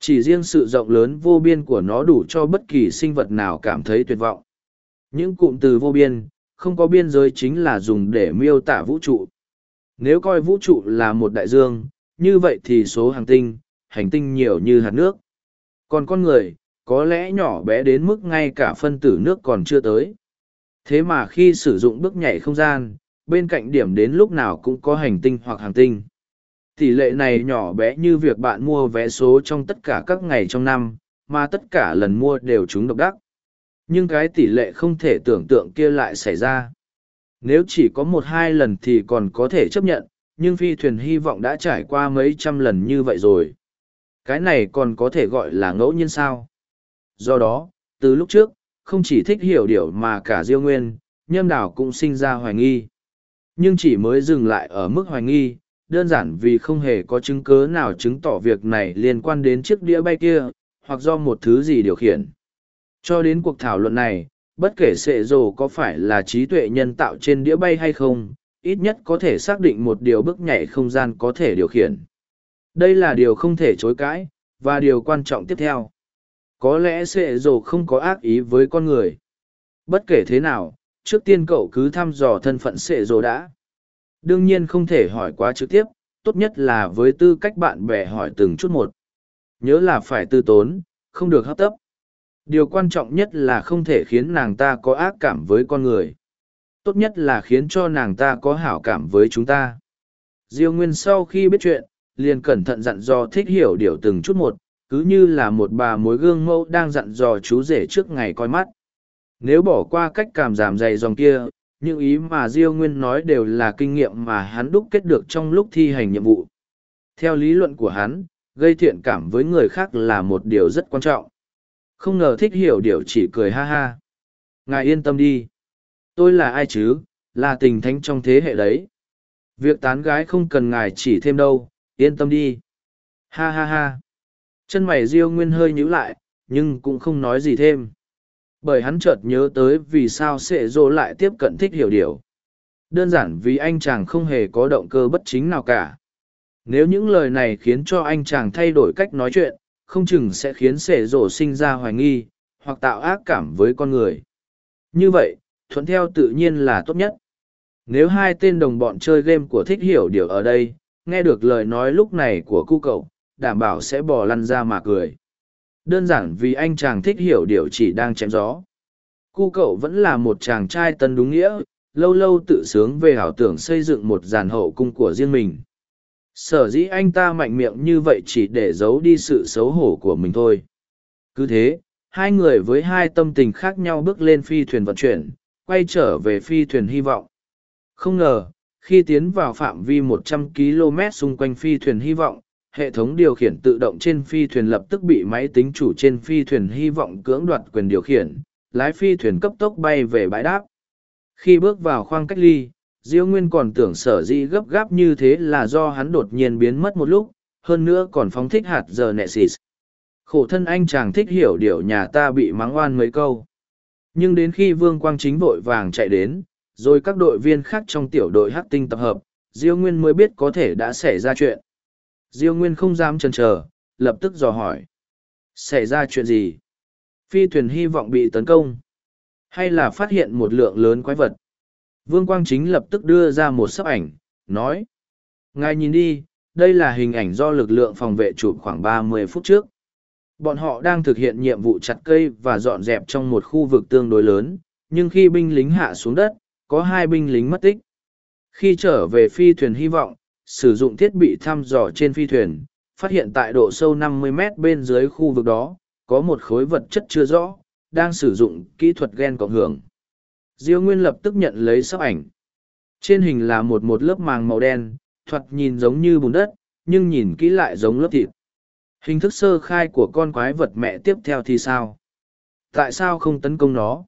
Chỉ riêng sự rộng lớn vô biên của nó đủ cho bất kỳ sinh vật nào cảm thấy tuyệt vọng. Những cụm từ vô biên, không có biên giới chính là dùng để miêu tả vũ trụ. Nếu coi vũ trụ là một đại dương, như vậy thì số hành tinh hành tinh nhiều như hạt nước. Còn con người, có lẽ nhỏ bé đến mức ngay cả phân tử nước còn chưa tới thế mà khi sử dụng bước nhảy không gian, bên cạnh điểm đến lúc nào cũng có hành tinh hoặc hàng tinh. Tỷ lệ này nhỏ bé như việc bạn mua vé số trong tất cả các ngày trong năm, mà tất cả lần mua đều trúng độc đắc. Nhưng cái tỷ lệ không thể tưởng tượng kia lại xảy ra. Nếu chỉ có một hai lần thì còn có thể chấp nhận, nhưng phi thuyền hy vọng đã trải qua mấy trăm lần như vậy rồi. Cái này còn có thể gọi là ngẫu nhiên sao? Do đó, từ lúc trước không chỉ thích hiểu điều mà cả diêu nguyên, nhâm đảo cũng sinh ra hoài nghi. Nhưng chỉ mới dừng lại ở mức hoài nghi, đơn giản vì không hề có chứng cớ nào chứng tỏ việc này liên quan đến chiếc đĩa bay kia, hoặc do một thứ gì điều khiển. Cho đến cuộc thảo luận này, bất kể sệ rồ có phải là trí tuệ nhân tạo trên đĩa bay hay không, ít nhất có thể xác định một điều bước nhảy không gian có thể điều khiển. Đây là điều không thể chối cãi, và điều quan trọng tiếp theo có lẽ sệ rồ không có ác ý với con người. Bất kể thế nào, trước tiên cậu cứ thăm dò thân phận sệ rồ đã. Đương nhiên không thể hỏi quá trực tiếp, tốt nhất là với tư cách bạn bè hỏi từng chút một. Nhớ là phải tư tốn, không được hấp tấp. Điều quan trọng nhất là không thể khiến nàng ta có ác cảm với con người. Tốt nhất là khiến cho nàng ta có hảo cảm với chúng ta. Diêu nguyên sau khi biết chuyện, liền cẩn thận dặn dò thích hiểu điều từng chút một cứ như là một bà mối gương mẫu đang dặn dò chú rể trước ngày coi mắt. Nếu bỏ qua cách cảm giảm dày dòng kia, những ý mà diêu nguyên nói đều là kinh nghiệm mà hắn đúc kết được trong lúc thi hành nhiệm vụ. Theo lý luận của hắn, gây thiện cảm với người khác là một điều rất quan trọng. Không ngờ thích hiểu điều chỉ cười ha ha. Ngài yên tâm đi. Tôi là ai chứ? Là tình thánh trong thế hệ đấy. Việc tán gái không cần ngài chỉ thêm đâu. Yên tâm đi. Ha ha ha chân mày diêu nguyên hơi nhíu lại, nhưng cũng không nói gì thêm. Bởi hắn chợt nhớ tới vì sao sệ Dô lại tiếp cận thích hiểu điều. Đơn giản vì anh chàng không hề có động cơ bất chính nào cả. Nếu những lời này khiến cho anh chàng thay đổi cách nói chuyện, không chừng sẽ khiến sệ Dô sinh ra hoài nghi, hoặc tạo ác cảm với con người. Như vậy, thuận theo tự nhiên là tốt nhất. Nếu hai tên đồng bọn chơi game của thích hiểu điều ở đây, nghe được lời nói lúc này của cu cậu đảm bảo sẽ bỏ lăn ra mà cười. Đơn giản vì anh chàng thích hiểu điều chỉ đang chém gió. Cu cậu vẫn là một chàng trai tân đúng nghĩa, lâu lâu tự sướng về ảo tưởng xây dựng một giàn hậu cung của riêng mình. Sở dĩ anh ta mạnh miệng như vậy chỉ để giấu đi sự xấu hổ của mình thôi. Cứ thế, hai người với hai tâm tình khác nhau bước lên phi thuyền vận chuyển, quay trở về phi thuyền hy vọng. Không ngờ, khi tiến vào phạm vi 100 km xung quanh phi thuyền hy vọng hệ thống điều khiển tự động trên phi thuyền lập tức bị máy tính chủ trên phi thuyền hy vọng cưỡng đoạt quyền điều khiển, lái phi thuyền cấp tốc bay về bãi đáp. Khi bước vào khoang cách ly, diêu nguyên còn tưởng sở dĩ gấp gáp như thế là do hắn đột nhiên biến mất một lúc, hơn nữa còn phóng thích hạt giờ nẹ xịt khổ thân anh chàng thích hiểu điều nhà ta bị mắng oan mấy câu. Nhưng đến khi vương quang chính vội vàng chạy đến, rồi các đội viên khác trong tiểu đội hát tinh tập hợp, diêu nguyên mới biết có thể đã xảy ra chuyện diêu nguyên không dám chần chờ, lập tức dò hỏi. Xảy ra chuyện gì? Phi thuyền hy vọng bị tấn công. Hay là phát hiện một lượng lớn quái vật? Vương quang chính lập tức đưa ra một sấp ảnh, nói. Ngài nhìn đi, đây là hình ảnh do lực lượng phòng vệ chụp khoảng ba mươi phút trước. Bọn họ đang thực hiện nhiệm vụ chặt cây và dọn dẹp trong một khu vực tương đối lớn, nhưng khi binh lính hạ xuống đất, có hai binh lính mất tích. Khi trở về phi thuyền hy vọng sử dụng thiết bị thăm dò trên phi thuyền, phát hiện tại độ sâu 50 mét bên dưới khu vực đó, có một khối vật chất chưa rõ, đang sử dụng kỹ thuật gen cộng hưởng. Diêu nguyên lập tức nhận lấy sắp ảnh. Trên hình là một một lớp màng màu đen, thoạt nhìn giống như bùn đất, nhưng nhìn kỹ lại giống lớp thịt. Hình thức sơ khai của con quái vật mẹ tiếp theo thì sao? Tại sao không tấn công nó?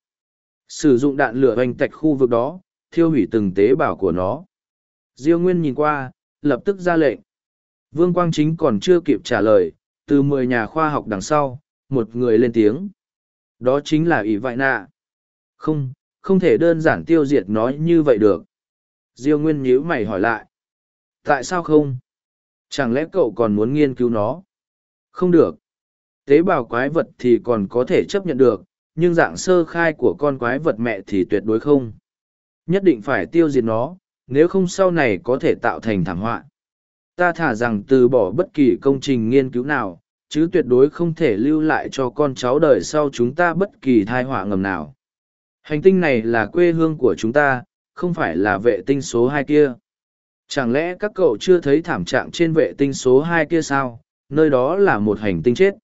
Sử dụng đạn lửa hoành tạch khu vực đó, thiêu hủy từng tế bào của nó. Diêu nguyên nhìn qua lập tức ra lệnh. Vương quang chính còn chưa kịp trả lời, từ mười nhà khoa học đằng sau, một người lên tiếng. Đó chính là ỷ vại nạ. Không không thể đơn giản tiêu diệt nó như vậy được. Diêu nguyên nhíu mày hỏi lại. Tại sao không? Chẳng lẽ cậu còn muốn nghiên cứu nó? Không được. Tế bào quái vật thì còn có thể chấp nhận được, nhưng dạng sơ khai của con quái vật mẹ thì tuyệt đối không. Nhất định phải tiêu diệt nó nếu không sau này có thể tạo thành thảm họa. Ta thả rằng từ bỏ bất kỳ công trình nghiên cứu nào, chứ tuyệt đối không thể lưu lại cho con cháu đời sau chúng ta bất kỳ thai họa ngầm nào. Hành tinh này là quê hương của chúng ta, không phải là vệ tinh số hai kia. Chẳng lẽ các cậu chưa thấy thảm trạng trên vệ tinh số hai kia sao? Nơi đó là một hành tinh chết.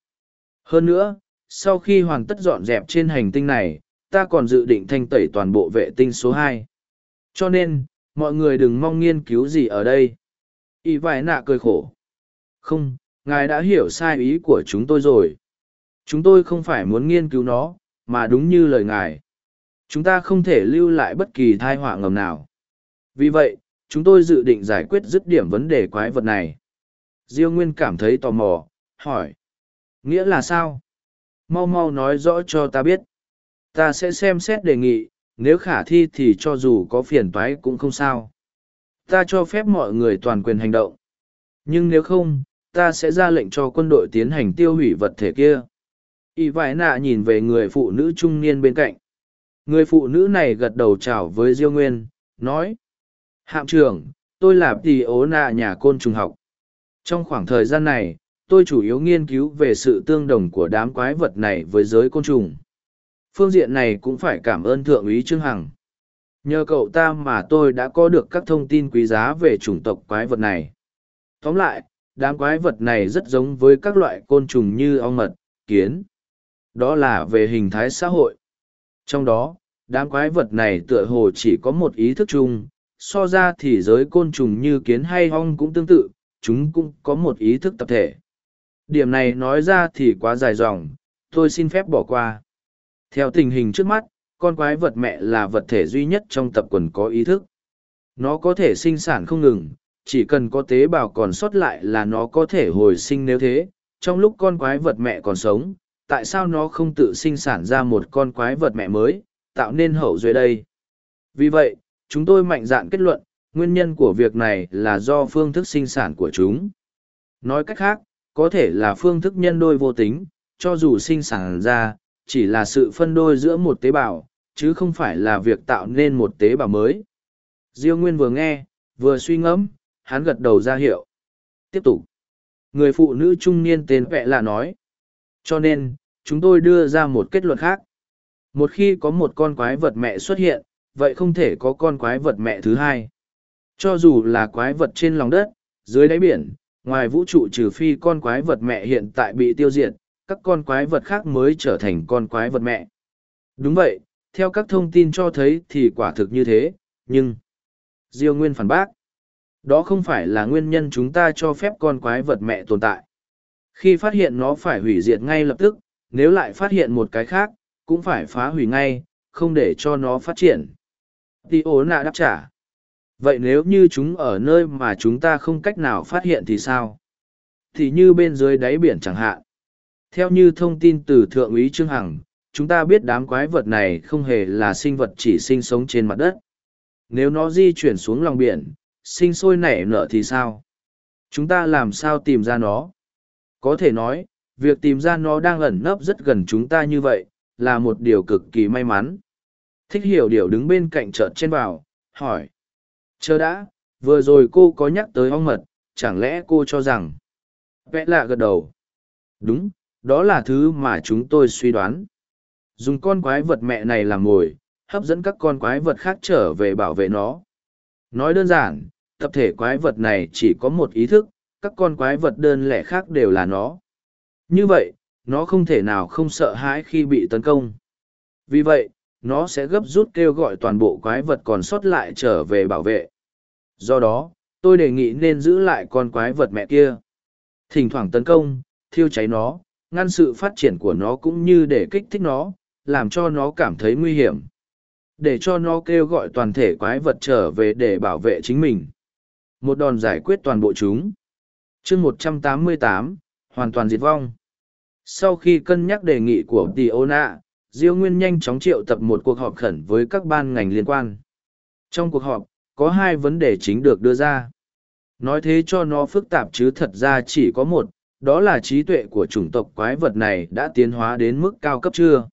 Hơn nữa, sau khi hoàn tất dọn dẹp trên hành tinh này, ta còn dự định thanh tẩy toàn bộ vệ tinh số hai. Cho nên mọi người đừng mong nghiên cứu gì ở đây. Y vải nạ cười khổ. Không, ngài đã hiểu sai ý của chúng tôi rồi. Chúng tôi không phải muốn nghiên cứu nó, mà đúng như lời ngài. Chúng ta không thể lưu lại bất kỳ thai họa ngầm nào. Vì vậy, chúng tôi dự định giải quyết dứt điểm vấn đề quái vật này. Diêu nguyên cảm thấy tò mò, hỏi. Nghĩa là sao? Mau mau nói rõ cho ta biết. Ta sẽ xem xét đề nghị nếu khả thi thì cho dù có phiền toái cũng không sao. Ta cho phép mọi người toàn quyền hành động. Nhưng nếu không, ta sẽ ra lệnh cho quân đội tiến hành tiêu hủy vật thể kia. Y vải nạ nhìn về người phụ nữ trung niên bên cạnh. Người phụ nữ này gật đầu chào với diêu nguyên, nói, hạm trưởng, tôi là tỷ ố nạ nhà côn trùng học. Trong khoảng thời gian này, tôi chủ yếu nghiên cứu về sự tương đồng của đám quái vật này với giới côn trùng phương diện này cũng phải cảm ơn thượng úy trương hằng Nhờ cậu ta mà tôi đã có được các thông tin quý giá về chủng tộc quái vật này. Tóm lại, đám quái vật này rất giống với các loại côn trùng như ong mật, kiến. Đó là về hình thái xã hội. Trong đó, đám quái vật này tựa hồ chỉ có một ý thức chung, so ra thì giới côn trùng như kiến hay ong cũng tương tự, chúng cũng có một ý thức tập thể. Điểm này nói ra thì quá dài dòng, tôi xin phép bỏ qua. Theo tình hình trước mắt, con quái vật mẹ là vật thể duy nhất trong tập quần có ý thức. Nó có thể sinh sản không ngừng, chỉ cần có tế bào còn sót lại là nó có thể hồi sinh nếu thế. Trong lúc con quái vật mẹ còn sống, tại sao nó không tự sinh sản ra một con quái vật mẹ mới, tạo nên hậu duệ đây? Vì vậy, chúng tôi mạnh dạn kết luận, nguyên nhân của việc này là do phương thức sinh sản của chúng. Nói cách khác, có thể là phương thức nhân đôi vô tính, cho dù sinh sản ra, chỉ là sự phân đôi giữa một tế bào, chứ không phải là việc tạo nên một tế bào mới. Diêu Nguyên vừa nghe, vừa suy ngẫm, hắn gật đầu ra hiệu. Tiếp tục. Người phụ nữ trung niên tên vẹ là nói. Cho nên, chúng tôi đưa ra một kết luận khác. Một khi có một con quái vật mẹ xuất hiện, vậy không thể có con quái vật mẹ thứ hai. Cho dù là quái vật trên lòng đất, dưới đáy biển, ngoài vũ trụ trừ phi con quái vật mẹ hiện tại bị tiêu diệt, các con quái vật khác mới trở thành con quái vật mẹ. Đúng vậy, theo các thông tin cho thấy thì quả thực như thế, nhưng... Diêu Nguyên phản bác. Đó không phải là nguyên nhân chúng ta cho phép con quái vật mẹ tồn tại. Khi phát hiện nó phải hủy diệt ngay lập tức, nếu lại phát hiện một cái khác, cũng phải phá hủy ngay, không để cho nó phát triển. Tì ố nạ đáp trả. Vậy nếu như chúng ở nơi mà chúng ta không cách nào phát hiện thì sao? Thì như bên dưới đáy biển chẳng hạn. Theo như thông tin từ Thượng úy Trương Hằng, chúng ta biết đám quái vật này không hề là sinh vật chỉ sinh sống trên mặt đất. Nếu nó di chuyển xuống lòng biển, sinh sôi nảy nở thì sao? Chúng ta làm sao tìm ra nó? Có thể nói, việc tìm ra nó đang ẩn nấp rất gần chúng ta như vậy, là một điều cực kỳ may mắn. Thích hiểu điều đứng bên cạnh chợt trên vào, hỏi. Chờ đã, vừa rồi cô có nhắc tới ong mật, chẳng lẽ cô cho rằng... Vẽ lạ gật đầu. Đúng, đó là thứ mà chúng tôi suy đoán. Dùng con quái vật mẹ này làm mồi, hấp dẫn các con quái vật khác trở về bảo vệ nó. Nói đơn giản, tập thể quái vật này chỉ có một ý thức, các con quái vật đơn lẻ khác đều là nó. Như vậy, nó không thể nào không sợ hãi khi bị tấn công. Vì vậy, nó sẽ gấp rút kêu gọi toàn bộ quái vật còn sót lại trở về bảo vệ. Do đó, tôi đề nghị nên giữ lại con quái vật mẹ kia. Thỉnh thoảng tấn công, thiêu cháy nó, ngăn sự phát triển của nó cũng như để kích thích nó, làm cho nó cảm thấy nguy hiểm. Để cho nó kêu gọi toàn thể quái vật trở về để bảo vệ chính mình. Một đòn giải quyết toàn bộ chúng. chương 188, hoàn toàn diệt vong. Sau khi cân nhắc đề nghị của Tiona, Diêu Nguyên nhanh chóng triệu tập một cuộc họp khẩn với các ban ngành liên quan. Trong cuộc họp, có hai vấn đề chính được đưa ra. Nói thế cho nó phức tạp chứ thật ra chỉ có một, đó là trí tuệ của chủng tộc quái vật này đã tiến hóa đến mức cao cấp chưa.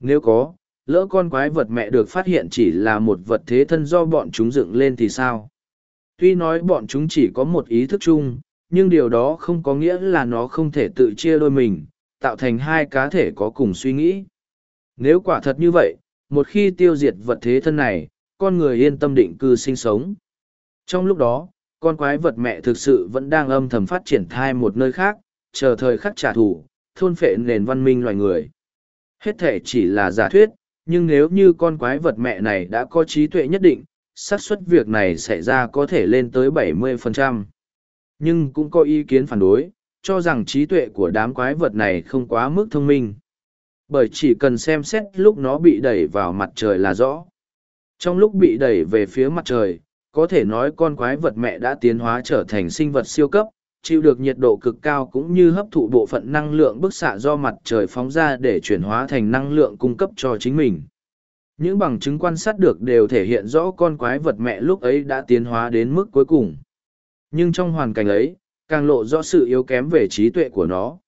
Nếu có, lỡ con quái vật mẹ được phát hiện chỉ là một vật thế thân do bọn chúng dựng lên thì sao? Tuy nói bọn chúng chỉ có một ý thức chung, nhưng điều đó không có nghĩa là nó không thể tự chia đôi mình, tạo thành hai cá thể có cùng suy nghĩ. Nếu quả thật như vậy, một khi tiêu diệt vật thế thân này, con người yên tâm định cư sinh sống. Trong lúc đó, con quái vật mẹ thực sự vẫn đang âm thầm phát triển thai một nơi khác, chờ thời khắc trả thù, thôn phệ nền văn minh loài người. Hết thể chỉ là giả thuyết, nhưng nếu như con quái vật mẹ này đã có trí tuệ nhất định, xác suất việc này xảy ra có thể lên tới 70%. Nhưng cũng có ý kiến phản đối, cho rằng trí tuệ của đám quái vật này không quá mức thông minh. Bởi chỉ cần xem xét lúc nó bị đẩy vào mặt trời là rõ. Trong lúc bị đẩy về phía mặt trời, có thể nói con quái vật mẹ đã tiến hóa trở thành sinh vật siêu cấp, chịu được nhiệt độ cực cao cũng như hấp thụ bộ phận năng lượng bức xạ do mặt trời phóng ra để chuyển hóa thành năng lượng cung cấp cho chính mình. Những bằng chứng quan sát được đều thể hiện rõ con quái vật mẹ lúc ấy đã tiến hóa đến mức cuối cùng. Nhưng trong hoàn cảnh ấy, càng lộ rõ sự yếu kém về trí tuệ của nó.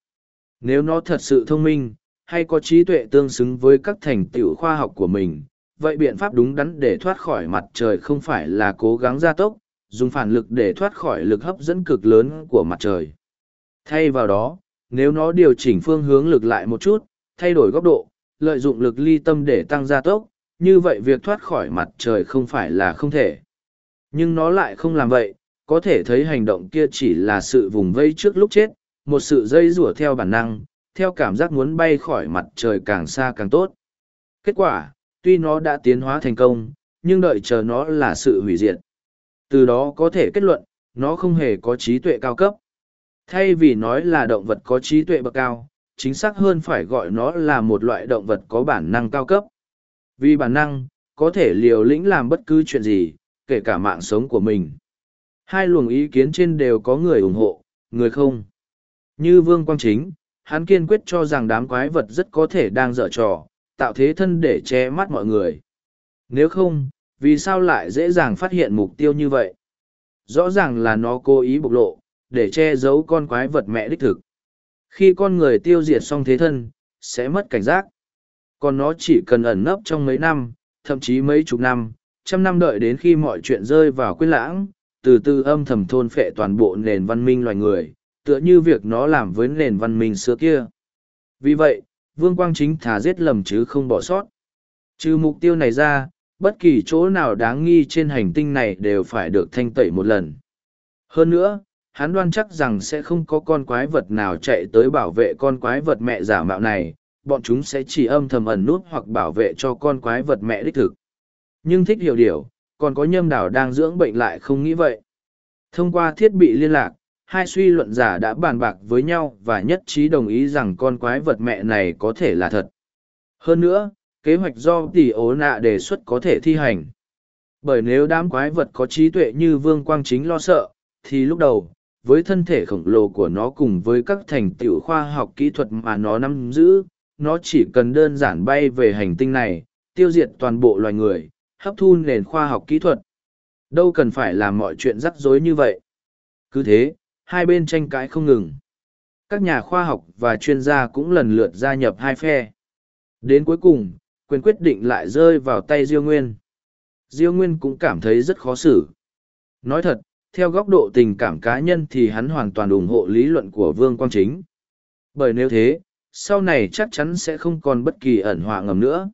Nếu nó thật sự thông minh, hay có trí tuệ tương xứng với các thành tựu khoa học của mình, vậy biện pháp đúng đắn để thoát khỏi mặt trời không phải là cố gắng gia tốc, dùng phản lực để thoát khỏi lực hấp dẫn cực lớn của mặt trời. Thay vào đó, nếu nó điều chỉnh phương hướng lực lại một chút, thay đổi góc độ, lợi dụng lực ly tâm để tăng gia tốc, như vậy việc thoát khỏi mặt trời không phải là không thể. Nhưng nó lại không làm vậy, có thể thấy hành động kia chỉ là sự vùng vây trước lúc chết, một sự dây rủa theo bản năng, theo cảm giác muốn bay khỏi mặt trời càng xa càng tốt. Kết quả, tuy nó đã tiến hóa thành công, nhưng đợi chờ nó là sự hủy diệt. Từ đó có thể kết luận, nó không hề có trí tuệ cao cấp. Thay vì nói là động vật có trí tuệ bậc cao, chính xác hơn phải gọi nó là một loại động vật có bản năng cao cấp. Vì bản năng, có thể liều lĩnh làm bất cứ chuyện gì, kể cả mạng sống của mình. Hai luồng ý kiến trên đều có người ủng hộ, người không. Như Vương Quang Chính, hắn kiên quyết cho rằng đám quái vật rất có thể đang dở trò, tạo thế thân để che mắt mọi người. Nếu không, vì sao lại dễ dàng phát hiện mục tiêu như vậy? Rõ ràng là nó cố ý bộc lộ, để che giấu con quái vật mẹ đích thực. Khi con người tiêu diệt xong thế thân, sẽ mất cảnh giác. Còn nó chỉ cần ẩn nấp trong mấy năm, thậm chí mấy chục năm, trăm năm đợi đến khi mọi chuyện rơi vào quên lãng, từ từ âm thầm thôn phệ toàn bộ nền văn minh loài người, tựa như việc nó làm với nền văn minh xưa kia. Vì vậy, Vương Quang Chính thả giết lầm chứ không bỏ sót. Trừ mục tiêu này ra, bất kỳ chỗ nào đáng nghi trên hành tinh này đều phải được thanh tẩy một lần. Hơn nữa, hắn đoan chắc rằng sẽ không có con quái vật nào chạy tới bảo vệ con quái vật mẹ giả mạo này, bọn chúng sẽ chỉ âm thầm ẩn nút hoặc bảo vệ cho con quái vật mẹ đích thực. Nhưng thích hiểu điều, còn có nhâm đảo đang dưỡng bệnh lại không nghĩ vậy. Thông qua thiết bị liên lạc, hai suy luận giả đã bàn bạc với nhau và nhất trí đồng ý rằng con quái vật mẹ này có thể là thật. Hơn nữa, kế hoạch do tỷ ố nạ đề xuất có thể thi hành. Bởi nếu đám quái vật có trí tuệ như Vương Quang Chính lo sợ, thì lúc đầu, với thân thể khổng lồ của nó cùng với các thành tựu khoa học kỹ thuật mà nó nắm giữ, nó chỉ cần đơn giản bay về hành tinh này, tiêu diệt toàn bộ loài người, hấp thu nền khoa học kỹ thuật. Đâu cần phải làm mọi chuyện rắc rối như vậy. Cứ thế, hai bên tranh cãi không ngừng. Các nhà khoa học và chuyên gia cũng lần lượt gia nhập hai phe. Đến cuối cùng, quyền quyết định lại rơi vào tay Diêu Nguyên. Diêu Nguyên cũng cảm thấy rất khó xử. Nói thật, theo góc độ tình cảm cá nhân thì hắn hoàn toàn ủng hộ lý luận của Vương Quang Chính. Bởi nếu thế, sau này chắc chắn sẽ không còn bất kỳ ẩn họa ngầm nữa.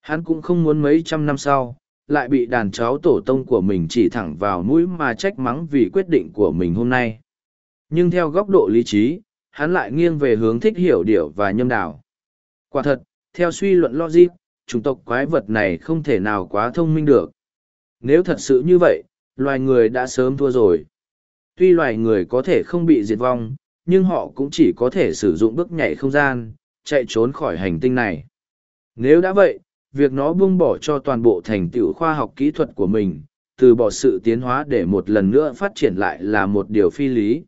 Hắn cũng không muốn mấy trăm năm sau, lại bị đàn cháu tổ tông của mình chỉ thẳng vào mũi mà trách mắng vì quyết định của mình hôm nay. Nhưng theo góc độ lý trí, hắn lại nghiêng về hướng thích hiểu điệu và nhâm đảo. Quả thật, theo suy luận logic, chủng tộc quái vật này không thể nào quá thông minh được. Nếu thật sự như vậy, loài người đã sớm thua rồi. Tuy loài người có thể không bị diệt vong, nhưng họ cũng chỉ có thể sử dụng bước nhảy không gian, chạy trốn khỏi hành tinh này. Nếu đã vậy, việc nó buông bỏ cho toàn bộ thành tựu khoa học kỹ thuật của mình, từ bỏ sự tiến hóa để một lần nữa phát triển lại là một điều phi lý.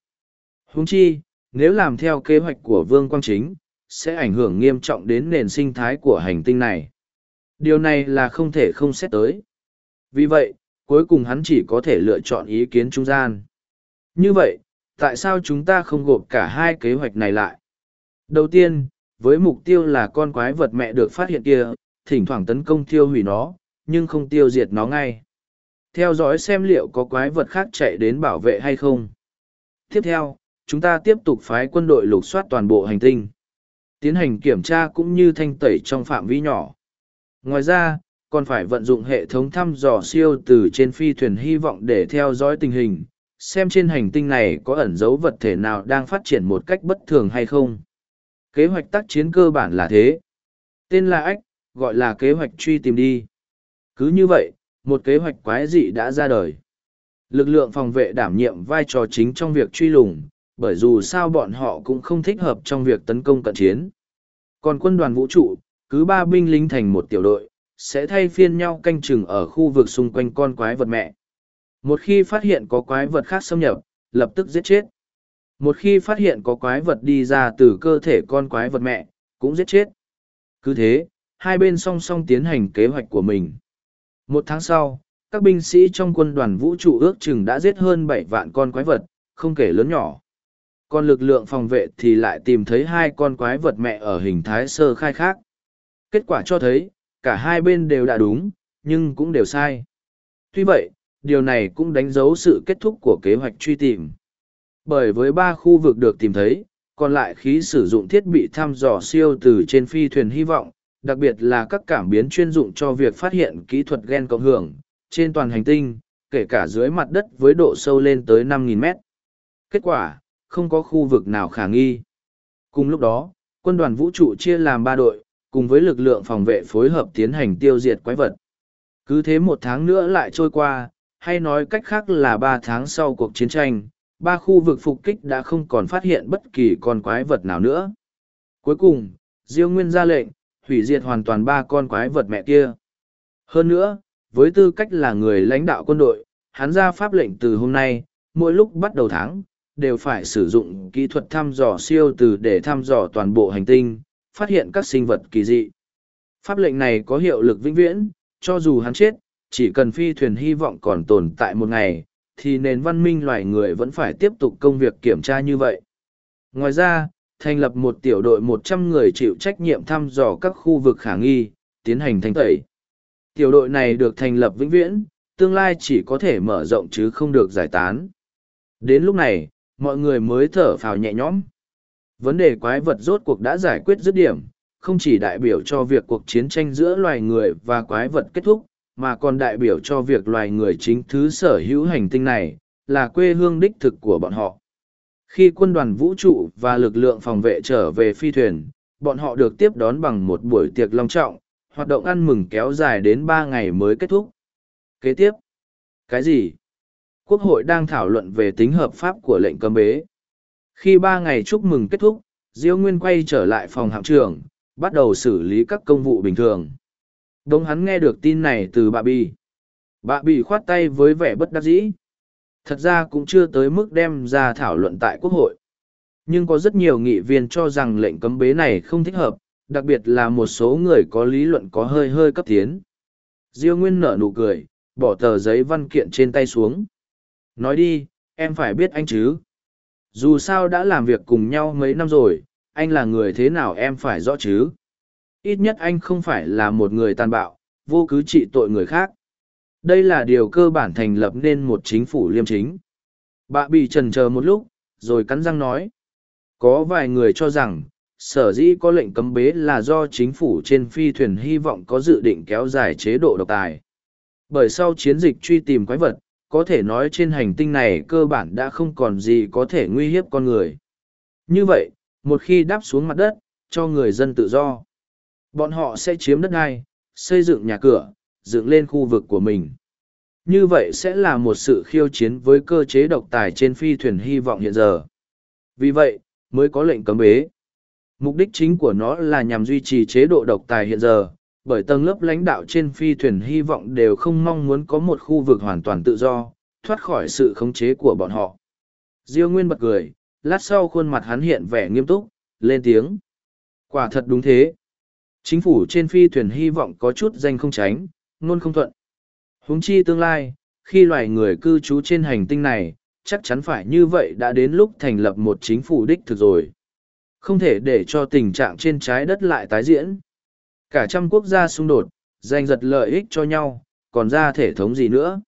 Húng chi, nếu làm theo kế hoạch của Vương Quang Chính, sẽ ảnh hưởng nghiêm trọng đến nền sinh thái của hành tinh này. Điều này là không thể không xét tới. Vì vậy, cuối cùng hắn chỉ có thể lựa chọn ý kiến trung gian. Như vậy, tại sao chúng ta không gộp cả hai kế hoạch này lại? Đầu tiên, với mục tiêu là con quái vật mẹ được phát hiện kia, thỉnh thoảng tấn công tiêu hủy nó, nhưng không tiêu diệt nó ngay. Theo dõi xem liệu có quái vật khác chạy đến bảo vệ hay không. Tiếp theo, chúng ta tiếp tục phái quân đội lục soát toàn bộ hành tinh. Tiến hành kiểm tra cũng như thanh tẩy trong phạm vi nhỏ. Ngoài ra, còn phải vận dụng hệ thống thăm dò siêu từ trên phi thuyền hy vọng để theo dõi tình hình, xem trên hành tinh này có ẩn dấu vật thể nào đang phát triển một cách bất thường hay không. Kế hoạch tác chiến cơ bản là thế. Tên là Ách, gọi là kế hoạch truy tìm đi. Cứ như vậy, một kế hoạch quái dị đã ra đời. Lực lượng phòng vệ đảm nhiệm vai trò chính trong việc truy lùng, bởi dù sao bọn họ cũng không thích hợp trong việc tấn công cận chiến. Còn quân đoàn vũ trụ, cứ ba binh lính thành một tiểu đội, sẽ thay phiên nhau canh chừng ở khu vực xung quanh con quái vật mẹ. Một khi phát hiện có quái vật khác xâm nhập, lập tức giết chết. Một khi phát hiện có quái vật đi ra từ cơ thể con quái vật mẹ, cũng giết chết. Cứ thế, hai bên song song tiến hành kế hoạch của mình. Một tháng sau, các binh sĩ trong quân đoàn vũ trụ ước chừng đã giết hơn bảy vạn con quái vật, không kể lớn nhỏ. Còn lực lượng phòng vệ thì lại tìm thấy hai con quái vật mẹ ở hình thái sơ khai khác. Kết quả cho thấy, cả hai bên đều đã đúng, nhưng cũng đều sai. Tuy vậy, điều này cũng đánh dấu sự kết thúc của kế hoạch truy tìm. Bởi với ba khu vực được tìm thấy, còn lại khí sử dụng thiết bị thăm dò siêu từ trên phi thuyền hy vọng, đặc biệt là các cảm biến chuyên dụng cho việc phát hiện kỹ thuật gen cộng hưởng, trên toàn hành tinh, kể cả dưới mặt đất với độ sâu lên tới 5.000 mét. Kết quả, không có khu vực nào khả nghi. Cùng lúc đó, quân đoàn vũ trụ chia làm ba đội, cùng với lực lượng phòng vệ phối hợp tiến hành tiêu diệt quái vật. Cứ thế một tháng nữa lại trôi qua, hay nói cách khác là ba tháng sau cuộc chiến tranh, ba khu vực phục kích đã không còn phát hiện bất kỳ con quái vật nào nữa. Cuối cùng, Diêu Nguyên ra lệnh, hủy diệt hoàn toàn ba con quái vật mẹ kia. Hơn nữa, với tư cách là người lãnh đạo quân đội, hắn ra pháp lệnh từ hôm nay, mỗi lúc bắt đầu tháng, đều phải sử dụng kỹ thuật thăm dò siêu từ để thăm dò toàn bộ hành tinh, phát hiện các sinh vật kỳ dị. Pháp lệnh này có hiệu lực vĩnh viễn, cho dù hắn chết, chỉ cần phi thuyền hy vọng còn tồn tại một ngày, thì nền văn minh loài người vẫn phải tiếp tục công việc kiểm tra như vậy. Ngoài ra, thành lập một tiểu đội một trăm người chịu trách nhiệm thăm dò các khu vực khả nghi, tiến hành thanh tẩy. Tiểu đội này được thành lập vĩnh viễn, tương lai chỉ có thể mở rộng chứ không được giải tán. Đến lúc này, mọi người mới thở phào nhẹ nhõm. Vấn đề quái vật rốt cuộc đã giải quyết dứt điểm, không chỉ đại biểu cho việc cuộc chiến tranh giữa loài người và quái vật kết thúc, mà còn đại biểu cho việc loài người chính thứ sở hữu hành tinh này, là quê hương đích thực của bọn họ. Khi quân đoàn vũ trụ và lực lượng phòng vệ trở về phi thuyền, bọn họ được tiếp đón bằng một buổi tiệc long trọng, hoạt động ăn mừng kéo dài đến ba ngày mới kết thúc. Kế tiếp, cái gì? Quốc hội đang thảo luận về tính hợp pháp của lệnh cấm bế. Khi ba ngày chúc mừng kết thúc, Diêu Nguyên quay trở lại phòng hạm trưởng, bắt đầu xử lý các công vụ bình thường. Đông hắn nghe được tin này từ bà Bì. Bà Bì khoát tay với vẻ bất đắc dĩ. Thật ra cũng chưa tới mức đem ra thảo luận tại Quốc hội. Nhưng có rất nhiều nghị viên cho rằng lệnh cấm bế này không thích hợp, đặc biệt là một số người có lý luận có hơi hơi cấp tiến. Diêu Nguyên nở nụ cười, bỏ tờ giấy văn kiện trên tay xuống. Nói đi, em phải biết anh chứ. Dù sao đã làm việc cùng nhau mấy năm rồi, anh là người thế nào em phải rõ chứ. Ít nhất anh không phải là một người tàn bạo, vô cứ trị tội người khác. Đây là điều cơ bản thành lập nên một chính phủ liêm chính. Bà bị trần chờ một lúc, rồi cắn răng nói. Có vài người cho rằng, sở dĩ có lệnh cấm bế là do chính phủ trên phi thuyền hy vọng có dự định kéo dài chế độ độc tài. Bởi sau chiến dịch truy tìm quái vật, có thể nói trên hành tinh này cơ bản đã không còn gì có thể nguy hiếp con người. Như vậy, một khi đáp xuống mặt đất, cho người dân tự do, bọn họ sẽ chiếm đất ngay, xây dựng nhà cửa, dựng lên khu vực của mình. Như vậy sẽ là một sự khiêu chiến với cơ chế độc tài trên phi thuyền hy vọng hiện giờ. Vì vậy, mới có lệnh cấm bế. Mục đích chính của nó là nhằm duy trì chế độ độc tài hiện giờ, bởi tầng lớp lãnh đạo trên phi thuyền hy vọng đều không mong muốn có một khu vực hoàn toàn tự do, thoát khỏi sự khống chế của bọn họ. Diêu Nguyên bật cười, lát sau khuôn mặt hắn hiện vẻ nghiêm túc, lên tiếng. Quả thật đúng thế. Chính phủ trên phi thuyền hy vọng có chút danh không tránh, ngôn không thuận. Huống chi tương lai, khi loài người cư trú trên hành tinh này, chắc chắn phải như vậy đã đến lúc thành lập một chính phủ đích thực rồi. Không thể để cho tình trạng trên trái đất lại tái diễn. Cả trăm quốc gia xung đột, giành giật lợi ích cho nhau, còn ra thể thống gì nữa.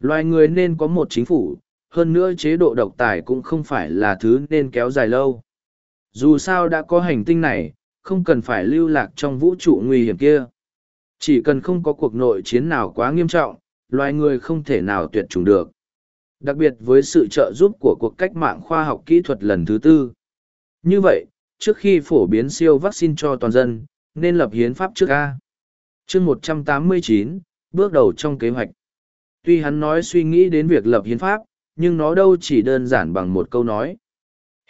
Loài người nên có một chính phủ, hơn nữa chế độ độc tài cũng không phải là thứ nên kéo dài lâu. Dù sao đã có hành tinh này, không cần phải lưu lạc trong vũ trụ nguy hiểm kia. Chỉ cần không có cuộc nội chiến nào quá nghiêm trọng, loài người không thể nào tuyệt chủng được. Đặc biệt với sự trợ giúp của cuộc cách mạng khoa học kỹ thuật lần thứ tư. Như vậy, trước khi phổ biến siêu vaccine cho toàn dân, nên lập hiến pháp trước A. chương 189, bước đầu trong kế hoạch. Tuy hắn nói suy nghĩ đến việc lập hiến pháp, nhưng nó đâu chỉ đơn giản bằng một câu nói.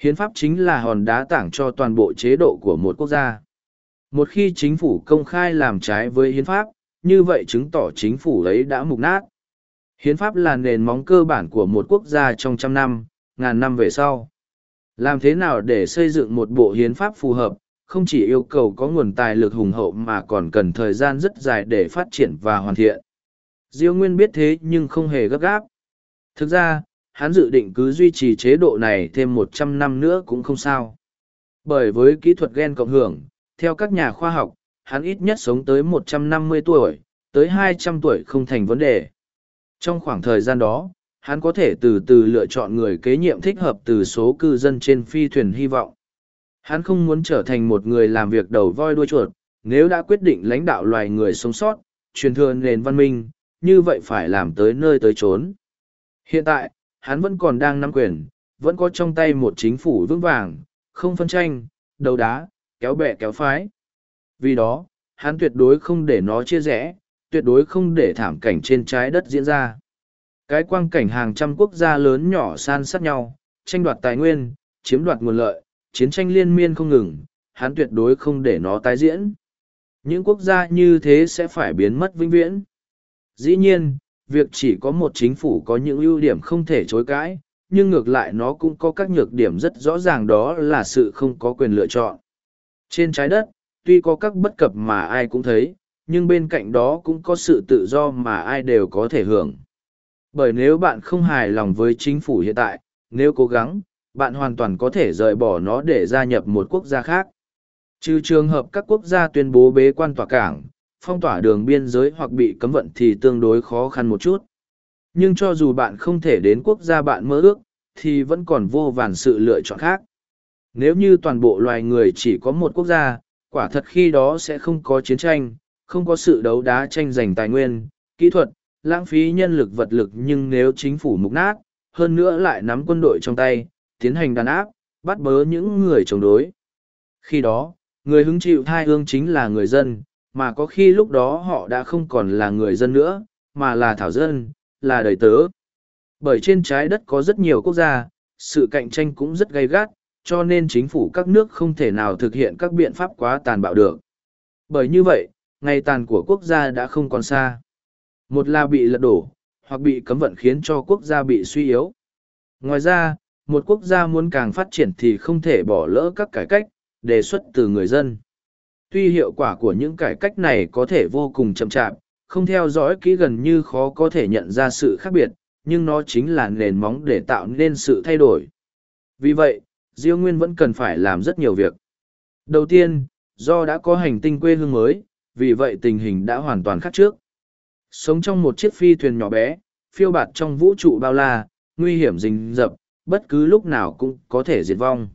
Hiến pháp chính là hòn đá tảng cho toàn bộ chế độ của một quốc gia. Một khi chính phủ công khai làm trái với hiến pháp, như vậy chứng tỏ chính phủ ấy đã mục nát. Hiến pháp là nền móng cơ bản của một quốc gia trong trăm năm, ngàn năm về sau. Làm thế nào để xây dựng một bộ hiến pháp phù hợp, không chỉ yêu cầu có nguồn tài lực hùng hậu mà còn cần thời gian rất dài để phát triển và hoàn thiện. Diêu Nguyên biết thế nhưng không hề gấp gáp. Thực ra, hắn dự định cứ duy trì chế độ này thêm một trăm năm nữa cũng không sao. Bởi với kỹ thuật gen cộng hưởng, theo các nhà khoa học, hắn ít nhất sống tới một trăm năm mươi tuổi, tới hai trăm tuổi không thành vấn đề. Trong khoảng thời gian đó, hắn có thể từ từ lựa chọn người kế nhiệm thích hợp từ số cư dân trên phi thuyền hy vọng. Hắn không muốn trở thành một người làm việc đầu voi đuôi chuột, nếu đã quyết định lãnh đạo loài người sống sót, truyền thừa nền văn minh, như vậy phải làm tới nơi tới chốn. Hiện tại, hắn vẫn còn đang nắm quyền, vẫn có trong tay một chính phủ vững vàng, không phân tranh, đầu đá, kéo bè kéo phái. Vì đó, hắn tuyệt đối không để nó chia rẽ, tuyệt đối không để thảm cảnh trên trái đất diễn ra. Cái quang cảnh hàng trăm quốc gia lớn nhỏ san sát nhau, tranh đoạt tài nguyên, chiếm đoạt nguồn lợi, chiến tranh liên miên không ngừng, hắn tuyệt đối không để nó tái diễn. Những quốc gia như thế sẽ phải biến mất vĩnh viễn. Dĩ nhiên, việc chỉ có một chính phủ có những ưu điểm không thể chối cãi, nhưng ngược lại nó cũng có các nhược điểm rất rõ ràng đó là sự không có quyền lựa chọn. Trên trái đất, tuy có các bất cập mà ai cũng thấy, nhưng bên cạnh đó cũng có sự tự do mà ai đều có thể hưởng. Bởi nếu bạn không hài lòng với chính phủ hiện tại, nếu cố gắng, bạn hoàn toàn có thể rời bỏ nó để gia nhập một quốc gia khác. Trừ trường hợp các quốc gia tuyên bố bế quan tỏa cảng, phong tỏa đường biên giới hoặc bị cấm vận thì tương đối khó khăn một chút. Nhưng cho dù bạn không thể đến quốc gia bạn mơ ước, thì vẫn còn vô vàn sự lựa chọn khác. Nếu như toàn bộ loài người chỉ có một quốc gia, quả thật khi đó sẽ không có chiến tranh, không có sự đấu đá tranh giành tài nguyên, kỹ thuật, lãng phí nhân lực vật lực nhưng nếu chính phủ mục nát, hơn nữa lại nắm quân đội trong tay, tiến hành đàn áp, bắt bớ những người chống đối. Khi đó, người hứng chịu thai hương chính là người dân, mà có khi lúc đó họ đã không còn là người dân nữa, mà là thảo dân, là đời tớ. Bởi trên trái đất có rất nhiều quốc gia, sự cạnh tranh cũng rất gay gắt, cho nên chính phủ các nước không thể nào thực hiện các biện pháp quá tàn bạo được. Bởi như vậy, ngày tàn của quốc gia đã không còn xa. Một là bị lật đổ, hoặc bị cấm vận khiến cho quốc gia bị suy yếu. Ngoài ra, một quốc gia muốn càng phát triển thì không thể bỏ lỡ các cải cách, đề xuất từ người dân. Tuy hiệu quả của những cải cách này có thể vô cùng chậm chạp, không theo dõi kỹ gần như khó có thể nhận ra sự khác biệt, nhưng nó chính là nền móng để tạo nên sự thay đổi. Vì vậy, Diêu Nguyên vẫn cần phải làm rất nhiều việc. Đầu tiên, do đã có hành tinh quê hương mới, vì vậy tình hình đã hoàn toàn khác trước. Sống trong một chiếc phi thuyền nhỏ bé, phiêu bạt trong vũ trụ bao la, nguy hiểm rình rập, bất cứ lúc nào cũng có thể diệt vong.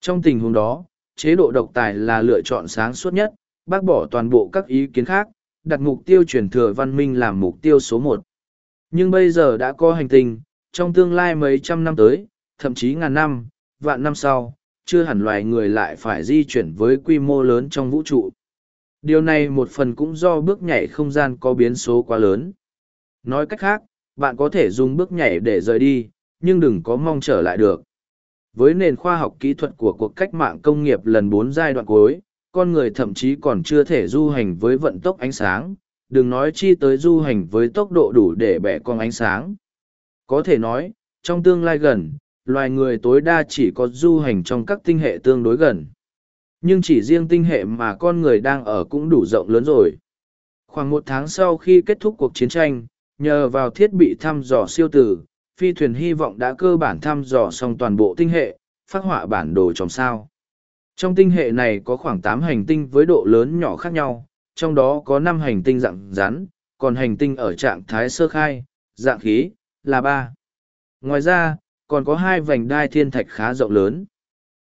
Trong tình huống đó, chế độ độc tài là lựa chọn sáng suốt nhất, bác bỏ toàn bộ các ý kiến khác, đặt mục tiêu truyền thừa văn minh làm mục tiêu số một. Nhưng bây giờ đã có hành tinh, trong tương lai mấy trăm năm tới, thậm chí ngàn năm, vạn năm sau, chưa hẳn loài người lại phải di chuyển với quy mô lớn trong vũ trụ. Điều này một phần cũng do bước nhảy không gian có biến số quá lớn. Nói cách khác, bạn có thể dùng bước nhảy để rời đi, nhưng đừng có mong trở lại được. Với nền khoa học kỹ thuật của cuộc cách mạng công nghiệp lần bốn giai đoạn cuối, con người thậm chí còn chưa thể du hành với vận tốc ánh sáng, đừng nói chi tới du hành với tốc độ đủ để bẻ con ánh sáng. Có thể nói, trong tương lai gần, loài người tối đa chỉ có du hành trong các tinh hệ tương đối gần. Nhưng chỉ riêng tinh hệ mà con người đang ở cũng đủ rộng lớn rồi. Khoảng một tháng sau khi kết thúc cuộc chiến tranh, nhờ vào thiết bị thăm dò siêu tử, phi thuyền hy vọng đã cơ bản thăm dò xong toàn bộ tinh hệ, phát họa bản đồ trong sao. Trong tinh hệ này có khoảng tám hành tinh với độ lớn nhỏ khác nhau, trong đó có năm hành tinh dạng rắn, còn hành tinh ở trạng thái sơ khai, dạng khí, là ba. Ngoài ra, còn có hai vành đai thiên thạch khá rộng lớn.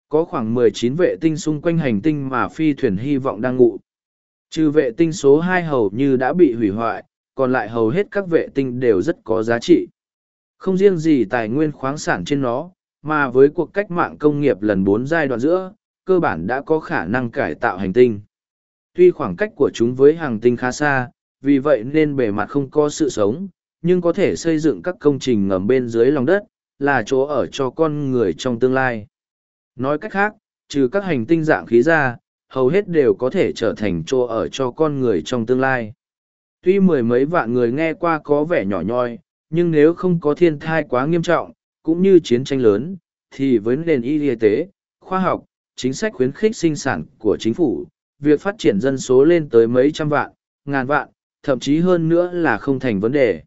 Có khoảng mười chín vệ tinh xung quanh hành tinh mà phi thuyền hy vọng đang ngụ. Trừ vệ tinh số hai hầu như đã bị hủy hoại, còn lại hầu hết các vệ tinh đều rất có giá trị. Không riêng gì tài nguyên khoáng sản trên nó, mà với cuộc cách mạng công nghiệp lần bốn giai đoạn giữa, cơ bản đã có khả năng cải tạo hành tinh. Tuy khoảng cách của chúng với hành tinh khá xa, vì vậy nên bề mặt không có sự sống, nhưng có thể xây dựng các công trình ngầm bên dưới lòng đất, là chỗ ở cho con người trong tương lai. Nói cách khác, trừ các hành tinh dạng khí ra, hầu hết đều có thể trở thành chỗ ở cho con người trong tương lai. Tuy mười mấy vạn người nghe qua có vẻ nhỏ nhoi, nhưng nếu không có thiên thai quá nghiêm trọng, cũng như chiến tranh lớn, thì với nền y tế, khoa học, chính sách khuyến khích sinh sản của chính phủ, việc phát triển dân số lên tới mấy trăm vạn, ngàn vạn, thậm chí hơn nữa là không thành vấn đề.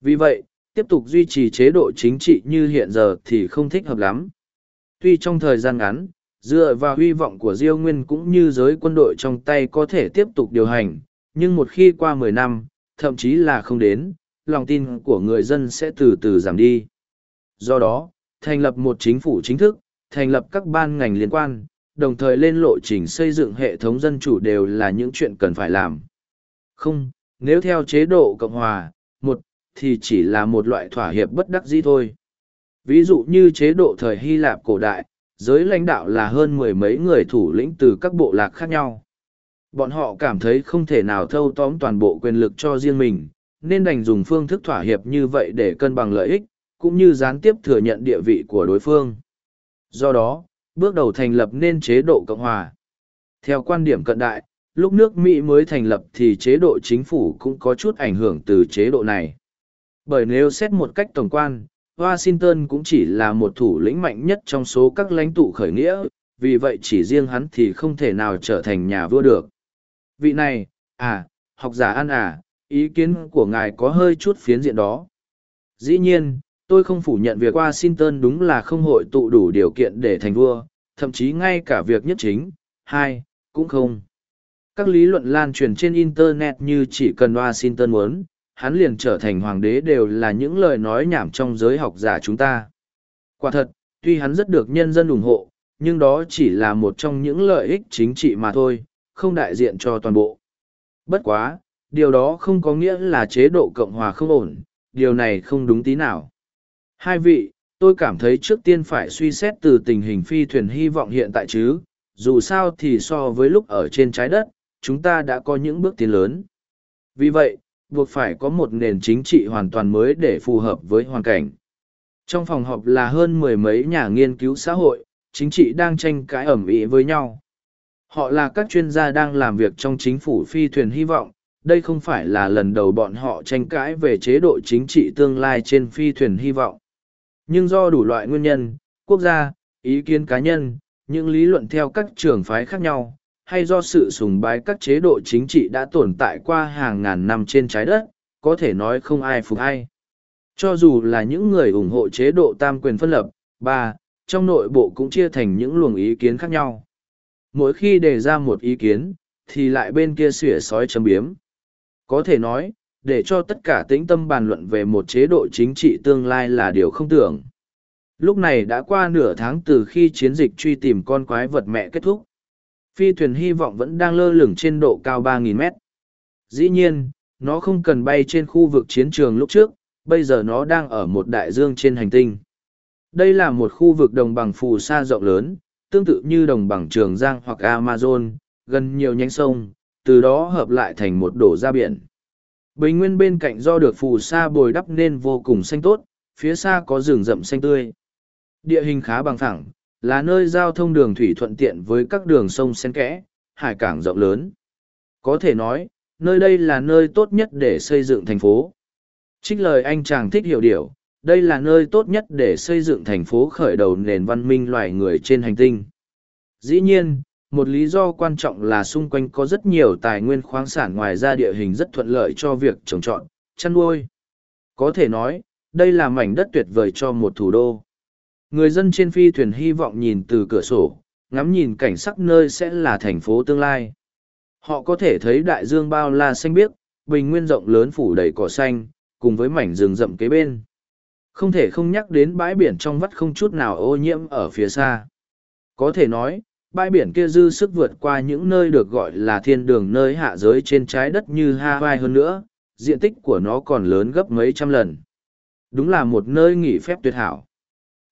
Vì vậy, tiếp tục duy trì chế độ chính trị như hiện giờ thì không thích hợp lắm. Tuy trong thời gian ngắn, dựa vào hy vọng của Diêu Nguyên cũng như giới quân đội trong tay có thể tiếp tục điều hành, nhưng một khi qua mười năm, thậm chí là không đến, lòng tin của người dân sẽ từ từ giảm đi. Do đó, thành lập một chính phủ chính thức, thành lập các ban ngành liên quan, đồng thời lên lộ trình xây dựng hệ thống dân chủ đều là những chuyện cần phải làm. Không, nếu theo chế độ Cộng hòa, một, thì chỉ là một loại thỏa hiệp bất đắc dĩ thôi. Ví dụ như chế độ thời Hy Lạp cổ đại, giới lãnh đạo là hơn mười mấy người thủ lĩnh từ các bộ lạc khác nhau. Bọn họ cảm thấy không thể nào thâu tóm toàn bộ quyền lực cho riêng mình, nên đành dùng phương thức thỏa hiệp như vậy để cân bằng lợi ích, cũng như gián tiếp thừa nhận địa vị của đối phương. Do đó, bước đầu thành lập nên chế độ Cộng hòa. Theo quan điểm cận đại, lúc nước Mỹ mới thành lập thì chế độ chính phủ cũng có chút ảnh hưởng từ chế độ này. Bởi nếu xét một cách tổng quan, Washington cũng chỉ là một thủ lĩnh mạnh nhất trong số các lãnh tụ khởi nghĩa, vì vậy chỉ riêng hắn thì không thể nào trở thành nhà vua được. Vị này, à, học giả ăn à, ý kiến của ngài có hơi chút phiến diện đó. Dĩ nhiên, tôi không phủ nhận việc Washington đúng là không hội tụ đủ điều kiện để thành vua, thậm chí ngay cả việc nhất chính, hai, cũng không. Các lý luận lan truyền trên Internet như chỉ cần Washington muốn, hắn liền trở thành hoàng đế đều là những lời nói nhảm trong giới học giả chúng ta. Quả thật, tuy hắn rất được nhân dân ủng hộ, nhưng đó chỉ là một trong những lợi ích chính trị mà thôi, không đại diện cho toàn bộ. Bất quá, điều đó không có nghĩa là chế độ Cộng hòa không ổn, điều này không đúng tí nào. Hai vị, tôi cảm thấy trước tiên phải suy xét từ tình hình phi thuyền hy vọng hiện tại chứ, dù sao thì so với lúc ở trên trái đất, chúng ta đã có những bước tiến lớn. Vì vậy, buộc phải có một nền chính trị hoàn toàn mới để phù hợp với hoàn cảnh. Trong phòng họp là hơn mười mấy nhà nghiên cứu xã hội, chính trị đang tranh cãi ẩm ĩ với nhau. Họ là các chuyên gia đang làm việc trong chính phủ phi thuyền hy vọng, đây không phải là lần đầu bọn họ tranh cãi về chế độ chính trị tương lai trên phi thuyền hy vọng. Nhưng do đủ loại nguyên nhân, quốc gia, ý kiến cá nhân, những lý luận theo các trường phái khác nhau, hay do sự sùng bái các chế độ chính trị đã tồn tại qua hàng ngàn năm trên trái đất, có thể nói không ai phục ai. Cho dù là những người ủng hộ chế độ tam quyền phân lập, ba, trong nội bộ cũng chia thành những luồng ý kiến khác nhau. Mỗi khi đề ra một ý kiến, thì lại bên kia xỉa sói chấm biếm. Có thể nói, để cho tất cả tĩnh tâm bàn luận về một chế độ chính trị tương lai là điều không tưởng. Lúc này đã qua nửa tháng từ khi chiến dịch truy tìm con quái vật mẹ kết thúc. Phi thuyền hy vọng vẫn đang lơ lửng trên độ cao 3.000 mét. Dĩ nhiên, nó không cần bay trên khu vực chiến trường lúc trước, bây giờ nó đang ở một đại dương trên hành tinh. Đây là một khu vực đồng bằng phù sa rộng lớn, tương tự như đồng bằng Trường Giang hoặc Amazon, gần nhiều nhánh sông, từ đó hợp lại thành một đổ ra biển. Bình nguyên bên cạnh do được phù sa bồi đắp nên vô cùng xanh tốt, phía xa có rừng rậm xanh tươi. Địa hình khá bằng phẳng, là nơi giao thông đường thủy thuận tiện với các đường sông xen kẽ, hải cảng rộng lớn. Có thể nói, nơi đây là nơi tốt nhất để xây dựng thành phố. Trích lời anh chàng thích hiểu điều, đây là nơi tốt nhất để xây dựng thành phố khởi đầu nền văn minh loài người trên hành tinh. Dĩ nhiên, một lý do quan trọng là xung quanh có rất nhiều tài nguyên khoáng sản ngoài ra địa hình rất thuận lợi cho việc trồng trọt, chăn nuôi. Có thể nói, đây là mảnh đất tuyệt vời cho một thủ đô. Người dân trên phi thuyền hy vọng nhìn từ cửa sổ, ngắm nhìn cảnh sắc nơi sẽ là thành phố tương lai. Họ có thể thấy đại dương bao la xanh biếc, bình nguyên rộng lớn phủ đầy cỏ xanh, cùng với mảnh rừng rậm kế bên. Không thể không nhắc đến bãi biển trong vắt không chút nào ô nhiễm ở phía xa. Có thể nói, bãi biển kia dư sức vượt qua những nơi được gọi là thiên đường nơi hạ giới trên trái đất như Hawaii hơn nữa, diện tích của nó còn lớn gấp mấy trăm lần. Đúng là một nơi nghỉ phép tuyệt hảo.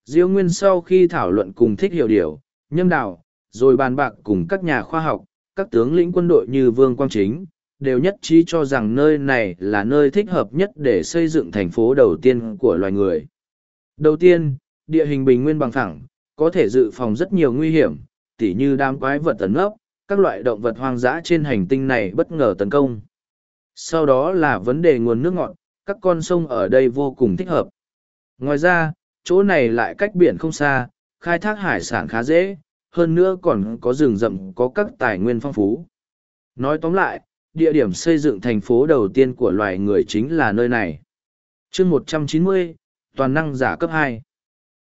Diêu Nguyên sau khi thảo luận cùng thích hiểu điều, nhâm đạo, rồi bàn bạc cùng các nhà khoa học, các tướng lĩnh quân đội như Vương Quang Chính, đều nhất trí cho rằng nơi này là nơi thích hợp nhất để xây dựng thành phố đầu tiên của loài người. Đầu tiên, địa hình bình nguyên bằng thẳng, có thể dự phòng rất nhiều nguy hiểm, tỉ như đám quái vật tấn ấp, các loại động vật hoang dã trên hành tinh này bất ngờ tấn công. Sau đó là vấn đề nguồn nước ngọt, các con sông ở đây vô cùng thích hợp. Ngoài ra, chỗ này lại cách biển không xa, khai thác hải sản khá dễ, hơn nữa còn có rừng rậm có các tài nguyên phong phú. Nói tóm lại, địa điểm xây dựng thành phố đầu tiên của loài người chính là nơi này. Chương 190, Toàn năng giả cấp 2.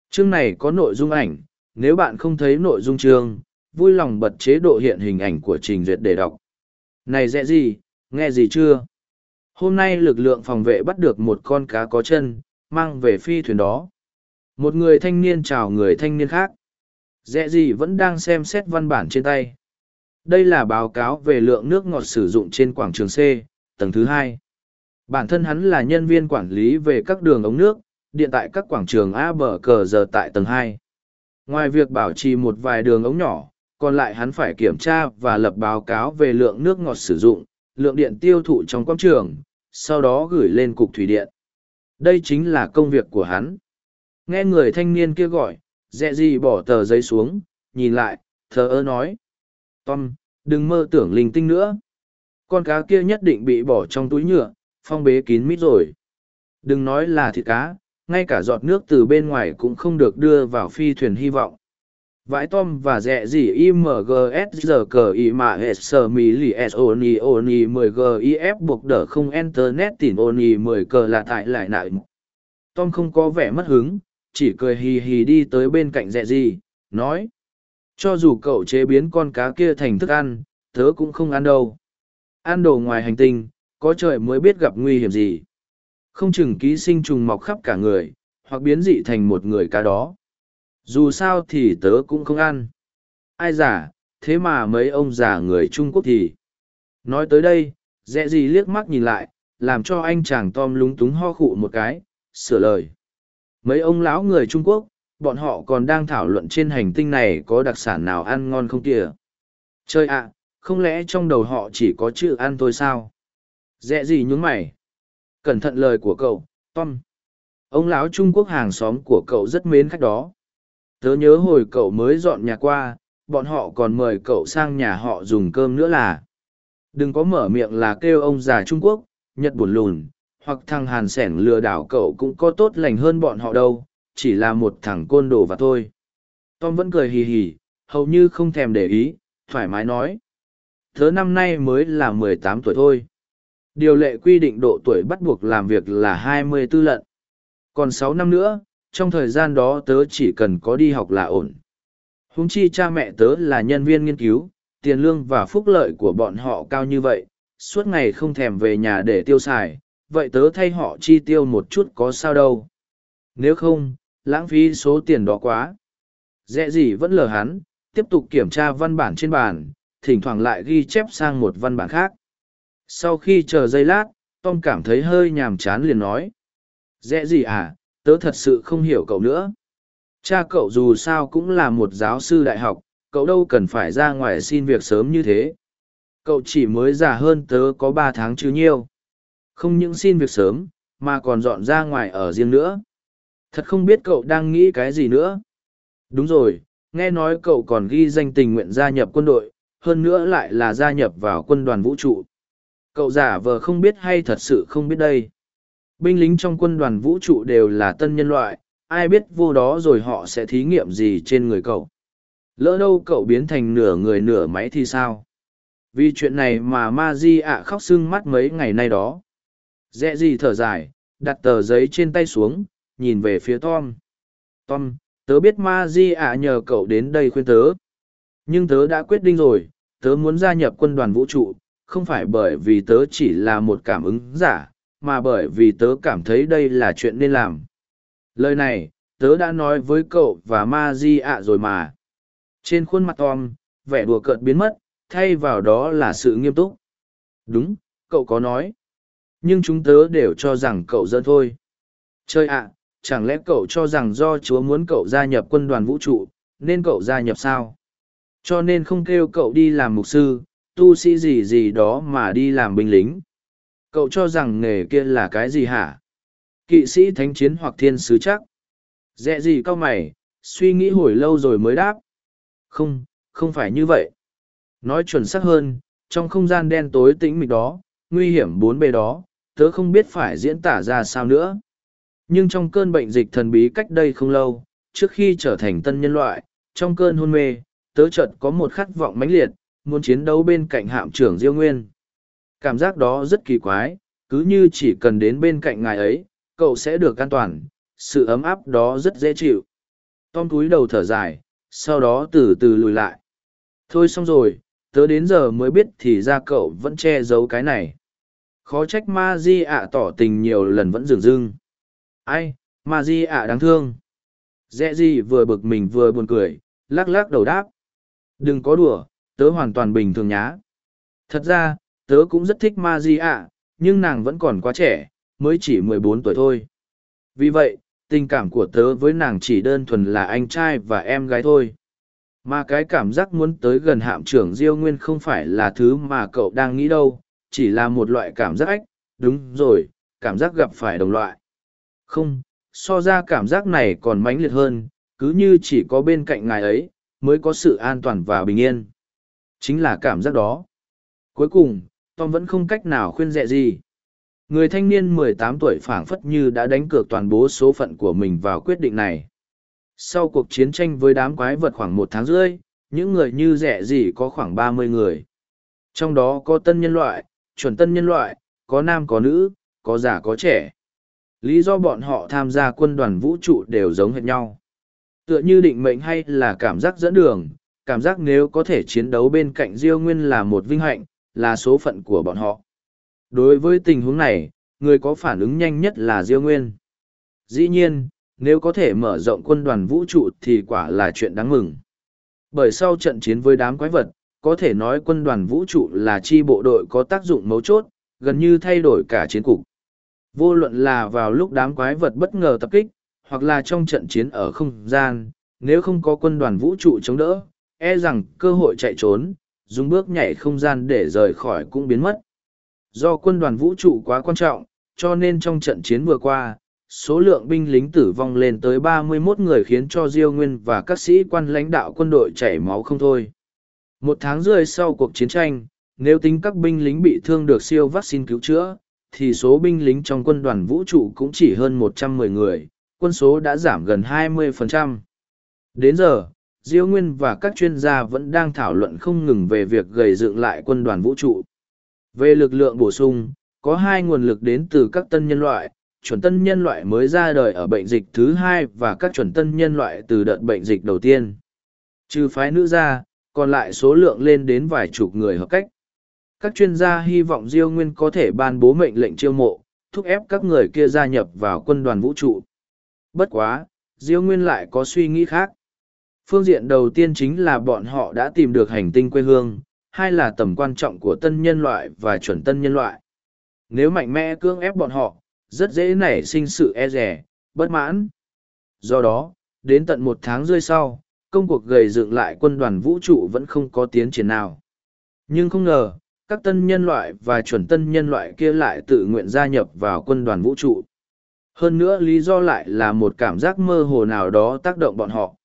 Chương này có nội dung ảnh, nếu bạn không thấy nội dung chương, vui lòng bật chế độ hiện hình ảnh của trình duyệt để đọc. Này dễ gì, nghe gì chưa? Hôm nay lực lượng phòng vệ bắt được một con cá có chân, mang về phi thuyền đó. Một người thanh niên chào người thanh niên khác. dễ gì vẫn đang xem xét văn bản trên tay. Đây là báo cáo về lượng nước ngọt sử dụng trên quảng trường C, tầng thứ hai. Bản thân hắn là nhân viên quản lý về các đường ống nước, điện tại các quảng trường A bờ cờ giờ tại tầng hai. Ngoài việc bảo trì một vài đường ống nhỏ, còn lại hắn phải kiểm tra và lập báo cáo về lượng nước ngọt sử dụng, lượng điện tiêu thụ trong quang trường, sau đó gửi lên cục thủy điện. Đây chính là công việc của hắn. Nghe người thanh niên kia gọi, dẹ gì bỏ tờ giấy xuống, nhìn lại, thờ ơ nói. Tom, đừng mơ tưởng linh tinh nữa. Con cá kia nhất định bị bỏ trong túi nhựa, phong bế kín mít rồi. Đừng nói là thịt cá, ngay cả giọt nước từ bên ngoài cũng không được đưa vào phi thuyền hy vọng. Vãi Tom và rẽ gì IMGS giờ cờ ý mà hết sờ mì lì e S oni ni 10 GIF buộc đỡ không internet tỉn oni 10 cờ là tại lại nại. Tom không có vẻ mất hứng, chỉ cười hì hì đi tới bên cạnh rẽ gì, nói. Cho dù cậu chế biến con cá kia thành thức ăn, tớ cũng không ăn đâu. Ăn đồ ngoài hành tinh, có trời mới biết gặp nguy hiểm gì. Không chừng ký sinh trùng mọc khắp cả người, hoặc biến dị thành một người cá đó. Dù sao thì tớ cũng không ăn. Ai giả, thế mà mấy ông già người Trung Quốc thì. Nói tới đây, dẹ gì liếc mắt nhìn lại, làm cho anh chàng Tom lúng túng ho khụ một cái, sửa lời. Mấy ông lão người Trung Quốc, bọn họ còn đang thảo luận trên hành tinh này có đặc sản nào ăn ngon không kìa. Chơi ạ, không lẽ trong đầu họ chỉ có chữ ăn thôi sao? Dẹ gì nhún mày? Cẩn thận lời của cậu, Tom. Ông lão Trung Quốc hàng xóm của cậu rất mến khách đó. Tớ nhớ hồi cậu mới dọn nhà qua, bọn họ còn mời cậu sang nhà họ dùng cơm nữa là. Đừng có mở miệng là kêu ông già Trung Quốc, Nhật buồn lùn, hoặc thằng Hàn Sẻn lừa đảo cậu cũng có tốt lành hơn bọn họ đâu, chỉ là một thằng côn đồ và thôi. Tom vẫn cười hì hì, hầu như không thèm để ý, thoải mái nói. Thớ năm nay mới là mười tám tuổi thôi. Điều lệ quy định độ tuổi bắt buộc làm việc là hai mươi tư lận. Còn sáu năm nữa, trong thời gian đó tớ chỉ cần có đi học là ổn. Húng chi cha mẹ tớ là nhân viên nghiên cứu, tiền lương và phúc lợi của bọn họ cao như vậy, suốt ngày không thèm về nhà để tiêu xài, vậy tớ thay họ chi tiêu một chút có sao đâu. Nếu không, lãng phí số tiền đó quá. Dẹ gì vẫn lờ hắn, tiếp tục kiểm tra văn bản trên bàn, thỉnh thoảng lại ghi chép sang một văn bản khác. Sau khi chờ giây lát, Tom cảm thấy hơi nhàm chán liền nói. dễ gì à, tớ thật sự không hiểu cậu nữa. Cha cậu dù sao cũng là một giáo sư đại học, cậu đâu cần phải ra ngoài xin việc sớm như thế. Cậu chỉ mới già hơn tớ có ba tháng chứ nhiêu. Không những xin việc sớm, mà còn dọn ra ngoài ở riêng nữa. Thật không biết cậu đang nghĩ cái gì nữa. Đúng rồi, nghe nói cậu còn ghi danh tình nguyện gia nhập quân đội, hơn nữa lại là gia nhập vào quân đoàn vũ trụ. Cậu giả vờ không biết hay thật sự không biết đây. Binh lính trong quân đoàn vũ trụ đều là tân nhân loại, ai biết vô đó rồi họ sẽ thí nghiệm gì trên người cậu. Lỡ đâu cậu biến thành nửa người nửa máy thì sao? Vì chuyện này mà ma di ạ khóc sưng mắt mấy ngày nay đó. Dẹ gì thở dài, đặt tờ giấy trên tay xuống, nhìn về phía Tom. Tom, tớ biết ma di ạ nhờ cậu đến đây khuyên tớ. Nhưng tớ đã quyết định rồi, tớ muốn gia nhập quân đoàn vũ trụ, không phải bởi vì tớ chỉ là một cảm ứng giả, mà bởi vì tớ cảm thấy đây là chuyện nên làm. Lời này, tớ đã nói với cậu và ma di ạ rồi mà. Trên khuôn mặt Tom, vẻ đùa cợt biến mất, thay vào đó là sự nghiêm túc. Đúng, cậu có nói. Nhưng chúng tớ đều cho rằng cậu dân thôi. Chơi ạ, chẳng lẽ cậu cho rằng do chúa muốn cậu gia nhập quân đoàn vũ trụ, nên cậu gia nhập sao? Cho nên không kêu cậu đi làm mục sư, tu sĩ gì gì đó mà đi làm binh lính. Cậu cho rằng nghề kia là cái gì hả? Kỵ sĩ thánh chiến hoặc thiên sứ chắc? Dẹ gì cao mày, suy nghĩ hồi lâu rồi mới đáp. Không, không phải như vậy. Nói chuẩn xác hơn, trong không gian đen tối tĩnh mịch đó, nguy hiểm bốn bề đó, tớ không biết phải diễn tả ra sao nữa. Nhưng trong cơn bệnh dịch thần bí cách đây không lâu, trước khi trở thành tân nhân loại, trong cơn hôn mê, tớ chợt có một khát vọng mãnh liệt, muốn chiến đấu bên cạnh hạm trưởng Diêu Nguyên. Cảm giác đó rất kỳ quái, cứ như chỉ cần đến bên cạnh ngài ấy, cậu sẽ được an toàn, sự ấm áp đó rất dễ chịu. Tom túi đầu thở dài, sau đó từ từ lùi lại. Thôi xong rồi, tớ đến giờ mới biết thì ra cậu vẫn che giấu cái này. Khó trách ma di ạ tỏ tình nhiều lần vẫn dừng dưng. Ai, ma di ạ đáng thương. Dẹ gì vừa bực mình vừa buồn cười, Lắc lắc đầu đáp. Đừng có đùa, tớ hoàn toàn bình thường nhá. Thật ra, tớ cũng rất thích ma di ạ, nhưng nàng vẫn còn quá trẻ, mới chỉ mười bốn tuổi thôi. Vì vậy, tình cảm của tớ với nàng chỉ đơn thuần là anh trai và em gái thôi. Mà cái cảm giác muốn tới gần hạm trưởng Diêu Nguyên không phải là thứ mà cậu đang nghĩ đâu, chỉ là một loại cảm giác ách, đúng rồi, cảm giác gặp phải đồng loại. Không, so ra cảm giác này còn mãnh liệt hơn, cứ như chỉ có bên cạnh ngài ấy, mới có sự an toàn và bình yên. Chính là cảm giác đó. Cuối cùng, Tom vẫn không cách nào khuyên dẹ gì. Người thanh niên 18 tuổi phảng phất như đã đánh cược toàn bộ số phận của mình vào quyết định này. Sau cuộc chiến tranh với đám quái vật khoảng một tháng rưỡi, những người như rẻ gì có khoảng 30 người. Trong đó có tân nhân loại, chuẩn tân nhân loại, có nam có nữ, có già có trẻ. Lý do bọn họ tham gia quân đoàn vũ trụ đều giống hệt nhau. Tựa như định mệnh hay là cảm giác dẫn đường, cảm giác nếu có thể chiến đấu bên cạnh Diêu Nguyên là một vinh hạnh, là số phận của bọn họ. Đối với tình huống này, người có phản ứng nhanh nhất là Diêu Nguyên. Dĩ nhiên, nếu có thể mở rộng quân đoàn vũ trụ thì quả là chuyện đáng mừng. Bởi sau trận chiến với đám quái vật, có thể nói quân đoàn vũ trụ là chi bộ đội có tác dụng mấu chốt, gần như thay đổi cả chiến cục. Vô luận là vào lúc đám quái vật bất ngờ tập kích, hoặc là trong trận chiến ở không gian, nếu không có quân đoàn vũ trụ chống đỡ, e rằng cơ hội chạy trốn, dùng bước nhảy không gian để rời khỏi cũng biến mất. Do quân đoàn vũ trụ quá quan trọng, cho nên trong trận chiến vừa qua, số lượng binh lính tử vong lên tới 31 người khiến cho Diêu Nguyên và các sĩ quan lãnh đạo quân đội chảy máu không thôi. Một tháng rưỡi sau cuộc chiến tranh, nếu tính các binh lính bị thương được siêu vaccine cứu chữa, thì số binh lính trong quân đoàn vũ trụ cũng chỉ hơn 110 người, quân số đã giảm gần 20%. Đến giờ, Diêu Nguyên và các chuyên gia vẫn đang thảo luận không ngừng về việc gầy dựng lại quân đoàn vũ trụ. Về lực lượng bổ sung, có hai nguồn lực đến từ các tân nhân loại, chuẩn tân nhân loại mới ra đời ở bệnh dịch thứ hai và các chuẩn tân nhân loại từ đợt bệnh dịch đầu tiên. Trừ phái nữ ra, còn lại số lượng lên đến vài chục người hợp cách. Các chuyên gia hy vọng Diêu Nguyên có thể ban bố mệnh lệnh chiêu mộ, thúc ép các người kia gia nhập vào quân đoàn vũ trụ. Bất quá, Diêu Nguyên lại có suy nghĩ khác. Phương diện đầu tiên chính là bọn họ đã tìm được hành tinh quê hương, hai là tầm quan trọng của tân nhân loại và chuẩn tân nhân loại. Nếu mạnh mẽ cưỡng ép bọn họ, rất dễ nảy sinh sự e rẻ, bất mãn. Do đó, đến tận một tháng rơi sau, công cuộc gầy dựng lại quân đoàn vũ trụ vẫn không có tiến triển nào. Nhưng không ngờ, các tân nhân loại và chuẩn tân nhân loại kia lại tự nguyện gia nhập vào quân đoàn vũ trụ. Hơn nữa lý do lại là một cảm giác mơ hồ nào đó tác động bọn họ.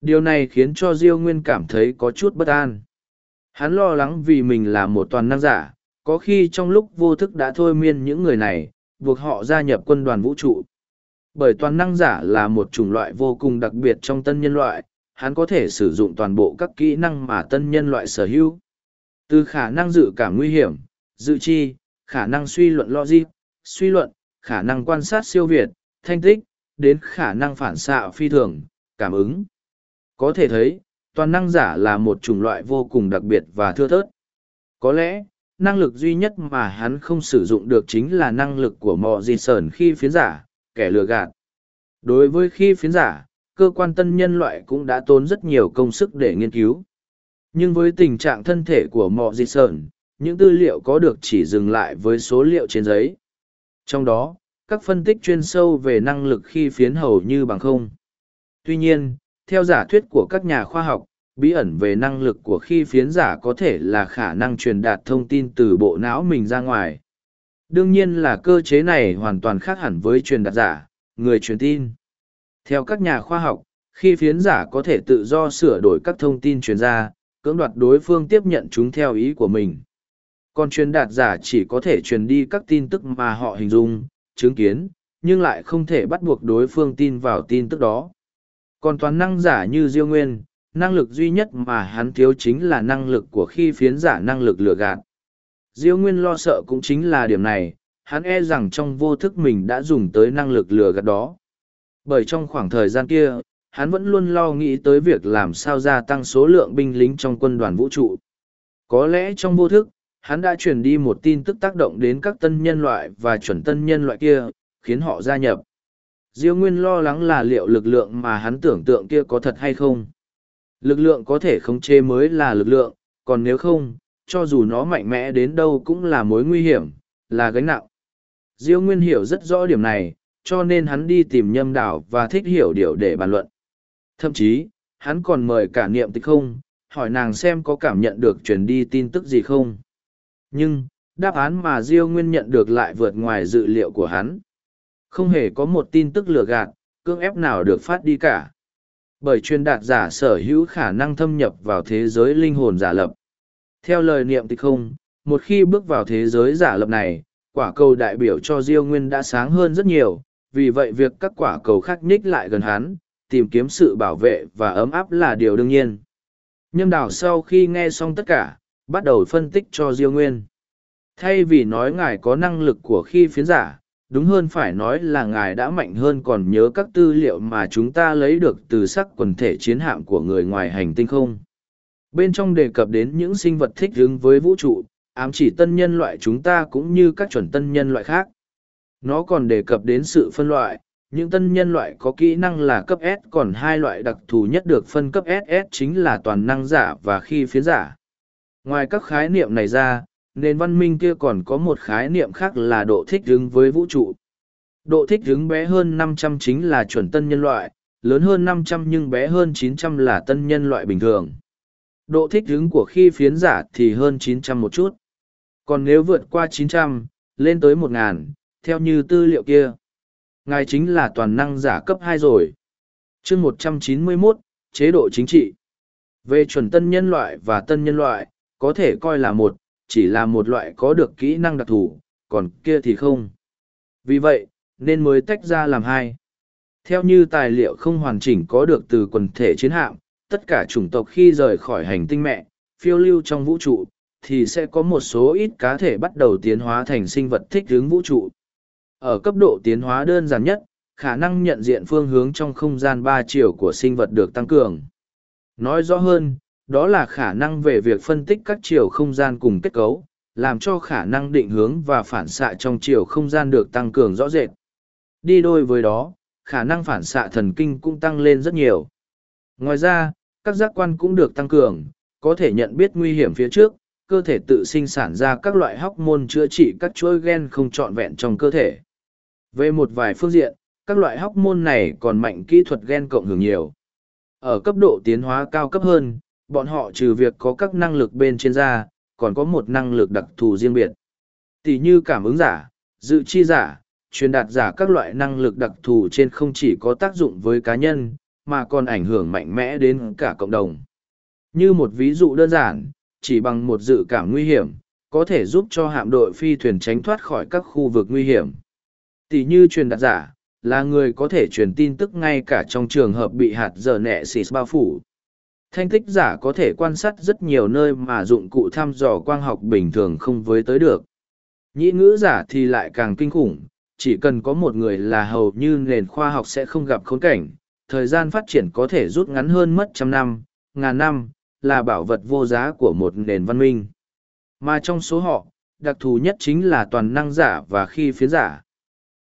Điều này khiến cho Diêu Nguyên cảm thấy có chút bất an. Hắn lo lắng vì mình là một toàn năng giả, có khi trong lúc vô thức đã thôi miên những người này, buộc họ gia nhập quân đoàn vũ trụ. Bởi toàn năng giả là một chủng loại vô cùng đặc biệt trong tân nhân loại, hắn có thể sử dụng toàn bộ các kỹ năng mà tân nhân loại sở hữu. Từ khả năng dự cảm nguy hiểm, dự chi, khả năng suy luận logic, suy luận, khả năng quan sát siêu việt, thanh tích, đến khả năng phản xạ phi thường, cảm ứng. Có thể thấy, toàn năng giả là một chủng loại vô cùng đặc biệt và thưa thớt. Có lẽ, năng lực duy nhất mà hắn không sử dụng được chính là năng lực của mò di sờn khi phiến giả, kẻ lừa gạt. Đối với khi phiến giả, cơ quan tân nhân loại cũng đã tốn rất nhiều công sức để nghiên cứu. Nhưng với tình trạng thân thể của mò di sờn, những tư liệu có được chỉ dừng lại với số liệu trên giấy. Trong đó, các phân tích chuyên sâu về năng lực khi phiến hầu như bằng không. Tuy nhiên, theo giả thuyết của các nhà khoa học, bí ẩn về năng lực của khi phiến giả có thể là khả năng truyền đạt thông tin từ bộ não mình ra ngoài. Đương nhiên là cơ chế này hoàn toàn khác hẳn với truyền đạt giả, người truyền tin. Theo các nhà khoa học, khi phiến giả có thể tự do sửa đổi các thông tin truyền ra, cưỡng đoạt đối phương tiếp nhận chúng theo ý của mình. Còn truyền đạt giả chỉ có thể truyền đi các tin tức mà họ hình dung, chứng kiến, nhưng lại không thể bắt buộc đối phương tin vào tin tức đó. Còn toàn năng giả như Diêu Nguyên, năng lực duy nhất mà hắn thiếu chính là năng lực của khi phiến giả năng lực lừa gạt. Diêu Nguyên lo sợ cũng chính là điểm này, hắn e rằng trong vô thức mình đã dùng tới năng lực lừa gạt đó. Bởi trong khoảng thời gian kia, hắn vẫn luôn lo nghĩ tới việc làm sao gia tăng số lượng binh lính trong quân đoàn vũ trụ. Có lẽ trong vô thức, hắn đã truyền đi một tin tức tác động đến các tân nhân loại và chuẩn tân nhân loại kia, khiến họ gia nhập. Diêu Nguyên lo lắng là liệu lực lượng mà hắn tưởng tượng kia có thật hay không. Lực lượng có thể khống chế mới là lực lượng, còn nếu không, cho dù nó mạnh mẽ đến đâu cũng là mối nguy hiểm, là gánh nặng. Diêu Nguyên hiểu rất rõ điểm này, cho nên hắn đi tìm nhâm đảo và thích hiểu điều để bàn luận. Thậm chí, hắn còn mời cả niệm tịch không, hỏi nàng xem có cảm nhận được truyền đi tin tức gì không. Nhưng, đáp án mà Diêu Nguyên nhận được lại vượt ngoài dự liệu của hắn. Không hề có một tin tức lừa gạt, cưỡng ép nào được phát đi cả. Bởi truyền đạt giả sở hữu khả năng thâm nhập vào thế giới linh hồn giả lập. Theo lời niệm tịch không, một khi bước vào thế giới giả lập này, quả cầu đại biểu cho Diêu Nguyên đã sáng hơn rất nhiều, vì vậy việc các quả cầu khác nhích lại gần hắn, tìm kiếm sự bảo vệ và ấm áp là điều đương nhiên. Nhâm đảo sau khi nghe xong tất cả, bắt đầu phân tích cho Diêu Nguyên. Thay vì nói ngài có năng lực của khi phiến giả, đúng hơn phải nói là ngài đã mạnh hơn còn nhớ các tư liệu mà chúng ta lấy được từ sắc quần thể chiến hạm của người ngoài hành tinh không. Bên trong đề cập đến những sinh vật thích ứng với vũ trụ, ám chỉ tân nhân loại chúng ta cũng như các chuẩn tân nhân loại khác. Nó còn đề cập đến sự phân loại, những tân nhân loại có kỹ năng là cấp S còn hai loại đặc thù nhất được phân cấp SS chính là toàn năng giả và khi phiến giả. Ngoài các khái niệm này ra, nền văn minh kia còn có một khái niệm khác là độ thích ứng với vũ trụ. Độ thích ứng bé hơn 500 chính là chuẩn tân nhân loại, lớn hơn 500 nhưng bé hơn 900 là tân nhân loại bình thường. Độ thích ứng của khi phiến giả thì hơn 900 một chút. Còn nếu vượt qua 900, lên tới 1.000, theo như tư liệu kia. Ngài chính là toàn năng giả cấp 2 rồi. chương 191, chế độ chính trị. Về chuẩn tân nhân loại và tân nhân loại, có thể coi là một, chỉ là một loại có được kỹ năng đặc thù, còn kia thì không. Vì vậy, nên mới tách ra làm hai. Theo như tài liệu không hoàn chỉnh có được từ quần thể chiến hạm, tất cả chủng tộc khi rời khỏi hành tinh mẹ, phiêu lưu trong vũ trụ, thì sẽ có một số ít cá thể bắt đầu tiến hóa thành sinh vật thích ứng vũ trụ. Ở cấp độ tiến hóa đơn giản nhất, khả năng nhận diện phương hướng trong không gian ba chiều của sinh vật được tăng cường. Nói rõ hơn, đó là khả năng về việc phân tích các chiều không gian cùng kết cấu, làm cho khả năng định hướng và phản xạ trong chiều không gian được tăng cường rõ rệt. Đi đôi với đó, khả năng phản xạ thần kinh cũng tăng lên rất nhiều. Ngoài ra, các giác quan cũng được tăng cường, có thể nhận biết nguy hiểm phía trước, cơ thể tự sinh sản ra các loại hóc môn chữa trị các chuỗi gen không trọn vẹn trong cơ thể. Về một vài phương diện, các loại hóc môn này còn mạnh kỹ thuật gen cộng hưởng nhiều. Ở cấp độ tiến hóa cao cấp hơn, bọn họ trừ việc có các năng lực bên trên ra, còn có một năng lực đặc thù riêng biệt. Tỷ như cảm ứng giả, dự chi giả, truyền đạt giả các loại năng lực đặc thù trên không chỉ có tác dụng với cá nhân, mà còn ảnh hưởng mạnh mẽ đến cả cộng đồng. Như một ví dụ đơn giản, chỉ bằng một dự cảm nguy hiểm, có thể giúp cho hạm đội phi thuyền tránh thoát khỏi các khu vực nguy hiểm. Tỷ như truyền đạt giả, là người có thể truyền tin tức ngay cả trong trường hợp bị hạt giờ nẹ xịt bao phủ. Thanh tích giả có thể quan sát rất nhiều nơi mà dụng cụ thăm dò quang học bình thường không với tới được. Nhĩ ngữ giả thì lại càng kinh khủng, chỉ cần có một người là hầu như nền khoa học sẽ không gặp khốn cảnh, thời gian phát triển có thể rút ngắn hơn mất trăm năm, ngàn năm, là bảo vật vô giá của một nền văn minh. Mà trong số họ, đặc thù nhất chính là toàn năng giả và khi phiến giả.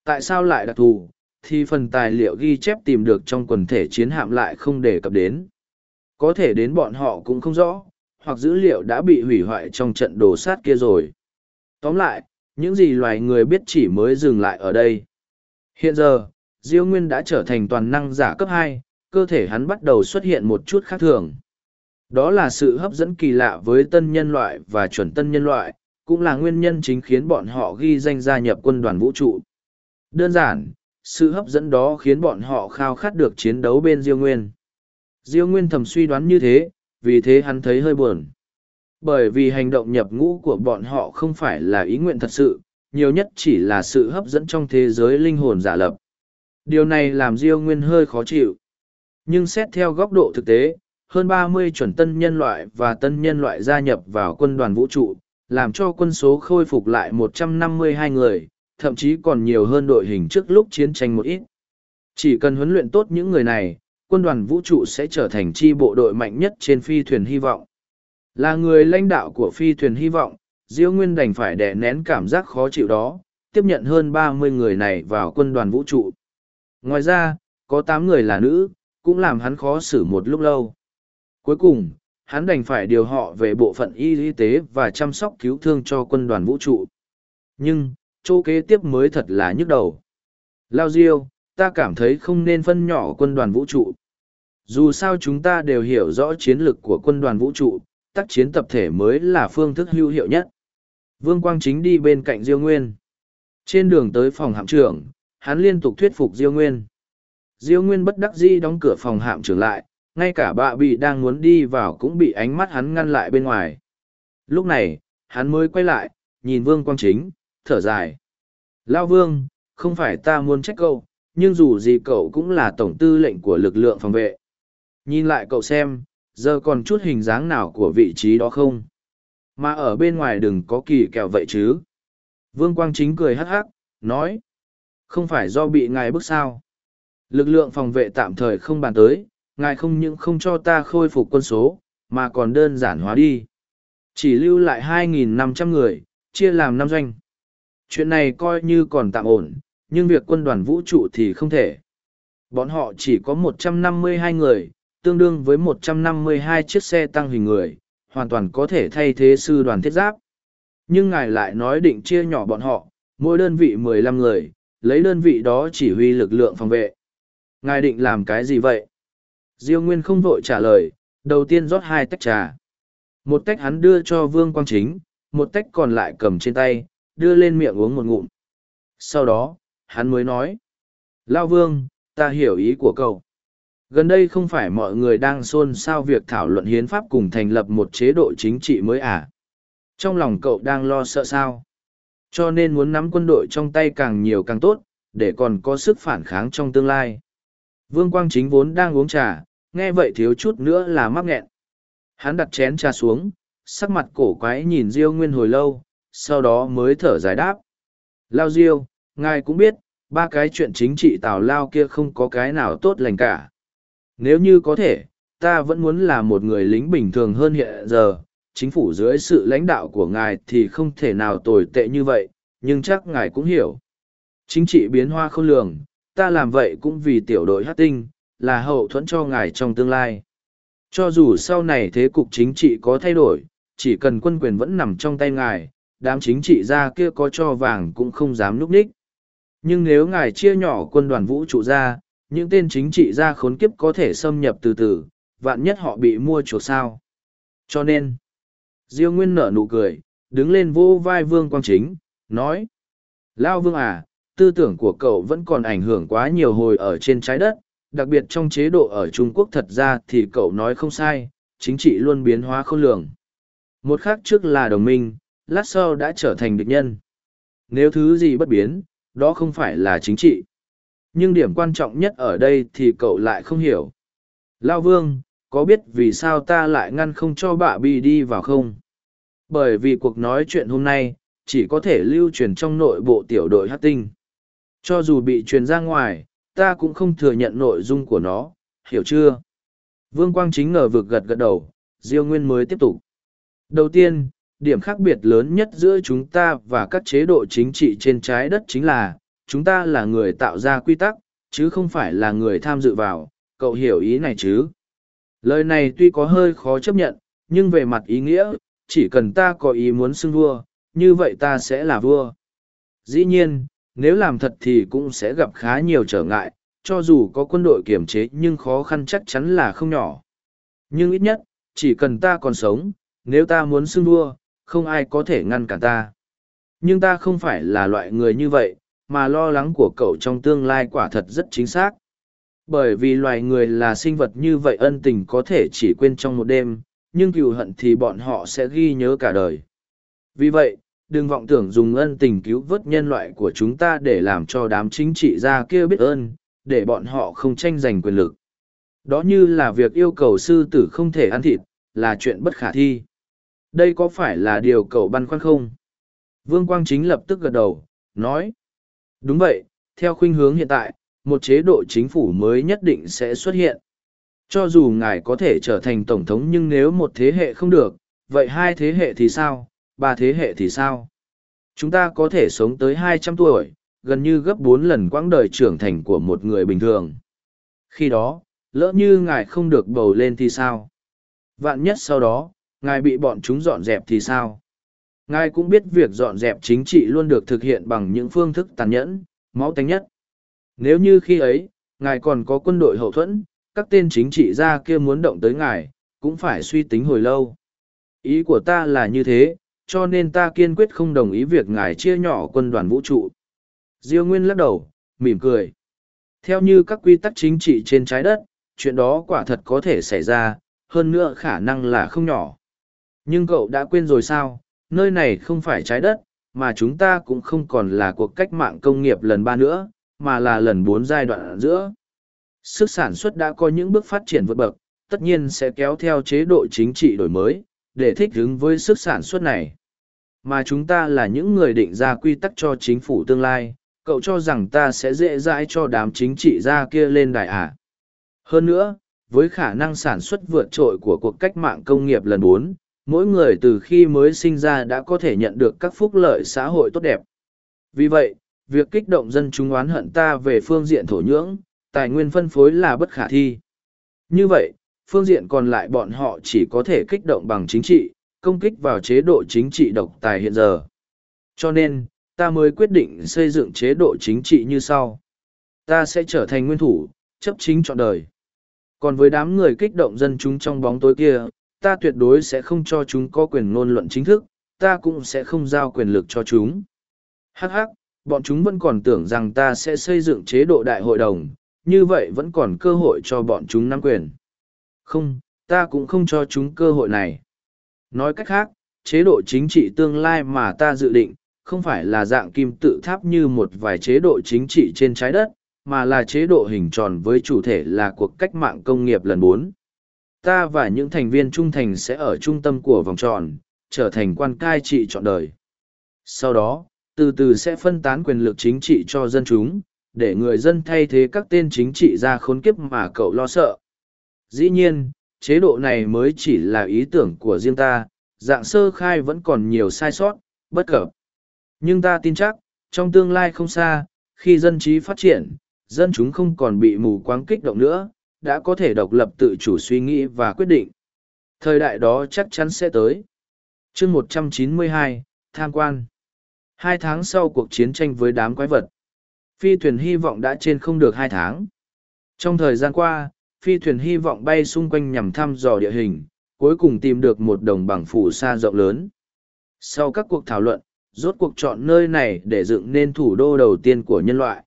Tại sao lại đặc thù? Thì phần tài liệu ghi chép tìm được trong quần thể chiến hạm lại không đề cập đến. Có thể đến bọn họ cũng không rõ, hoặc dữ liệu đã bị hủy hoại trong trận đồ sát kia rồi. Tóm lại, những gì loài người biết chỉ mới dừng lại ở đây. Hiện giờ, Diêu Nguyên đã trở thành toàn năng giả cấp hai, cơ thể hắn bắt đầu xuất hiện một chút khác thường. Đó là sự hấp dẫn kỳ lạ với tân nhân loại và chuẩn tân nhân loại, cũng là nguyên nhân chính khiến bọn họ ghi danh gia nhập quân đoàn vũ trụ. Đơn giản, sự hấp dẫn đó khiến bọn họ khao khát được chiến đấu bên Diêu Nguyên. Diêu Nguyên thầm suy đoán như thế, vì thế hắn thấy hơi buồn. Bởi vì hành động nhập ngũ của bọn họ không phải là ý nguyện thật sự, nhiều nhất chỉ là sự hấp dẫn trong thế giới linh hồn giả lập. Điều này làm Diêu Nguyên hơi khó chịu. Nhưng xét theo góc độ thực tế, hơn ba mươi chuẩn tân nhân loại và tân nhân loại gia nhập vào quân đoàn vũ trụ, làm cho quân số khôi phục lại một trăm năm mươi hai người, thậm chí còn nhiều hơn đội hình trước lúc chiến tranh một ít. Chỉ cần huấn luyện tốt những người này, quân đoàn vũ trụ sẽ trở thành chi bộ đội mạnh nhất trên phi thuyền hy vọng. Là người lãnh đạo của phi thuyền hy vọng, Diêu Nguyên đành phải đè nén cảm giác khó chịu đó, tiếp nhận hơn ba mươi người này vào quân đoàn vũ trụ. Ngoài ra, có tám người là nữ, cũng làm hắn khó xử một lúc lâu. Cuối cùng, hắn đành phải điều họ về bộ phận y tế và chăm sóc cứu thương cho quân đoàn vũ trụ. Nhưng, chỗ kế tiếp mới thật là nhức đầu. Lao Diêu, ta cảm thấy không nên phân nhỏ quân đoàn vũ trụ. Dù sao chúng ta đều hiểu rõ chiến lược của quân đoàn vũ trụ, tác chiến tập thể mới là phương thức hữu hiệu nhất. Vương Quang Chính đi bên cạnh Diêu Nguyên. Trên đường tới phòng hạm trưởng, hắn liên tục thuyết phục Diêu Nguyên. Diêu Nguyên bất đắc dĩ đóng cửa phòng hạm trưởng lại, ngay cả bạ bị đang muốn đi vào cũng bị ánh mắt hắn ngăn lại bên ngoài. Lúc này, hắn mới quay lại, nhìn Vương Quang Chính, thở dài. Lao Vương, không phải ta muốn trách cậu, nhưng dù gì cậu cũng là tổng tư lệnh của lực lượng phòng vệ. Nhìn lại cậu xem, giờ còn chút hình dáng nào của vị trí đó không? Mà ở bên ngoài đừng có kỳ kẹo vậy chứ. Vương Quang Chính cười hắc hắc, nói. Không phải do bị ngài bức sao. Lực lượng phòng vệ tạm thời không bàn tới, ngài không những không cho ta khôi phục quân số, mà còn đơn giản hóa đi. Chỉ lưu lại 2.500 người, chia làm năm doanh. Chuyện này coi như còn tạm ổn, nhưng việc quân đoàn vũ trụ thì không thể. Bọn họ chỉ có 152 người, tương đương với 152 chiếc xe tăng hình người, hoàn toàn có thể thay thế sư đoàn thiết giáp. Nhưng ngài lại nói định chia nhỏ bọn họ, mỗi đơn vị 15 người, lấy đơn vị đó chỉ huy lực lượng phòng vệ. Ngài định làm cái gì vậy? Diêu Nguyên không vội trả lời, đầu tiên rót hai tách trà. Một tách hắn đưa cho Vương Quang Chính, một tách còn lại cầm trên tay, đưa lên miệng uống một ngụm. Sau đó, hắn mới nói. Lao Vương, ta hiểu ý của cậu. Gần đây không phải mọi người đang xôn xao việc thảo luận hiến pháp cùng thành lập một chế độ chính trị mới à? Trong lòng cậu đang lo sợ sao? Cho nên muốn nắm quân đội trong tay càng nhiều càng tốt, để còn có sức phản kháng trong tương lai. Vương Quang Chính vốn đang uống trà, nghe vậy thiếu chút nữa là mắc nghẹn. Hắn đặt chén trà xuống, sắc mặt cổ quái nhìn Diêu Nguyên hồi lâu, sau đó mới thở dài đáp. Lao Diêu, ngài cũng biết, ba cái chuyện chính trị tào lao kia không có cái nào tốt lành cả. Nếu như có thể, ta vẫn muốn là một người lính bình thường hơn hiện giờ, chính phủ dưới sự lãnh đạo của ngài thì không thể nào tồi tệ như vậy, nhưng chắc ngài cũng hiểu. Chính trị biến hoa không lường, ta làm vậy cũng vì tiểu đội hát tinh, là hậu thuẫn cho ngài trong tương lai. Cho dù sau này thế cục chính trị có thay đổi, chỉ cần quân quyền vẫn nằm trong tay ngài, đám chính trị gia kia có cho vàng cũng không dám núp ních. Nhưng nếu ngài chia nhỏ quân đoàn vũ trụ ra, những tên chính trị gia khốn kiếp có thể xâm nhập từ từ, vạn nhất họ bị mua chuộc sao. Cho nên, Diêu Nguyên nở nụ cười, đứng lên vô vai Vương Quang Chính, nói. Lao Vương à, tư tưởng của cậu vẫn còn ảnh hưởng quá nhiều hồi ở trên trái đất, đặc biệt trong chế độ ở Trung Quốc thật ra thì cậu nói không sai, chính trị luôn biến hóa không lường. Một khác trước là đồng minh, lát sau đã trở thành địch nhân. Nếu thứ gì bất biến, đó không phải là chính trị. Nhưng điểm quan trọng nhất ở đây thì cậu lại không hiểu. Lao Vương, có biết vì sao ta lại ngăn không cho bạ bi đi vào không? Bởi vì cuộc nói chuyện hôm nay, chỉ có thể lưu truyền trong nội bộ tiểu đội hát tinh. Cho dù bị truyền ra ngoài, ta cũng không thừa nhận nội dung của nó, hiểu chưa? Vương Quang Chính ngờ vực gật gật đầu, Diêu Nguyên mới tiếp tục. Đầu tiên, điểm khác biệt lớn nhất giữa chúng ta và các chế độ chính trị trên trái đất chính là, chúng ta là người tạo ra quy tắc, chứ không phải là người tham dự vào, cậu hiểu ý này chứ? Lời này tuy có hơi khó chấp nhận, nhưng về mặt ý nghĩa, chỉ cần ta có ý muốn xưng vua, như vậy ta sẽ là vua. Dĩ nhiên, nếu làm thật thì cũng sẽ gặp khá nhiều trở ngại, cho dù có quân đội kiểm chế nhưng khó khăn chắc chắn là không nhỏ. Nhưng ít nhất, chỉ cần ta còn sống, nếu ta muốn xưng vua, không ai có thể ngăn cản ta. Nhưng ta không phải là loại người như vậy, mà lo lắng của cậu trong tương lai quả thật rất chính xác. Bởi vì loài người là sinh vật như vậy ân tình có thể chỉ quên trong một đêm, nhưng cựu hận thì bọn họ sẽ ghi nhớ cả đời. Vì vậy, đừng vọng tưởng dùng ân tình cứu vớt nhân loại của chúng ta để làm cho đám chính trị gia kia biết ơn, để bọn họ không tranh giành quyền lực. Đó như là việc yêu cầu sư tử không thể ăn thịt, là chuyện bất khả thi. Đây có phải là điều cậu băn khoăn không? Vương Quang Chính lập tức gật đầu, nói. Đúng vậy, theo khuynh hướng hiện tại, một chế độ chính phủ mới nhất định sẽ xuất hiện. Cho dù ngài có thể trở thành tổng thống nhưng nếu một thế hệ không được, vậy hai thế hệ thì sao, ba thế hệ thì sao? Chúng ta có thể sống tới hai trăm tuổi, gần như gấp bốn lần quãng đời trưởng thành của một người bình thường. Khi đó, lỡ như ngài không được bầu lên thì sao? Vạn nhất sau đó, ngài bị bọn chúng dọn dẹp thì sao? Ngài cũng biết việc dọn dẹp chính trị luôn được thực hiện bằng những phương thức tàn nhẫn, máu tanh nhất. Nếu như khi ấy, ngài còn có quân đội hậu thuẫn, các tên chính trị gia kia muốn động tới ngài, cũng phải suy tính hồi lâu. Ý của ta là như thế, cho nên ta kiên quyết không đồng ý việc ngài chia nhỏ quân đoàn vũ trụ. Diêu Nguyên lắc đầu, mỉm cười. Theo như các quy tắc chính trị trên trái đất, chuyện đó quả thật có thể xảy ra, hơn nữa khả năng là không nhỏ. Nhưng cậu đã quên rồi sao, nơi này không phải trái đất, mà chúng ta cũng không còn là cuộc cách mạng công nghiệp lần ba nữa, mà là lần bốn giai đoạn giữa. Sức sản xuất đã có những bước phát triển vượt bậc, tất nhiên sẽ kéo theo chế độ chính trị đổi mới, để thích ứng với sức sản xuất này. Mà chúng ta là những người định ra quy tắc cho chính phủ tương lai, cậu cho rằng ta sẽ dễ dãi cho đám chính trị gia kia lên đài à. Hơn nữa, với khả năng sản xuất vượt trội của cuộc cách mạng công nghiệp lần bốn, mỗi người từ khi mới sinh ra đã có thể nhận được các phúc lợi xã hội tốt đẹp. Vì vậy, việc kích động dân chúng oán hận ta về phương diện thổ nhưỡng, tài nguyên phân phối là bất khả thi. Như vậy, phương diện còn lại bọn họ chỉ có thể kích động bằng chính trị, công kích vào chế độ chính trị độc tài hiện giờ. Cho nên, ta mới quyết định xây dựng chế độ chính trị như sau. Ta sẽ trở thành nguyên thủ, chấp chính trọn đời. Còn với đám người kích động dân chúng trong bóng tối kia, ta tuyệt đối sẽ không cho chúng có quyền ngôn luận chính thức, ta cũng sẽ không giao quyền lực cho chúng. Hắc hắc, bọn chúng vẫn còn tưởng rằng ta sẽ xây dựng chế độ đại hội đồng, như vậy vẫn còn cơ hội cho bọn chúng nắm quyền. Không, ta cũng không cho chúng cơ hội này. Nói cách khác, chế độ chính trị tương lai mà ta dự định, không phải là dạng kim tự tháp như một vài chế độ chính trị trên trái đất, mà là chế độ hình tròn với chủ thể là cuộc cách mạng công nghiệp lần bốn. Ta và những thành viên trung thành sẽ ở trung tâm của vòng tròn, trở thành quan cai trị trọn đời. Sau đó, từ từ sẽ phân tán quyền lực chính trị cho dân chúng, để người dân thay thế các tên chính trị ra khốn kiếp mà cậu lo sợ. Dĩ nhiên, chế độ này mới chỉ là ý tưởng của riêng ta, dạng sơ khai vẫn còn nhiều sai sót, bất cập. Nhưng ta tin chắc, trong tương lai không xa, khi dân trí phát triển, dân chúng không còn bị mù quáng kích động nữa, đã có thể độc lập tự chủ suy nghĩ và quyết định. Thời đại đó chắc chắn sẽ tới. chương 192, Tham quan. Hai tháng sau cuộc chiến tranh với đám quái vật, phi thuyền hy vọng đã trên không được hai tháng. Trong thời gian qua, phi thuyền hy vọng bay xung quanh nhằm thăm dò địa hình, cuối cùng tìm được một đồng bằng phủ xa rộng lớn. Sau các cuộc thảo luận, rốt cuộc chọn nơi này để dựng nên thủ đô đầu tiên của nhân loại.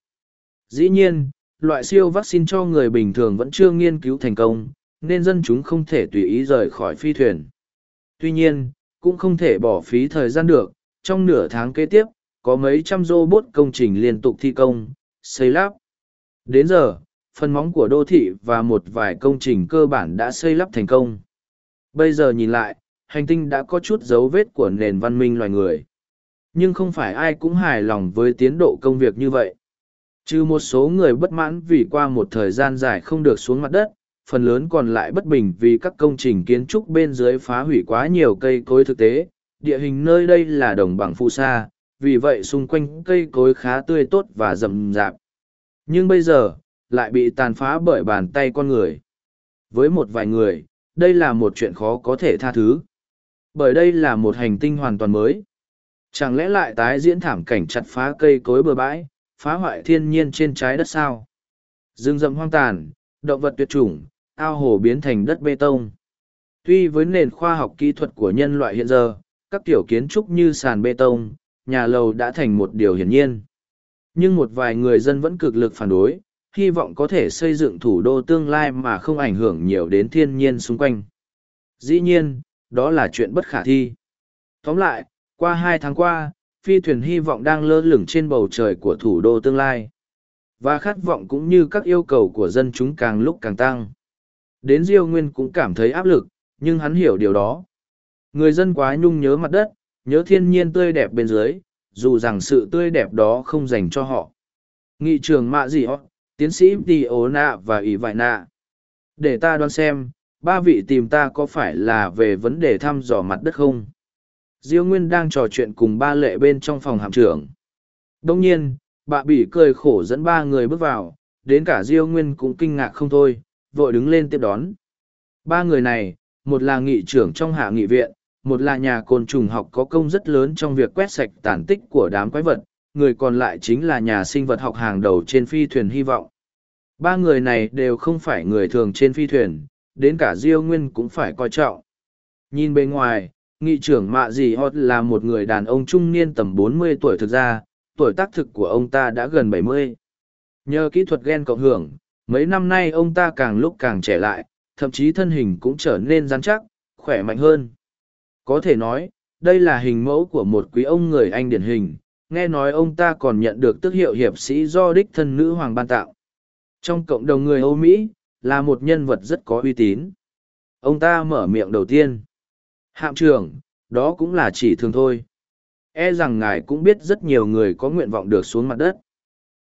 Dĩ nhiên, loại siêu vaccine cho người bình thường vẫn chưa nghiên cứu thành công, nên dân chúng không thể tùy ý rời khỏi phi thuyền. Tuy nhiên, cũng không thể bỏ phí thời gian được, trong nửa tháng kế tiếp, có mấy trăm robot công trình liên tục thi công, xây lắp. Đến giờ, phần móng của đô thị và một vài công trình cơ bản đã xây lắp thành công. Bây giờ nhìn lại, hành tinh đã có chút dấu vết của nền văn minh loài người. Nhưng không phải ai cũng hài lòng với tiến độ công việc như vậy. Trừ một số người bất mãn vì qua một thời gian dài không được xuống mặt đất, phần lớn còn lại bất bình vì các công trình kiến trúc bên dưới phá hủy quá nhiều cây cối thực tế. Địa hình nơi đây là đồng bằng phù sa, vì vậy xung quanh cây cối khá tươi tốt và rậm rạp. Nhưng bây giờ, lại bị tàn phá bởi bàn tay con người. Với một vài người, đây là một chuyện khó có thể tha thứ. Bởi đây là một hành tinh hoàn toàn mới. Chẳng lẽ lại tái diễn thảm cảnh chặt phá cây cối bừa bãi, phá hoại thiên nhiên trên trái đất sao? Rừng rậm hoang tàn, động vật tuyệt chủng, ao hồ biến thành đất bê tông. Tuy với nền khoa học kỹ thuật của nhân loại hiện giờ, các tiểu kiến trúc như sàn bê tông, nhà lầu đã thành một điều hiển nhiên. Nhưng một vài người dân vẫn cực lực phản đối, hy vọng có thể xây dựng thủ đô tương lai mà không ảnh hưởng nhiều đến thiên nhiên xung quanh. Dĩ nhiên, đó là chuyện bất khả thi. Tóm lại, qua hai tháng qua, phi thuyền hy vọng đang lơ lửng trên bầu trời của thủ đô tương lai. Và khát vọng cũng như các yêu cầu của dân chúng càng lúc càng tăng. Đến Diêu Nguyên cũng cảm thấy áp lực, nhưng hắn hiểu điều đó. Người dân quá nhung nhớ mặt đất, nhớ thiên nhiên tươi đẹp bên dưới, dù rằng sự tươi đẹp đó không dành cho họ. Nghị trường mạ gì họ, tiến sĩ Đi Ố Nạ và Ý Vải Nạ. Để ta đoán xem, ba vị tìm ta có phải là về vấn đề thăm dò mặt đất không? Diêu Nguyên đang trò chuyện cùng ba lệ bên trong phòng hạm trưởng. Đông nhiên, bà bỉ cười khổ dẫn ba người bước vào, đến cả Diêu Nguyên cũng kinh ngạc không thôi, vội đứng lên tiếp đón. Ba người này, một là nghị trưởng trong hạ nghị viện, một là nhà côn trùng học có công rất lớn trong việc quét sạch tàn tích của đám quái vật, người còn lại chính là nhà sinh vật học hàng đầu trên phi thuyền hy vọng. Ba người này đều không phải người thường trên phi thuyền, đến cả Diêu Nguyên cũng phải coi trọng. Nhìn bên ngoài, nghị trưởng Mạ Dì Hot là một người đàn ông trung niên tầm 40 tuổi thực ra, tuổi tác thực của ông ta đã gần 70. Nhờ kỹ thuật gen cộng hưởng, mấy năm nay ông ta càng lúc càng trẻ lại, thậm chí thân hình cũng trở nên rắn chắc, khỏe mạnh hơn. Có thể nói, đây là hình mẫu của một quý ông người Anh điển hình, nghe nói ông ta còn nhận được tước hiệu hiệp sĩ do đích thân nữ hoàng ban tạo. Trong cộng đồng người Âu Mỹ, là một nhân vật rất có uy tín. Ông ta mở miệng đầu tiên. Hạm trưởng, đó cũng là chỉ thường thôi. E rằng ngài cũng biết rất nhiều người có nguyện vọng được xuống mặt đất.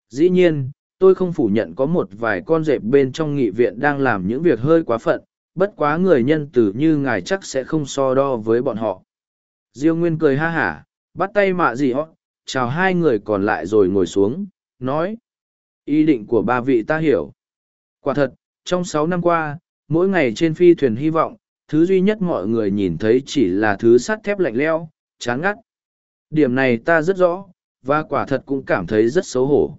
Dĩ nhiên, tôi không phủ nhận có một vài con rệp bên trong nghị viện đang làm những việc hơi quá phận, bất quá người nhân từ như ngài chắc sẽ không so đo với bọn họ. Diêu Nguyên cười ha hả, bắt tay mạ gì họ, chào hai người còn lại rồi ngồi xuống, nói. Ý định của ba vị ta hiểu. Quả thật, trong sáu năm qua, mỗi ngày trên phi thuyền hy vọng, thứ duy nhất mọi người nhìn thấy chỉ là thứ sắt thép lạnh leo, chán ngắt. Điểm này ta rất rõ, và quả thật cũng cảm thấy rất xấu hổ.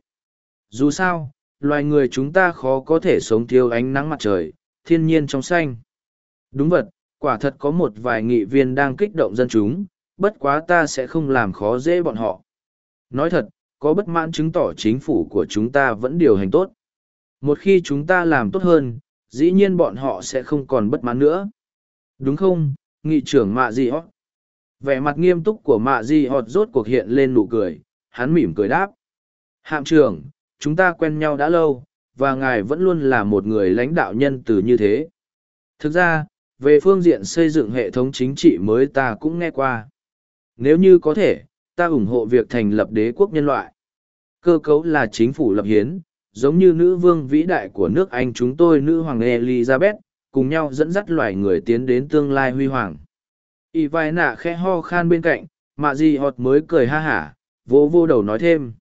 Dù sao, loài người chúng ta khó có thể sống thiếu ánh nắng mặt trời, thiên nhiên trong xanh. Đúng vật, quả thật có một vài nghị viên đang kích động dân chúng, bất quá ta sẽ không làm khó dễ bọn họ. Nói thật, có bất mãn chứng tỏ chính phủ của chúng ta vẫn điều hành tốt. Một khi chúng ta làm tốt hơn, dĩ nhiên bọn họ sẽ không còn bất mãn nữa. Đúng không, nghị trưởng Mạ Di Hót? Vẻ mặt nghiêm túc của Mạ Di Hót rốt cuộc hiện lên nụ cười, hắn mỉm cười đáp. Hạm trưởng, chúng ta quen nhau đã lâu, và ngài vẫn luôn là một người lãnh đạo nhân từ như thế. Thực ra, về phương diện xây dựng hệ thống chính trị mới ta cũng nghe qua. Nếu như có thể, ta ủng hộ việc thành lập đế quốc nhân loại. Cơ cấu là chính phủ lập hiến, giống như nữ vương vĩ đại của nước Anh chúng tôi nữ hoàng Elizabeth, cùng nhau dẫn dắt loài người tiến đến tương lai huy hoàng. Y vai nạ khẽ ho khan bên cạnh, mạ gì họt mới cười ha hả, vô vô đầu nói thêm.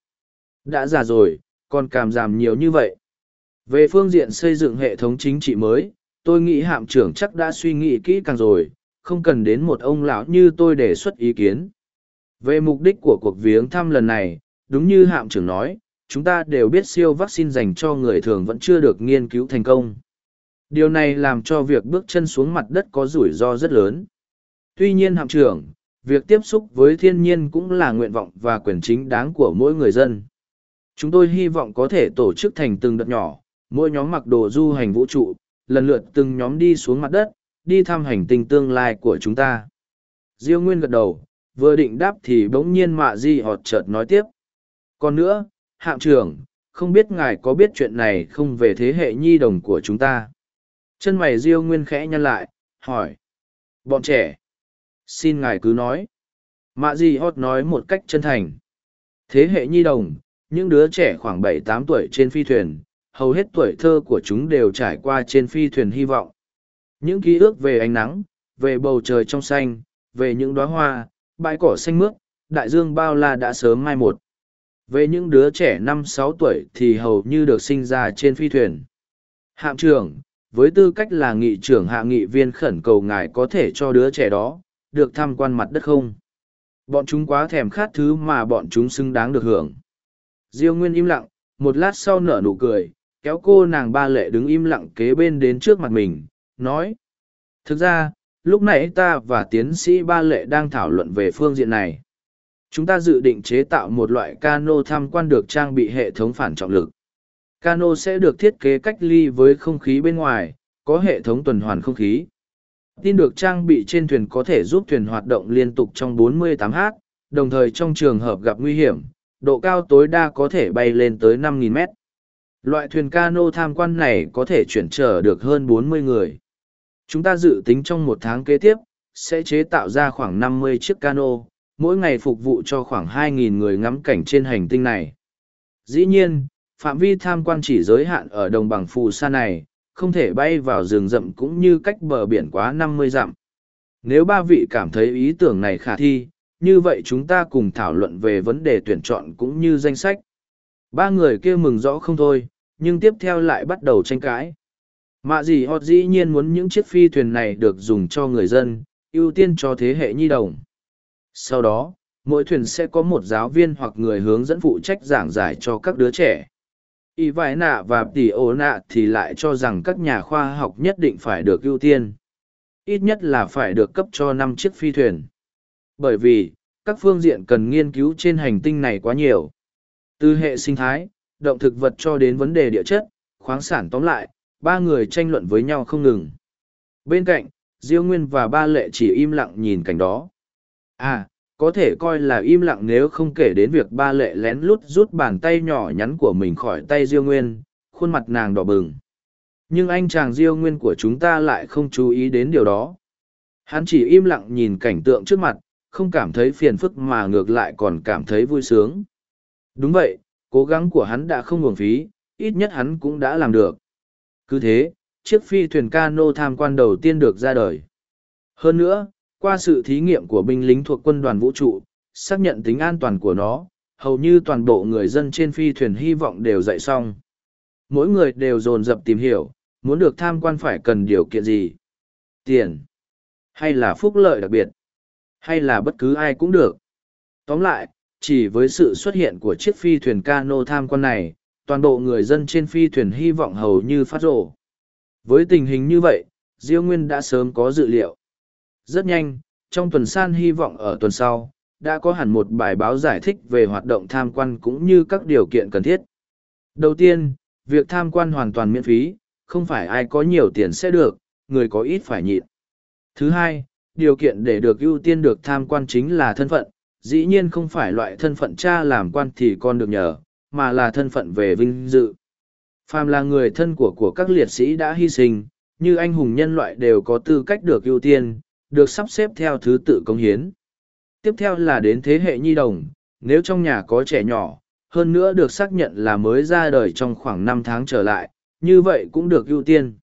Đã già rồi, còn cảm giảm nhiều như vậy. Về phương diện xây dựng hệ thống chính trị mới, tôi nghĩ hạm trưởng chắc đã suy nghĩ kỹ càng rồi, không cần đến một ông lão như tôi đề xuất ý kiến. Về mục đích của cuộc viếng thăm lần này, đúng như hạm trưởng nói, chúng ta đều biết siêu vaccine dành cho người thường vẫn chưa được nghiên cứu thành công. Điều này làm cho việc bước chân xuống mặt đất có rủi ro rất lớn. Tuy nhiên hạm trưởng, việc tiếp xúc với thiên nhiên cũng là nguyện vọng và quyền chính đáng của mỗi người dân. Chúng tôi hy vọng có thể tổ chức thành từng đợt nhỏ, mỗi nhóm mặc đồ du hành vũ trụ, lần lượt từng nhóm đi xuống mặt đất, đi thăm hành tinh tương lai của chúng ta. Diêu Nguyên gật đầu, vừa định đáp thì bỗng nhiên mạ di họt chợt nói tiếp. Còn nữa, hạm trưởng, không biết ngài có biết chuyện này không về thế hệ nhi đồng của chúng ta? Chân mày Diêu Nguyên khẽ nhăn lại, hỏi. Bọn trẻ. Xin ngài cứ nói. Mạ di Hót nói một cách chân thành. Thế hệ nhi đồng, những đứa trẻ khoảng bảy tám tuổi trên phi thuyền, hầu hết tuổi thơ của chúng đều trải qua trên phi thuyền hy vọng. Những ký ức về ánh nắng, về bầu trời trong xanh, về những đóa hoa, bãi cỏ xanh mướt, đại dương bao la đã sớm mai một. Về những đứa trẻ năm sáu tuổi thì hầu như được sinh ra trên phi thuyền. Hạm trưởng, với tư cách là nghị trưởng hạ nghị viên khẩn cầu ngài có thể cho đứa trẻ đó, được tham quan mặt đất không? Bọn chúng quá thèm khát thứ mà bọn chúng xứng đáng được hưởng. Diêu Nguyên im lặng, một lát sau nở nụ cười, kéo cô nàng ba lệ đứng im lặng kế bên đến trước mặt mình, nói. Thực ra, lúc nãy ta và tiến sĩ ba lệ đang thảo luận về phương diện này. Chúng ta dự định chế tạo một loại cano tham quan được trang bị hệ thống phản trọng lực. Cano sẽ được thiết kế cách ly với không khí bên ngoài, có hệ thống tuần hoàn không khí. Tin được trang bị trên thuyền có thể giúp thuyền hoạt động liên tục trong 48h, đồng thời trong trường hợp gặp nguy hiểm, độ cao tối đa có thể bay lên tới 5.000 mét. Loại thuyền cano tham quan này có thể chuyển trở được hơn 40 người. Chúng ta dự tính trong một tháng kế tiếp, sẽ chế tạo ra khoảng 50 chiếc cano, mỗi ngày phục vụ cho khoảng 2.000 người ngắm cảnh trên hành tinh này. Dĩ nhiên, phạm vi tham quan chỉ giới hạn ở đồng bằng phù sa này, không thể bay vào rừng rậm cũng như cách bờ biển quá 50 dặm. Nếu ba vị cảm thấy ý tưởng này khả thi, như vậy chúng ta cùng thảo luận về vấn đề tuyển chọn cũng như danh sách. Ba người kia mừng rõ không thôi, nhưng tiếp theo lại bắt đầu tranh cãi. Mạ gì họ dĩ nhiên muốn những chiếc phi thuyền này được dùng cho người dân, ưu tiên cho thế hệ nhi đồng. Sau đó, mỗi thuyền sẽ có một giáo viên hoặc người hướng dẫn phụ trách giảng giải cho các đứa trẻ. Y vải nạ và tỷ ô nạ thì lại cho rằng các nhà khoa học nhất định phải được ưu tiên. Ít nhất là phải được cấp cho năm chiếc phi thuyền. Bởi vì, các phương diện cần nghiên cứu trên hành tinh này quá nhiều. Từ hệ sinh thái, động thực vật cho đến vấn đề địa chất, khoáng sản tóm lại, ba người tranh luận với nhau không ngừng. Bên cạnh, Diêu Nguyên và ba lệ chỉ im lặng nhìn cảnh đó. À, có thể coi là im lặng nếu không kể đến việc ba lệ lén lút rút bàn tay nhỏ nhắn của mình khỏi tay Diêu Nguyên, khuôn mặt nàng đỏ bừng. Nhưng anh chàng Diêu Nguyên của chúng ta lại không chú ý đến điều đó. Hắn chỉ im lặng nhìn cảnh tượng trước mặt, không cảm thấy phiền phức mà ngược lại còn cảm thấy vui sướng. Đúng vậy, cố gắng của hắn đã không uổng phí, ít nhất hắn cũng đã làm được. Cứ thế, chiếc phi thuyền cano tham quan đầu tiên được ra đời. Hơn nữa, qua sự thí nghiệm của binh lính thuộc quân đoàn vũ trụ, xác nhận tính an toàn của nó, hầu như toàn bộ người dân trên phi thuyền hy vọng đều dậy xong. Mỗi người đều dồn dập tìm hiểu, muốn được tham quan phải cần điều kiện gì. Tiền, hay là phúc lợi đặc biệt, hay là bất cứ ai cũng được. Tóm lại, chỉ với sự xuất hiện của chiếc phi thuyền cano tham quan này, toàn bộ người dân trên phi thuyền hy vọng hầu như phát rộ. Với tình hình như vậy, Diêu Nguyên đã sớm có dự liệu. Rất nhanh, trong tuần san hy vọng ở tuần sau, đã có hẳn một bài báo giải thích về hoạt động tham quan cũng như các điều kiện cần thiết. Đầu tiên, việc tham quan hoàn toàn miễn phí, không phải ai có nhiều tiền sẽ được, người có ít phải nhịn. Thứ hai, điều kiện để được ưu tiên được tham quan chính là thân phận, dĩ nhiên không phải loại thân phận cha làm quan thì con được nhờ, mà là thân phận về vinh dự. Phàm là người thân của của các liệt sĩ đã hy sinh, như anh hùng nhân loại đều có tư cách được ưu tiên, được sắp xếp theo thứ tự công hiến. Tiếp theo là đến thế hệ nhi đồng, nếu trong nhà có trẻ nhỏ, hơn nữa được xác nhận là mới ra đời trong khoảng năm tháng trở lại, như vậy cũng được ưu tiên.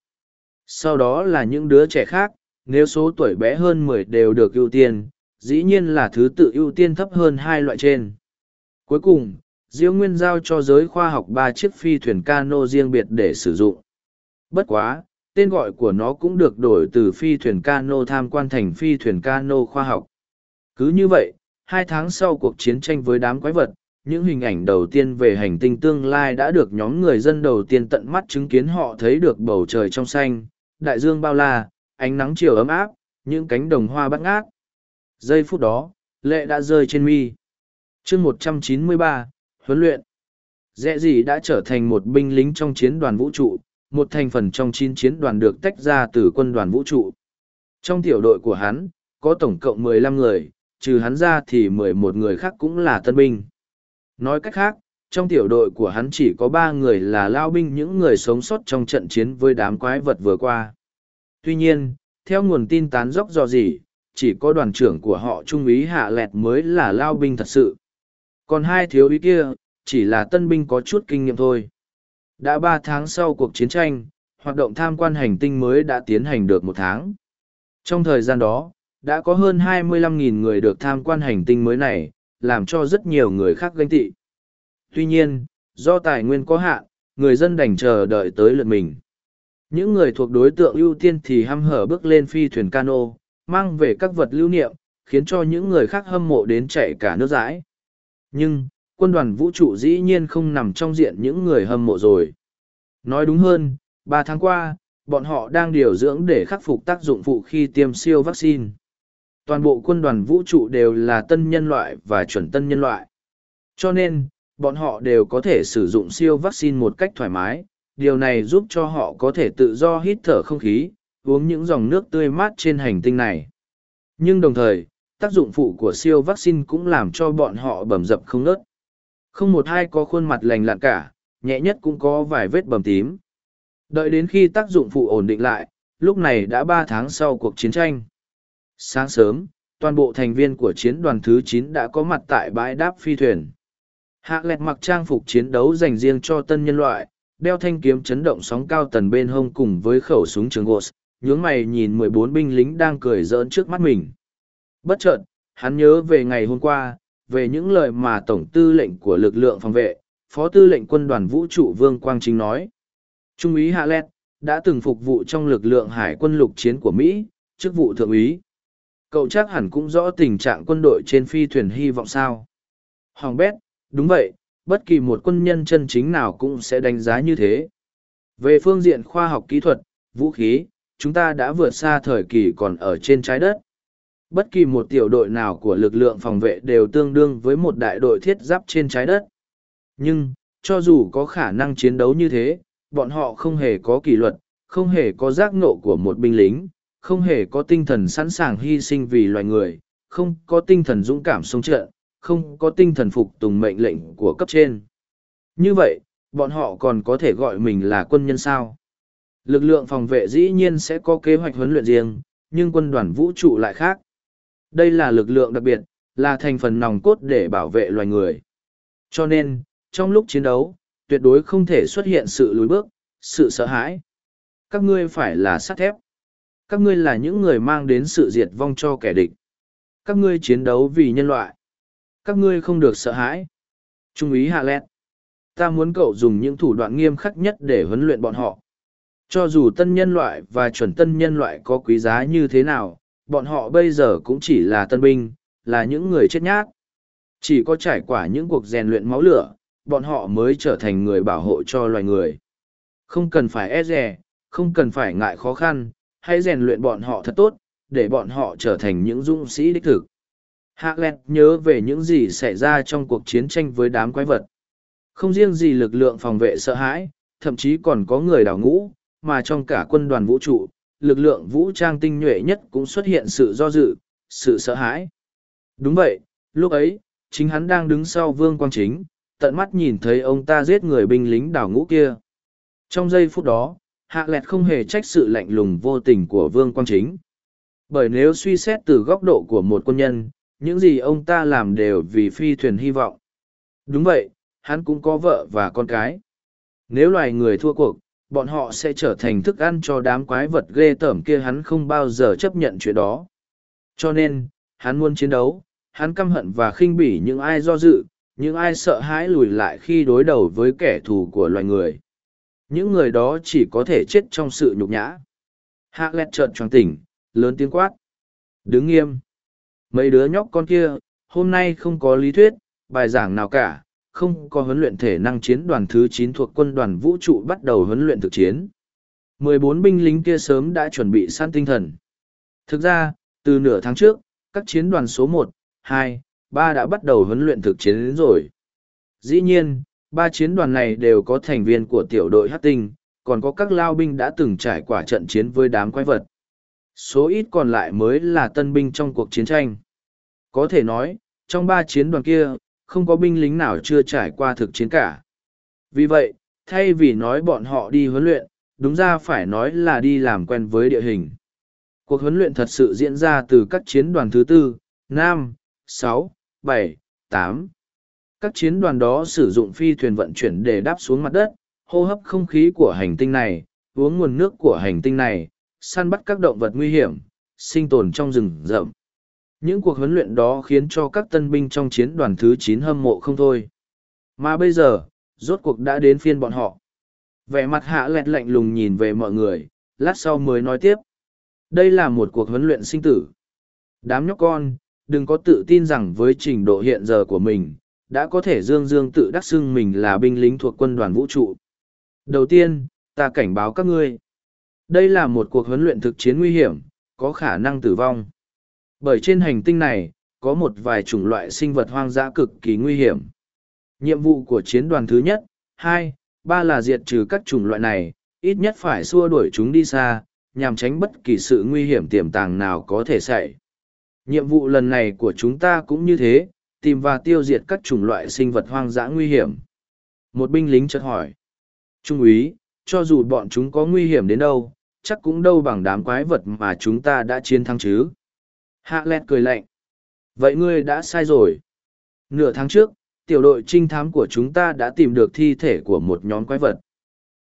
Sau đó là những đứa trẻ khác, nếu số tuổi bé hơn mười đều được ưu tiên, dĩ nhiên là thứ tự ưu tiên thấp hơn hai loại trên. Cuối cùng, Diêu Nguyên giao cho giới khoa học ba chiếc phi thuyền cano riêng biệt để sử dụng. Bất quá, tên gọi của nó cũng được đổi từ phi thuyền cano tham quan thành phi thuyền cano khoa học. Cứ như vậy, hai tháng sau cuộc chiến tranh với đám quái vật, những hình ảnh đầu tiên về hành tinh tương lai đã được nhóm người dân đầu tiên tận mắt chứng kiến họ thấy được bầu trời trong xanh, đại dương bao la, ánh nắng chiều ấm áp, những cánh đồng hoa bắt ngát. Giây phút đó, lệ đã rơi trên mi. chương một trăm chín mươi ba huấn luyện. Dẹ gì đã trở thành một binh lính trong chiến đoàn vũ trụ, một thành phần trong chín chiến đoàn được tách ra từ quân đoàn vũ trụ. Trong tiểu đội của hắn, có tổng cộng mười lăm người, trừ hắn ra thì mười một người khác cũng là tân binh. Nói cách khác, trong tiểu đội của hắn chỉ có ba người là lao binh những người sống sót trong trận chiến với đám quái vật vừa qua. Tuy nhiên, theo nguồn tin tán dốc do gì, chỉ có đoàn trưởng của họ trung úy hạ lẹt mới là lao binh thật sự. Còn hai thiếu úy kia, chỉ là tân binh có chút kinh nghiệm thôi. Đã ba tháng sau cuộc chiến tranh, hoạt động tham quan hành tinh mới đã tiến hành được một tháng. Trong thời gian đó, đã có hơn 25.000 người được tham quan hành tinh mới này, làm cho rất nhiều người khác ganh tị. Tuy nhiên, do tài nguyên có hạn, người dân đành chờ đợi tới lượt mình. Những người thuộc đối tượng ưu tiên thì hăm hở bước lên phi thuyền cano, mang về các vật lưu niệm, khiến cho những người khác hâm mộ đến chạy cả nước dãi. Nhưng, quân đoàn vũ trụ dĩ nhiên không nằm trong diện những người hâm mộ rồi. Nói đúng hơn, ba tháng qua, bọn họ đang điều dưỡng để khắc phục tác dụng phụ khi tiêm siêu vaccine. Toàn bộ quân đoàn vũ trụ đều là tân nhân loại và chuẩn tân nhân loại. Cho nên, bọn họ đều có thể sử dụng siêu vaccine một cách thoải mái, điều này giúp cho họ có thể tự do hít thở không khí, uống những dòng nước tươi mát trên hành tinh này. Nhưng đồng thời, tác dụng phụ của siêu vaccine cũng làm cho bọn họ bầm dập không ngớt. Không một ai có khuôn mặt lành lặn cả, nhẹ nhất cũng có vài vết bầm tím. Đợi đến khi tác dụng phụ ổn định lại, lúc này đã ba tháng sau cuộc chiến tranh. Sáng sớm, toàn bộ thành viên của chiến đoàn thứ chín đã có mặt tại bãi đáp phi thuyền. Hạ lẹt mặc trang phục chiến đấu dành riêng cho tân nhân loại, đeo thanh kiếm chấn động sóng cao tần bên hông cùng với khẩu súng trường gos, nhướng mày nhìn mười bốn binh lính đang cười giỡn trước mắt mình. Bất chợt, hắn nhớ về ngày hôm qua, về những lời mà Tổng tư lệnh của lực lượng phòng vệ, Phó tư lệnh quân đoàn vũ trụ Vương Quang Chính nói. Trung úy Hạ Lẹt, đã từng phục vụ trong lực lượng hải quân lục chiến của Mỹ, chức vụ thượng úy. Cậu chắc hẳn cũng rõ tình trạng quân đội trên phi thuyền hy vọng sao. Hoàng bét, đúng vậy, bất kỳ một quân nhân chân chính nào cũng sẽ đánh giá như thế. Về phương diện khoa học kỹ thuật, vũ khí, chúng ta đã vượt xa thời kỳ còn ở trên trái đất. Bất kỳ một tiểu đội nào của lực lượng phòng vệ đều tương đương với một đại đội thiết giáp trên trái đất. Nhưng, cho dù có khả năng chiến đấu như thế, bọn họ không hề có kỷ luật, không hề có giác ngộ của một binh lính, không hề có tinh thần sẵn sàng hy sinh vì loài người, không có tinh thần dũng cảm sống trận, không có tinh thần phục tùng mệnh lệnh của cấp trên. Như vậy, bọn họ còn có thể gọi mình là quân nhân sao? Lực lượng phòng vệ dĩ nhiên sẽ có kế hoạch huấn luyện riêng, nhưng quân đoàn vũ trụ lại khác. Đây là lực lượng đặc biệt, là thành phần nòng cốt để bảo vệ loài người. Cho nên, trong lúc chiến đấu, tuyệt đối không thể xuất hiện sự lùi bước, sự sợ hãi. Các ngươi phải là sắt thép. Các ngươi là những người mang đến sự diệt vong cho kẻ địch. Các ngươi chiến đấu vì nhân loại. Các ngươi không được sợ hãi. Trung úy Hạ Lẹt. Ta muốn cậu dùng những thủ đoạn nghiêm khắc nhất để huấn luyện bọn họ. Cho dù tân nhân loại và chuẩn tân nhân loại có quý giá như thế nào, bọn họ bây giờ cũng chỉ là tân binh, là những người chết nhát. Chỉ có trải qua những cuộc rèn luyện máu lửa, bọn họ mới trở thành người bảo hộ cho loài người. Không cần phải e rè, không cần phải ngại khó khăn, hãy rèn luyện bọn họ thật tốt, để bọn họ trở thành những dũng sĩ đích thực. Hạ Lẹt nhớ về những gì xảy ra trong cuộc chiến tranh với đám quái vật. Không riêng gì lực lượng phòng vệ sợ hãi, thậm chí còn có người đảo ngũ, mà trong cả quân đoàn vũ trụ, lực lượng vũ trang tinh nhuệ nhất cũng xuất hiện sự do dự, sự sợ hãi. Đúng vậy, lúc ấy, chính hắn đang đứng sau vương quang chính, tận mắt nhìn thấy ông ta giết người binh lính đảo ngũ kia. Trong giây phút đó, hạ lẹt không hề trách sự lạnh lùng vô tình của vương quang chính. Bởi nếu suy xét từ góc độ của một quân nhân, những gì ông ta làm đều vì phi thuyền hy vọng. Đúng vậy, hắn cũng có vợ và con cái. Nếu loài người thua cuộc, bọn họ sẽ trở thành thức ăn cho đám quái vật ghê tởm kia hắn không bao giờ chấp nhận chuyện đó. Cho nên, hắn muốn chiến đấu, hắn căm hận và khinh bỉ những ai do dự, những ai sợ hãi lùi lại khi đối đầu với kẻ thù của loài người. Những người đó chỉ có thể chết trong sự nhục nhã. Hạ lẹt trợn tròn tỉnh, lớn tiếng quát. Đứng nghiêm. Mấy đứa nhóc con kia, hôm nay không có lý thuyết, bài giảng nào cả, không có huấn luyện thể năng chiến đoàn thứ chín thuộc quân đoàn vũ trụ bắt đầu huấn luyện thực chiến. 14 binh lính kia sớm đã chuẩn bị săn tinh thần. Thực ra, từ nửa tháng trước, các chiến đoàn số 1, 2, 3 đã bắt đầu huấn luyện thực chiến đến rồi. Dĩ nhiên, ba chiến đoàn này đều có thành viên của tiểu đội hát tinh, còn có các lao binh đã từng trải qua trận chiến với đám quái vật. Số ít còn lại mới là tân binh trong cuộc chiến tranh. Có thể nói, trong ba chiến đoàn kia, không có binh lính nào chưa trải qua thực chiến cả. Vì vậy, thay vì nói bọn họ đi huấn luyện, đúng ra phải nói là đi làm quen với địa hình. Cuộc huấn luyện thật sự diễn ra từ các chiến đoàn thứ tư, năm, sáu, bảy, tám. Các chiến đoàn đó sử dụng phi thuyền vận chuyển để đáp xuống mặt đất, hô hấp không khí của hành tinh này, uống nguồn nước của hành tinh này, săn bắt các động vật nguy hiểm, sinh tồn trong rừng rậm. Những cuộc huấn luyện đó khiến cho các tân binh trong chiến đoàn thứ chín hâm mộ không thôi. Mà bây giờ, rốt cuộc đã đến phiên bọn họ. Vẻ mặt hạ lẹt lạnh lùng nhìn về mọi người, lát sau mới nói tiếp. Đây là một cuộc huấn luyện sinh tử. Đám nhóc con, đừng có tự tin rằng với trình độ hiện giờ của mình, đã có thể dương dương tự đắc xưng mình là binh lính thuộc quân đoàn vũ trụ. Đầu tiên, ta cảnh báo các ngươi. Đây là một cuộc huấn luyện thực chiến nguy hiểm, có khả năng tử vong. Bởi trên hành tinh này, có một vài chủng loại sinh vật hoang dã cực kỳ nguy hiểm. Nhiệm vụ của chiến đoàn thứ nhất, hai, ba là diệt trừ các chủng loại này, ít nhất phải xua đuổi chúng đi xa, nhằm tránh bất kỳ sự nguy hiểm tiềm tàng nào có thể xảy. Nhiệm vụ lần này của chúng ta cũng như thế, tìm và tiêu diệt các chủng loại sinh vật hoang dã nguy hiểm. Một binh lính chợt hỏi. Trung úy, cho dù bọn chúng có nguy hiểm đến đâu, chắc cũng đâu bằng đám quái vật mà chúng ta đã chiến thắng chứ. Hạ lẹt cười lạnh. Vậy ngươi đã sai rồi. Nửa tháng trước, tiểu đội trinh thám của chúng ta đã tìm được thi thể của một nhóm quái vật.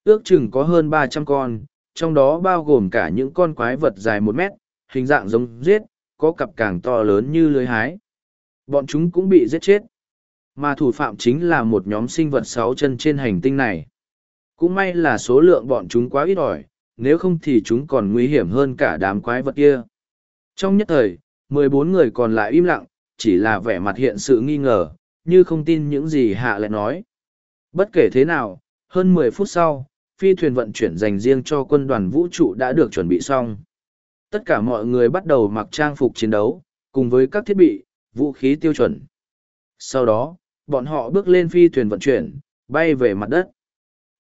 Ước chừng có hơn ba trăm con, trong đó bao gồm cả những con quái vật dài một mét, hình dạng giống giết, có cặp càng to lớn như lưới hái. Bọn chúng cũng bị giết chết. Mà thủ phạm chính là một nhóm sinh vật sáu chân trên hành tinh này. Cũng may là số lượng bọn chúng quá ít ỏi, nếu không thì chúng còn nguy hiểm hơn cả đám quái vật kia. Trong nhất thời, mười bốn người còn lại im lặng, chỉ là vẻ mặt hiện sự nghi ngờ, như không tin những gì hạ lại nói. Bất kể thế nào, hơn mười phút sau, phi thuyền vận chuyển dành riêng cho quân đoàn vũ trụ đã được chuẩn bị xong. Tất cả mọi người bắt đầu mặc trang phục chiến đấu, cùng với các thiết bị, vũ khí tiêu chuẩn. Sau đó, bọn họ bước lên phi thuyền vận chuyển, bay về mặt đất.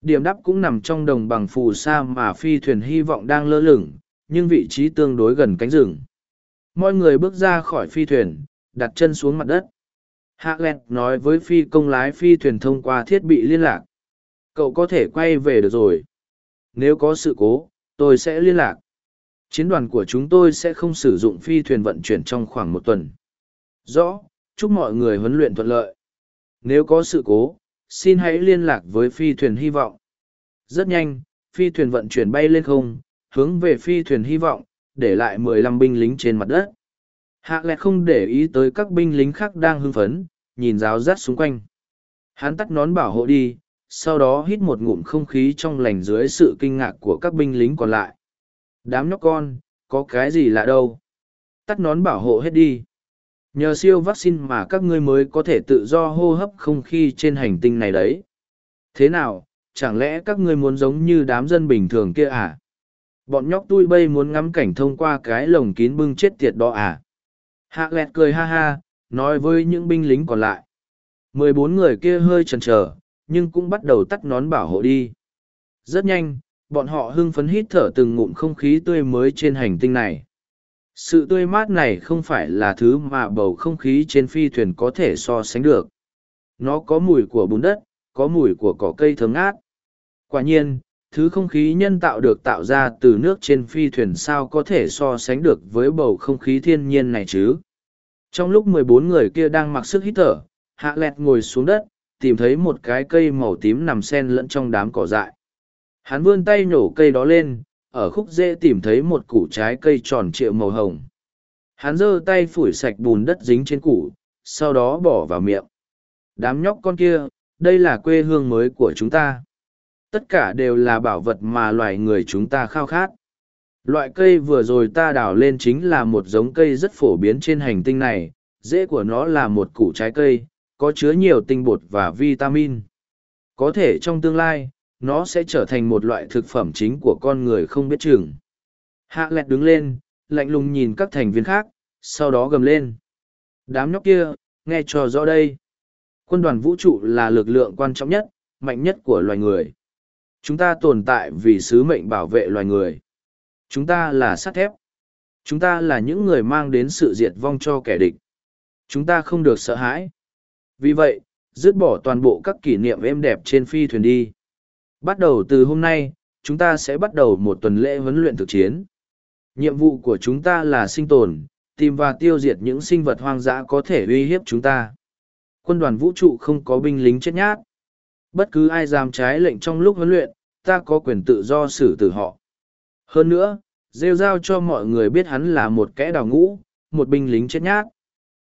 Điểm đắp cũng nằm trong đồng bằng phù sa mà phi thuyền hy vọng đang lơ lửng, nhưng vị trí tương đối gần cánh rừng. Mọi người bước ra khỏi phi thuyền, đặt chân xuống mặt đất. Hạ Lẹt nói với phi công lái phi thuyền thông qua thiết bị liên lạc. Cậu có thể quay về được rồi. Nếu có sự cố, tôi sẽ liên lạc. Chiến đoàn của chúng tôi sẽ không sử dụng phi thuyền vận chuyển trong khoảng một tuần. Rõ, chúc mọi người huấn luyện thuận lợi. Nếu có sự cố, xin hãy liên lạc với phi thuyền hy vọng. Rất nhanh, phi thuyền vận chuyển bay lên không, hướng về phi thuyền hy vọng, để lại mười lăm binh lính trên mặt đất. Hạ lẹt không để ý tới các binh lính khác đang hưng phấn, nhìn ráo rát xung quanh. Hắn tắt nón bảo hộ đi, sau đó hít một ngụm không khí trong lành dưới sự kinh ngạc của các binh lính còn lại. Đám nhóc con, có cái gì lạ đâu. Tắt nón bảo hộ hết đi. Nhờ siêu vaccine mà các ngươi mới có thể tự do hô hấp không khí trên hành tinh này đấy. Thế nào, chẳng lẽ các ngươi muốn giống như đám dân bình thường kia à? Bọn nhóc tui bây muốn ngắm cảnh thông qua cái lồng kín bưng chết tiệt đó à? Hạ lẹt cười ha ha, nói với những binh lính còn lại. mười bốn người kia hơi chần chờ, nhưng cũng bắt đầu tắt nón bảo hộ đi. Rất nhanh, bọn họ hưng phấn hít thở từng ngụm không khí tươi mới trên hành tinh này. Sự tươi mát này không phải là thứ mà bầu không khí trên phi thuyền có thể so sánh được. Nó có mùi của bùn đất, có mùi của cỏ cây thơm ngát. Quả nhiên, thứ không khí nhân tạo được tạo ra từ nước trên phi thuyền sao có thể so sánh được với bầu không khí thiên nhiên này chứ. Trong lúc mười bốn người kia đang mặc sức hít thở, hạ lẹt ngồi xuống đất, tìm thấy một cái cây màu tím nằm sen lẫn trong đám cỏ dại. Hắn vươn tay nhổ cây đó lên, ở khúc rễ tìm thấy một củ trái cây tròn trịa màu hồng. Hắn giơ tay phủi sạch bùn đất dính trên củ, sau đó bỏ vào miệng. Đám nhóc con kia, đây là quê hương mới của chúng ta. Tất cả đều là bảo vật mà loài người chúng ta khao khát. Loại cây vừa rồi ta đào lên chính là một giống cây rất phổ biến trên hành tinh này, rễ của nó là một củ trái cây, có chứa nhiều tinh bột và vitamin. Có thể trong tương lai, nó sẽ trở thành một loại thực phẩm chính của con người không biết chừng. Hạ lẹt đứng lên, lạnh lùng nhìn các thành viên khác, sau đó gầm lên. Đám nhóc kia, nghe cho rõ đây. Quân đoàn vũ trụ là lực lượng quan trọng nhất, mạnh nhất của loài người. Chúng ta tồn tại vì sứ mệnh bảo vệ loài người. Chúng ta là sắt thép. Chúng ta là những người mang đến sự diệt vong cho kẻ địch. Chúng ta không được sợ hãi. Vì vậy, dứt bỏ toàn bộ các kỷ niệm êm đẹp trên phi thuyền đi. Bắt đầu từ hôm nay, chúng ta sẽ bắt đầu một tuần lễ huấn luyện thực chiến. Nhiệm vụ của chúng ta là sinh tồn, tìm và tiêu diệt những sinh vật hoang dã có thể uy hiếp chúng ta. Quân đoàn vũ trụ không có binh lính chết nhát. Bất cứ ai dám trái lệnh trong lúc huấn luyện, ta có quyền tự do xử tử họ. Hơn nữa, rêu giao cho mọi người biết hắn là một kẻ đào ngũ, một binh lính chết nhát.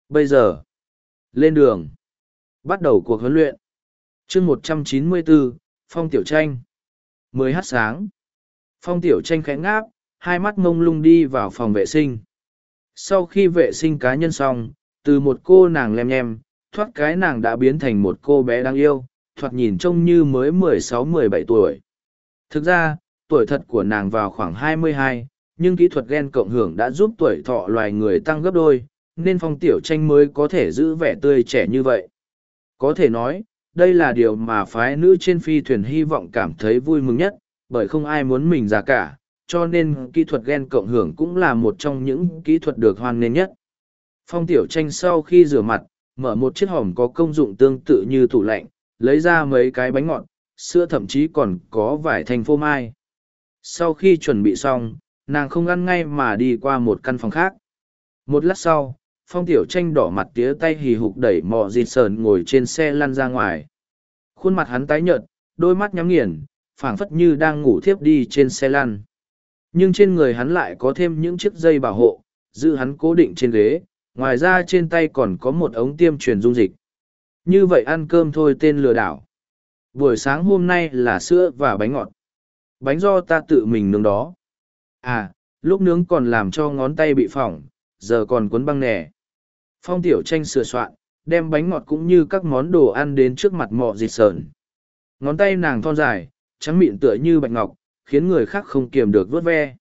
Bây giờ, lên đường. Bắt đầu cuộc huấn luyện. chương 194, Phong Tiểu Tranh. Mười h sáng. Phong Tiểu Tranh khẽ ngáp, hai mắt mông lung đi vào phòng vệ sinh. Sau khi vệ sinh cá nhân xong, từ một cô nàng lem nhem, thoát cái nàng đã biến thành một cô bé đáng yêu, thoạt nhìn trông như mới mười sáu mười bảy tuổi. Thực ra, tuổi thật của nàng vào khoảng hai mươi hai, nhưng kỹ thuật gen cộng hưởng đã giúp tuổi thọ loài người tăng gấp đôi, nên phong tiểu tranh mới có thể giữ vẻ tươi trẻ như vậy. Có thể nói, đây là điều mà phái nữ trên phi thuyền hy vọng cảm thấy vui mừng nhất, bởi không ai muốn mình già cả, cho nên kỹ thuật gen cộng hưởng cũng là một trong những kỹ thuật được hoan nghênh nhất. Phong tiểu tranh sau khi rửa mặt, mở một chiếc hòm có công dụng tương tự như tủ lạnh, lấy ra mấy cái bánh ngọt, sữa thậm chí còn có vài thành phô mai. Sau khi chuẩn bị xong, nàng không ăn ngay mà đi qua một căn phòng khác. Một lát sau, phong tiểu tranh đỏ mặt tía tay hì hục đẩy mò dịt sờn ngồi trên xe lăn ra ngoài khuôn mặt hắn tái nhợt đôi mắt nhắm nghiền phảng phất như đang ngủ thiếp đi trên xe lăn nhưng trên người hắn lại có thêm những chiếc dây bảo hộ giữ hắn cố định trên ghế ngoài ra trên tay còn có một ống tiêm truyền dung dịch như vậy ăn cơm thôi tên lừa đảo buổi sáng hôm nay là sữa và bánh ngọt Bánh do ta tự mình nướng đó. À, lúc nướng còn làm cho ngón tay bị phỏng, giờ còn cuốn băng nẻ. Phong tiểu tranh sửa soạn, đem bánh ngọt cũng như các món đồ ăn đến trước mặt mọ dịt sờn. Ngón tay nàng thon dài, trắng mịn tựa như bạch ngọc, khiến người khác không kiềm được vớt ve.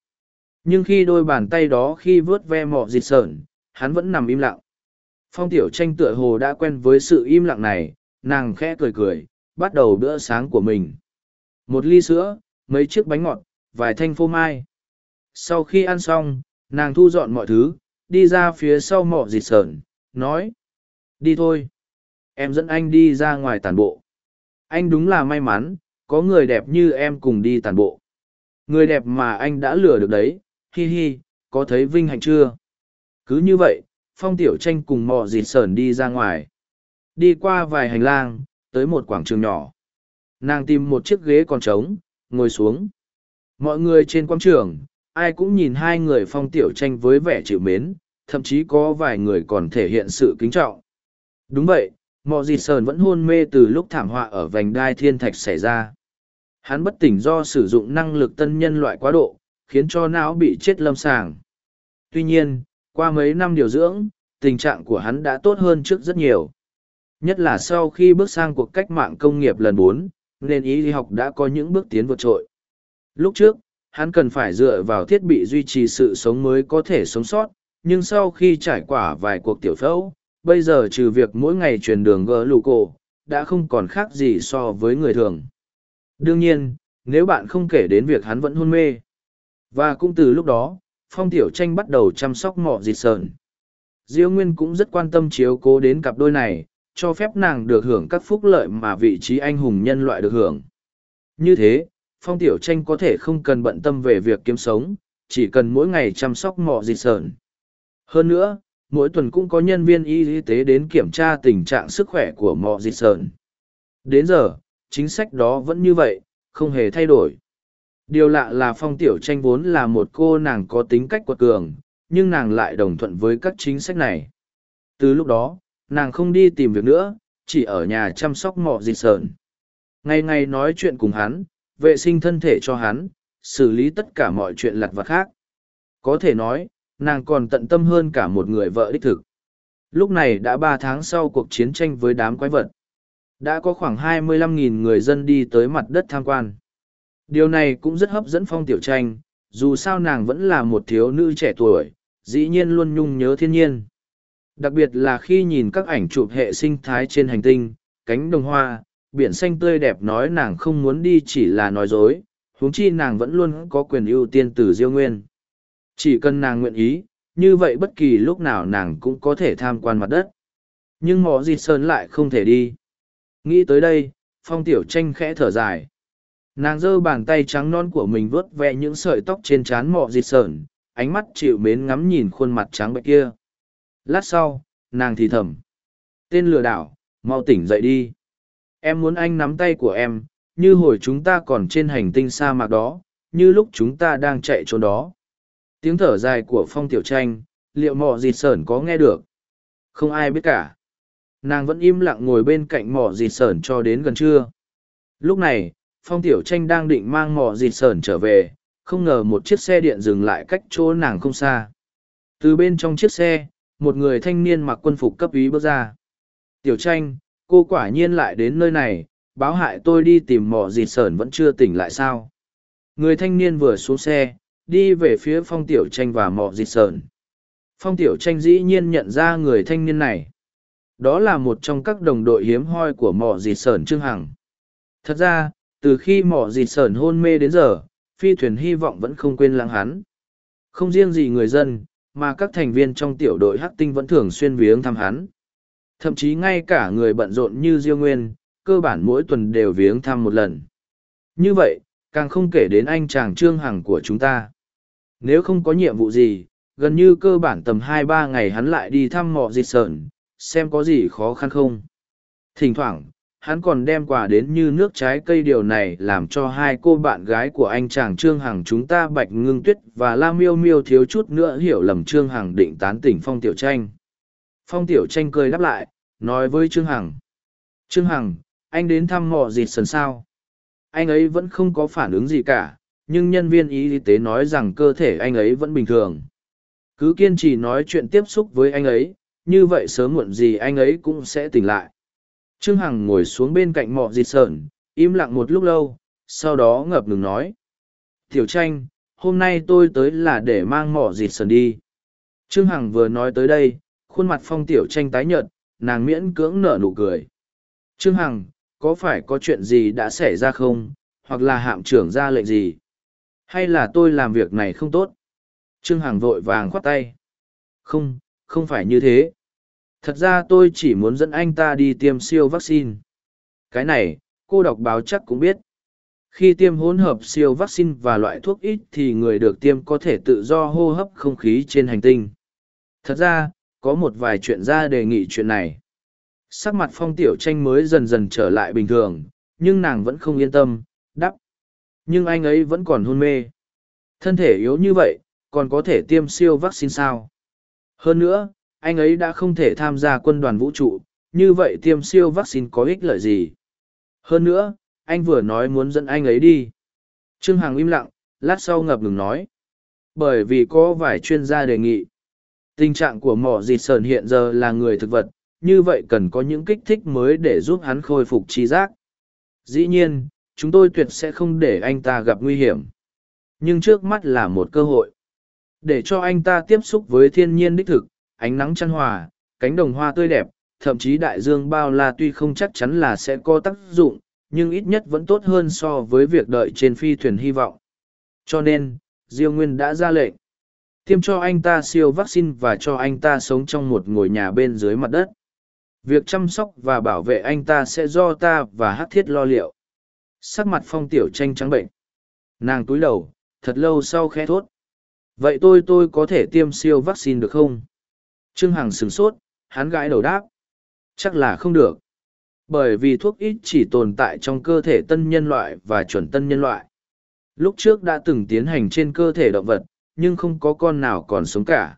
Nhưng khi đôi bàn tay đó khi vớt ve mọ dịt sờn, hắn vẫn nằm im lặng. Phong tiểu tranh tựa hồ đã quen với sự im lặng này, nàng khẽ cười cười, bắt đầu bữa sáng của mình. Một ly sữa, mấy chiếc bánh ngọt, vài thanh phô mai. Sau khi ăn xong, nàng thu dọn mọi thứ, đi ra phía sau mỏ dịt sờn, nói. Đi thôi. Em dẫn anh đi ra ngoài tàn bộ. Anh đúng là may mắn, có người đẹp như em cùng đi tàn bộ. Người đẹp mà anh đã lừa được đấy, hi hi, có thấy vinh hạnh chưa? Cứ như vậy, phong tiểu tranh cùng mò dịt sờn đi ra ngoài. Đi qua vài hành lang, tới một quảng trường nhỏ. Nàng tìm một chiếc ghế còn trống, ngồi xuống. Mọi người trên quảng trường, ai cũng nhìn hai người phong tiểu tranh với vẻ chịu mến, thậm chí có vài người còn thể hiện sự kính trọng. Đúng vậy, mò dịt sờn vẫn hôn mê từ lúc thảm họa ở vành đai thiên thạch xảy ra. Hắn bất tỉnh do sử dụng năng lực tân nhân loại quá độ, khiến cho não bị chết lâm sàng. Tuy nhiên, qua mấy năm điều dưỡng, tình trạng của hắn đã tốt hơn trước rất nhiều. Nhất là sau khi bước sang cuộc cách mạng công nghiệp lần bốn, nên y học đã có những bước tiến vượt trội. Lúc trước, hắn cần phải dựa vào thiết bị duy trì sự sống mới có thể sống sót, nhưng sau khi trải qua vài cuộc tiểu phẫu, bây giờ trừ việc mỗi ngày truyền đường gỡ lù cổ, đã không còn khác gì so với người thường. Đương nhiên, nếu bạn không kể đến việc hắn vẫn hôn mê. Và cũng từ lúc đó, Phong Tiểu Tranh bắt đầu chăm sóc mọ dịt sờn. Diêu Nguyên cũng rất quan tâm chiếu cố đến cặp đôi này, cho phép nàng được hưởng các phúc lợi mà vị trí anh hùng nhân loại được hưởng. Như thế, Phong Tiểu Tranh có thể không cần bận tâm về việc kiếm sống, chỉ cần mỗi ngày chăm sóc mọ dịt sờn. Hơn nữa, mỗi tuần cũng có nhân viên y tế đến kiểm tra tình trạng sức khỏe của mọ dịt sờn. Đến giờ, chính sách đó vẫn như vậy, không hề thay đổi. Điều lạ là phong tiểu tranh vốn là một cô nàng có tính cách quật cường, nhưng nàng lại đồng thuận với các chính sách này. Từ lúc đó, nàng không đi tìm việc nữa, chỉ ở nhà chăm sóc mọ dịt sờn. Ngày ngày nói chuyện cùng hắn, vệ sinh thân thể cho hắn, xử lý tất cả mọi chuyện lặt vặt khác. Có thể nói, nàng còn tận tâm hơn cả một người vợ đích thực. Lúc này đã ba tháng sau cuộc chiến tranh với đám quái vật. Đã có khoảng 25.000 người dân đi tới mặt đất tham quan. Điều này cũng rất hấp dẫn phong tiểu tranh, dù sao nàng vẫn là một thiếu nữ trẻ tuổi, dĩ nhiên luôn nhung nhớ thiên nhiên. Đặc biệt là khi nhìn các ảnh chụp hệ sinh thái trên hành tinh, cánh đồng hoa, biển xanh tươi đẹp nói nàng không muốn đi chỉ là nói dối, huống chi nàng vẫn luôn có quyền ưu tiên từ diêu nguyên. Chỉ cần nàng nguyện ý, như vậy bất kỳ lúc nào nàng cũng có thể tham quan mặt đất. Nhưng mỏ di sơn lại không thể đi. Nghĩ tới đây, phong tiểu tranh khẽ thở dài. Nàng giơ bàn tay trắng non của mình vớt vẹ những sợi tóc trên trán mọ dịt sởn, ánh mắt chịu mến ngắm nhìn khuôn mặt trắng bệch kia. Lát sau, nàng thì thầm. Tên lừa đảo, mau tỉnh dậy đi. Em muốn anh nắm tay của em, như hồi chúng ta còn trên hành tinh sa mạc đó, như lúc chúng ta đang chạy trốn đó. Tiếng thở dài của phong tiểu tranh, liệu mọ dịt sởn có nghe được? Không ai biết cả nàng vẫn im lặng ngồi bên cạnh mỏ dịt sởn cho đến gần trưa lúc này phong tiểu tranh đang định mang mò dịt sởn trở về, không ngờ một chiếc xe điện dừng lại cách chỗ nàng không xa. Từ bên trong chiếc xe, một người thanh niên mặc quân phục cấp ý bước ra. Tiểu tranh, cô quả nhiên lại đến nơi này, báo hại tôi đi tìm mỏ dịt sởn vẫn chưa tỉnh lại sao? Người thanh niên vừa xuống xe, đi về phía phong tiểu tranh và mỏ dịt sởn phong tiểu tranh dĩ nhiên nhận ra người thanh niên này. Đó là một trong các đồng đội hiếm hoi của mỏ dịt sởn trương hằng. Thật ra từ khi mỏ dịt sởn hôn mê đến giờ phi thuyền hy vọng vẫn không quên lãng hắn. Không riêng gì người dân mà các thành viên trong tiểu đội hắc tinh vẫn thường xuyên viếng thăm hắn. Thậm chí ngay cả người bận rộn như diêu nguyên cơ bản mỗi tuần đều viếng thăm một lần. Như vậy càng không kể đến anh chàng trương hằng của chúng ta. Nếu không có nhiệm vụ gì gần như cơ bản tầm hai ba ngày hắn lại đi thăm mọ dịt sởn xem có gì khó khăn không. Thỉnh thoảng, hắn còn đem quà đến như nước trái cây điều này làm cho hai cô bạn gái của anh chàng Trương Hằng chúng ta Bạch Ngưng Tuyết và La Miêu Miêu thiếu chút nữa hiểu lầm Trương Hằng định tán tỉnh Phong Tiểu Tranh. Phong Tiểu Tranh cười đáp lại, nói với Trương Hằng. Trương Hằng, anh đến thăm họ dịt sần sao. Anh ấy vẫn không có phản ứng gì cả, nhưng nhân viên y tế nói rằng cơ thể anh ấy vẫn bình thường. Cứ kiên trì nói chuyện tiếp xúc với anh ấy, như vậy sớm muộn gì anh ấy cũng sẽ tỉnh lại. Trương Hằng ngồi xuống bên cạnh mọ dịt sợn, im lặng một lúc lâu, sau đó ngập ngừng nói. Tiểu tranh, hôm nay tôi tới là để mang mọ dịt sợn đi. Trương Hằng vừa nói tới đây, khuôn mặt phong tiểu tranh tái nhợt, nàng miễn cưỡng nở nụ cười. Trương Hằng, có phải có chuyện gì đã xảy ra không, hoặc là hạm trưởng ra lệnh gì? Hay là tôi làm việc này không tốt? Trương Hằng vội vàng khoát tay. Không, không phải như thế. Thật ra tôi chỉ muốn dẫn anh ta đi tiêm siêu vaccine. Cái này, cô đọc báo chắc cũng biết. Khi tiêm hỗn hợp siêu vaccine và loại thuốc ít thì người được tiêm có thể tự do hô hấp không khí trên hành tinh. Thật ra, có một vài chuyện ra đề nghị chuyện này. Sắc mặt phong tiểu tranh mới dần dần trở lại bình thường, nhưng nàng vẫn không yên tâm, đắp. Nhưng anh ấy vẫn còn hôn mê. Thân thể yếu như vậy, còn có thể tiêm siêu vaccine sao? Hơn nữa, anh ấy đã không thể tham gia quân đoàn vũ trụ, như vậy tiêm siêu vaccine có ích lợi gì? Hơn nữa, anh vừa nói muốn dẫn anh ấy đi. Trương Hằng im lặng, lát sau ngập ngừng nói. Bởi vì có vài chuyên gia đề nghị. Tình trạng của mỏ dịt sờn hiện giờ là người thực vật, như vậy cần có những kích thích mới để giúp hắn khôi phục trí giác. Dĩ nhiên, chúng tôi tuyệt sẽ không để anh ta gặp nguy hiểm. Nhưng trước mắt là một cơ hội. Để cho anh ta tiếp xúc với thiên nhiên đích thực, ánh nắng chăn hòa, cánh đồng hoa tươi đẹp, thậm chí đại dương bao la tuy không chắc chắn là sẽ có tác dụng, nhưng ít nhất vẫn tốt hơn so với việc đợi trên phi thuyền hy vọng. Cho nên, Diêu Nguyên đã ra lệnh. Tiêm cho anh ta siêu vaccine và cho anh ta sống trong một ngôi nhà bên dưới mặt đất. Việc chăm sóc và bảo vệ anh ta sẽ do ta và hát thiết lo liệu. Sắc mặt phong tiểu tranh trắng bệnh. Nàng túi đầu, thật lâu sau khẽ thốt. Vậy tôi tôi có thể tiêm siêu vaccine được không? Trương Hằng sửng sốt, hắn gãi đầu đáp. Chắc là không được. Bởi vì thuốc ít chỉ tồn tại trong cơ thể tân nhân loại và chuẩn tân nhân loại. Lúc trước đã từng tiến hành trên cơ thể động vật, nhưng không có con nào còn sống cả.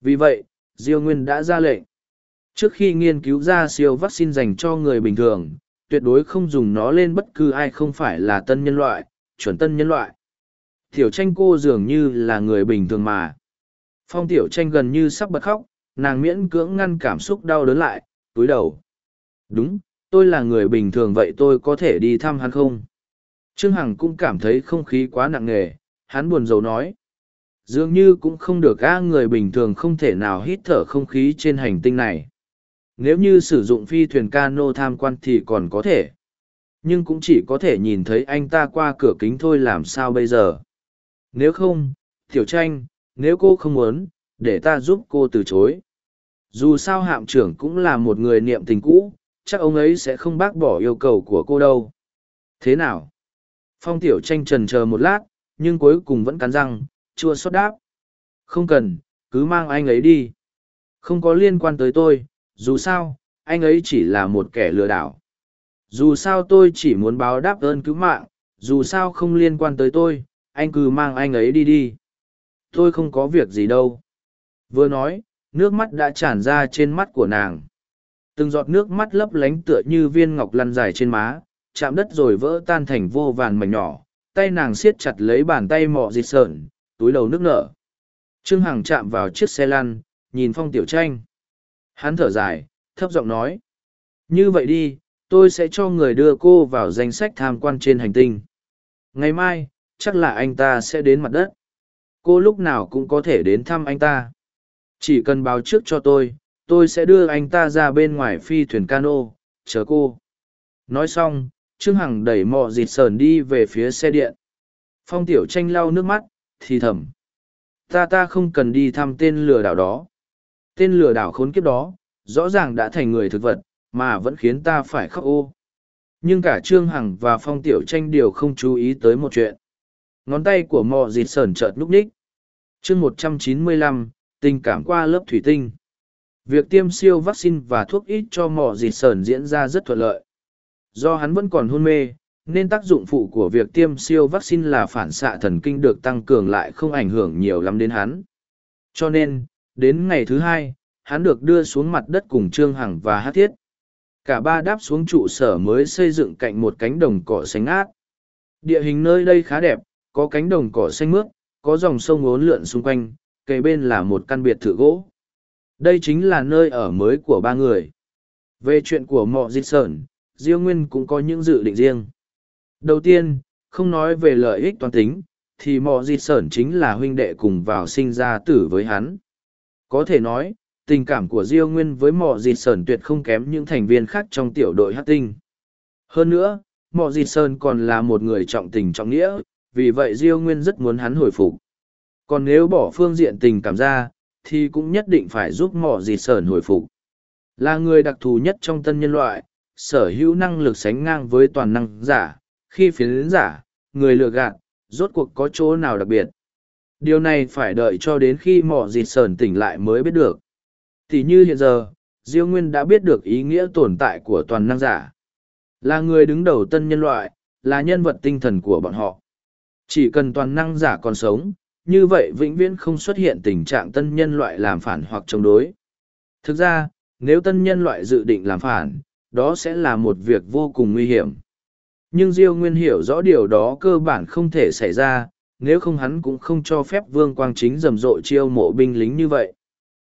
Vì vậy, Diêu Nguyên đã ra lệnh. Trước khi nghiên cứu ra siêu vaccine dành cho người bình thường, tuyệt đối không dùng nó lên bất cứ ai không phải là tân nhân loại, chuẩn tân nhân loại. Tiểu tranh cô dường như là người bình thường mà. Phong tiểu tranh gần như sắp bật khóc, nàng miễn cưỡng ngăn cảm xúc đau đớn lại, túi đầu. Đúng, tôi là người bình thường vậy tôi có thể đi thăm hắn không? Trương Hằng cũng cảm thấy không khí quá nặng nề, hắn buồn rầu nói. Dường như cũng không được a người bình thường không thể nào hít thở không khí trên hành tinh này. Nếu như sử dụng phi thuyền cano tham quan thì còn có thể. Nhưng cũng chỉ có thể nhìn thấy anh ta qua cửa kính thôi làm sao bây giờ. Nếu không, Tiểu Tranh, nếu cô không muốn, để ta giúp cô từ chối. Dù sao hạm trưởng cũng là một người niệm tình cũ, chắc ông ấy sẽ không bác bỏ yêu cầu của cô đâu. Thế nào? Phong Tiểu Tranh trần chờ một lát, nhưng cuối cùng vẫn cắn răng, chua xót đáp. Không cần, cứ mang anh ấy đi. Không có liên quan tới tôi, dù sao, anh ấy chỉ là một kẻ lừa đảo. Dù sao tôi chỉ muốn báo đáp ơn cứu mạng, dù sao không liên quan tới tôi, anh cứ mang anh ấy đi đi. Tôi không có việc gì đâu. Vừa nói, nước mắt đã tràn ra trên mắt của nàng. Từng giọt nước mắt lấp lánh tựa như viên ngọc lăn dài trên má, chạm đất rồi vỡ tan thành vô vàn mảnh nhỏ. Tay nàng siết chặt lấy bàn tay mọ dịt sợn, túi đầu nước nở. Trương Hằng chạm vào chiếc xe lăn, nhìn phong tiểu tranh. Hắn thở dài, thấp giọng nói. Như vậy đi, tôi sẽ cho người đưa cô vào danh sách tham quan trên hành tinh. Ngày mai, chắc là anh ta sẽ đến mặt đất. Cô lúc nào cũng có thể đến thăm anh ta. Chỉ cần báo trước cho tôi, tôi sẽ đưa anh ta ra bên ngoài phi thuyền cano, chờ cô. Nói xong, Trương Hằng đẩy mọ dịt sờn đi về phía xe điện. Phong Tiểu Tranh lau nước mắt, thì thầm. Ta ta không cần đi thăm tên lừa đảo đó. Tên lừa đảo khốn kiếp đó, rõ ràng đã thành người thực vật, mà vẫn khiến ta phải khóc ô. Nhưng cả Trương Hằng và Phong Tiểu Tranh đều không chú ý tới một chuyện. Ngón tay của mò dịt sờn chợt núp ních. chương một trăm chín mươi lăm, tình cảm qua lớp thủy tinh. Việc tiêm siêu vaccine và thuốc ít cho mỏ dịt sờn diễn ra rất thuận lợi. Do hắn vẫn còn hôn mê, nên tác dụng phụ của việc tiêm siêu vaccine là phản xạ thần kinh được tăng cường lại không ảnh hưởng nhiều lắm đến hắn. Cho nên, đến ngày thứ hai, hắn được đưa xuống mặt đất cùng Trương Hằng và Hát Thiết. Cả ba đáp xuống trụ sở mới xây dựng cạnh một cánh đồng cỏ xanh át. Địa hình nơi đây khá đẹp, có cánh đồng cỏ xanh mướt, có dòng sông ốn lượn xung quanh, kề bên là một căn biệt thự gỗ. Đây chính là nơi ở mới của ba người. Về chuyện của mọ dịch sởn, Diêu Nguyên cũng có những dự định riêng. Đầu tiên, không nói về lợi ích toàn tính, thì mọ dịch sởn chính là huynh đệ cùng vào sinh ra tử với hắn. Có thể nói, tình cảm của Diêu Nguyên với mọ dịch sởn tuyệt không kém những thành viên khác trong tiểu đội hát tinh. Hơn nữa, mọ dịch sởn còn là một người trọng tình trọng nghĩa, vì vậy Diêu Nguyên rất muốn hắn hồi phục. Còn nếu bỏ phương diện tình cảm ra, thì cũng nhất định phải giúp mọ dịt sởn hồi phục. Là người đặc thù nhất trong tân nhân loại, sở hữu năng lực sánh ngang với toàn năng giả, khi phiến giả, người lừa gạt, rốt cuộc có chỗ nào đặc biệt. Điều này phải đợi cho đến khi mỏ dịt sờn tỉnh lại mới biết được. Thì như hiện giờ, Diêu Nguyên đã biết được ý nghĩa tồn tại của toàn năng giả. Là người đứng đầu tân nhân loại, là nhân vật tinh thần của bọn họ. Chỉ cần toàn năng giả còn sống, như vậy vĩnh viễn không xuất hiện tình trạng tân nhân loại làm phản hoặc chống đối. Thực ra, nếu tân nhân loại dự định làm phản, đó sẽ là một việc vô cùng nguy hiểm. Nhưng Diêu Nguyên hiểu rõ điều đó cơ bản không thể xảy ra, nếu không hắn cũng không cho phép Vương Quang Chính rầm rộ chiêu mộ binh lính như vậy.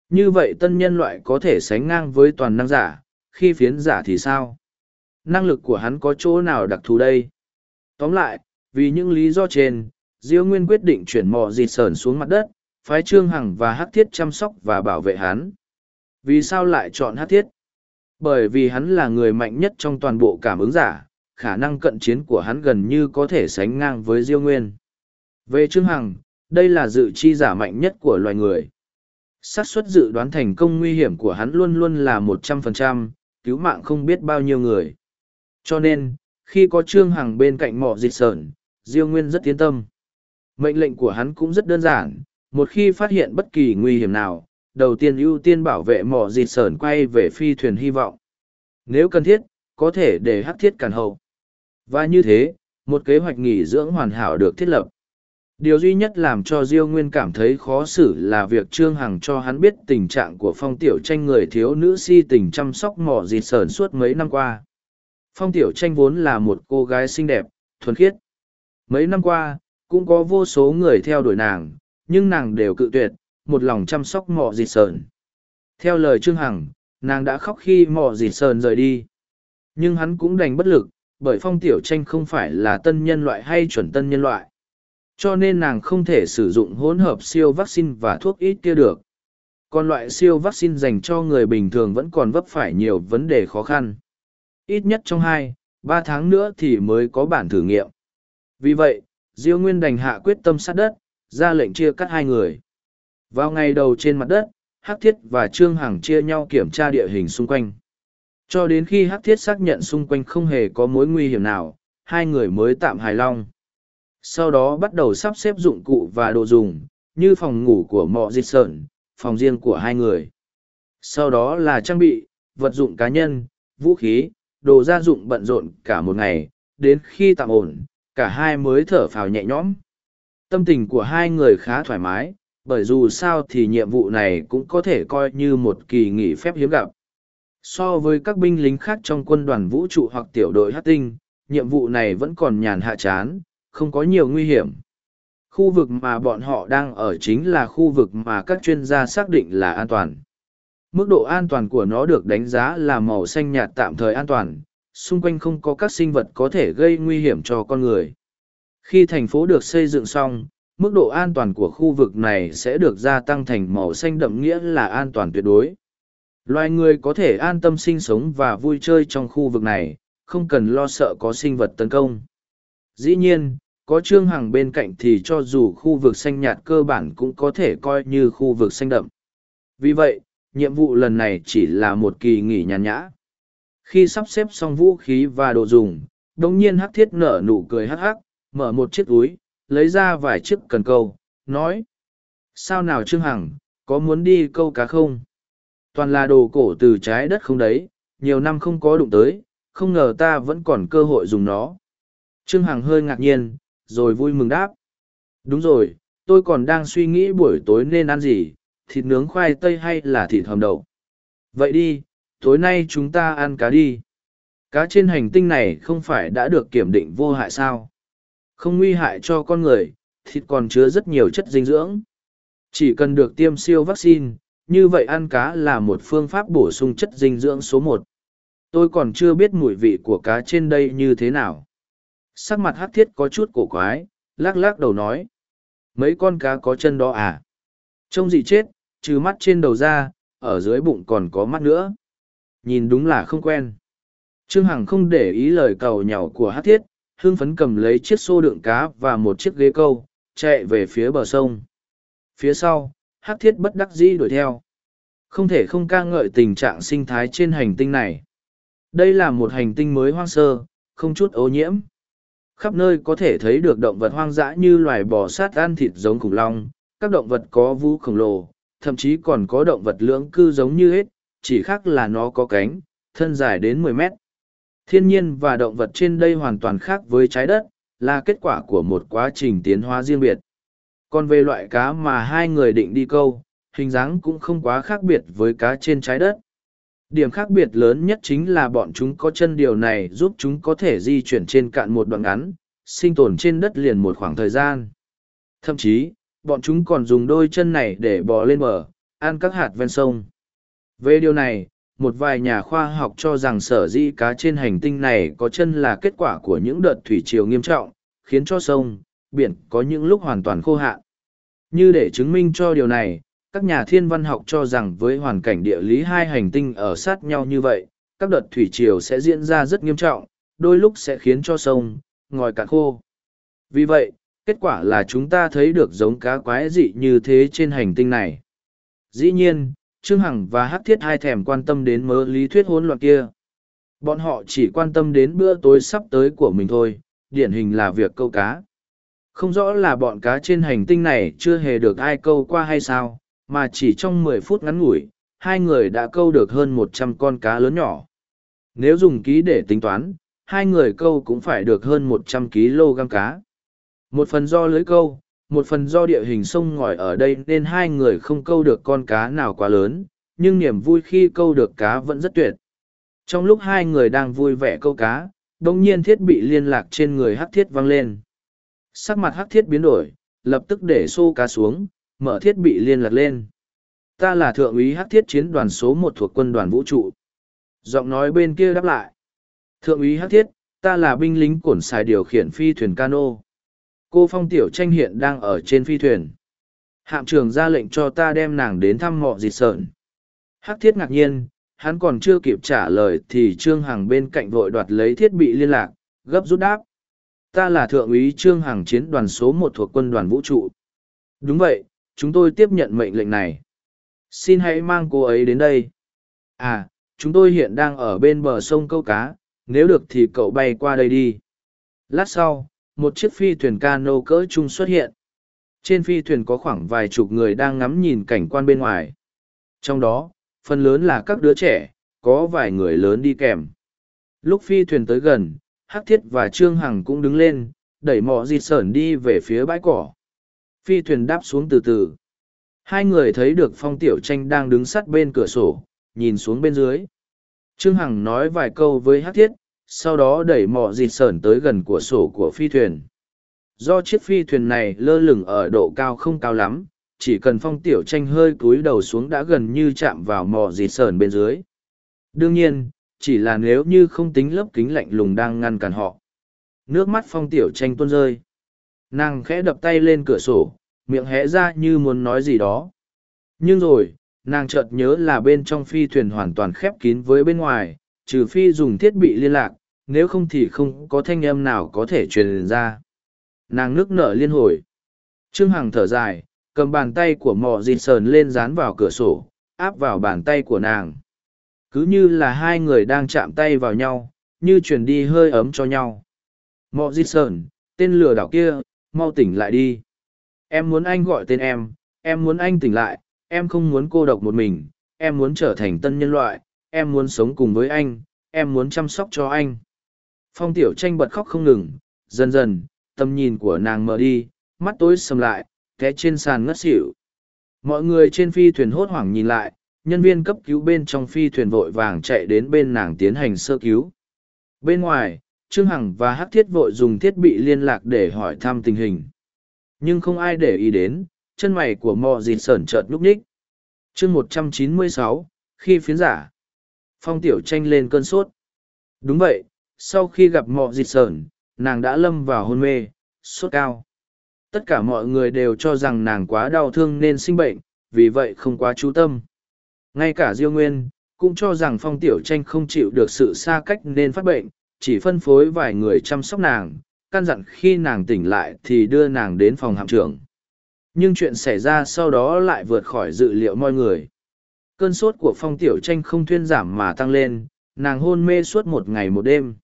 Như vậy tân nhân loại có thể sánh ngang với toàn năng giả, khi phiến giả thì sao? Năng lực của hắn có chỗ nào đặc thù đây? Tóm lại, vì những lý do trên, Diêu Nguyên quyết định chuyển mò dịt sờn xuống mặt đất, phái Trương Hằng và Hắc Thiết chăm sóc và bảo vệ hắn. Vì sao lại chọn Hắc Thiết? Bởi vì hắn là người mạnh nhất trong toàn bộ cảm ứng giả, khả năng cận chiến của hắn gần như có thể sánh ngang với Diêu Nguyên. Về Trương Hằng, đây là dự chi giả mạnh nhất của loài người. xác suất dự đoán thành công nguy hiểm của hắn luôn luôn là một trăm phần trăm, cứu mạng không biết bao nhiêu người. Cho nên, khi có Trương Hằng bên cạnh mọ dịch sờn, Diêu Nguyên rất tiến tâm. Mệnh lệnh của hắn cũng rất đơn giản, một khi phát hiện bất kỳ nguy hiểm nào, đầu tiên ưu tiên bảo vệ mỏ dịt sởn quay về phi thuyền hy vọng. Nếu cần thiết, có thể để hắc thiết cản hậu. Và như thế, một kế hoạch nghỉ dưỡng hoàn hảo được thiết lập. Điều duy nhất làm cho Diêu Nguyên cảm thấy khó xử là việc Trương Hằng cho hắn biết tình trạng của phong tiểu tranh người thiếu nữ si tình chăm sóc mỏ dịt sờn suốt mấy năm qua. Phong tiểu tranh vốn là một cô gái xinh đẹp, thuần khiết. Mấy năm qua, cũng có vô số người theo đuổi nàng, nhưng nàng đều cự tuyệt, một lòng chăm sóc mỏ dịt sờn. Theo lời Trương Hằng, nàng đã khóc khi mỏ dịt sờn rời đi. Nhưng hắn cũng đành bất lực, bởi phong tiểu tranh không phải là tân nhân loại hay chuẩn tân nhân loại. Cho nên nàng không thể sử dụng hỗn hợp siêu vaccine và thuốc ít kia được. Còn loại siêu vaccine dành cho người bình thường vẫn còn vấp phải nhiều vấn đề khó khăn. Ít nhất trong hai, ba tháng nữa thì mới có bản thử nghiệm. Vì vậy, Diêu Nguyên đành hạ quyết tâm sát đất, ra lệnh chia cắt hai người. Vào ngày đầu trên mặt đất, Hắc Thiết và Trương Hằng chia nhau kiểm tra địa hình xung quanh. Cho đến khi Hắc Thiết xác nhận xung quanh không hề có mối nguy hiểm nào, hai người mới tạm hài lòng. Sau đó bắt đầu sắp xếp dụng cụ và đồ dùng, như phòng ngủ của mọ dịch sợn, phòng riêng của hai người. Sau đó là trang bị, vật dụng cá nhân, vũ khí, đồ gia dụng bận rộn cả một ngày, đến khi tạm ổn, cả hai mới thở phào nhẹ nhõm. Tâm tình của hai người khá thoải mái, bởi dù sao thì nhiệm vụ này cũng có thể coi như một kỳ nghỉ phép hiếm gặp. So với các binh lính khác trong quân đoàn vũ trụ hoặc tiểu đội hát tinh, nhiệm vụ này vẫn còn nhàn hạ chán, không có nhiều nguy hiểm. Khu vực mà bọn họ đang ở chính là khu vực mà các chuyên gia xác định là an toàn. Mức độ an toàn của nó được đánh giá là màu xanh nhạt tạm thời an toàn, xung quanh không có các sinh vật có thể gây nguy hiểm cho con người. Khi thành phố được xây dựng xong, mức độ an toàn của khu vực này sẽ được gia tăng thành màu xanh đậm nghĩa là an toàn tuyệt đối. Loài người có thể an tâm sinh sống và vui chơi trong khu vực này, không cần lo sợ có sinh vật tấn công. Dĩ nhiên, có Trương Hằng bên cạnh thì cho dù khu vực xanh nhạt cơ bản cũng có thể coi như khu vực xanh đậm. Vì vậy, nhiệm vụ lần này chỉ là một kỳ nghỉ nhàn nhã. Khi sắp xếp xong vũ khí và đồ dùng, đồng nhiên hắc thiết nở nụ cười hắc hắc, mở một chiếc túi, lấy ra vài chiếc cần câu, nói. Sao nào Trương Hằng, có muốn đi câu cá không? Toàn là đồ cổ từ trái đất không đấy, nhiều năm không có đụng tới, không ngờ ta vẫn còn cơ hội dùng nó. Trương Hằng hơi ngạc nhiên, rồi vui mừng đáp. Đúng rồi, tôi còn đang suy nghĩ buổi tối nên ăn gì, thịt nướng khoai tây hay là thịt hầm đậu. Vậy đi, tối nay chúng ta ăn cá đi. Cá trên hành tinh này không phải đã được kiểm định vô hại sao? Không nguy hại cho con người, thịt còn chứa rất nhiều chất dinh dưỡng. Chỉ cần được tiêm siêu vaccine, như vậy ăn cá là một phương pháp bổ sung chất dinh dưỡng số một. Tôi còn chưa biết mùi vị của cá trên đây như thế nào. Sắc mặt hát thiết có chút cổ quái, lắc lắc đầu nói. Mấy con cá có chân đó à? Trông gì chết, trừ mắt trên đầu ra, ở dưới bụng còn có mắt nữa. Nhìn đúng là không quen. Trương Hằng không để ý lời cầu nhàu của hát thiết, hương phấn cầm lấy chiếc xô đựng cá và một chiếc ghế câu, chạy về phía bờ sông. Phía sau, hát thiết bất đắc dĩ đuổi theo. Không thể không ca ngợi tình trạng sinh thái trên hành tinh này. Đây là một hành tinh mới hoang sơ, không chút ô nhiễm. Khắp nơi có thể thấy được động vật hoang dã như loài bò sát ăn thịt giống khủng long, các động vật có vú khổng lồ, thậm chí còn có động vật lưỡng cư giống như hết, chỉ khác là nó có cánh, thân dài đến 10 mét. Thiên nhiên và động vật trên đây hoàn toàn khác với trái đất, là kết quả của một quá trình tiến hóa riêng biệt. Còn về loại cá mà hai người định đi câu, hình dáng cũng không quá khác biệt với cá trên trái đất. Điểm khác biệt lớn nhất chính là bọn chúng có chân điều này giúp chúng có thể di chuyển trên cạn một đoạn ngắn, sinh tồn trên đất liền một khoảng thời gian. Thậm chí, bọn chúng còn dùng đôi chân này để bò lên bờ, ăn các hạt ven sông. Về điều này, một vài nhà khoa học cho rằng sở di cá trên hành tinh này có chân là kết quả của những đợt thủy triều nghiêm trọng, khiến cho sông, biển có những lúc hoàn toàn khô hạn. Như để chứng minh cho điều này, các nhà thiên văn học cho rằng với hoàn cảnh địa lý hai hành tinh ở sát nhau như vậy, các đợt thủy triều sẽ diễn ra rất nghiêm trọng, đôi lúc sẽ khiến cho sông, ngòi cạn khô. Vì vậy, kết quả là chúng ta thấy được giống cá quái dị như thế trên hành tinh này. Dĩ nhiên, Trương Hằng và Hắc Thiết hai thèm quan tâm đến mớ lý thuyết hỗn loạn kia. Bọn họ chỉ quan tâm đến bữa tối sắp tới của mình thôi, điển hình là việc câu cá. Không rõ là bọn cá trên hành tinh này chưa hề được ai câu qua hay sao, mà chỉ trong mười phút ngắn ngủi, hai người đã câu được hơn một trăm con cá lớn nhỏ. Nếu dùng ký để tính toán, hai người câu cũng phải được hơn một trăm kg cá. Một phần do lưới câu, một phần do địa hình sông ngòi ở đây nên hai người không câu được con cá nào quá lớn, nhưng niềm vui khi câu được cá vẫn rất tuyệt. Trong lúc hai người đang vui vẻ câu cá, đồng nhiên thiết bị liên lạc trên người hắc thiết vang lên. Sắc mặt hắc thiết biến đổi, lập tức để xô cá xuống, mở thiết bị liên lạc lên. Ta là thượng úy hắc thiết chiến đoàn số một thuộc quân đoàn vũ trụ. Giọng nói bên kia đáp lại. Thượng úy hắc thiết, ta là binh lính cổn xài điều khiển phi thuyền cano. Cô Phong Tiểu Tranh hiện đang ở trên phi thuyền. Hạm trưởng ra lệnh cho ta đem nàng đến thăm mọ dịt sợn. Hắc thiết ngạc nhiên, hắn còn chưa kịp trả lời thì Trương Hằng bên cạnh vội đoạt lấy thiết bị liên lạc, gấp rút đáp. Ta là Thượng úy Trương Hằng chiến đoàn số một thuộc quân đoàn vũ trụ. Đúng vậy, chúng tôi tiếp nhận mệnh lệnh này. Xin hãy mang cô ấy đến đây. À, chúng tôi hiện đang ở bên bờ sông câu cá, nếu được thì cậu bay qua đây đi. Lát sau, một chiếc phi thuyền cano cỡ chung xuất hiện. Trên phi thuyền có khoảng vài chục người đang ngắm nhìn cảnh quan bên ngoài. Trong đó, phần lớn là các đứa trẻ, có vài người lớn đi kèm. Lúc phi thuyền tới gần, Hắc Thiết và Trương Hằng cũng đứng lên, đẩy mọ di sởn đi về phía bãi cỏ. Phi thuyền đáp xuống từ từ. Hai người thấy được phong tiểu tranh đang đứng sát bên cửa sổ, nhìn xuống bên dưới. Trương Hằng nói vài câu với Hắc Thiết, sau đó đẩy mọ dịt sởn tới gần của sổ của phi thuyền. Do chiếc phi thuyền này lơ lửng ở độ cao không cao lắm, chỉ cần phong tiểu tranh hơi cúi đầu xuống đã gần như chạm vào mọ dịt sởn bên dưới. Đương nhiên, chỉ là nếu như không tính lớp kính lạnh lùng đang ngăn cản họ. Nước mắt phong tiểu tranh tuôn rơi. Nàng khẽ đập tay lên cửa sổ, miệng hé ra như muốn nói gì đó. Nhưng rồi, nàng chợt nhớ là bên trong phi thuyền hoàn toàn khép kín với bên ngoài, trừ phi dùng thiết bị liên lạc, nếu không thì không có thanh âm nào có thể truyền ra. Nàng nước nở liên hồi. Trương Hằng thở dài, cầm bàn tay của mò dịt sờn lên dán vào cửa sổ, áp vào bàn tay của nàng. Cứ như là hai người đang chạm tay vào nhau, như truyền đi hơi ấm cho nhau. Mọ dịt sờn, tên lừa đảo kia, mau tỉnh lại đi. Em muốn anh gọi tên em, em muốn anh tỉnh lại, em không muốn cô độc một mình, em muốn trở thành tân nhân loại, em muốn sống cùng với anh, em muốn chăm sóc cho anh. Phong tiểu tranh bật khóc không ngừng, dần dần, tầm nhìn của nàng mở đi, mắt tối sầm lại, té trên sàn ngất xỉu. Mọi người trên phi thuyền hốt hoảng nhìn lại, nhân viên cấp cứu bên trong phi thuyền vội vàng chạy đến bên nàng tiến hành sơ cứu. Bên ngoài, Trương Hằng và Hắc Thiết vội dùng thiết bị liên lạc để hỏi thăm tình hình. Nhưng không ai để ý đến, chân mày của mò dịt sởn chợt nhúc nhích. chương một trăm chín mươi sáu khi phiến giả. Phong tiểu tranh lên cơn sốt. Đúng vậy, sau khi gặp mọ dịt sởn, nàng đã lâm vào hôn mê, sốt cao. Tất cả mọi người đều cho rằng nàng quá đau thương nên sinh bệnh, vì vậy không quá chú tâm. Ngay cả Diêu Nguyên, cũng cho rằng phong tiểu tranh không chịu được sự xa cách nên phát bệnh, chỉ phân phối vài người chăm sóc nàng, căn dặn khi nàng tỉnh lại thì đưa nàng đến phòng hạm trưởng. Nhưng chuyện xảy ra sau đó lại vượt khỏi dự liệu mọi người. Cơn sốt của phong tiểu tranh không thuyên giảm mà tăng lên, nàng hôn mê suốt một ngày một đêm.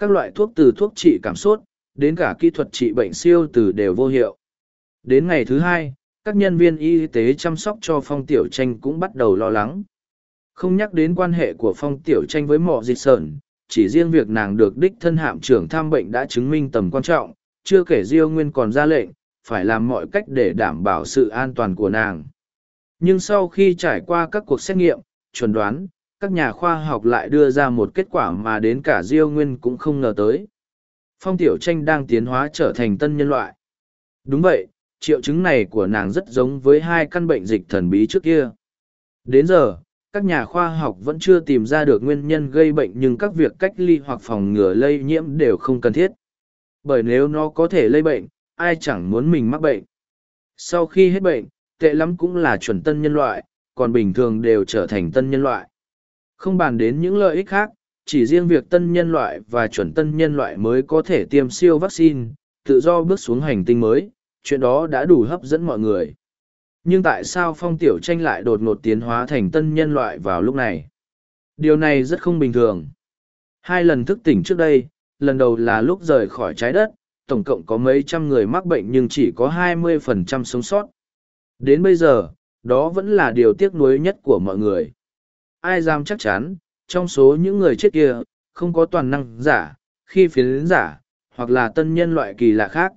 Các loại thuốc từ thuốc trị cảm sốt, đến cả kỹ thuật trị bệnh siêu từ đều vô hiệu. Đến ngày thứ hai, các nhân viên y tế chăm sóc cho phong tiểu tranh cũng bắt đầu lo lắng. Không nhắc đến quan hệ của phong tiểu tranh với mọ dịch sởn, chỉ riêng việc nàng được đích thân hạm trưởng thăm bệnh đã chứng minh tầm quan trọng, chưa kể Diêu Nguyên còn ra lệnh, phải làm mọi cách để đảm bảo sự an toàn của nàng. Nhưng sau khi trải qua các cuộc xét nghiệm, chuẩn đoán, các nhà khoa học lại đưa ra một kết quả mà đến cả Diêu Nguyên cũng không ngờ tới. Phong Tiểu Tranh đang tiến hóa trở thành tân nhân loại. Đúng vậy, triệu chứng này của nàng rất giống với hai căn bệnh dịch thần bí trước kia. Đến giờ, các nhà khoa học vẫn chưa tìm ra được nguyên nhân gây bệnh nhưng các việc cách ly hoặc phòng ngừa lây nhiễm đều không cần thiết. Bởi nếu nó có thể lây bệnh, ai chẳng muốn mình mắc bệnh. Sau khi hết bệnh, tệ lắm cũng là chuẩn tân nhân loại, còn bình thường đều trở thành tân nhân loại. Không bàn đến những lợi ích khác, chỉ riêng việc tân nhân loại và chuẩn tân nhân loại mới có thể tiêm siêu vaccine, tự do bước xuống hành tinh mới, chuyện đó đã đủ hấp dẫn mọi người. Nhưng tại sao phong tiểu tranh lại đột ngột tiến hóa thành tân nhân loại vào lúc này? Điều này rất không bình thường. Hai lần thức tỉnh trước đây, lần đầu là lúc rời khỏi trái đất, tổng cộng có mấy trăm người mắc bệnh nhưng chỉ có 20% sống sót. Đến bây giờ, đó vẫn là điều tiếc nuối nhất của mọi người. Ai dám chắc chắn, trong số những người chết kia, không có toàn năng giả, khi phiến giả, hoặc là tân nhân loại kỳ lạ khác.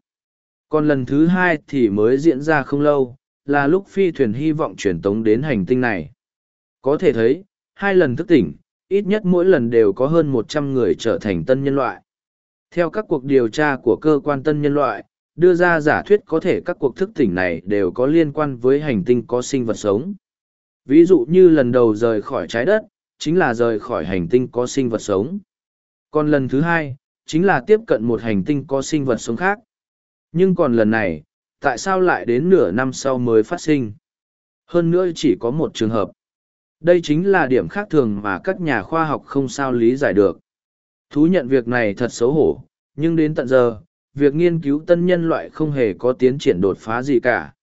Còn lần thứ hai thì mới diễn ra không lâu, là lúc phi thuyền hy vọng truyền tống đến hành tinh này. Có thể thấy, hai lần thức tỉnh, ít nhất mỗi lần đều có hơn một trăm người trở thành tân nhân loại. Theo các cuộc điều tra của cơ quan tân nhân loại, đưa ra giả thuyết có thể các cuộc thức tỉnh này đều có liên quan với hành tinh có sinh vật sống. Ví dụ như lần đầu rời khỏi trái đất, chính là rời khỏi hành tinh có sinh vật sống. Còn lần thứ hai, chính là tiếp cận một hành tinh có sinh vật sống khác. Nhưng còn lần này, tại sao lại đến nửa năm sau mới phát sinh? Hơn nữa chỉ có một trường hợp. Đây chính là điểm khác thường mà các nhà khoa học không sao lý giải được. Thú nhận việc này thật xấu hổ, nhưng đến tận giờ, việc nghiên cứu tân nhân loại không hề có tiến triển đột phá gì cả.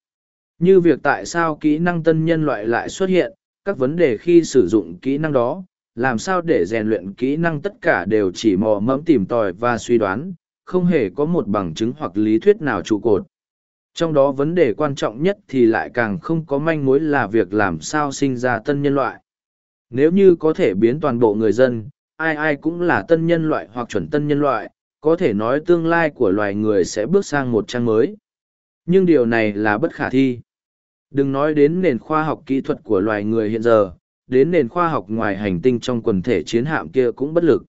Như việc tại sao kỹ năng tân nhân loại lại xuất hiện, các vấn đề khi sử dụng kỹ năng đó, làm sao để rèn luyện kỹ năng tất cả đều chỉ mò mẫm tìm tòi và suy đoán, không hề có một bằng chứng hoặc lý thuyết nào trụ cột. Trong đó vấn đề quan trọng nhất thì lại càng không có manh mối là việc làm sao sinh ra tân nhân loại. Nếu như có thể biến toàn bộ người dân, ai ai cũng là tân nhân loại hoặc chuẩn tân nhân loại, có thể nói tương lai của loài người sẽ bước sang một trang mới. Nhưng điều này là bất khả thi. Đừng nói đến nền khoa học kỹ thuật của loài người hiện giờ, đến nền khoa học ngoài hành tinh trong quần thể chiến hạm kia cũng bất lực.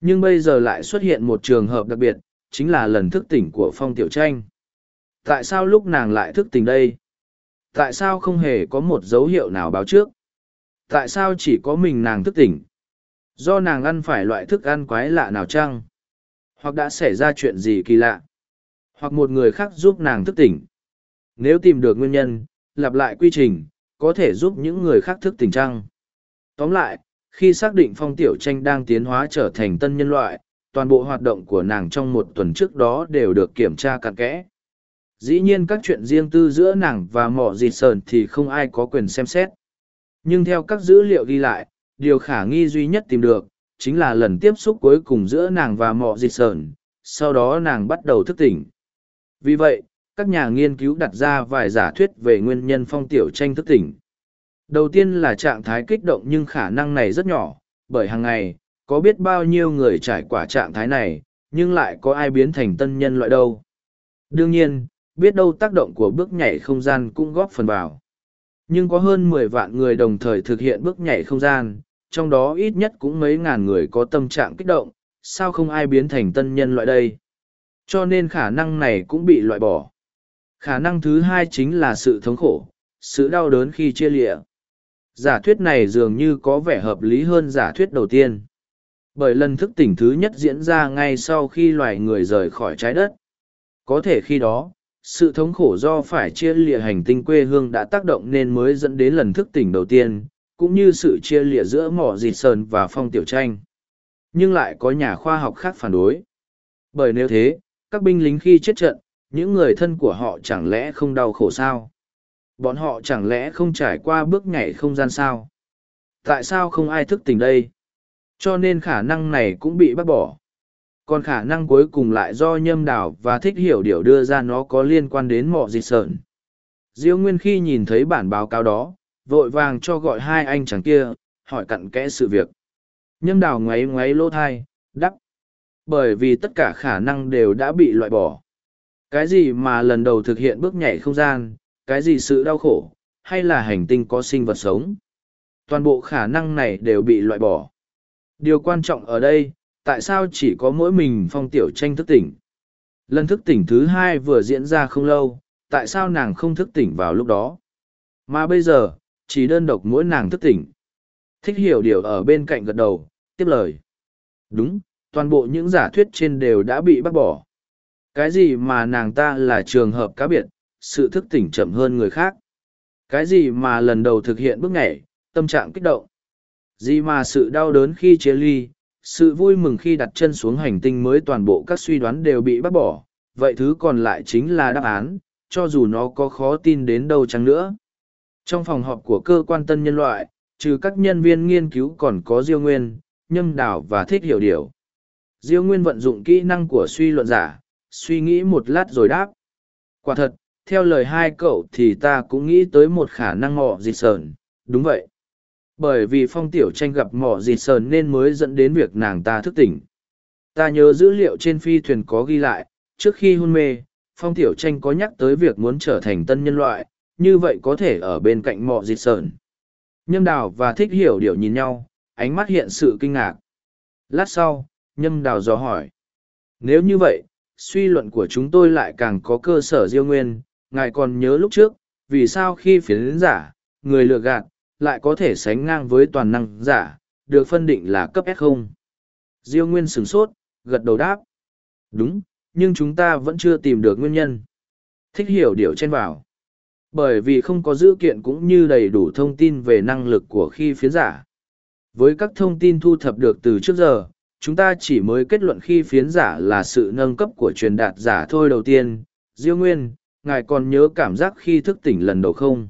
Nhưng bây giờ lại xuất hiện một trường hợp đặc biệt, chính là lần thức tỉnh của Phong Tiểu Tranh. Tại sao lúc nàng lại thức tỉnh đây? Tại sao không hề có một dấu hiệu nào báo trước? Tại sao chỉ có mình nàng thức tỉnh? Do nàng ăn phải loại thức ăn quái lạ nào chăng? Hoặc đã xảy ra chuyện gì kỳ lạ? Hoặc một người khác giúp nàng thức tỉnh? Nếu tìm được nguyên nhân, lặp lại quy trình, có thể giúp những người khác thức tỉnh trăng. Tóm lại, khi xác định phong tiểu tranh đang tiến hóa trở thành tân nhân loại, toàn bộ hoạt động của nàng trong một tuần trước đó đều được kiểm tra cặn kẽ. Dĩ nhiên các chuyện riêng tư giữa nàng và mỏ dịt sờn thì không ai có quyền xem xét. Nhưng theo các dữ liệu ghi lại, điều khả nghi duy nhất tìm được, chính là lần tiếp xúc cuối cùng giữa nàng và mỏ dịt sờn, sau đó nàng bắt đầu thức tỉnh. Vì vậy, các nhà nghiên cứu đặt ra vài giả thuyết về nguyên nhân phong tiểu tranh thức tỉnh. Đầu tiên là trạng thái kích động nhưng khả năng này rất nhỏ, bởi hàng ngày, có biết bao nhiêu người trải qua trạng thái này, nhưng lại có ai biến thành tân nhân loại đâu. Đương nhiên, biết đâu tác động của bước nhảy không gian cũng góp phần vào. Nhưng có hơn mười vạn người đồng thời thực hiện bước nhảy không gian, trong đó ít nhất cũng mấy ngàn người có tâm trạng kích động, sao không ai biến thành tân nhân loại đây? Cho nên khả năng này cũng bị loại bỏ. Khả năng thứ hai chính là sự thống khổ, sự đau đớn khi chia lịa. Giả thuyết này dường như có vẻ hợp lý hơn giả thuyết đầu tiên. Bởi lần thức tỉnh thứ nhất diễn ra ngay sau khi loài người rời khỏi trái đất. Có thể khi đó, sự thống khổ do phải chia lịa hành tinh quê hương đã tác động nên mới dẫn đến lần thức tỉnh đầu tiên, cũng như sự chia lịa giữa mỏ dịt sơn và phong tiểu tranh. Nhưng lại có nhà khoa học khác phản đối. Bởi nếu thế, các binh lính khi chết trận, những người thân của họ chẳng lẽ không đau khổ sao? Bọn họ chẳng lẽ không trải qua bước nhảy không gian sao? Tại sao không ai thức tỉnh đây? Cho nên khả năng này cũng bị bác bỏ. Còn khả năng cuối cùng lại do nhâm đảo và thích hiểu điều đưa ra nó có liên quan đến mọ dịch sợn. Diêu Nguyên khi nhìn thấy bản báo cáo đó, vội vàng cho gọi hai anh chàng kia, hỏi cặn kẽ sự việc. Nhâm đào ngoáy ngoáy lỗ thai, đắp. Bởi vì tất cả khả năng đều đã bị loại bỏ. Cái gì mà lần đầu thực hiện bước nhảy không gian, cái gì sự đau khổ, hay là hành tinh có sinh vật sống. Toàn bộ khả năng này đều bị loại bỏ. Điều quan trọng ở đây, tại sao chỉ có mỗi mình phong tiểu tranh thức tỉnh? Lần thức tỉnh thứ hai vừa diễn ra không lâu, tại sao nàng không thức tỉnh vào lúc đó? Mà bây giờ, chỉ đơn độc mỗi nàng thức tỉnh. Thích hiểu điều ở bên cạnh gật đầu, tiếp lời. Đúng, toàn bộ những giả thuyết trên đều đã bị bác bỏ. Cái gì mà nàng ta là trường hợp cá biệt, sự thức tỉnh chậm hơn người khác. Cái gì mà lần đầu thực hiện bước nhảy, tâm trạng kích động. Gì mà sự đau đớn khi chia ly, sự vui mừng khi đặt chân xuống hành tinh mới toàn bộ các suy đoán đều bị bác bỏ. Vậy thứ còn lại chính là đáp án, cho dù nó có khó tin đến đâu chăng nữa. Trong phòng họp của cơ quan tân nhân loại, trừ các nhân viên nghiên cứu còn có Diêu Nguyên, Nhâm Đảo và Thích Hiểu Điều. Diêu Nguyên vận dụng kỹ năng của suy luận giả, suy nghĩ một lát rồi đáp. Quả thật, theo lời hai cậu thì ta cũng nghĩ tới một khả năng mỏ dịt sờn, đúng vậy. Bởi vì phong tiểu tranh gặp mỏ dịt sờn nên mới dẫn đến việc nàng ta thức tỉnh. Ta nhớ dữ liệu trên phi thuyền có ghi lại, trước khi hôn mê, phong tiểu tranh có nhắc tới việc muốn trở thành tân nhân loại, như vậy có thể ở bên cạnh mỏ dịt sờn. Nhâm đào và thích hiểu điều nhìn nhau, ánh mắt hiện sự kinh ngạc. Lát sau, nhâm đào dò hỏi. Nếu như vậy, suy luận của chúng tôi lại càng có cơ sở diêu nguyên, ngài còn nhớ lúc trước, vì sao khi phiến giả, người lừa gạt, lại có thể sánh ngang với toàn năng giả, được phân định là cấp S không? Diêu Nguyên sửng sốt, gật đầu đáp. Đúng, nhưng chúng ta vẫn chưa tìm được nguyên nhân. Thích hiểu điều trên vào. Bởi vì không có dữ kiện cũng như đầy đủ thông tin về năng lực của khi phiến giả. Với các thông tin thu thập được từ trước giờ, chúng ta chỉ mới kết luận khi phiến giả là sự nâng cấp của truyền đạt giả thôi đầu tiên. Diêu Nguyên, ngài còn nhớ cảm giác khi thức tỉnh lần đầu không?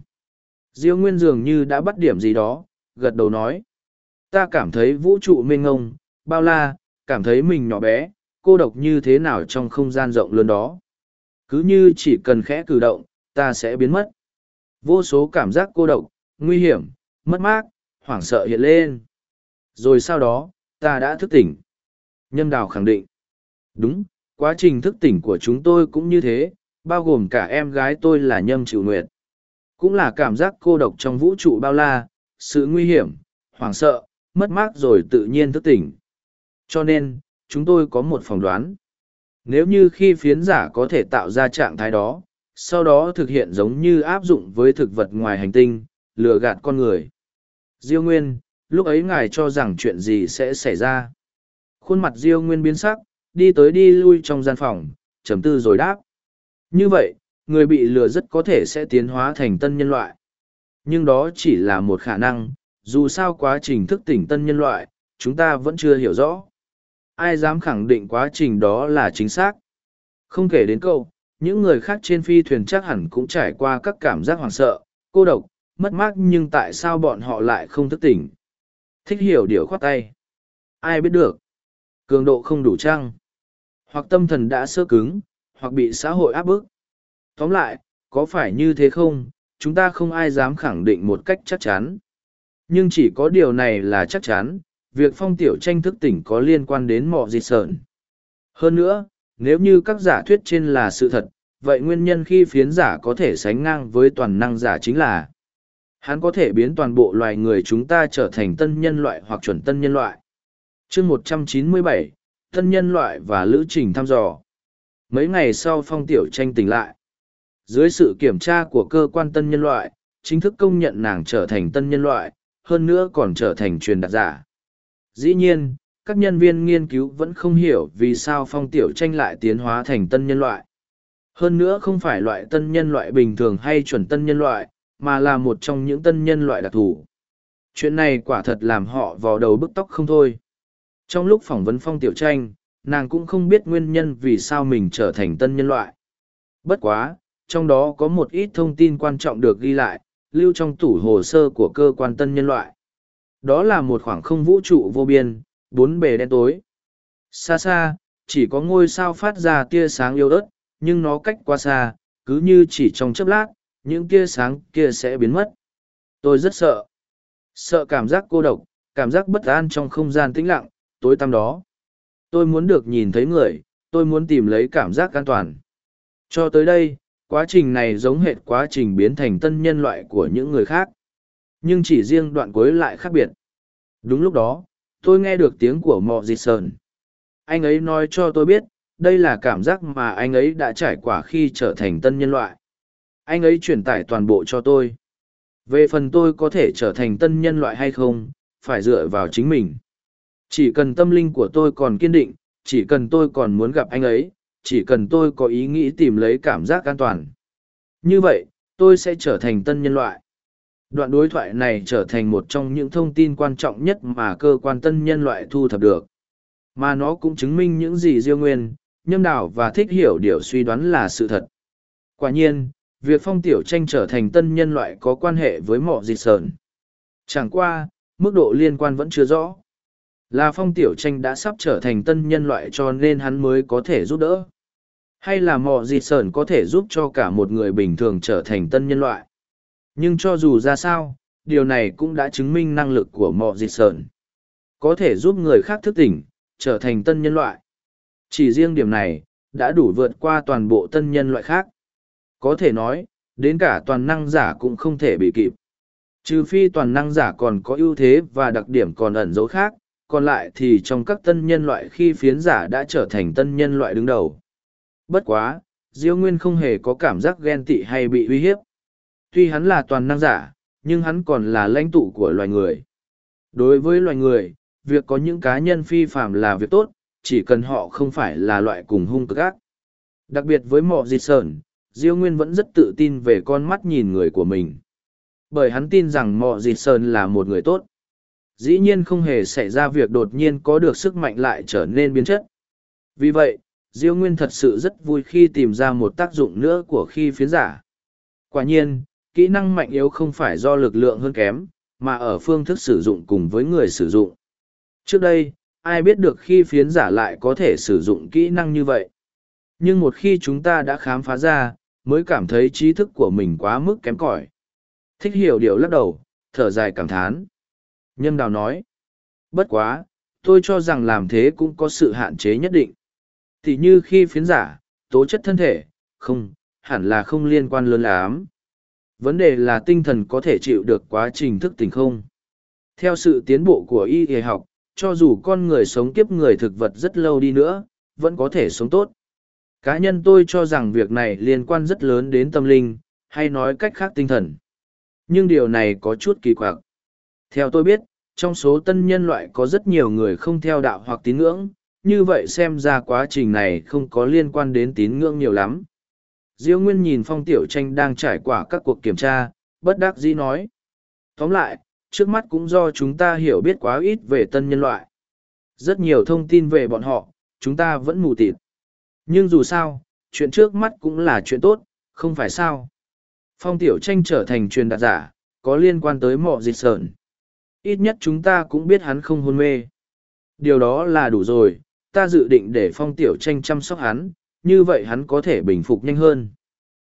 Diêu Nguyên dường như đã bắt điểm gì đó, gật đầu nói. Ta cảm thấy vũ trụ mênh ngông, bao la, cảm thấy mình nhỏ bé, cô độc như thế nào trong không gian rộng lớn đó. Cứ như chỉ cần khẽ cử động, ta sẽ biến mất. Vô số cảm giác cô độc, nguy hiểm, mất mát, hoảng sợ hiện lên. Rồi sau đó, ta đã thức tỉnh. Nhân đào khẳng định. Đúng, quá trình thức tỉnh của chúng tôi cũng như thế, bao gồm cả em gái tôi là Nhâm triệu Nguyệt. Cũng là cảm giác cô độc trong vũ trụ bao la, sự nguy hiểm, hoảng sợ, mất mát rồi tự nhiên thức tỉnh. Cho nên, chúng tôi có một phỏng đoán. Nếu như khi phiến giả có thể tạo ra trạng thái đó, sau đó thực hiện giống như áp dụng với thực vật ngoài hành tinh, lừa gạt con người. Diêu Nguyên, lúc ấy ngài cho rằng chuyện gì sẽ xảy ra. Khuôn mặt Diêu Nguyên biến sắc, đi tới đi lui trong gian phòng, trầm tư rồi đáp. Như vậy, người bị lừa rất có thể sẽ tiến hóa thành tân nhân loại. Nhưng đó chỉ là một khả năng, dù sao quá trình thức tỉnh tân nhân loại, chúng ta vẫn chưa hiểu rõ. Ai dám khẳng định quá trình đó là chính xác? Không kể đến câu, những người khác trên phi thuyền chắc hẳn cũng trải qua các cảm giác hoảng sợ, cô độc, mất mát nhưng tại sao bọn họ lại không thức tỉnh? Thích hiểu điều khoát tay. Ai biết được? Cường độ không đủ trăng. Hoặc tâm thần đã sơ cứng, hoặc bị xã hội áp bức. Tóm lại, có phải như thế không, chúng ta không ai dám khẳng định một cách chắc chắn. Nhưng chỉ có điều này là chắc chắn, việc phong tiểu tranh thức tỉnh có liên quan đến mọ dịch sợn. Hơn nữa, nếu như các giả thuyết trên là sự thật, vậy nguyên nhân khi phiến giả có thể sánh ngang với toàn năng giả chính là hắn có thể biến toàn bộ loài người chúng ta trở thành tân nhân loại hoặc chuẩn tân nhân loại. chương 197, tân nhân loại và lữ trình thăm dò. Mấy ngày sau phong tiểu tranh tỉnh lại. Dưới sự kiểm tra của cơ quan tân nhân loại, chính thức công nhận nàng trở thành tân nhân loại, hơn nữa còn trở thành truyền đạt giả. Dĩ nhiên, các nhân viên nghiên cứu vẫn không hiểu vì sao phong tiểu tranh lại tiến hóa thành tân nhân loại. Hơn nữa không phải loại tân nhân loại bình thường hay chuẩn tân nhân loại, mà là một trong những tân nhân loại đặc thù. Chuyện này quả thật làm họ vò đầu bức tóc không thôi. Trong lúc phỏng vấn phong tiểu tranh, nàng cũng không biết nguyên nhân vì sao mình trở thành tân nhân loại. Bất quá, trong đó có một ít thông tin quan trọng được ghi lại, lưu trong tủ hồ sơ của cơ quan tân nhân loại. Đó là một khoảng không vũ trụ vô biên, bốn bề đen tối. Xa xa, chỉ có ngôi sao phát ra tia sáng yếu ớt, nhưng nó cách quá xa, cứ như chỉ trong chớp lát, những tia sáng kia sẽ biến mất. Tôi rất sợ. Sợ cảm giác cô độc, cảm giác bất an trong không gian tĩnh lặng, tối tăm đó. Tôi muốn được nhìn thấy người, tôi muốn tìm lấy cảm giác an toàn. Cho tới đây, quá trình này giống hệt quá trình biến thành tân nhân loại của những người khác. Nhưng chỉ riêng đoạn cuối lại khác biệt. Đúng lúc đó, tôi nghe được tiếng của mọ dịt sờn. Anh ấy nói cho tôi biết, đây là cảm giác mà anh ấy đã trải qua khi trở thành tân nhân loại. Anh ấy truyền tải toàn bộ cho tôi. Về phần tôi có thể trở thành tân nhân loại hay không, phải dựa vào chính mình. Chỉ cần tâm linh của tôi còn kiên định, chỉ cần tôi còn muốn gặp anh ấy, chỉ cần tôi có ý nghĩ tìm lấy cảm giác an toàn. Như vậy, tôi sẽ trở thành tân nhân loại. Đoạn đối thoại này trở thành một trong những thông tin quan trọng nhất mà cơ quan tân nhân loại thu thập được. Mà nó cũng chứng minh những gì Diêu Nguyên, Nhâm đảo và Thích Hiểu điều suy đoán là sự thật. Quả nhiên, việc phong tiểu tranh trở thành tân nhân loại có quan hệ với mọ dịch sờn. Chẳng qua, mức độ liên quan vẫn chưa rõ. Là phong tiểu tranh đã sắp trở thành tân nhân loại cho nên hắn mới có thể giúp đỡ. Hay là mọ dịch sờn có thể giúp cho cả một người bình thường trở thành tân nhân loại. Nhưng cho dù ra sao, điều này cũng đã chứng minh năng lực của mọ dịch sờn. Có thể giúp người khác thức tỉnh, trở thành tân nhân loại. Chỉ riêng điểm này, đã đủ vượt qua toàn bộ tân nhân loại khác. Có thể nói, đến cả toàn năng giả cũng không thể bị kịp. Trừ phi toàn năng giả còn có ưu thế và đặc điểm còn ẩn dấu khác, còn lại thì trong các tân nhân loại khi phiến giả đã trở thành tân nhân loại đứng đầu. Bất quá, Diêu Nguyên không hề có cảm giác ghen tị hay bị uy hiếp. Tuy hắn là toàn năng giả, nhưng hắn còn là lãnh tụ của loài người. Đối với loài người, việc có những cá nhân phi phạm là việc tốt, chỉ cần họ không phải là loại cùng hung cực ác. Đặc biệt với mọ dịch sờn, Diêu Nguyên vẫn rất tự tin về con mắt nhìn người của mình. Bởi hắn tin rằng mọ Dị Sơn là một người tốt. Dĩ nhiên không hề xảy ra việc đột nhiên có được sức mạnh lại trở nên biến chất. Vì vậy, Diêu Nguyên thật sự rất vui khi tìm ra một tác dụng nữa của khi phiến giả. Quả nhiên, kỹ năng mạnh yếu không phải do lực lượng hơn kém, mà ở phương thức sử dụng cùng với người sử dụng. Trước đây, ai biết được khi phiến giả lại có thể sử dụng kỹ năng như vậy. Nhưng một khi chúng ta đã khám phá ra, mới cảm thấy trí thức của mình quá mức kém cỏi. Thích hiểu điều lắc đầu, thở dài cảm thán. Nhân đào nói, bất quá, tôi cho rằng làm thế cũng có sự hạn chế nhất định. Thì như khi phiến giả, tố chất thân thể, không, hẳn là không liên quan lớn lắm. Vấn đề là tinh thần có thể chịu được quá trình thức tỉnh không. Theo sự tiến bộ của y y học, cho dù con người sống kiếp người thực vật rất lâu đi nữa, vẫn có thể sống tốt. Cá nhân tôi cho rằng việc này liên quan rất lớn đến tâm linh, hay nói cách khác tinh thần. Nhưng điều này có chút kỳ quặc. Theo tôi biết, trong số tân nhân loại có rất nhiều người không theo đạo hoặc tín ngưỡng, như vậy xem ra quá trình này không có liên quan đến tín ngưỡng nhiều lắm. Diêu Nguyên nhìn phong tiểu tranh đang trải qua các cuộc kiểm tra, bất đắc dĩ nói. Tóm lại, trước mắt cũng do chúng ta hiểu biết quá ít về tân nhân loại. Rất nhiều thông tin về bọn họ, chúng ta vẫn mù tịt. Nhưng dù sao, chuyện trước mắt cũng là chuyện tốt, không phải sao. Phong tiểu tranh trở thành truyền đạt giả, có liên quan tới mọ dịch sợn. Ít nhất chúng ta cũng biết hắn không hôn mê. Điều đó là đủ rồi, ta dự định để phong tiểu tranh chăm sóc hắn, như vậy hắn có thể bình phục nhanh hơn.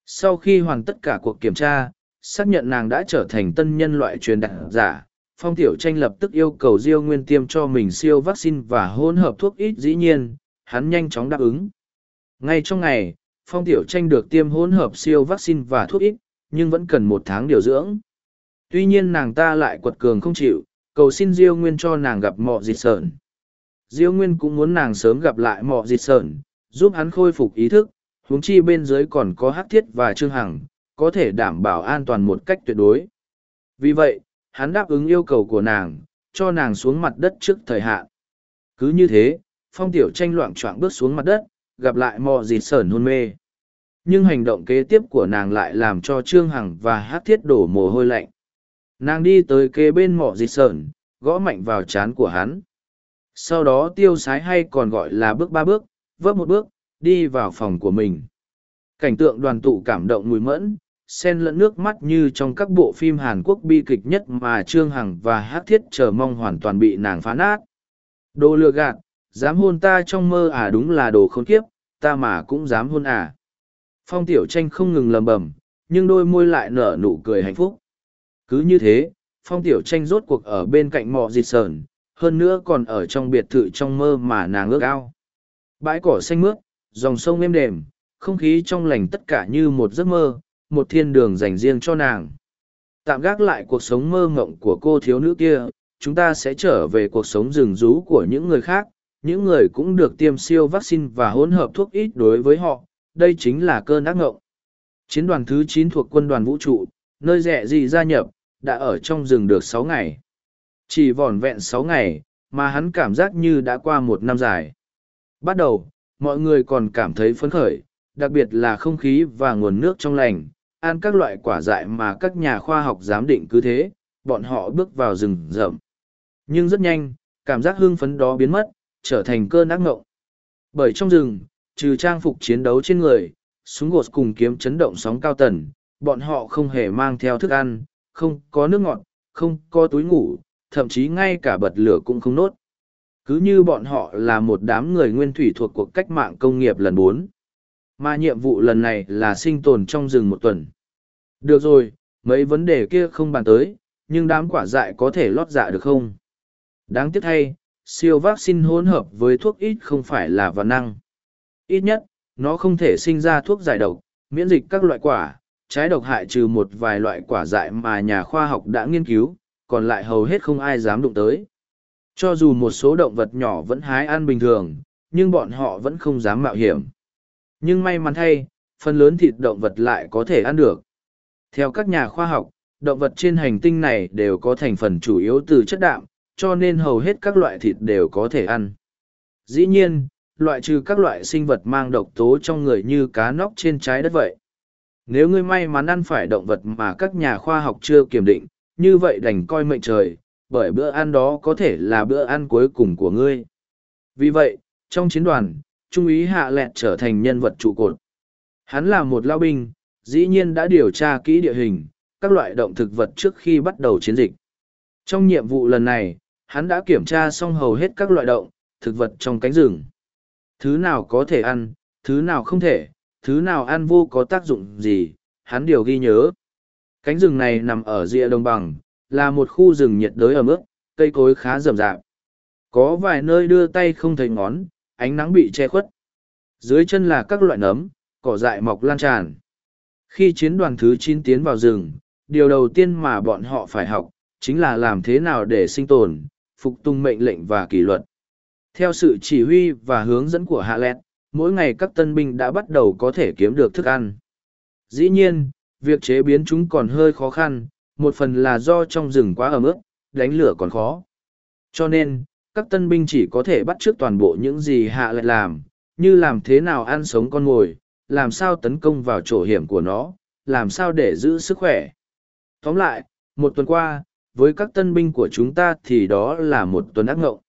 Sau khi hoàn tất cả cuộc kiểm tra, xác nhận nàng đã trở thành tân nhân loại truyền đạt giả, phong tiểu tranh lập tức yêu cầu diêu nguyên tiêm cho mình siêu vaccine và hỗn hợp thuốc ít dĩ nhiên, hắn nhanh chóng đáp ứng. Ngay trong ngày, phong tiểu tranh được tiêm hỗn hợp siêu vaccine và thuốc ít, nhưng vẫn cần một tháng điều dưỡng. Tuy nhiên nàng ta lại quật cường không chịu, cầu xin Diêu Nguyên cho nàng gặp mọ dịch sợn. diêu nguyên cũng muốn nàng sớm gặp lại mọ dịch sợn, giúp hắn khôi phục ý thức huống chi bên dưới còn có hắc thiết và trương hằng có thể đảm bảo an toàn một cách tuyệt đối vì vậy hắn đáp ứng yêu cầu của nàng cho nàng xuống mặt đất trước thời hạn cứ như thế phong tiểu tranh loạn choạng bước xuống mặt đất gặp lại mò dịt sởn hôn mê. Nhưng hành động kế tiếp của nàng lại làm cho trương hằng và hát thiết đổ mồ hôi lạnh. Nàng đi tới kế bên mỏ dịt sởn, gõ mạnh vào trán của hắn. Sau đó tiêu sái hay còn gọi là bước ba bước, vấp một bước, đi vào phòng của mình. Cảnh tượng đoàn tụ cảm động mùi mẫn sen lẫn nước mắt như trong các bộ phim hàn quốc bi kịch nhất mà trương hằng và hát thiết chờ mong hoàn toàn bị nàng phá nát. Đồ lừa gạt dám hôn ta trong mơ à đúng là đồ khốn kiếp, ta mà cũng dám hôn à. Phong tiểu tranh không ngừng lầm bầm, nhưng đôi môi lại nở nụ cười hạnh phúc. Cứ như thế, phong tiểu tranh rốt cuộc ở bên cạnh mọ dịt sờn, hơn nữa còn ở trong biệt thự trong mơ mà nàng ước ao. Bãi cỏ xanh mướt, dòng sông êm đềm, không khí trong lành tất cả như một giấc mơ, một thiên đường dành riêng cho nàng. Tạm gác lại cuộc sống mơ mộng của cô thiếu nữ kia, chúng ta sẽ trở về cuộc sống rừng rú của những người khác những người cũng được tiêm siêu vaccine và hỗn hợp thuốc ít đối với họ, đây chính là cơn ác ngộng. Chiến đoàn thứ chín thuộc quân đoàn vũ trụ, nơi rẻ gì gia nhập, đã ở trong rừng được sáu ngày. Chỉ vỏn vẹn sáu ngày, mà hắn cảm giác như đã qua một năm dài. Bắt đầu, mọi người còn cảm thấy phấn khởi, đặc biệt là không khí và nguồn nước trong lành, ăn các loại quả dại mà các nhà khoa học giám định cứ thế, bọn họ bước vào rừng rậm. Nhưng rất nhanh, cảm giác hưng phấn đó biến mất trở thành cơn ác ngộng. Bởi trong rừng, trừ trang phục chiến đấu trên người, súng gột cùng kiếm chấn động sóng cao tần, bọn họ không hề mang theo thức ăn, không có nước ngọt, không có túi ngủ, thậm chí ngay cả bật lửa cũng không nốt. Cứ như bọn họ là một đám người nguyên thủy thuộc cuộc cách mạng công nghiệp lần bốn. Mà nhiệm vụ lần này là sinh tồn trong rừng một tuần. Được rồi, mấy vấn đề kia không bàn tới, nhưng đám quả dại có thể lót dạ được không? Đáng tiếc thay siêu vaccine hỗn hợp với thuốc ít không phải là văn năng. Ít nhất, nó không thể sinh ra thuốc giải độc, miễn dịch các loại quả, trái độc hại trừ một vài loại quả dại mà nhà khoa học đã nghiên cứu, còn lại hầu hết không ai dám đụng tới. Cho dù một số động vật nhỏ vẫn hái ăn bình thường, nhưng bọn họ vẫn không dám mạo hiểm. Nhưng may mắn thay, phần lớn thịt động vật lại có thể ăn được. Theo các nhà khoa học, động vật trên hành tinh này đều có thành phần chủ yếu từ chất đạm cho nên hầu hết các loại thịt đều có thể ăn. Dĩ nhiên, loại trừ các loại sinh vật mang độc tố trong người như cá nóc trên trái đất vậy. Nếu ngươi may mắn ăn phải động vật mà các nhà khoa học chưa kiểm định, như vậy đành coi mệnh trời, bởi bữa ăn đó có thể là bữa ăn cuối cùng của ngươi. Vì vậy, trong chiến đoàn, trung úy hạ lẹt trở thành nhân vật trụ cột. Hắn là một lao binh, dĩ nhiên đã điều tra kỹ địa hình, các loại động thực vật trước khi bắt đầu chiến dịch. Trong nhiệm vụ lần này hắn đã kiểm tra xong hầu hết các loại động thực vật trong cánh rừng. Thứ nào có thể ăn, thứ nào không thể, thứ nào ăn vô có tác dụng gì, hắn đều ghi nhớ. Cánh rừng này nằm ở rìa đồng bằng, là một khu rừng nhiệt đới ở mức cây cối khá rậm rạp. Có vài nơi đưa tay không thấy ngón, ánh nắng bị che khuất. Dưới chân là các loại nấm, cỏ dại mọc lan tràn. Khi chiến đoàn thứ chín tiến vào rừng, điều đầu tiên mà bọn họ phải học, chính là làm thế nào để sinh tồn phục tùng mệnh lệnh và kỷ luật. Theo sự chỉ huy và hướng dẫn của hạ lẹt, mỗi ngày các tân binh đã bắt đầu có thể kiếm được thức ăn. Dĩ nhiên, việc chế biến chúng còn hơi khó khăn, một phần là do trong rừng quá ẩm ướt, đánh lửa còn khó. Cho nên, các tân binh chỉ có thể bắt trước toàn bộ những gì hạ Lẹt làm, như làm thế nào ăn sống con mồi, làm sao tấn công vào chỗ hiểm của nó, làm sao để giữ sức khỏe. Tóm lại, một tuần qua với các tân binh của chúng ta thì đó là một tuần ác ngộng.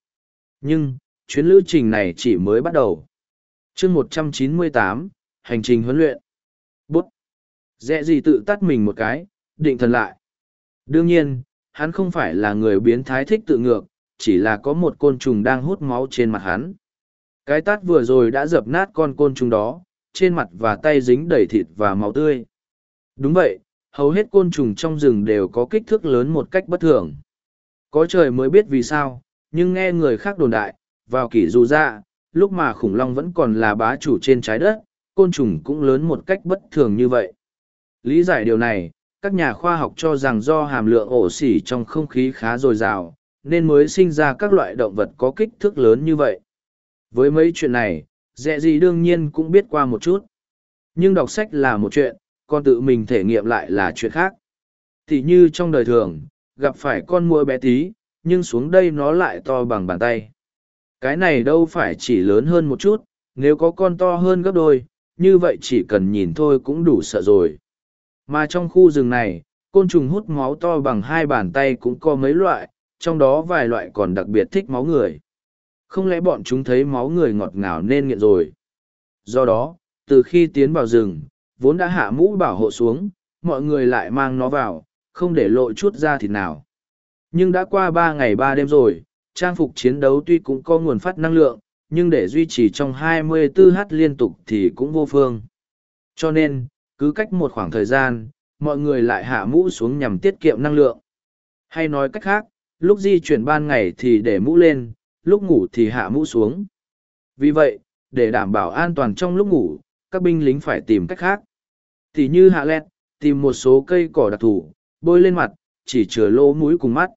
Nhưng, chuyến lữ trình này chỉ mới bắt đầu. Chương một trăm chín mươi tám, hành trình huấn luyện. Bút. Dẹ gì tự tắt mình một cái, định thần lại. Đương nhiên, hắn không phải là người biến thái thích tự ngược, chỉ là có một côn trùng đang hút máu trên mặt hắn. Cái tát vừa rồi đã dập nát con côn trùng đó, trên mặt và tay dính đầy thịt và máu tươi. Đúng vậy hầu hết côn trùng trong rừng đều có kích thước lớn một cách bất thường có trời mới biết vì sao nhưng nghe người khác đồn đại vào kỷ dù ra lúc mà khủng long vẫn còn là bá chủ trên trái đất, côn trùng cũng lớn một cách bất thường như vậy. Lý giải điều này, các nhà khoa học cho rằng do hàm lượng ổ xỉ trong không khí khá dồi dào, nên mới sinh ra các loại động vật có kích thước lớn như vậy. Với mấy chuyện này, dẹ gì đương nhiên cũng biết qua một chút. Nhưng đọc sách là một chuyện, còn tự mình thể nghiệm lại là chuyện khác. Thì như trong đời thường, gặp phải con muỗi bé tí, nhưng xuống đây nó lại to bằng bàn tay. Cái này đâu phải chỉ lớn hơn một chút, nếu có con to hơn gấp đôi, như vậy chỉ cần nhìn thôi cũng đủ sợ rồi. Mà trong khu rừng này, côn trùng hút máu to bằng hai bàn tay cũng có mấy loại, trong đó vài loại còn đặc biệt thích máu người. Không lẽ bọn chúng thấy máu người ngọt ngào nên nghiện rồi. Do đó, từ khi tiến vào rừng, vốn đã hạ mũ bảo hộ xuống, mọi người lại mang nó vào, không để lộ chút ra thịt nào. Nhưng đã qua ba ngày ba đêm rồi, trang phục chiến đấu tuy cũng có nguồn phát năng lượng, nhưng để duy trì trong 24h liên tục thì cũng vô phương. Cho nên, cứ cách một khoảng thời gian, mọi người lại hạ mũ xuống nhằm tiết kiệm năng lượng. Hay nói cách khác, lúc di chuyển ban ngày thì để mũ lên, lúc ngủ thì hạ mũ xuống. Vì vậy, để đảm bảo an toàn trong lúc ngủ, các binh lính phải tìm cách khác. Thì như hạ lẹt, tìm một số cây cỏ đặc thù, bôi lên mặt, chỉ chừa lỗ mũi cùng mắt.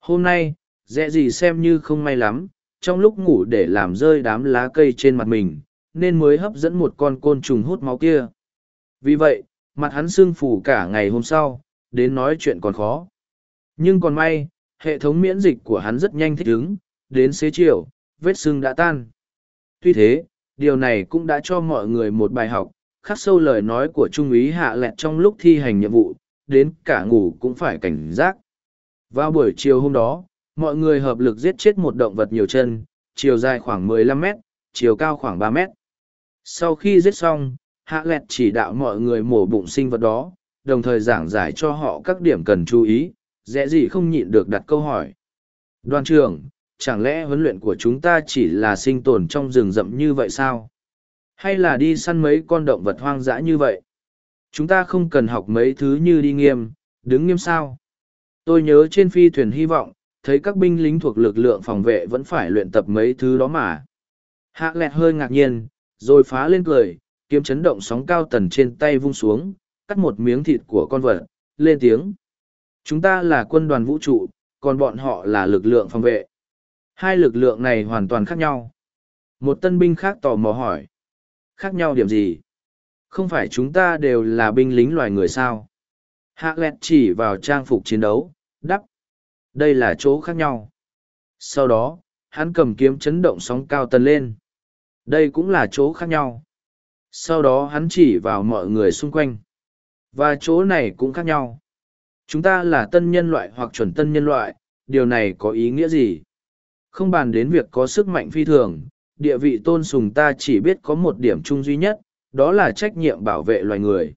Hôm nay, dẹ gì xem như không may lắm, trong lúc ngủ để làm rơi đám lá cây trên mặt mình, nên mới hấp dẫn một con côn trùng hút máu kia. Vì vậy, mặt hắn sưng phủ cả ngày hôm sau, đến nói chuyện còn khó. Nhưng còn may, hệ thống miễn dịch của hắn rất nhanh thích ứng, đến xế chiều, vết sưng đã tan. Tuy thế, điều này cũng đã cho mọi người một bài học, khắc sâu lời nói của Trung úy Hạ Lẹt trong lúc thi hành nhiệm vụ, đến cả ngủ cũng phải cảnh giác. Vào buổi chiều hôm đó, mọi người hợp lực giết chết một động vật nhiều chân, chiều dài khoảng 15 mét, chiều cao khoảng 3 mét. Sau khi giết xong, Hạ Lẹt chỉ đạo mọi người mổ bụng sinh vật đó, đồng thời giảng giải cho họ các điểm cần chú ý, dễ gì không nhịn được đặt câu hỏi. Đoàn trưởng, chẳng lẽ huấn luyện của chúng ta chỉ là sinh tồn trong rừng rậm như vậy sao? Hay là đi săn mấy con động vật hoang dã như vậy? Chúng ta không cần học mấy thứ như đi nghiêm, đứng nghiêm sao? Tôi nhớ trên phi thuyền hy vọng, thấy các binh lính thuộc lực lượng phòng vệ vẫn phải luyện tập mấy thứ đó mà. Hạ lẹt hơi ngạc nhiên, rồi phá lên cười, kiếm chấn động sóng cao tần trên tay vung xuống, cắt một miếng thịt của con vật, lên tiếng. Chúng ta là quân đoàn vũ trụ, còn bọn họ là lực lượng phòng vệ. Hai lực lượng này hoàn toàn khác nhau. Một tân binh khác tò mò hỏi. Khác nhau điểm gì? Không phải chúng ta đều là binh lính loài người sao? Hạ lẹt chỉ vào trang phục chiến đấu, đắp. Đây là chỗ khác nhau. Sau đó, hắn cầm kiếm chấn động sóng cao tần lên. Đây cũng là chỗ khác nhau. Sau đó hắn chỉ vào mọi người xung quanh. Và chỗ này cũng khác nhau. Chúng ta là tân nhân loại hoặc chuẩn tân nhân loại, điều này có ý nghĩa gì? Không bàn đến việc có sức mạnh phi thường, địa vị tôn sùng ta chỉ biết có một điểm chung duy nhất, đó là trách nhiệm bảo vệ loài người.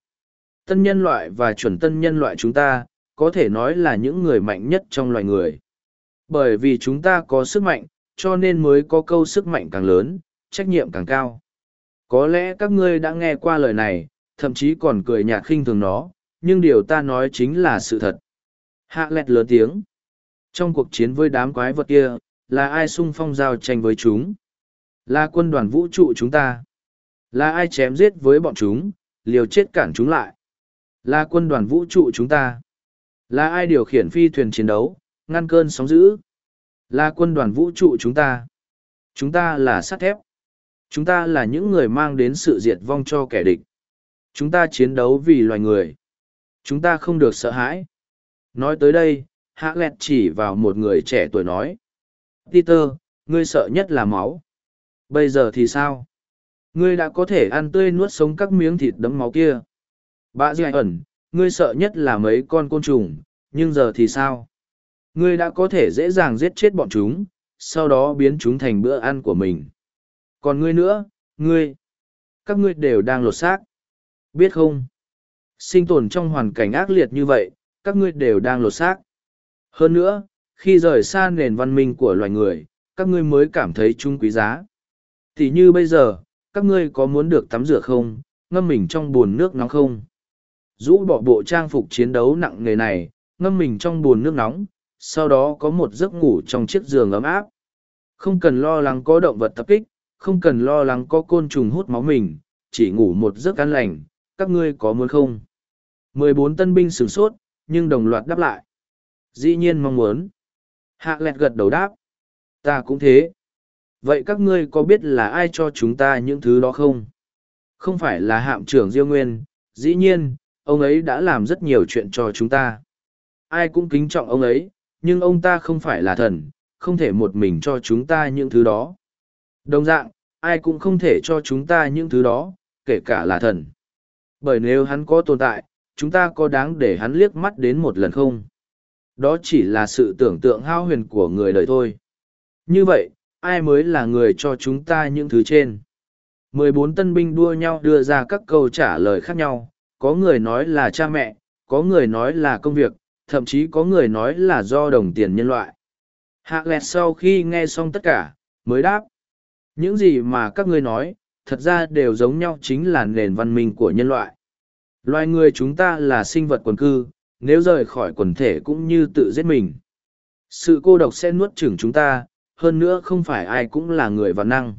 Tân nhân loại và chuẩn tân nhân loại chúng ta, có thể nói là những người mạnh nhất trong loài người. Bởi vì chúng ta có sức mạnh, cho nên mới có câu sức mạnh càng lớn, trách nhiệm càng cao. Có lẽ các ngươi đã nghe qua lời này, thậm chí còn cười nhạt khinh thường nó, nhưng điều ta nói chính là sự thật. Hạ lẹt lớn tiếng. Trong cuộc chiến với đám quái vật kia, là ai sung phong giao tranh với chúng? Là quân đoàn vũ trụ chúng ta. Là ai chém giết với bọn chúng, liều chết cản chúng lại? Là quân đoàn vũ trụ chúng ta. Là ai điều khiển phi thuyền chiến đấu, ngăn cơn sóng dữ? Là quân đoàn vũ trụ chúng ta. Chúng ta là sắt thép. Chúng ta là những người mang đến sự diệt vong cho kẻ địch. Chúng ta chiến đấu vì loài người. Chúng ta không được sợ hãi. Nói tới đây, Hạ Lẹt chỉ vào một người trẻ tuổi nói. Peter, ngươi sợ nhất là máu. Bây giờ thì sao? Ngươi đã có thể ăn tươi nuốt sống các miếng thịt đấm máu kia. Bà Dì ẩn, ngươi sợ nhất là mấy con côn trùng, nhưng giờ thì sao? Ngươi đã có thể dễ dàng giết chết bọn chúng, sau đó biến chúng thành bữa ăn của mình. Còn ngươi nữa, ngươi, các ngươi đều đang lột xác. Biết không? Sinh tồn trong hoàn cảnh ác liệt như vậy, các ngươi đều đang lột xác. Hơn nữa, khi rời xa nền văn minh của loài người, các ngươi mới cảm thấy chúng quý giá. Tỷ như bây giờ, các ngươi có muốn được tắm rửa không, ngâm mình trong bồn nước nóng không? Rũ bỏ bộ trang phục chiến đấu nặng nề này, ngâm mình trong bồn nước nóng, sau đó có một giấc ngủ trong chiếc giường ấm áp. Không cần lo lắng có động vật tập kích, không cần lo lắng có côn trùng hút máu mình, chỉ ngủ một giấc an lành, các ngươi có muốn không? mười bốn tân binh sửng sốt, nhưng đồng loạt đáp lại. Dĩ nhiên mong muốn. Hạ lẹt gật đầu đáp. Ta cũng thế. Vậy các ngươi có biết là ai cho chúng ta những thứ đó không? Không phải là hạm trưởng Diêu Nguyên, dĩ nhiên, ông ấy đã làm rất nhiều chuyện cho chúng ta. Ai cũng kính trọng ông ấy, nhưng ông ta không phải là thần, không thể một mình cho chúng ta những thứ đó. Đồng dạng, ai cũng không thể cho chúng ta những thứ đó, kể cả là thần. Bởi nếu hắn có tồn tại, chúng ta có đáng để hắn liếc mắt đến một lần không? Đó chỉ là sự tưởng tượng hao huyền của người đời thôi. Như vậy, ai mới là người cho chúng ta những thứ trên? mười bốn tân binh đua nhau đưa ra các câu trả lời khác nhau, có người nói là cha mẹ, có người nói là công việc, thậm chí có người nói là do đồng tiền nhân loại. Hạ lẹt sau khi nghe xong tất cả, mới đáp. Những gì mà các ngươi nói, thật ra đều giống nhau chính là nền văn minh của nhân loại. Loài người chúng ta là sinh vật quần cư, nếu rời khỏi quần thể cũng như tự giết mình. Sự cô độc sẽ nuốt chửng chúng ta, hơn nữa không phải ai cũng là người văn năng.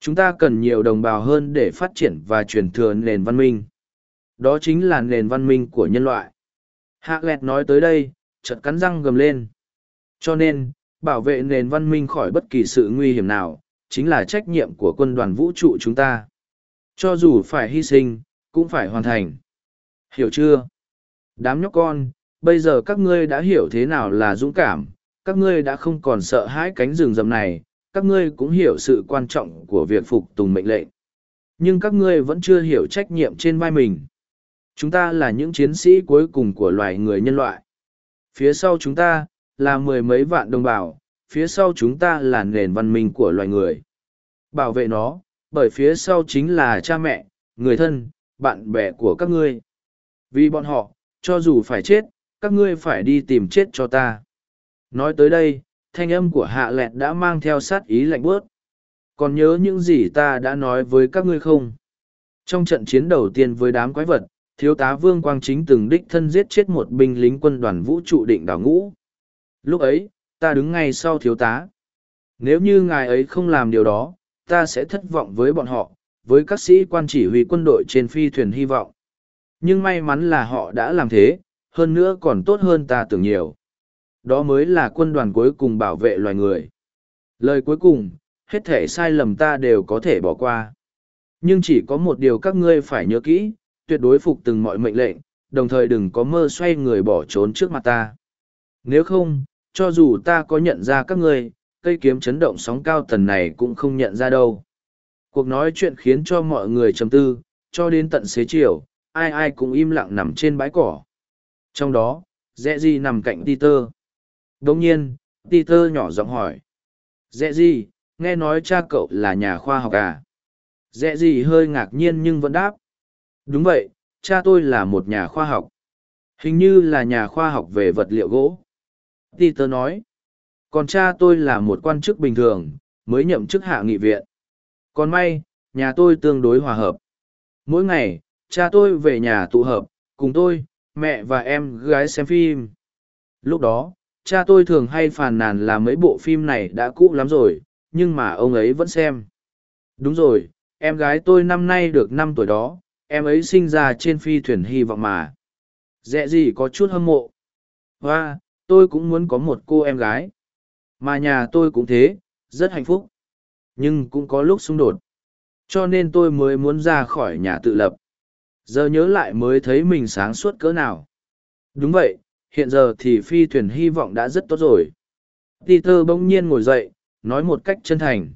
Chúng ta cần nhiều đồng bào hơn để phát triển và truyền thừa nền văn minh. Đó chính là nền văn minh của nhân loại. Hạ lẹt nói tới đây, chợt cắn răng gầm lên. Cho nên, bảo vệ nền văn minh khỏi bất kỳ sự nguy hiểm nào, chính là trách nhiệm của quân đoàn vũ trụ chúng ta. Cho dù phải hy sinh, cũng phải hoàn thành. Hiểu chưa? Đám nhóc con, bây giờ các ngươi đã hiểu thế nào là dũng cảm, các ngươi đã không còn sợ hãi cánh rừng rậm này, các ngươi cũng hiểu sự quan trọng của việc phục tùng mệnh lệnh. Nhưng các ngươi vẫn chưa hiểu trách nhiệm trên vai mình. Chúng ta là những chiến sĩ cuối cùng của loài người nhân loại. Phía sau chúng ta, là mười mấy vạn đồng bào, phía sau chúng ta là nền văn minh của loài người. Bảo vệ nó, bởi phía sau chính là cha mẹ, người thân, bạn bè của các ngươi. Vì bọn họ, cho dù phải chết, các ngươi phải đi tìm chết cho ta. Nói tới đây, thanh âm của hạ lẹt đã mang theo sát ý lạnh bớt. Còn nhớ những gì ta đã nói với các ngươi không? Trong trận chiến đầu tiên với đám quái vật, thiếu tá Vương Quang Chính từng đích thân giết chết một binh lính quân đoàn vũ trụ định đảo ngũ. Lúc ấy, ta đứng ngay sau thiếu tá. Nếu như ngài ấy không làm điều đó, ta sẽ thất vọng với bọn họ, với các sĩ quan chỉ huy quân đội trên phi thuyền hy vọng. Nhưng may mắn là họ đã làm thế, hơn nữa còn tốt hơn ta tưởng nhiều. Đó mới là quân đoàn cuối cùng bảo vệ loài người. Lời cuối cùng, hết thể sai lầm ta đều có thể bỏ qua. Nhưng chỉ có một điều các ngươi phải nhớ kỹ, tuyệt đối phục từng mọi mệnh lệnh, đồng thời đừng có mơ xoay người bỏ trốn trước mặt ta. Nếu không, cho dù ta có nhận ra các ngươi, cây kiếm chấn động sóng cao tần này cũng không nhận ra đâu. Cuộc nói chuyện khiến cho mọi người trầm tư, cho đến tận xế chiều, ai ai cũng im lặng nằm trên bãi cỏ. Trong đó, dẹ gì nằm cạnh Peter. Đồng nhiên, Peter nhỏ giọng hỏi. Dẹ gì, nghe nói cha cậu là nhà khoa học à? Dẹ gì hơi ngạc nhiên nhưng vẫn đáp. Đúng vậy, cha tôi là một nhà khoa học. Hình như là nhà khoa học về vật liệu gỗ. Peter nói. Còn cha tôi là một quan chức bình thường, mới nhậm chức hạ nghị viện. Còn may, nhà tôi tương đối hòa hợp. Mỗi ngày, cha tôi về nhà tụ hợp, cùng tôi, mẹ và em gái xem phim. Lúc đó, cha tôi thường hay phàn nàn là mấy bộ phim này đã cũ lắm rồi, nhưng mà ông ấy vẫn xem. Đúng rồi, em gái tôi năm nay được năm tuổi đó, em ấy sinh ra trên phi thuyền hy vọng mà. Dẹ gì có chút hâm mộ. Và, tôi cũng muốn có một cô em gái. Mà nhà tôi cũng thế, rất hạnh phúc. Nhưng cũng có lúc xung đột. Cho nên tôi mới muốn ra khỏi nhà tự lập. Giờ nhớ lại mới thấy mình sáng suốt cỡ nào. Đúng vậy, hiện giờ thì phi thuyền hy vọng đã rất tốt rồi. Peter bỗng nhiên ngồi dậy, nói một cách chân thành.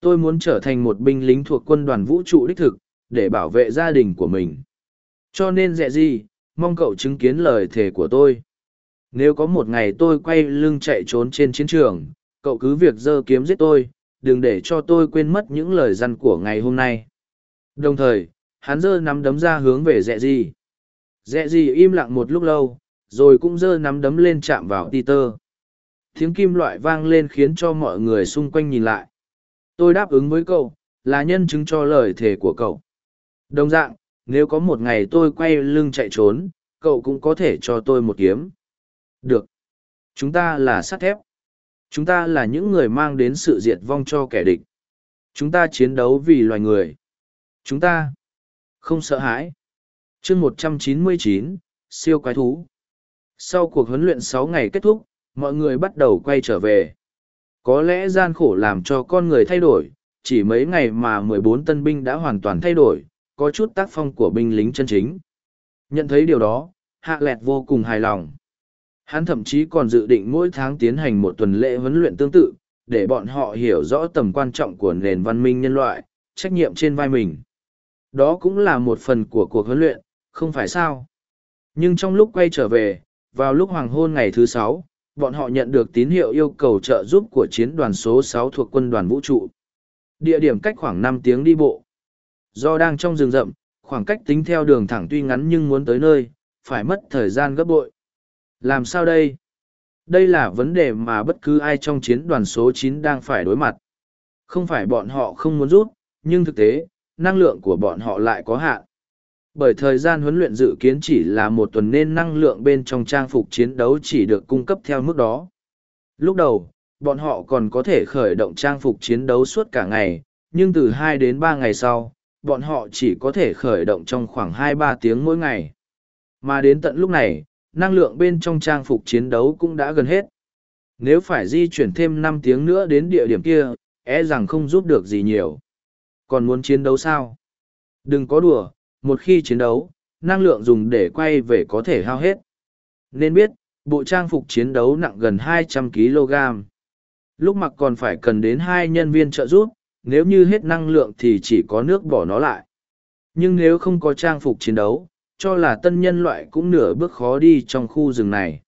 Tôi muốn trở thành một binh lính thuộc quân đoàn vũ trụ đích thực, để bảo vệ gia đình của mình. Cho nên dẹ gì, mong cậu chứng kiến lời thề của tôi. Nếu có một ngày tôi quay lưng chạy trốn trên chiến trường, cậu cứ việc giơ kiếm giết tôi, đừng để cho tôi quên mất những lời răn của ngày hôm nay. Đồng thời, hắn giơ nắm đấm ra hướng về dẹ gì. Dẹ gì im lặng một lúc lâu, rồi cũng giơ nắm đấm lên chạm vào Peter. Tiếng kim loại vang lên khiến cho mọi người xung quanh nhìn lại. Tôi đáp ứng với cậu, là nhân chứng cho lời thề của cậu. Đồng dạng, nếu có một ngày tôi quay lưng chạy trốn, cậu cũng có thể cho tôi một kiếm. Được. Chúng ta là sắt thép. Chúng ta là những người mang đến sự diệt vong cho kẻ địch. Chúng ta chiến đấu vì loài người. Chúng ta không sợ hãi. chương một trăm chín mươi chín siêu quái thú. Sau cuộc huấn luyện sáu ngày kết thúc, mọi người bắt đầu quay trở về. Có lẽ gian khổ làm cho con người thay đổi chỉ mấy ngày mà mười bốn tân binh đã hoàn toàn thay đổi có chút tác phong của binh lính chân chính. Nhận thấy điều đó hạ lẹt vô cùng hài lòng. Hắn thậm chí còn dự định mỗi tháng tiến hành một tuần lễ huấn luyện tương tự để bọn họ hiểu rõ tầm quan trọng của nền văn minh nhân loại trách nhiệm trên vai mình. Đó cũng là một phần của cuộc huấn luyện không phải sao? Nhưng trong lúc quay trở về vào lúc hoàng hôn ngày thứ sáu bọn họ nhận được tín hiệu yêu cầu trợ giúp của chiến đoàn số sáu thuộc quân đoàn vũ trụ. Địa điểm cách khoảng năm tiếng đi bộ. Do đang trong rừng rậm, khoảng cách tính theo đường thẳng tuy ngắn nhưng muốn tới nơi, phải mất thời gian gấp bội. Làm sao đây? Đây là vấn đề mà bất cứ ai trong chiến đoàn số chín đang phải đối mặt. Không phải bọn họ không muốn rút, nhưng thực tế, năng lượng của bọn họ lại có hạn bởi thời gian huấn luyện dự kiến chỉ là một tuần nên năng lượng bên trong trang phục chiến đấu chỉ được cung cấp theo mức đó. Lúc đầu, bọn họ còn có thể khởi động trang phục chiến đấu suốt cả ngày, nhưng từ hai đến ba ngày sau, bọn họ chỉ có thể khởi động trong khoảng hai ba tiếng mỗi ngày. Mà đến tận lúc này, năng lượng bên trong trang phục chiến đấu cũng đã gần hết. Nếu phải di chuyển thêm năm tiếng nữa đến địa điểm kia e rằng không giúp được gì nhiều. Còn muốn chiến đấu sao? Đừng có đùa một khi chiến đấu, năng lượng dùng để quay về có thể hao hết. Nên biết, bộ trang phục chiến đấu nặng gần 200 kg. Lúc mặc còn phải cần đến hai nhân viên trợ giúp, nếu như hết năng lượng thì chỉ có nước bỏ nó lại. Nhưng nếu không có trang phục chiến đấu, cho là tân nhân loại cũng nửa bước khó đi trong khu rừng này.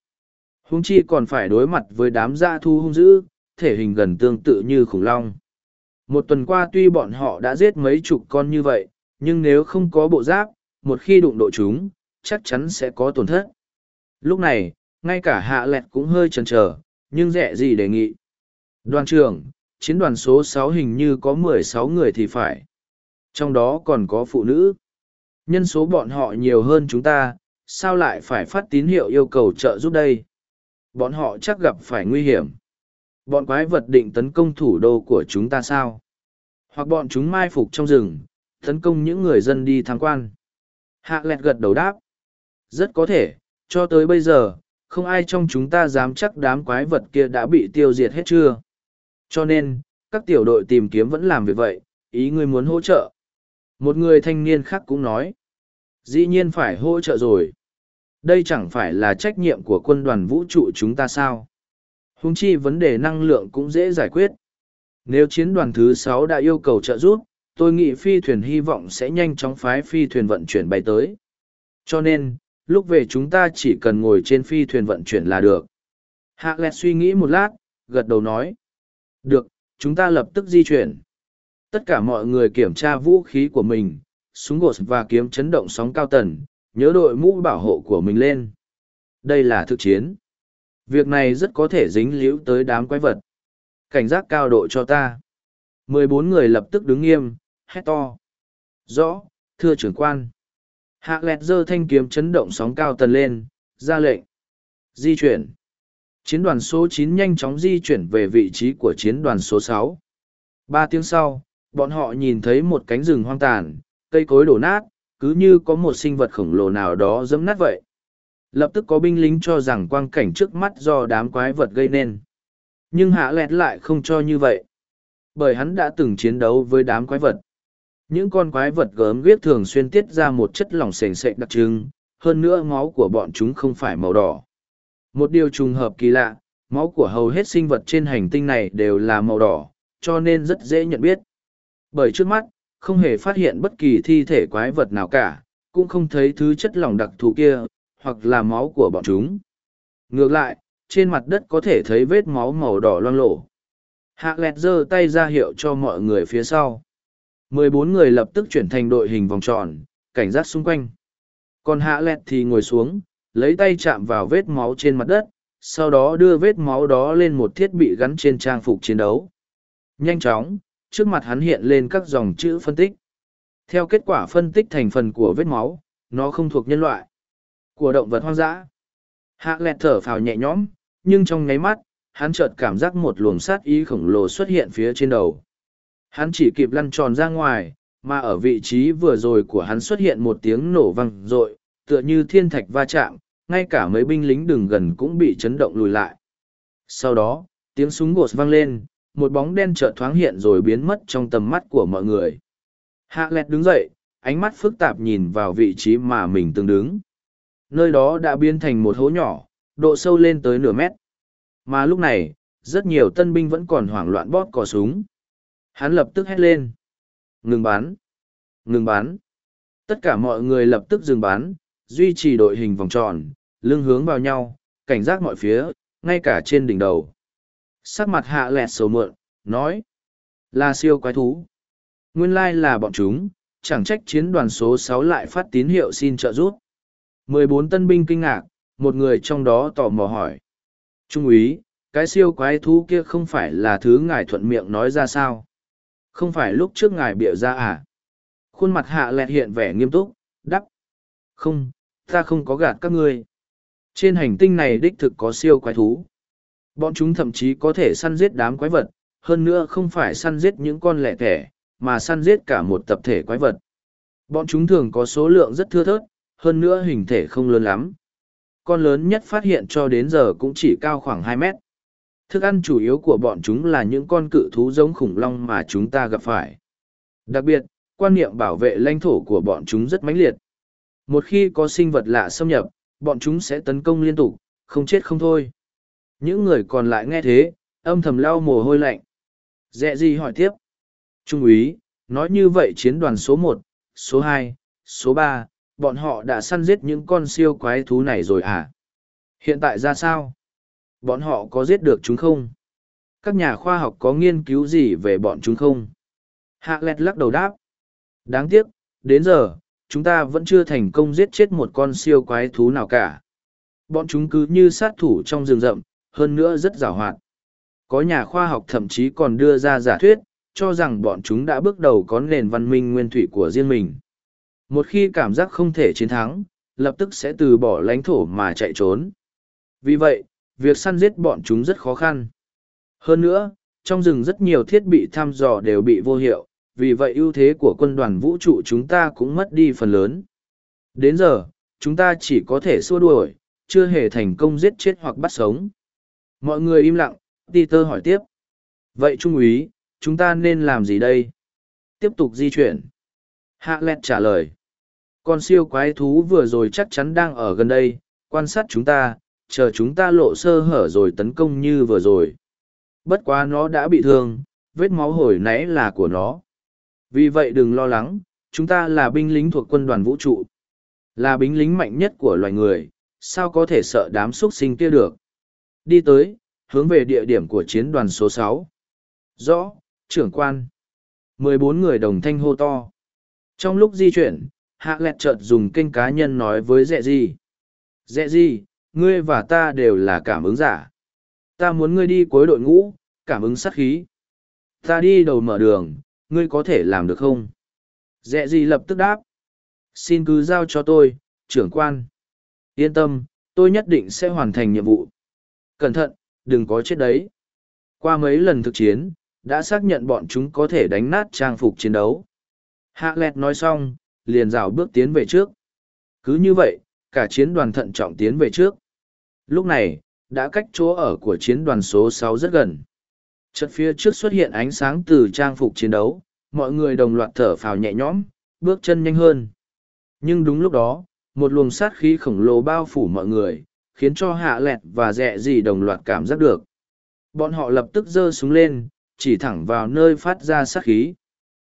Hung chi còn phải đối mặt với đám dã thu hung dữ, thể hình gần tương tự như khủng long. Một tuần qua tuy bọn họ đã giết mấy chục con như vậy, nhưng nếu không có bộ giáp, một khi đụng độ chúng, chắc chắn sẽ có tổn thất. Lúc này, ngay cả hạ lẹt cũng hơi chần chờ, nhưng rẻ gì đề nghị. Đoàn trưởng, chiến đoàn số sáu hình như có mười sáu người thì phải. Trong đó còn có phụ nữ. Nhân số bọn họ nhiều hơn chúng ta, sao lại phải phát tín hiệu yêu cầu trợ giúp đây? Bọn họ chắc gặp phải nguy hiểm. Bọn quái vật định tấn công thủ đô của chúng ta sao? Hoặc bọn chúng mai phục trong rừng, tấn công những người dân đi tham quan. Hạ lẹt gật đầu đáp. Rất có thể, cho tới bây giờ, không ai trong chúng ta dám chắc đám quái vật kia đã bị tiêu diệt hết chưa. Cho nên, các tiểu đội tìm kiếm vẫn làm việc vậy, ý ngươi muốn hỗ trợ. Một người thanh niên khác cũng nói. Dĩ nhiên phải hỗ trợ rồi. Đây chẳng phải là trách nhiệm của quân đoàn vũ trụ chúng ta sao. Hùng chi vấn đề năng lượng cũng dễ giải quyết. Nếu chiến đoàn thứ sáu đã yêu cầu trợ giúp, tôi nghĩ phi thuyền hy vọng sẽ nhanh chóng phái phi thuyền vận chuyển bay tới. Cho nên, lúc về chúng ta chỉ cần ngồi trên phi thuyền vận chuyển là được. Hạ lẹt suy nghĩ một lát, gật đầu nói. Được, chúng ta lập tức di chuyển. Tất cả mọi người kiểm tra vũ khí của mình, súng gột và kiếm chấn động sóng cao tần, nhớ đội mũ bảo hộ của mình lên. Đây là thực chiến. Việc này rất có thể dính líu tới đám quái vật. Cảnh giác cao độ cho ta. mười bốn người lập tức đứng nghiêm, hét to. Rõ, thưa trưởng quan. Hạ lẹt giơ thanh kiếm chấn động sóng cao tần lên, ra lệnh. Di chuyển. Chiến đoàn số chín nhanh chóng di chuyển về vị trí của chiến đoàn số sáu. Ba tiếng sau, bọn họ nhìn thấy một cánh rừng hoang tàn, cây cối đổ nát, cứ như có một sinh vật khổng lồ nào đó dẫm nát vậy. Lập tức có binh lính cho rằng quang cảnh trước mắt do đám quái vật gây nên. Nhưng hạ lẹt lại không cho như vậy. Bởi hắn đã từng chiến đấu với đám quái vật. Những con quái vật gớm ghiếc thường xuyên tiết ra một chất lỏng sền sệt đặc trưng, hơn nữa máu của bọn chúng không phải màu đỏ. Một điều trùng hợp kỳ lạ, máu của hầu hết sinh vật trên hành tinh này đều là màu đỏ, cho nên rất dễ nhận biết. Bởi trước mắt, không hề phát hiện bất kỳ thi thể quái vật nào cả, cũng không thấy thứ chất lỏng đặc thù kia, hoặc là máu của bọn chúng. Ngược lại, trên mặt đất có thể thấy vết máu màu đỏ loang lổ. Hạ lẹt giơ tay ra hiệu cho mọi người phía sau mười bốn người lập tức chuyển thành đội hình vòng tròn, cảnh giác xung quanh. Còn hạ lẹt thì ngồi xuống, lấy tay chạm vào vết máu trên mặt đất, sau đó đưa vết máu đó lên một thiết bị gắn trên trang phục chiến đấu. Nhanh chóng, trước mặt hắn hiện lên các dòng chữ phân tích. Theo kết quả phân tích thành phần của vết máu, nó không thuộc nhân loại. Của động vật hoang dã. Hạ lẹt thở phào nhẹ nhõm, nhưng trong nháy mắt, hắn chợt cảm giác một luồng sát ý khổng lồ xuất hiện phía trên đầu. Hắn chỉ kịp lăn tròn ra ngoài, mà ở vị trí vừa rồi của hắn xuất hiện một tiếng nổ vang rội, tựa như thiên thạch va chạm, ngay cả mấy binh lính đường gần cũng bị chấn động lùi lại. Sau đó, tiếng súng gột vang lên, một bóng đen chợt thoáng hiện rồi biến mất trong tầm mắt của mọi người. Hạ lẹt đứng dậy, ánh mắt phức tạp nhìn vào vị trí mà mình từng đứng. Nơi đó đã biến thành một hố nhỏ, độ sâu lên tới nửa mét. Mà lúc này, rất nhiều tân binh vẫn còn hoảng loạn bóp cò súng. Hắn lập tức hét lên. Ngừng bán, Ngừng bán, Tất cả mọi người lập tức dừng bán, duy trì đội hình vòng tròn, lưng hướng vào nhau, cảnh giác mọi phía, ngay cả trên đỉnh đầu. Sắc mặt hạ lẹt sầu mượn, nói. Là siêu quái thú. Nguyên lai là bọn chúng, chẳng trách chiến đoàn số sáu lại phát tín hiệu xin trợ giúp. mười bốn tân binh kinh ngạc, một người trong đó tò mò hỏi. Trung úy, cái siêu quái thú kia không phải là thứ ngài thuận miệng nói ra sao? Không phải lúc trước ngài bịa ra à? Khuôn mặt hạ lẹt hiện vẻ nghiêm túc, đắp. Không, ta không có gạt các ngươi. Trên hành tinh này đích thực có siêu quái thú. Bọn chúng thậm chí có thể săn giết đám quái vật, hơn nữa không phải săn giết những con lẻ thẻ, mà săn giết cả một tập thể quái vật. Bọn chúng thường có số lượng rất thưa thớt, hơn nữa hình thể không lớn lắm. Con lớn nhất phát hiện cho đến giờ cũng chỉ cao khoảng hai mét. Thức ăn chủ yếu của bọn chúng là những con cự thú giống khủng long mà chúng ta gặp phải. Đặc biệt, quan niệm bảo vệ lãnh thổ của bọn chúng rất mãnh liệt. Một khi có sinh vật lạ xâm nhập, bọn chúng sẽ tấn công liên tục, không chết không thôi. Những người còn lại nghe thế, âm thầm lau mồ hôi lạnh. Dẹ gì hỏi tiếp. Trung úy, nói như vậy chiến đoàn số một, số hai, số ba, bọn họ đã săn giết những con siêu quái thú này rồi à? Hiện tại ra sao? Bọn họ có giết được chúng không? Các nhà khoa học có nghiên cứu gì về bọn chúng không? Hạ lẹt lắc đầu đáp. Đáng tiếc, đến giờ, chúng ta vẫn chưa thành công giết chết một con siêu quái thú nào cả. Bọn chúng cứ như sát thủ trong rừng rậm, hơn nữa rất giàu hoạt. Có nhà khoa học thậm chí còn đưa ra giả thuyết, cho rằng bọn chúng đã bước đầu có nền văn minh nguyên thủy của riêng mình. Một khi cảm giác không thể chiến thắng, lập tức sẽ từ bỏ lãnh thổ mà chạy trốn. Vì vậy, việc săn giết bọn chúng rất khó khăn. Hơn nữa, trong rừng rất nhiều thiết bị thăm dò đều bị vô hiệu, vì vậy ưu thế của quân đoàn vũ trụ chúng ta cũng mất đi phần lớn. Đến giờ, chúng ta chỉ có thể xua đuổi, chưa hề thành công giết chết hoặc bắt sống. Mọi người im lặng, Peter hỏi tiếp. Vậy Trung úy, chúng ta nên làm gì đây? Tiếp tục di chuyển. Hạ Lẹt trả lời. Con siêu quái thú vừa rồi chắc chắn đang ở gần đây, quan sát chúng ta, chờ chúng ta lộ sơ hở rồi tấn công như vừa rồi. Bất quá nó đã bị thương, vết máu hồi nãy là của nó. Vì vậy đừng lo lắng, chúng ta là binh lính thuộc quân đoàn vũ trụ. Là binh lính mạnh nhất của loài người, sao có thể sợ đám xuất sinh kia được. Đi tới, hướng về địa điểm của chiến đoàn số sáu. Rõ, trưởng quan. mười bốn người đồng thanh hô to. Trong lúc di chuyển, hạ lẹt chợt dùng kênh cá nhân nói với dẹ di. Dẹ di, ngươi và ta đều là cảm ứng giả. Ta muốn ngươi đi cuối đội ngũ, cảm ứng sát khí. Ta đi đầu mở đường, ngươi có thể làm được không? Dẹ gì lập tức đáp. Xin cứ giao cho tôi, trưởng quan. Yên tâm, tôi nhất định sẽ hoàn thành nhiệm vụ. Cẩn thận, đừng có chết đấy. Qua mấy lần thực chiến, đã xác nhận bọn chúng có thể đánh nát trang phục chiến đấu. Hạ lẹt nói xong, liền rào bước tiến về trước. Cứ như vậy, cả chiến đoàn thận trọng tiến về trước. Lúc này, đã cách chỗ ở của chiến đoàn số sáu rất gần. Chợt phía trước xuất hiện ánh sáng từ trang phục chiến đấu, mọi người đồng loạt thở phào nhẹ nhõm, bước chân nhanh hơn. Nhưng đúng lúc đó, một luồng sát khí khổng lồ bao phủ mọi người, khiến cho hạ lẹt và dẹ gì đồng loạt cảm giác được. Bọn họ lập tức giơ súng lên, chỉ thẳng vào nơi phát ra sát khí.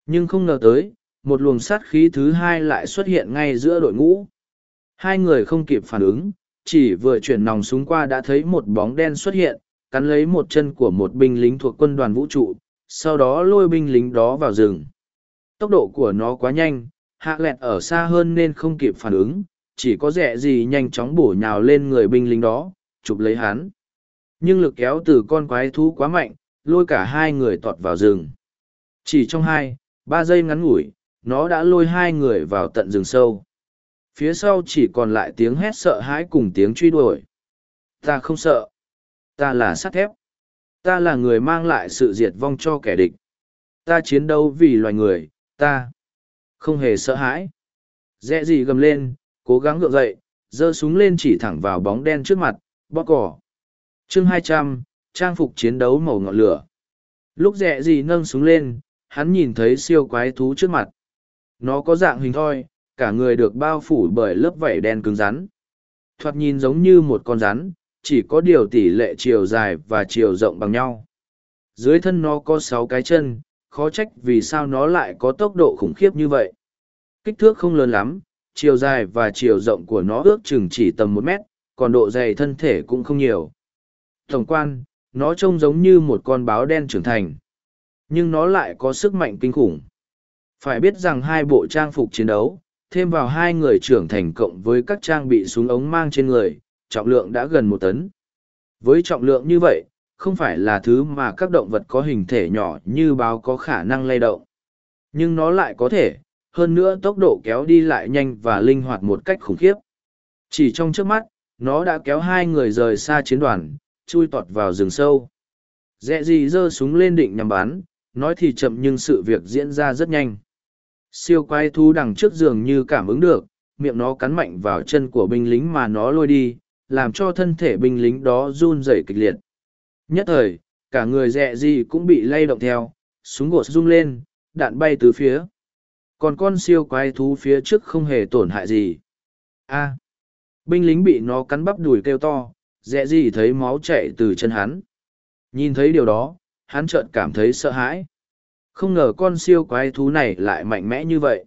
Nhưng không ngờ tới, một luồng sát khí thứ hai lại xuất hiện ngay giữa đội ngũ. Hai người không kịp phản ứng, chỉ vừa chuyển nòng súng qua đã thấy một bóng đen xuất hiện, cắn lấy một chân của một binh lính thuộc quân đoàn vũ trụ, sau đó lôi binh lính đó vào rừng. Tốc độ của nó quá nhanh, hạ lẹt ở xa hơn nên không kịp phản ứng, chỉ có rẻ gì nhanh chóng bổ nhào lên người binh lính đó, chụp lấy hắn. Nhưng lực kéo từ con quái thú quá mạnh, lôi cả hai người tọt vào rừng. Chỉ trong hai, ba giây ngắn ngủi, nó đã lôi hai người vào tận rừng sâu. Phía sau chỉ còn lại tiếng hét sợ hãi cùng tiếng truy đuổi. Ta không sợ ta là sắt thép ta là người mang lại sự diệt vong cho kẻ địch ta chiến đấu vì loài người ta không hề sợ hãi rẽ gì gầm lên cố gắng gượng dậy giơ súng lên chỉ thẳng vào bóng đen trước mặt bóp cỏ chương hai trăm trang phục chiến đấu màu ngọn lửa. Lúc rẽ gì nâng súng lên, hắn nhìn thấy siêu quái thú trước mặt. Nó có dạng hình thoi, cả người được bao phủ bởi lớp vảy đen cứng rắn. Thoạt nhìn giống như một con rắn, chỉ có điều tỷ lệ chiều dài và chiều rộng bằng nhau. Dưới thân nó có sáu cái chân, khó trách vì sao nó lại có tốc độ khủng khiếp như vậy. Kích thước không lớn lắm, chiều dài và chiều rộng của nó ước chừng chỉ tầm một mét, còn độ dày thân thể cũng không nhiều. Tổng quan, nó trông giống như một con báo đen trưởng thành. Nhưng nó lại có sức mạnh kinh khủng. Phải biết rằng hai bộ trang phục chiến đấu, thêm vào hai người trưởng thành cộng với các trang bị súng ống mang trên người, trọng lượng đã gần một tấn. Với trọng lượng như vậy, không phải là thứ mà các động vật có hình thể nhỏ như báo có khả năng lay động. Nhưng nó lại có thể, hơn nữa tốc độ kéo đi lại nhanh và linh hoạt một cách khủng khiếp. Chỉ trong trước mắt, nó đã kéo hai người rời xa chiến đoàn, chui tọt vào rừng sâu. Dẹ gì giơ súng lên định nhằm bắn, nói thì chậm nhưng sự việc diễn ra rất nhanh. Siêu quái thú đằng trước giường như cảm ứng được, miệng nó cắn mạnh vào chân của binh lính mà nó lôi đi, làm cho thân thể binh lính đó run rẩy kịch liệt. Nhất thời, cả người dẹ gì cũng bị lay động theo, súng gột rung lên, đạn bay từ phía. Còn con siêu quái thú phía trước không hề tổn hại gì. A. binh lính bị nó cắn bắp đùi kêu to, dẹ gì thấy máu chạy từ chân hắn. Nhìn thấy điều đó, hắn chợt cảm thấy sợ hãi. Không ngờ con siêu quái thú này lại mạnh mẽ như vậy.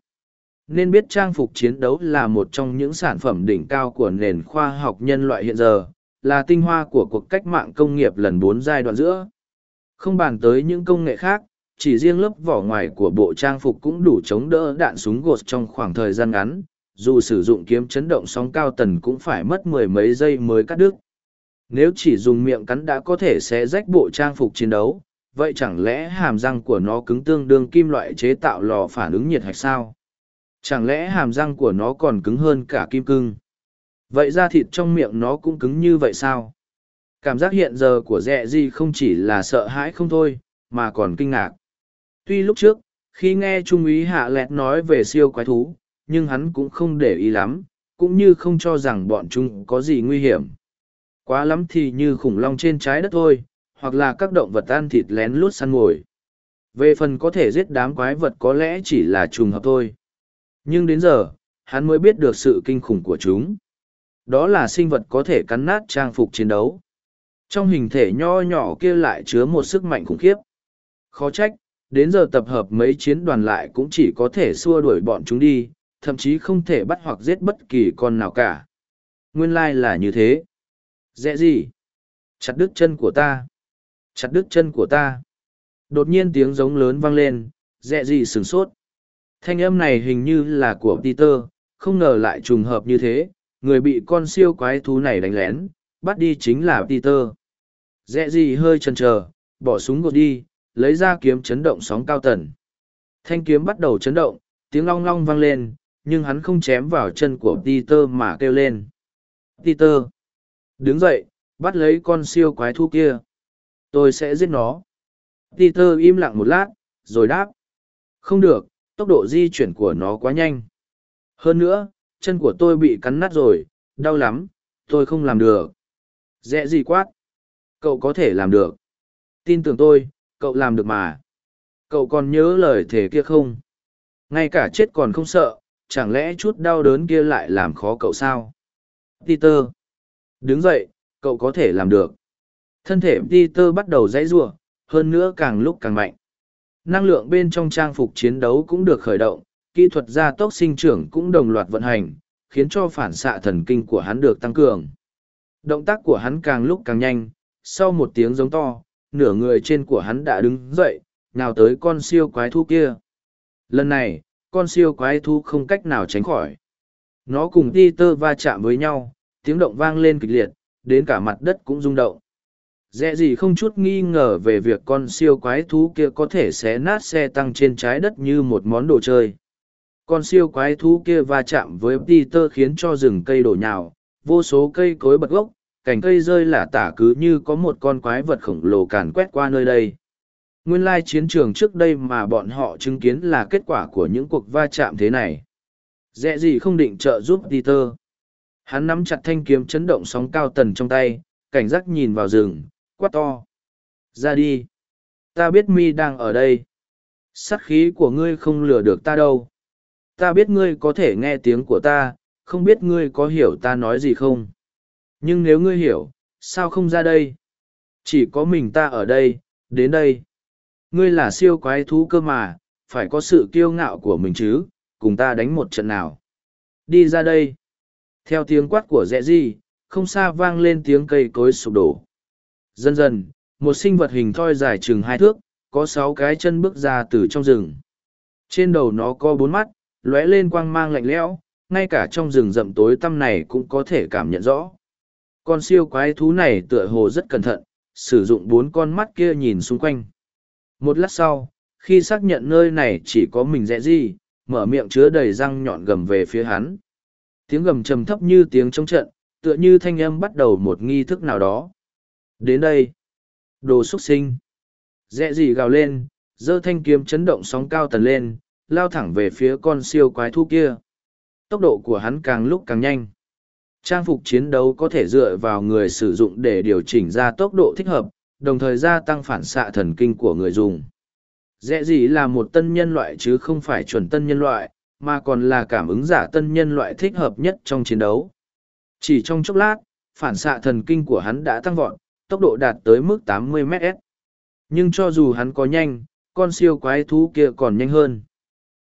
Nên biết trang phục chiến đấu là một trong những sản phẩm đỉnh cao của nền khoa học nhân loại hiện giờ, là tinh hoa của cuộc cách mạng công nghiệp lần bốn giai đoạn giữa. Không bàn tới những công nghệ khác, chỉ riêng lớp vỏ ngoài của bộ trang phục cũng đủ chống đỡ đạn súng gột trong khoảng thời gian ngắn, dù sử dụng kiếm chấn động sóng cao tần cũng phải mất mười mấy giây mới cắt đứt. Nếu chỉ dùng miệng cắn đã có thể sẽ rách bộ trang phục chiến đấu, vậy chẳng lẽ hàm răng của nó cứng tương đương kim loại chế tạo lò phản ứng nhiệt hạch sao? Chẳng lẽ hàm răng của nó còn cứng hơn cả kim cương? Vậy da thịt trong miệng nó cũng cứng như vậy sao? Cảm giác hiện giờ của dẹ di không chỉ là sợ hãi không thôi, mà còn kinh ngạc. Tuy lúc trước, khi nghe Trung úy Hạ Lẹt nói về siêu quái thú, nhưng hắn cũng không để ý lắm, cũng như không cho rằng bọn chúng có gì nguy hiểm. Quá lắm thì như khủng long trên trái đất thôi, hoặc là các động vật ăn thịt lén lút săn mồi. Về phần có thể giết đám quái vật có lẽ chỉ là trùng hợp thôi. Nhưng đến giờ, hắn mới biết được sự kinh khủng của chúng. Đó là sinh vật có thể cắn nát trang phục chiến đấu. Trong hình thể nho nhỏ kia lại chứa một sức mạnh khủng khiếp. Khó trách, đến giờ tập hợp mấy chiến đoàn lại cũng chỉ có thể xua đuổi bọn chúng đi, thậm chí không thể bắt hoặc giết bất kỳ con nào cả. Nguyên lai là như thế. Dễ gì? Chặt đứt chân của ta. Chặt đứt chân của ta. Đột nhiên tiếng giống lớn vang lên, dẹ gì sửng sốt. Thanh âm này hình như là của Peter, không ngờ lại trùng hợp như thế, người bị con siêu quái thú này đánh lén, bắt đi chính là Peter. Dẹ gì hơi chần chờ, bỏ súng gột đi, lấy ra kiếm chấn động sóng cao tần. Thanh kiếm bắt đầu chấn động, tiếng long long vang lên, nhưng hắn không chém vào chân của Peter mà kêu lên. Peter! Đứng dậy, bắt lấy con siêu quái thú kia. Tôi sẽ giết nó. Peter im lặng một lát, rồi đáp. Không được, tốc độ di chuyển của nó quá nhanh. Hơn nữa, chân của tôi bị cắn nát rồi, đau lắm, tôi không làm được. Dễ gì quát? Cậu có thể làm được. Tin tưởng tôi, cậu làm được mà. Cậu còn nhớ lời thề kia không? Ngay cả chết còn không sợ, chẳng lẽ chút đau đớn kia lại làm khó cậu sao? Peter! Đứng dậy, cậu có thể làm được. Thân thể Peter bắt đầu dãy rủa, hơn nữa càng lúc càng mạnh. Năng lượng bên trong trang phục chiến đấu cũng được khởi động, kỹ thuật gia tốc sinh trưởng cũng đồng loạt vận hành, khiến cho phản xạ thần kinh của hắn được tăng cường. Động tác của hắn càng lúc càng nhanh, sau một tiếng giống to, nửa người trên của hắn đã đứng dậy, nào tới con siêu quái thú kia. Lần này, con siêu quái thú không cách nào tránh khỏi. Nó cùng Peter va chạm với nhau, tiếng động vang lên kịch liệt, đến cả mặt đất cũng rung động dễ gì không chút nghi ngờ về việc con siêu quái thú kia có thể xé nát xe tăng trên trái đất như một món đồ chơi. Con siêu quái thú kia va chạm với Peter khiến cho rừng cây đổ nhào, vô số cây cối bật gốc, cành cây rơi lả tả cứ như có một con quái vật khổng lồ càn quét qua nơi đây. Nguyên lai chiến trường trước đây mà bọn họ chứng kiến là kết quả của những cuộc va chạm thế này. dễ gì không định trợ giúp Peter. Hắn nắm chặt thanh kiếm chấn động sóng cao tần trong tay, cảnh giác nhìn vào rừng, quát to, Ra đi. Ta biết mi đang ở đây. Sát khí của ngươi không lừa được ta đâu. Ta biết ngươi có thể nghe tiếng của ta, không biết ngươi có hiểu ta nói gì không. Nhưng nếu ngươi hiểu, sao không ra đây? Chỉ có mình ta ở đây, đến đây. Ngươi là siêu quái thú cơ mà, phải có sự kiêu ngạo của mình chứ, cùng ta đánh một trận nào. Đi ra đây. Theo tiếng quát của rẽ di, không xa vang lên tiếng cây cối sụp đổ. Dần dần, một sinh vật hình thoi dài chừng hai thước, có sáu cái chân bước ra từ trong rừng. Trên đầu nó có bốn mắt, lóe lên quang mang lạnh lẽo, ngay cả trong rừng rậm tối tăm này cũng có thể cảm nhận rõ. Con siêu quái thú này tựa hồ rất cẩn thận, sử dụng bốn con mắt kia nhìn xung quanh. Một lát sau, khi xác nhận nơi này chỉ có mình rẽ gì, mở miệng chứa đầy răng nhọn gầm về phía hắn. Tiếng gầm trầm thấp như tiếng trong trận, tựa như thanh âm bắt đầu một nghi thức nào đó. Đến đây, đồ xuất sinh. Rẽ gì gào lên, giơ thanh kiếm chấn động sóng cao tần lên, lao thẳng về phía con siêu quái thú kia. Tốc độ của hắn càng lúc càng nhanh. Trang phục chiến đấu có thể dựa vào người sử dụng để điều chỉnh ra tốc độ thích hợp, đồng thời gia tăng phản xạ thần kinh của người dùng. Rẽ gì là một tân nhân loại chứ không phải chuẩn tân nhân loại, mà còn là cảm ứng giả tân nhân loại thích hợp nhất trong chiến đấu. Chỉ trong chốc lát, phản xạ thần kinh của hắn đã tăng vọt, tốc độ đạt tới mức 80 ms. Nhưng cho dù hắn có nhanh, con siêu quái thú kia còn nhanh hơn.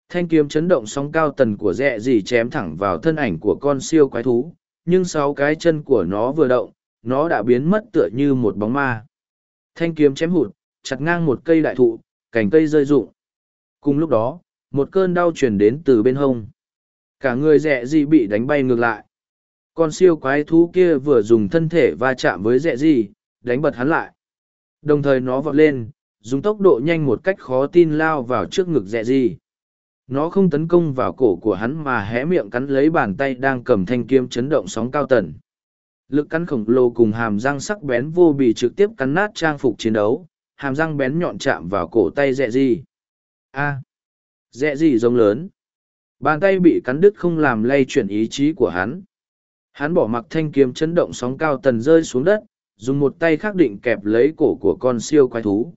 Thanh kiếm chấn động sóng cao tần của Rẹ gì chém thẳng vào thân ảnh của con siêu quái thú, nhưng sáu cái chân của nó vừa động, nó đã biến mất tựa như một bóng ma. Thanh kiếm chém hụt, chặt ngang một cây đại thụ, cành cây rơi rụng. Cùng lúc đó, một cơn đau truyền đến từ bên hông. Cả người Rẹ gì bị đánh bay ngược lại. Con siêu quái thú kia vừa dùng thân thể va chạm với Rẹ gì, đánh bật hắn lại. Đồng thời nó vọt lên, dùng tốc độ nhanh một cách khó tin lao vào trước ngực rẽ gì. Nó không tấn công vào cổ của hắn mà hé miệng cắn lấy bàn tay đang cầm thanh kiếm chấn động sóng cao tần. Lực cắn khổng lồ cùng hàm răng sắc bén vô bị trực tiếp cắn nát trang phục chiến đấu, hàm răng bén nhọn chạm vào cổ tay dẹ gì. A. À, dẹ gì giống lớn. Bàn tay bị cắn đứt không làm lay chuyển ý chí của hắn. Hắn bỏ mặc thanh kiếm chấn động sóng cao tần rơi xuống đất, dùng một tay khắc định kẹp lấy cổ của con siêu quái thú.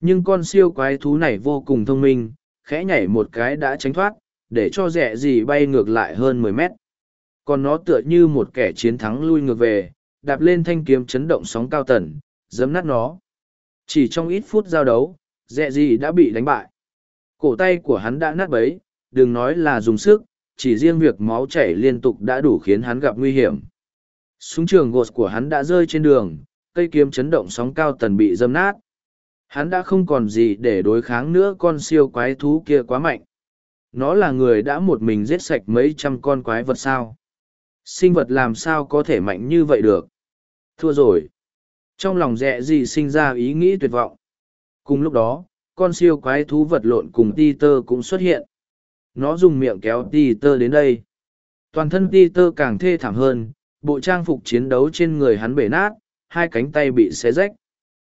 Nhưng con siêu quái thú này vô cùng thông minh, khẽ nhảy một cái đã tránh thoát, để cho rẻ gì bay ngược lại hơn mười mét. Còn nó tựa như một kẻ chiến thắng lui ngược về, đạp lên thanh kiếm chấn động sóng cao tần, giấm nát nó. Chỉ trong ít phút giao đấu, rẻ gì đã bị đánh bại. Cổ tay của hắn đã nát bấy, đừng nói là dùng sức, chỉ riêng việc máu chảy liên tục đã đủ khiến hắn gặp nguy hiểm. Súng trường gột của hắn đã rơi trên đường, cây kiếm chấn động sóng cao tần bị dâm nát, hắn đã không còn gì để đối kháng nữa con siêu quái thú kia quá mạnh. Nó là người đã một mình giết sạch mấy trăm con quái vật sao? Sinh vật làm sao có thể mạnh như vậy được? Thua rồi. Trong lòng rẽ gì sinh ra ý nghĩ tuyệt vọng. Cùng lúc đó con siêu quái thú vật lộn cùng ti tơ cũng xuất hiện. Nó dùng miệng kéo ti tơ đến đây. Toàn thân ti tơ càng thê thảm hơn bộ trang phục chiến đấu trên người hắn bể nát, hai cánh tay bị xé rách.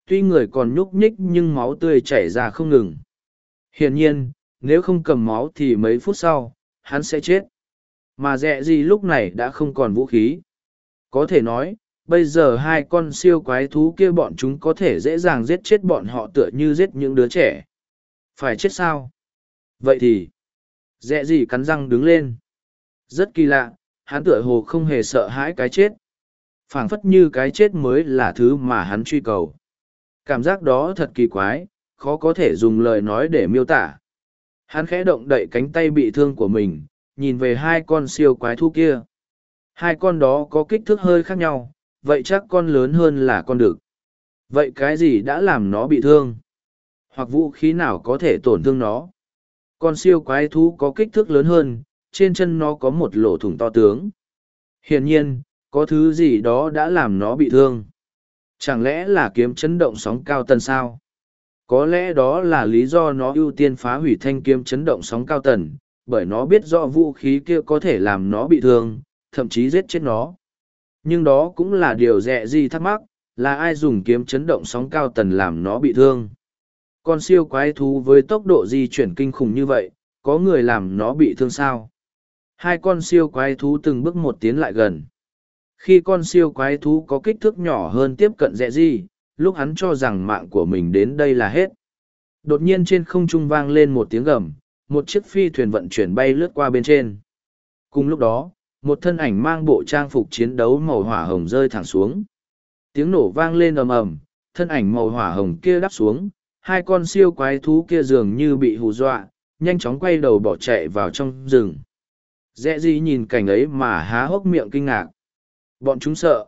Tuy người còn nhúc nhích nhưng máu tươi chảy ra không ngừng. Hiển nhiên, nếu không cầm máu thì mấy phút sau, hắn sẽ chết. Mà dẹ gì lúc này đã không còn vũ khí. Có thể nói, bây giờ hai con siêu quái thú kia bọn chúng có thể dễ dàng giết chết bọn họ tựa như giết những đứa trẻ. Phải chết sao? Vậy thì dẹ gì cắn răng đứng lên. Rất kỳ lạ hắn tựa hồ không hề sợ hãi cái chết phảng phất như cái chết mới là thứ mà hắn truy cầu Cảm giác đó thật kỳ quái, khó có thể dùng lời nói để miêu tả. Hắn khẽ động đậy cánh tay bị thương của mình, nhìn về hai con siêu quái thú kia. Hai con đó có kích thước hơi khác nhau, vậy chắc con lớn hơn là con đực. Vậy cái gì đã làm nó bị thương? Hoặc vũ khí nào có thể tổn thương nó? Con siêu quái thú có kích thước lớn hơn, trên chân nó có một lỗ thủng to tướng. Hiển nhiên, có thứ gì đó đã làm nó bị thương. Chẳng lẽ là kiếm chấn động sóng cao tần sao? Có lẽ đó là lý do nó ưu tiên phá hủy thanh kiếm chấn động sóng cao tần, bởi nó biết rõ vũ khí kia có thể làm nó bị thương, thậm chí giết chết nó. Nhưng đó cũng là điều dẹ gì thắc mắc, là ai dùng kiếm chấn động sóng cao tần làm nó bị thương. Con siêu quái thú với tốc độ di chuyển kinh khủng như vậy, có người làm nó bị thương sao? Hai con siêu quái thú từng bước một tiến lại gần khi con siêu quái thú có kích thước nhỏ hơn tiếp cận rẽ di lúc hắn cho rằng mạng của mình đến đây là hết. Đột nhiên trên không trung vang lên một tiếng gầm, một chiếc phi thuyền vận chuyển bay lướt qua bên trên. Cùng lúc đó, một thân ảnh mang bộ trang phục chiến đấu màu hỏa hồng rơi thẳng xuống. Tiếng nổ vang lên ầm ầm, thân ảnh màu hỏa hồng kia đáp xuống, hai con siêu quái thú kia dường như bị hù dọa, nhanh chóng quay đầu bỏ chạy vào trong rừng. Dẹ gì nhìn cảnh ấy mà há hốc miệng kinh ngạc. Bọn chúng sợ,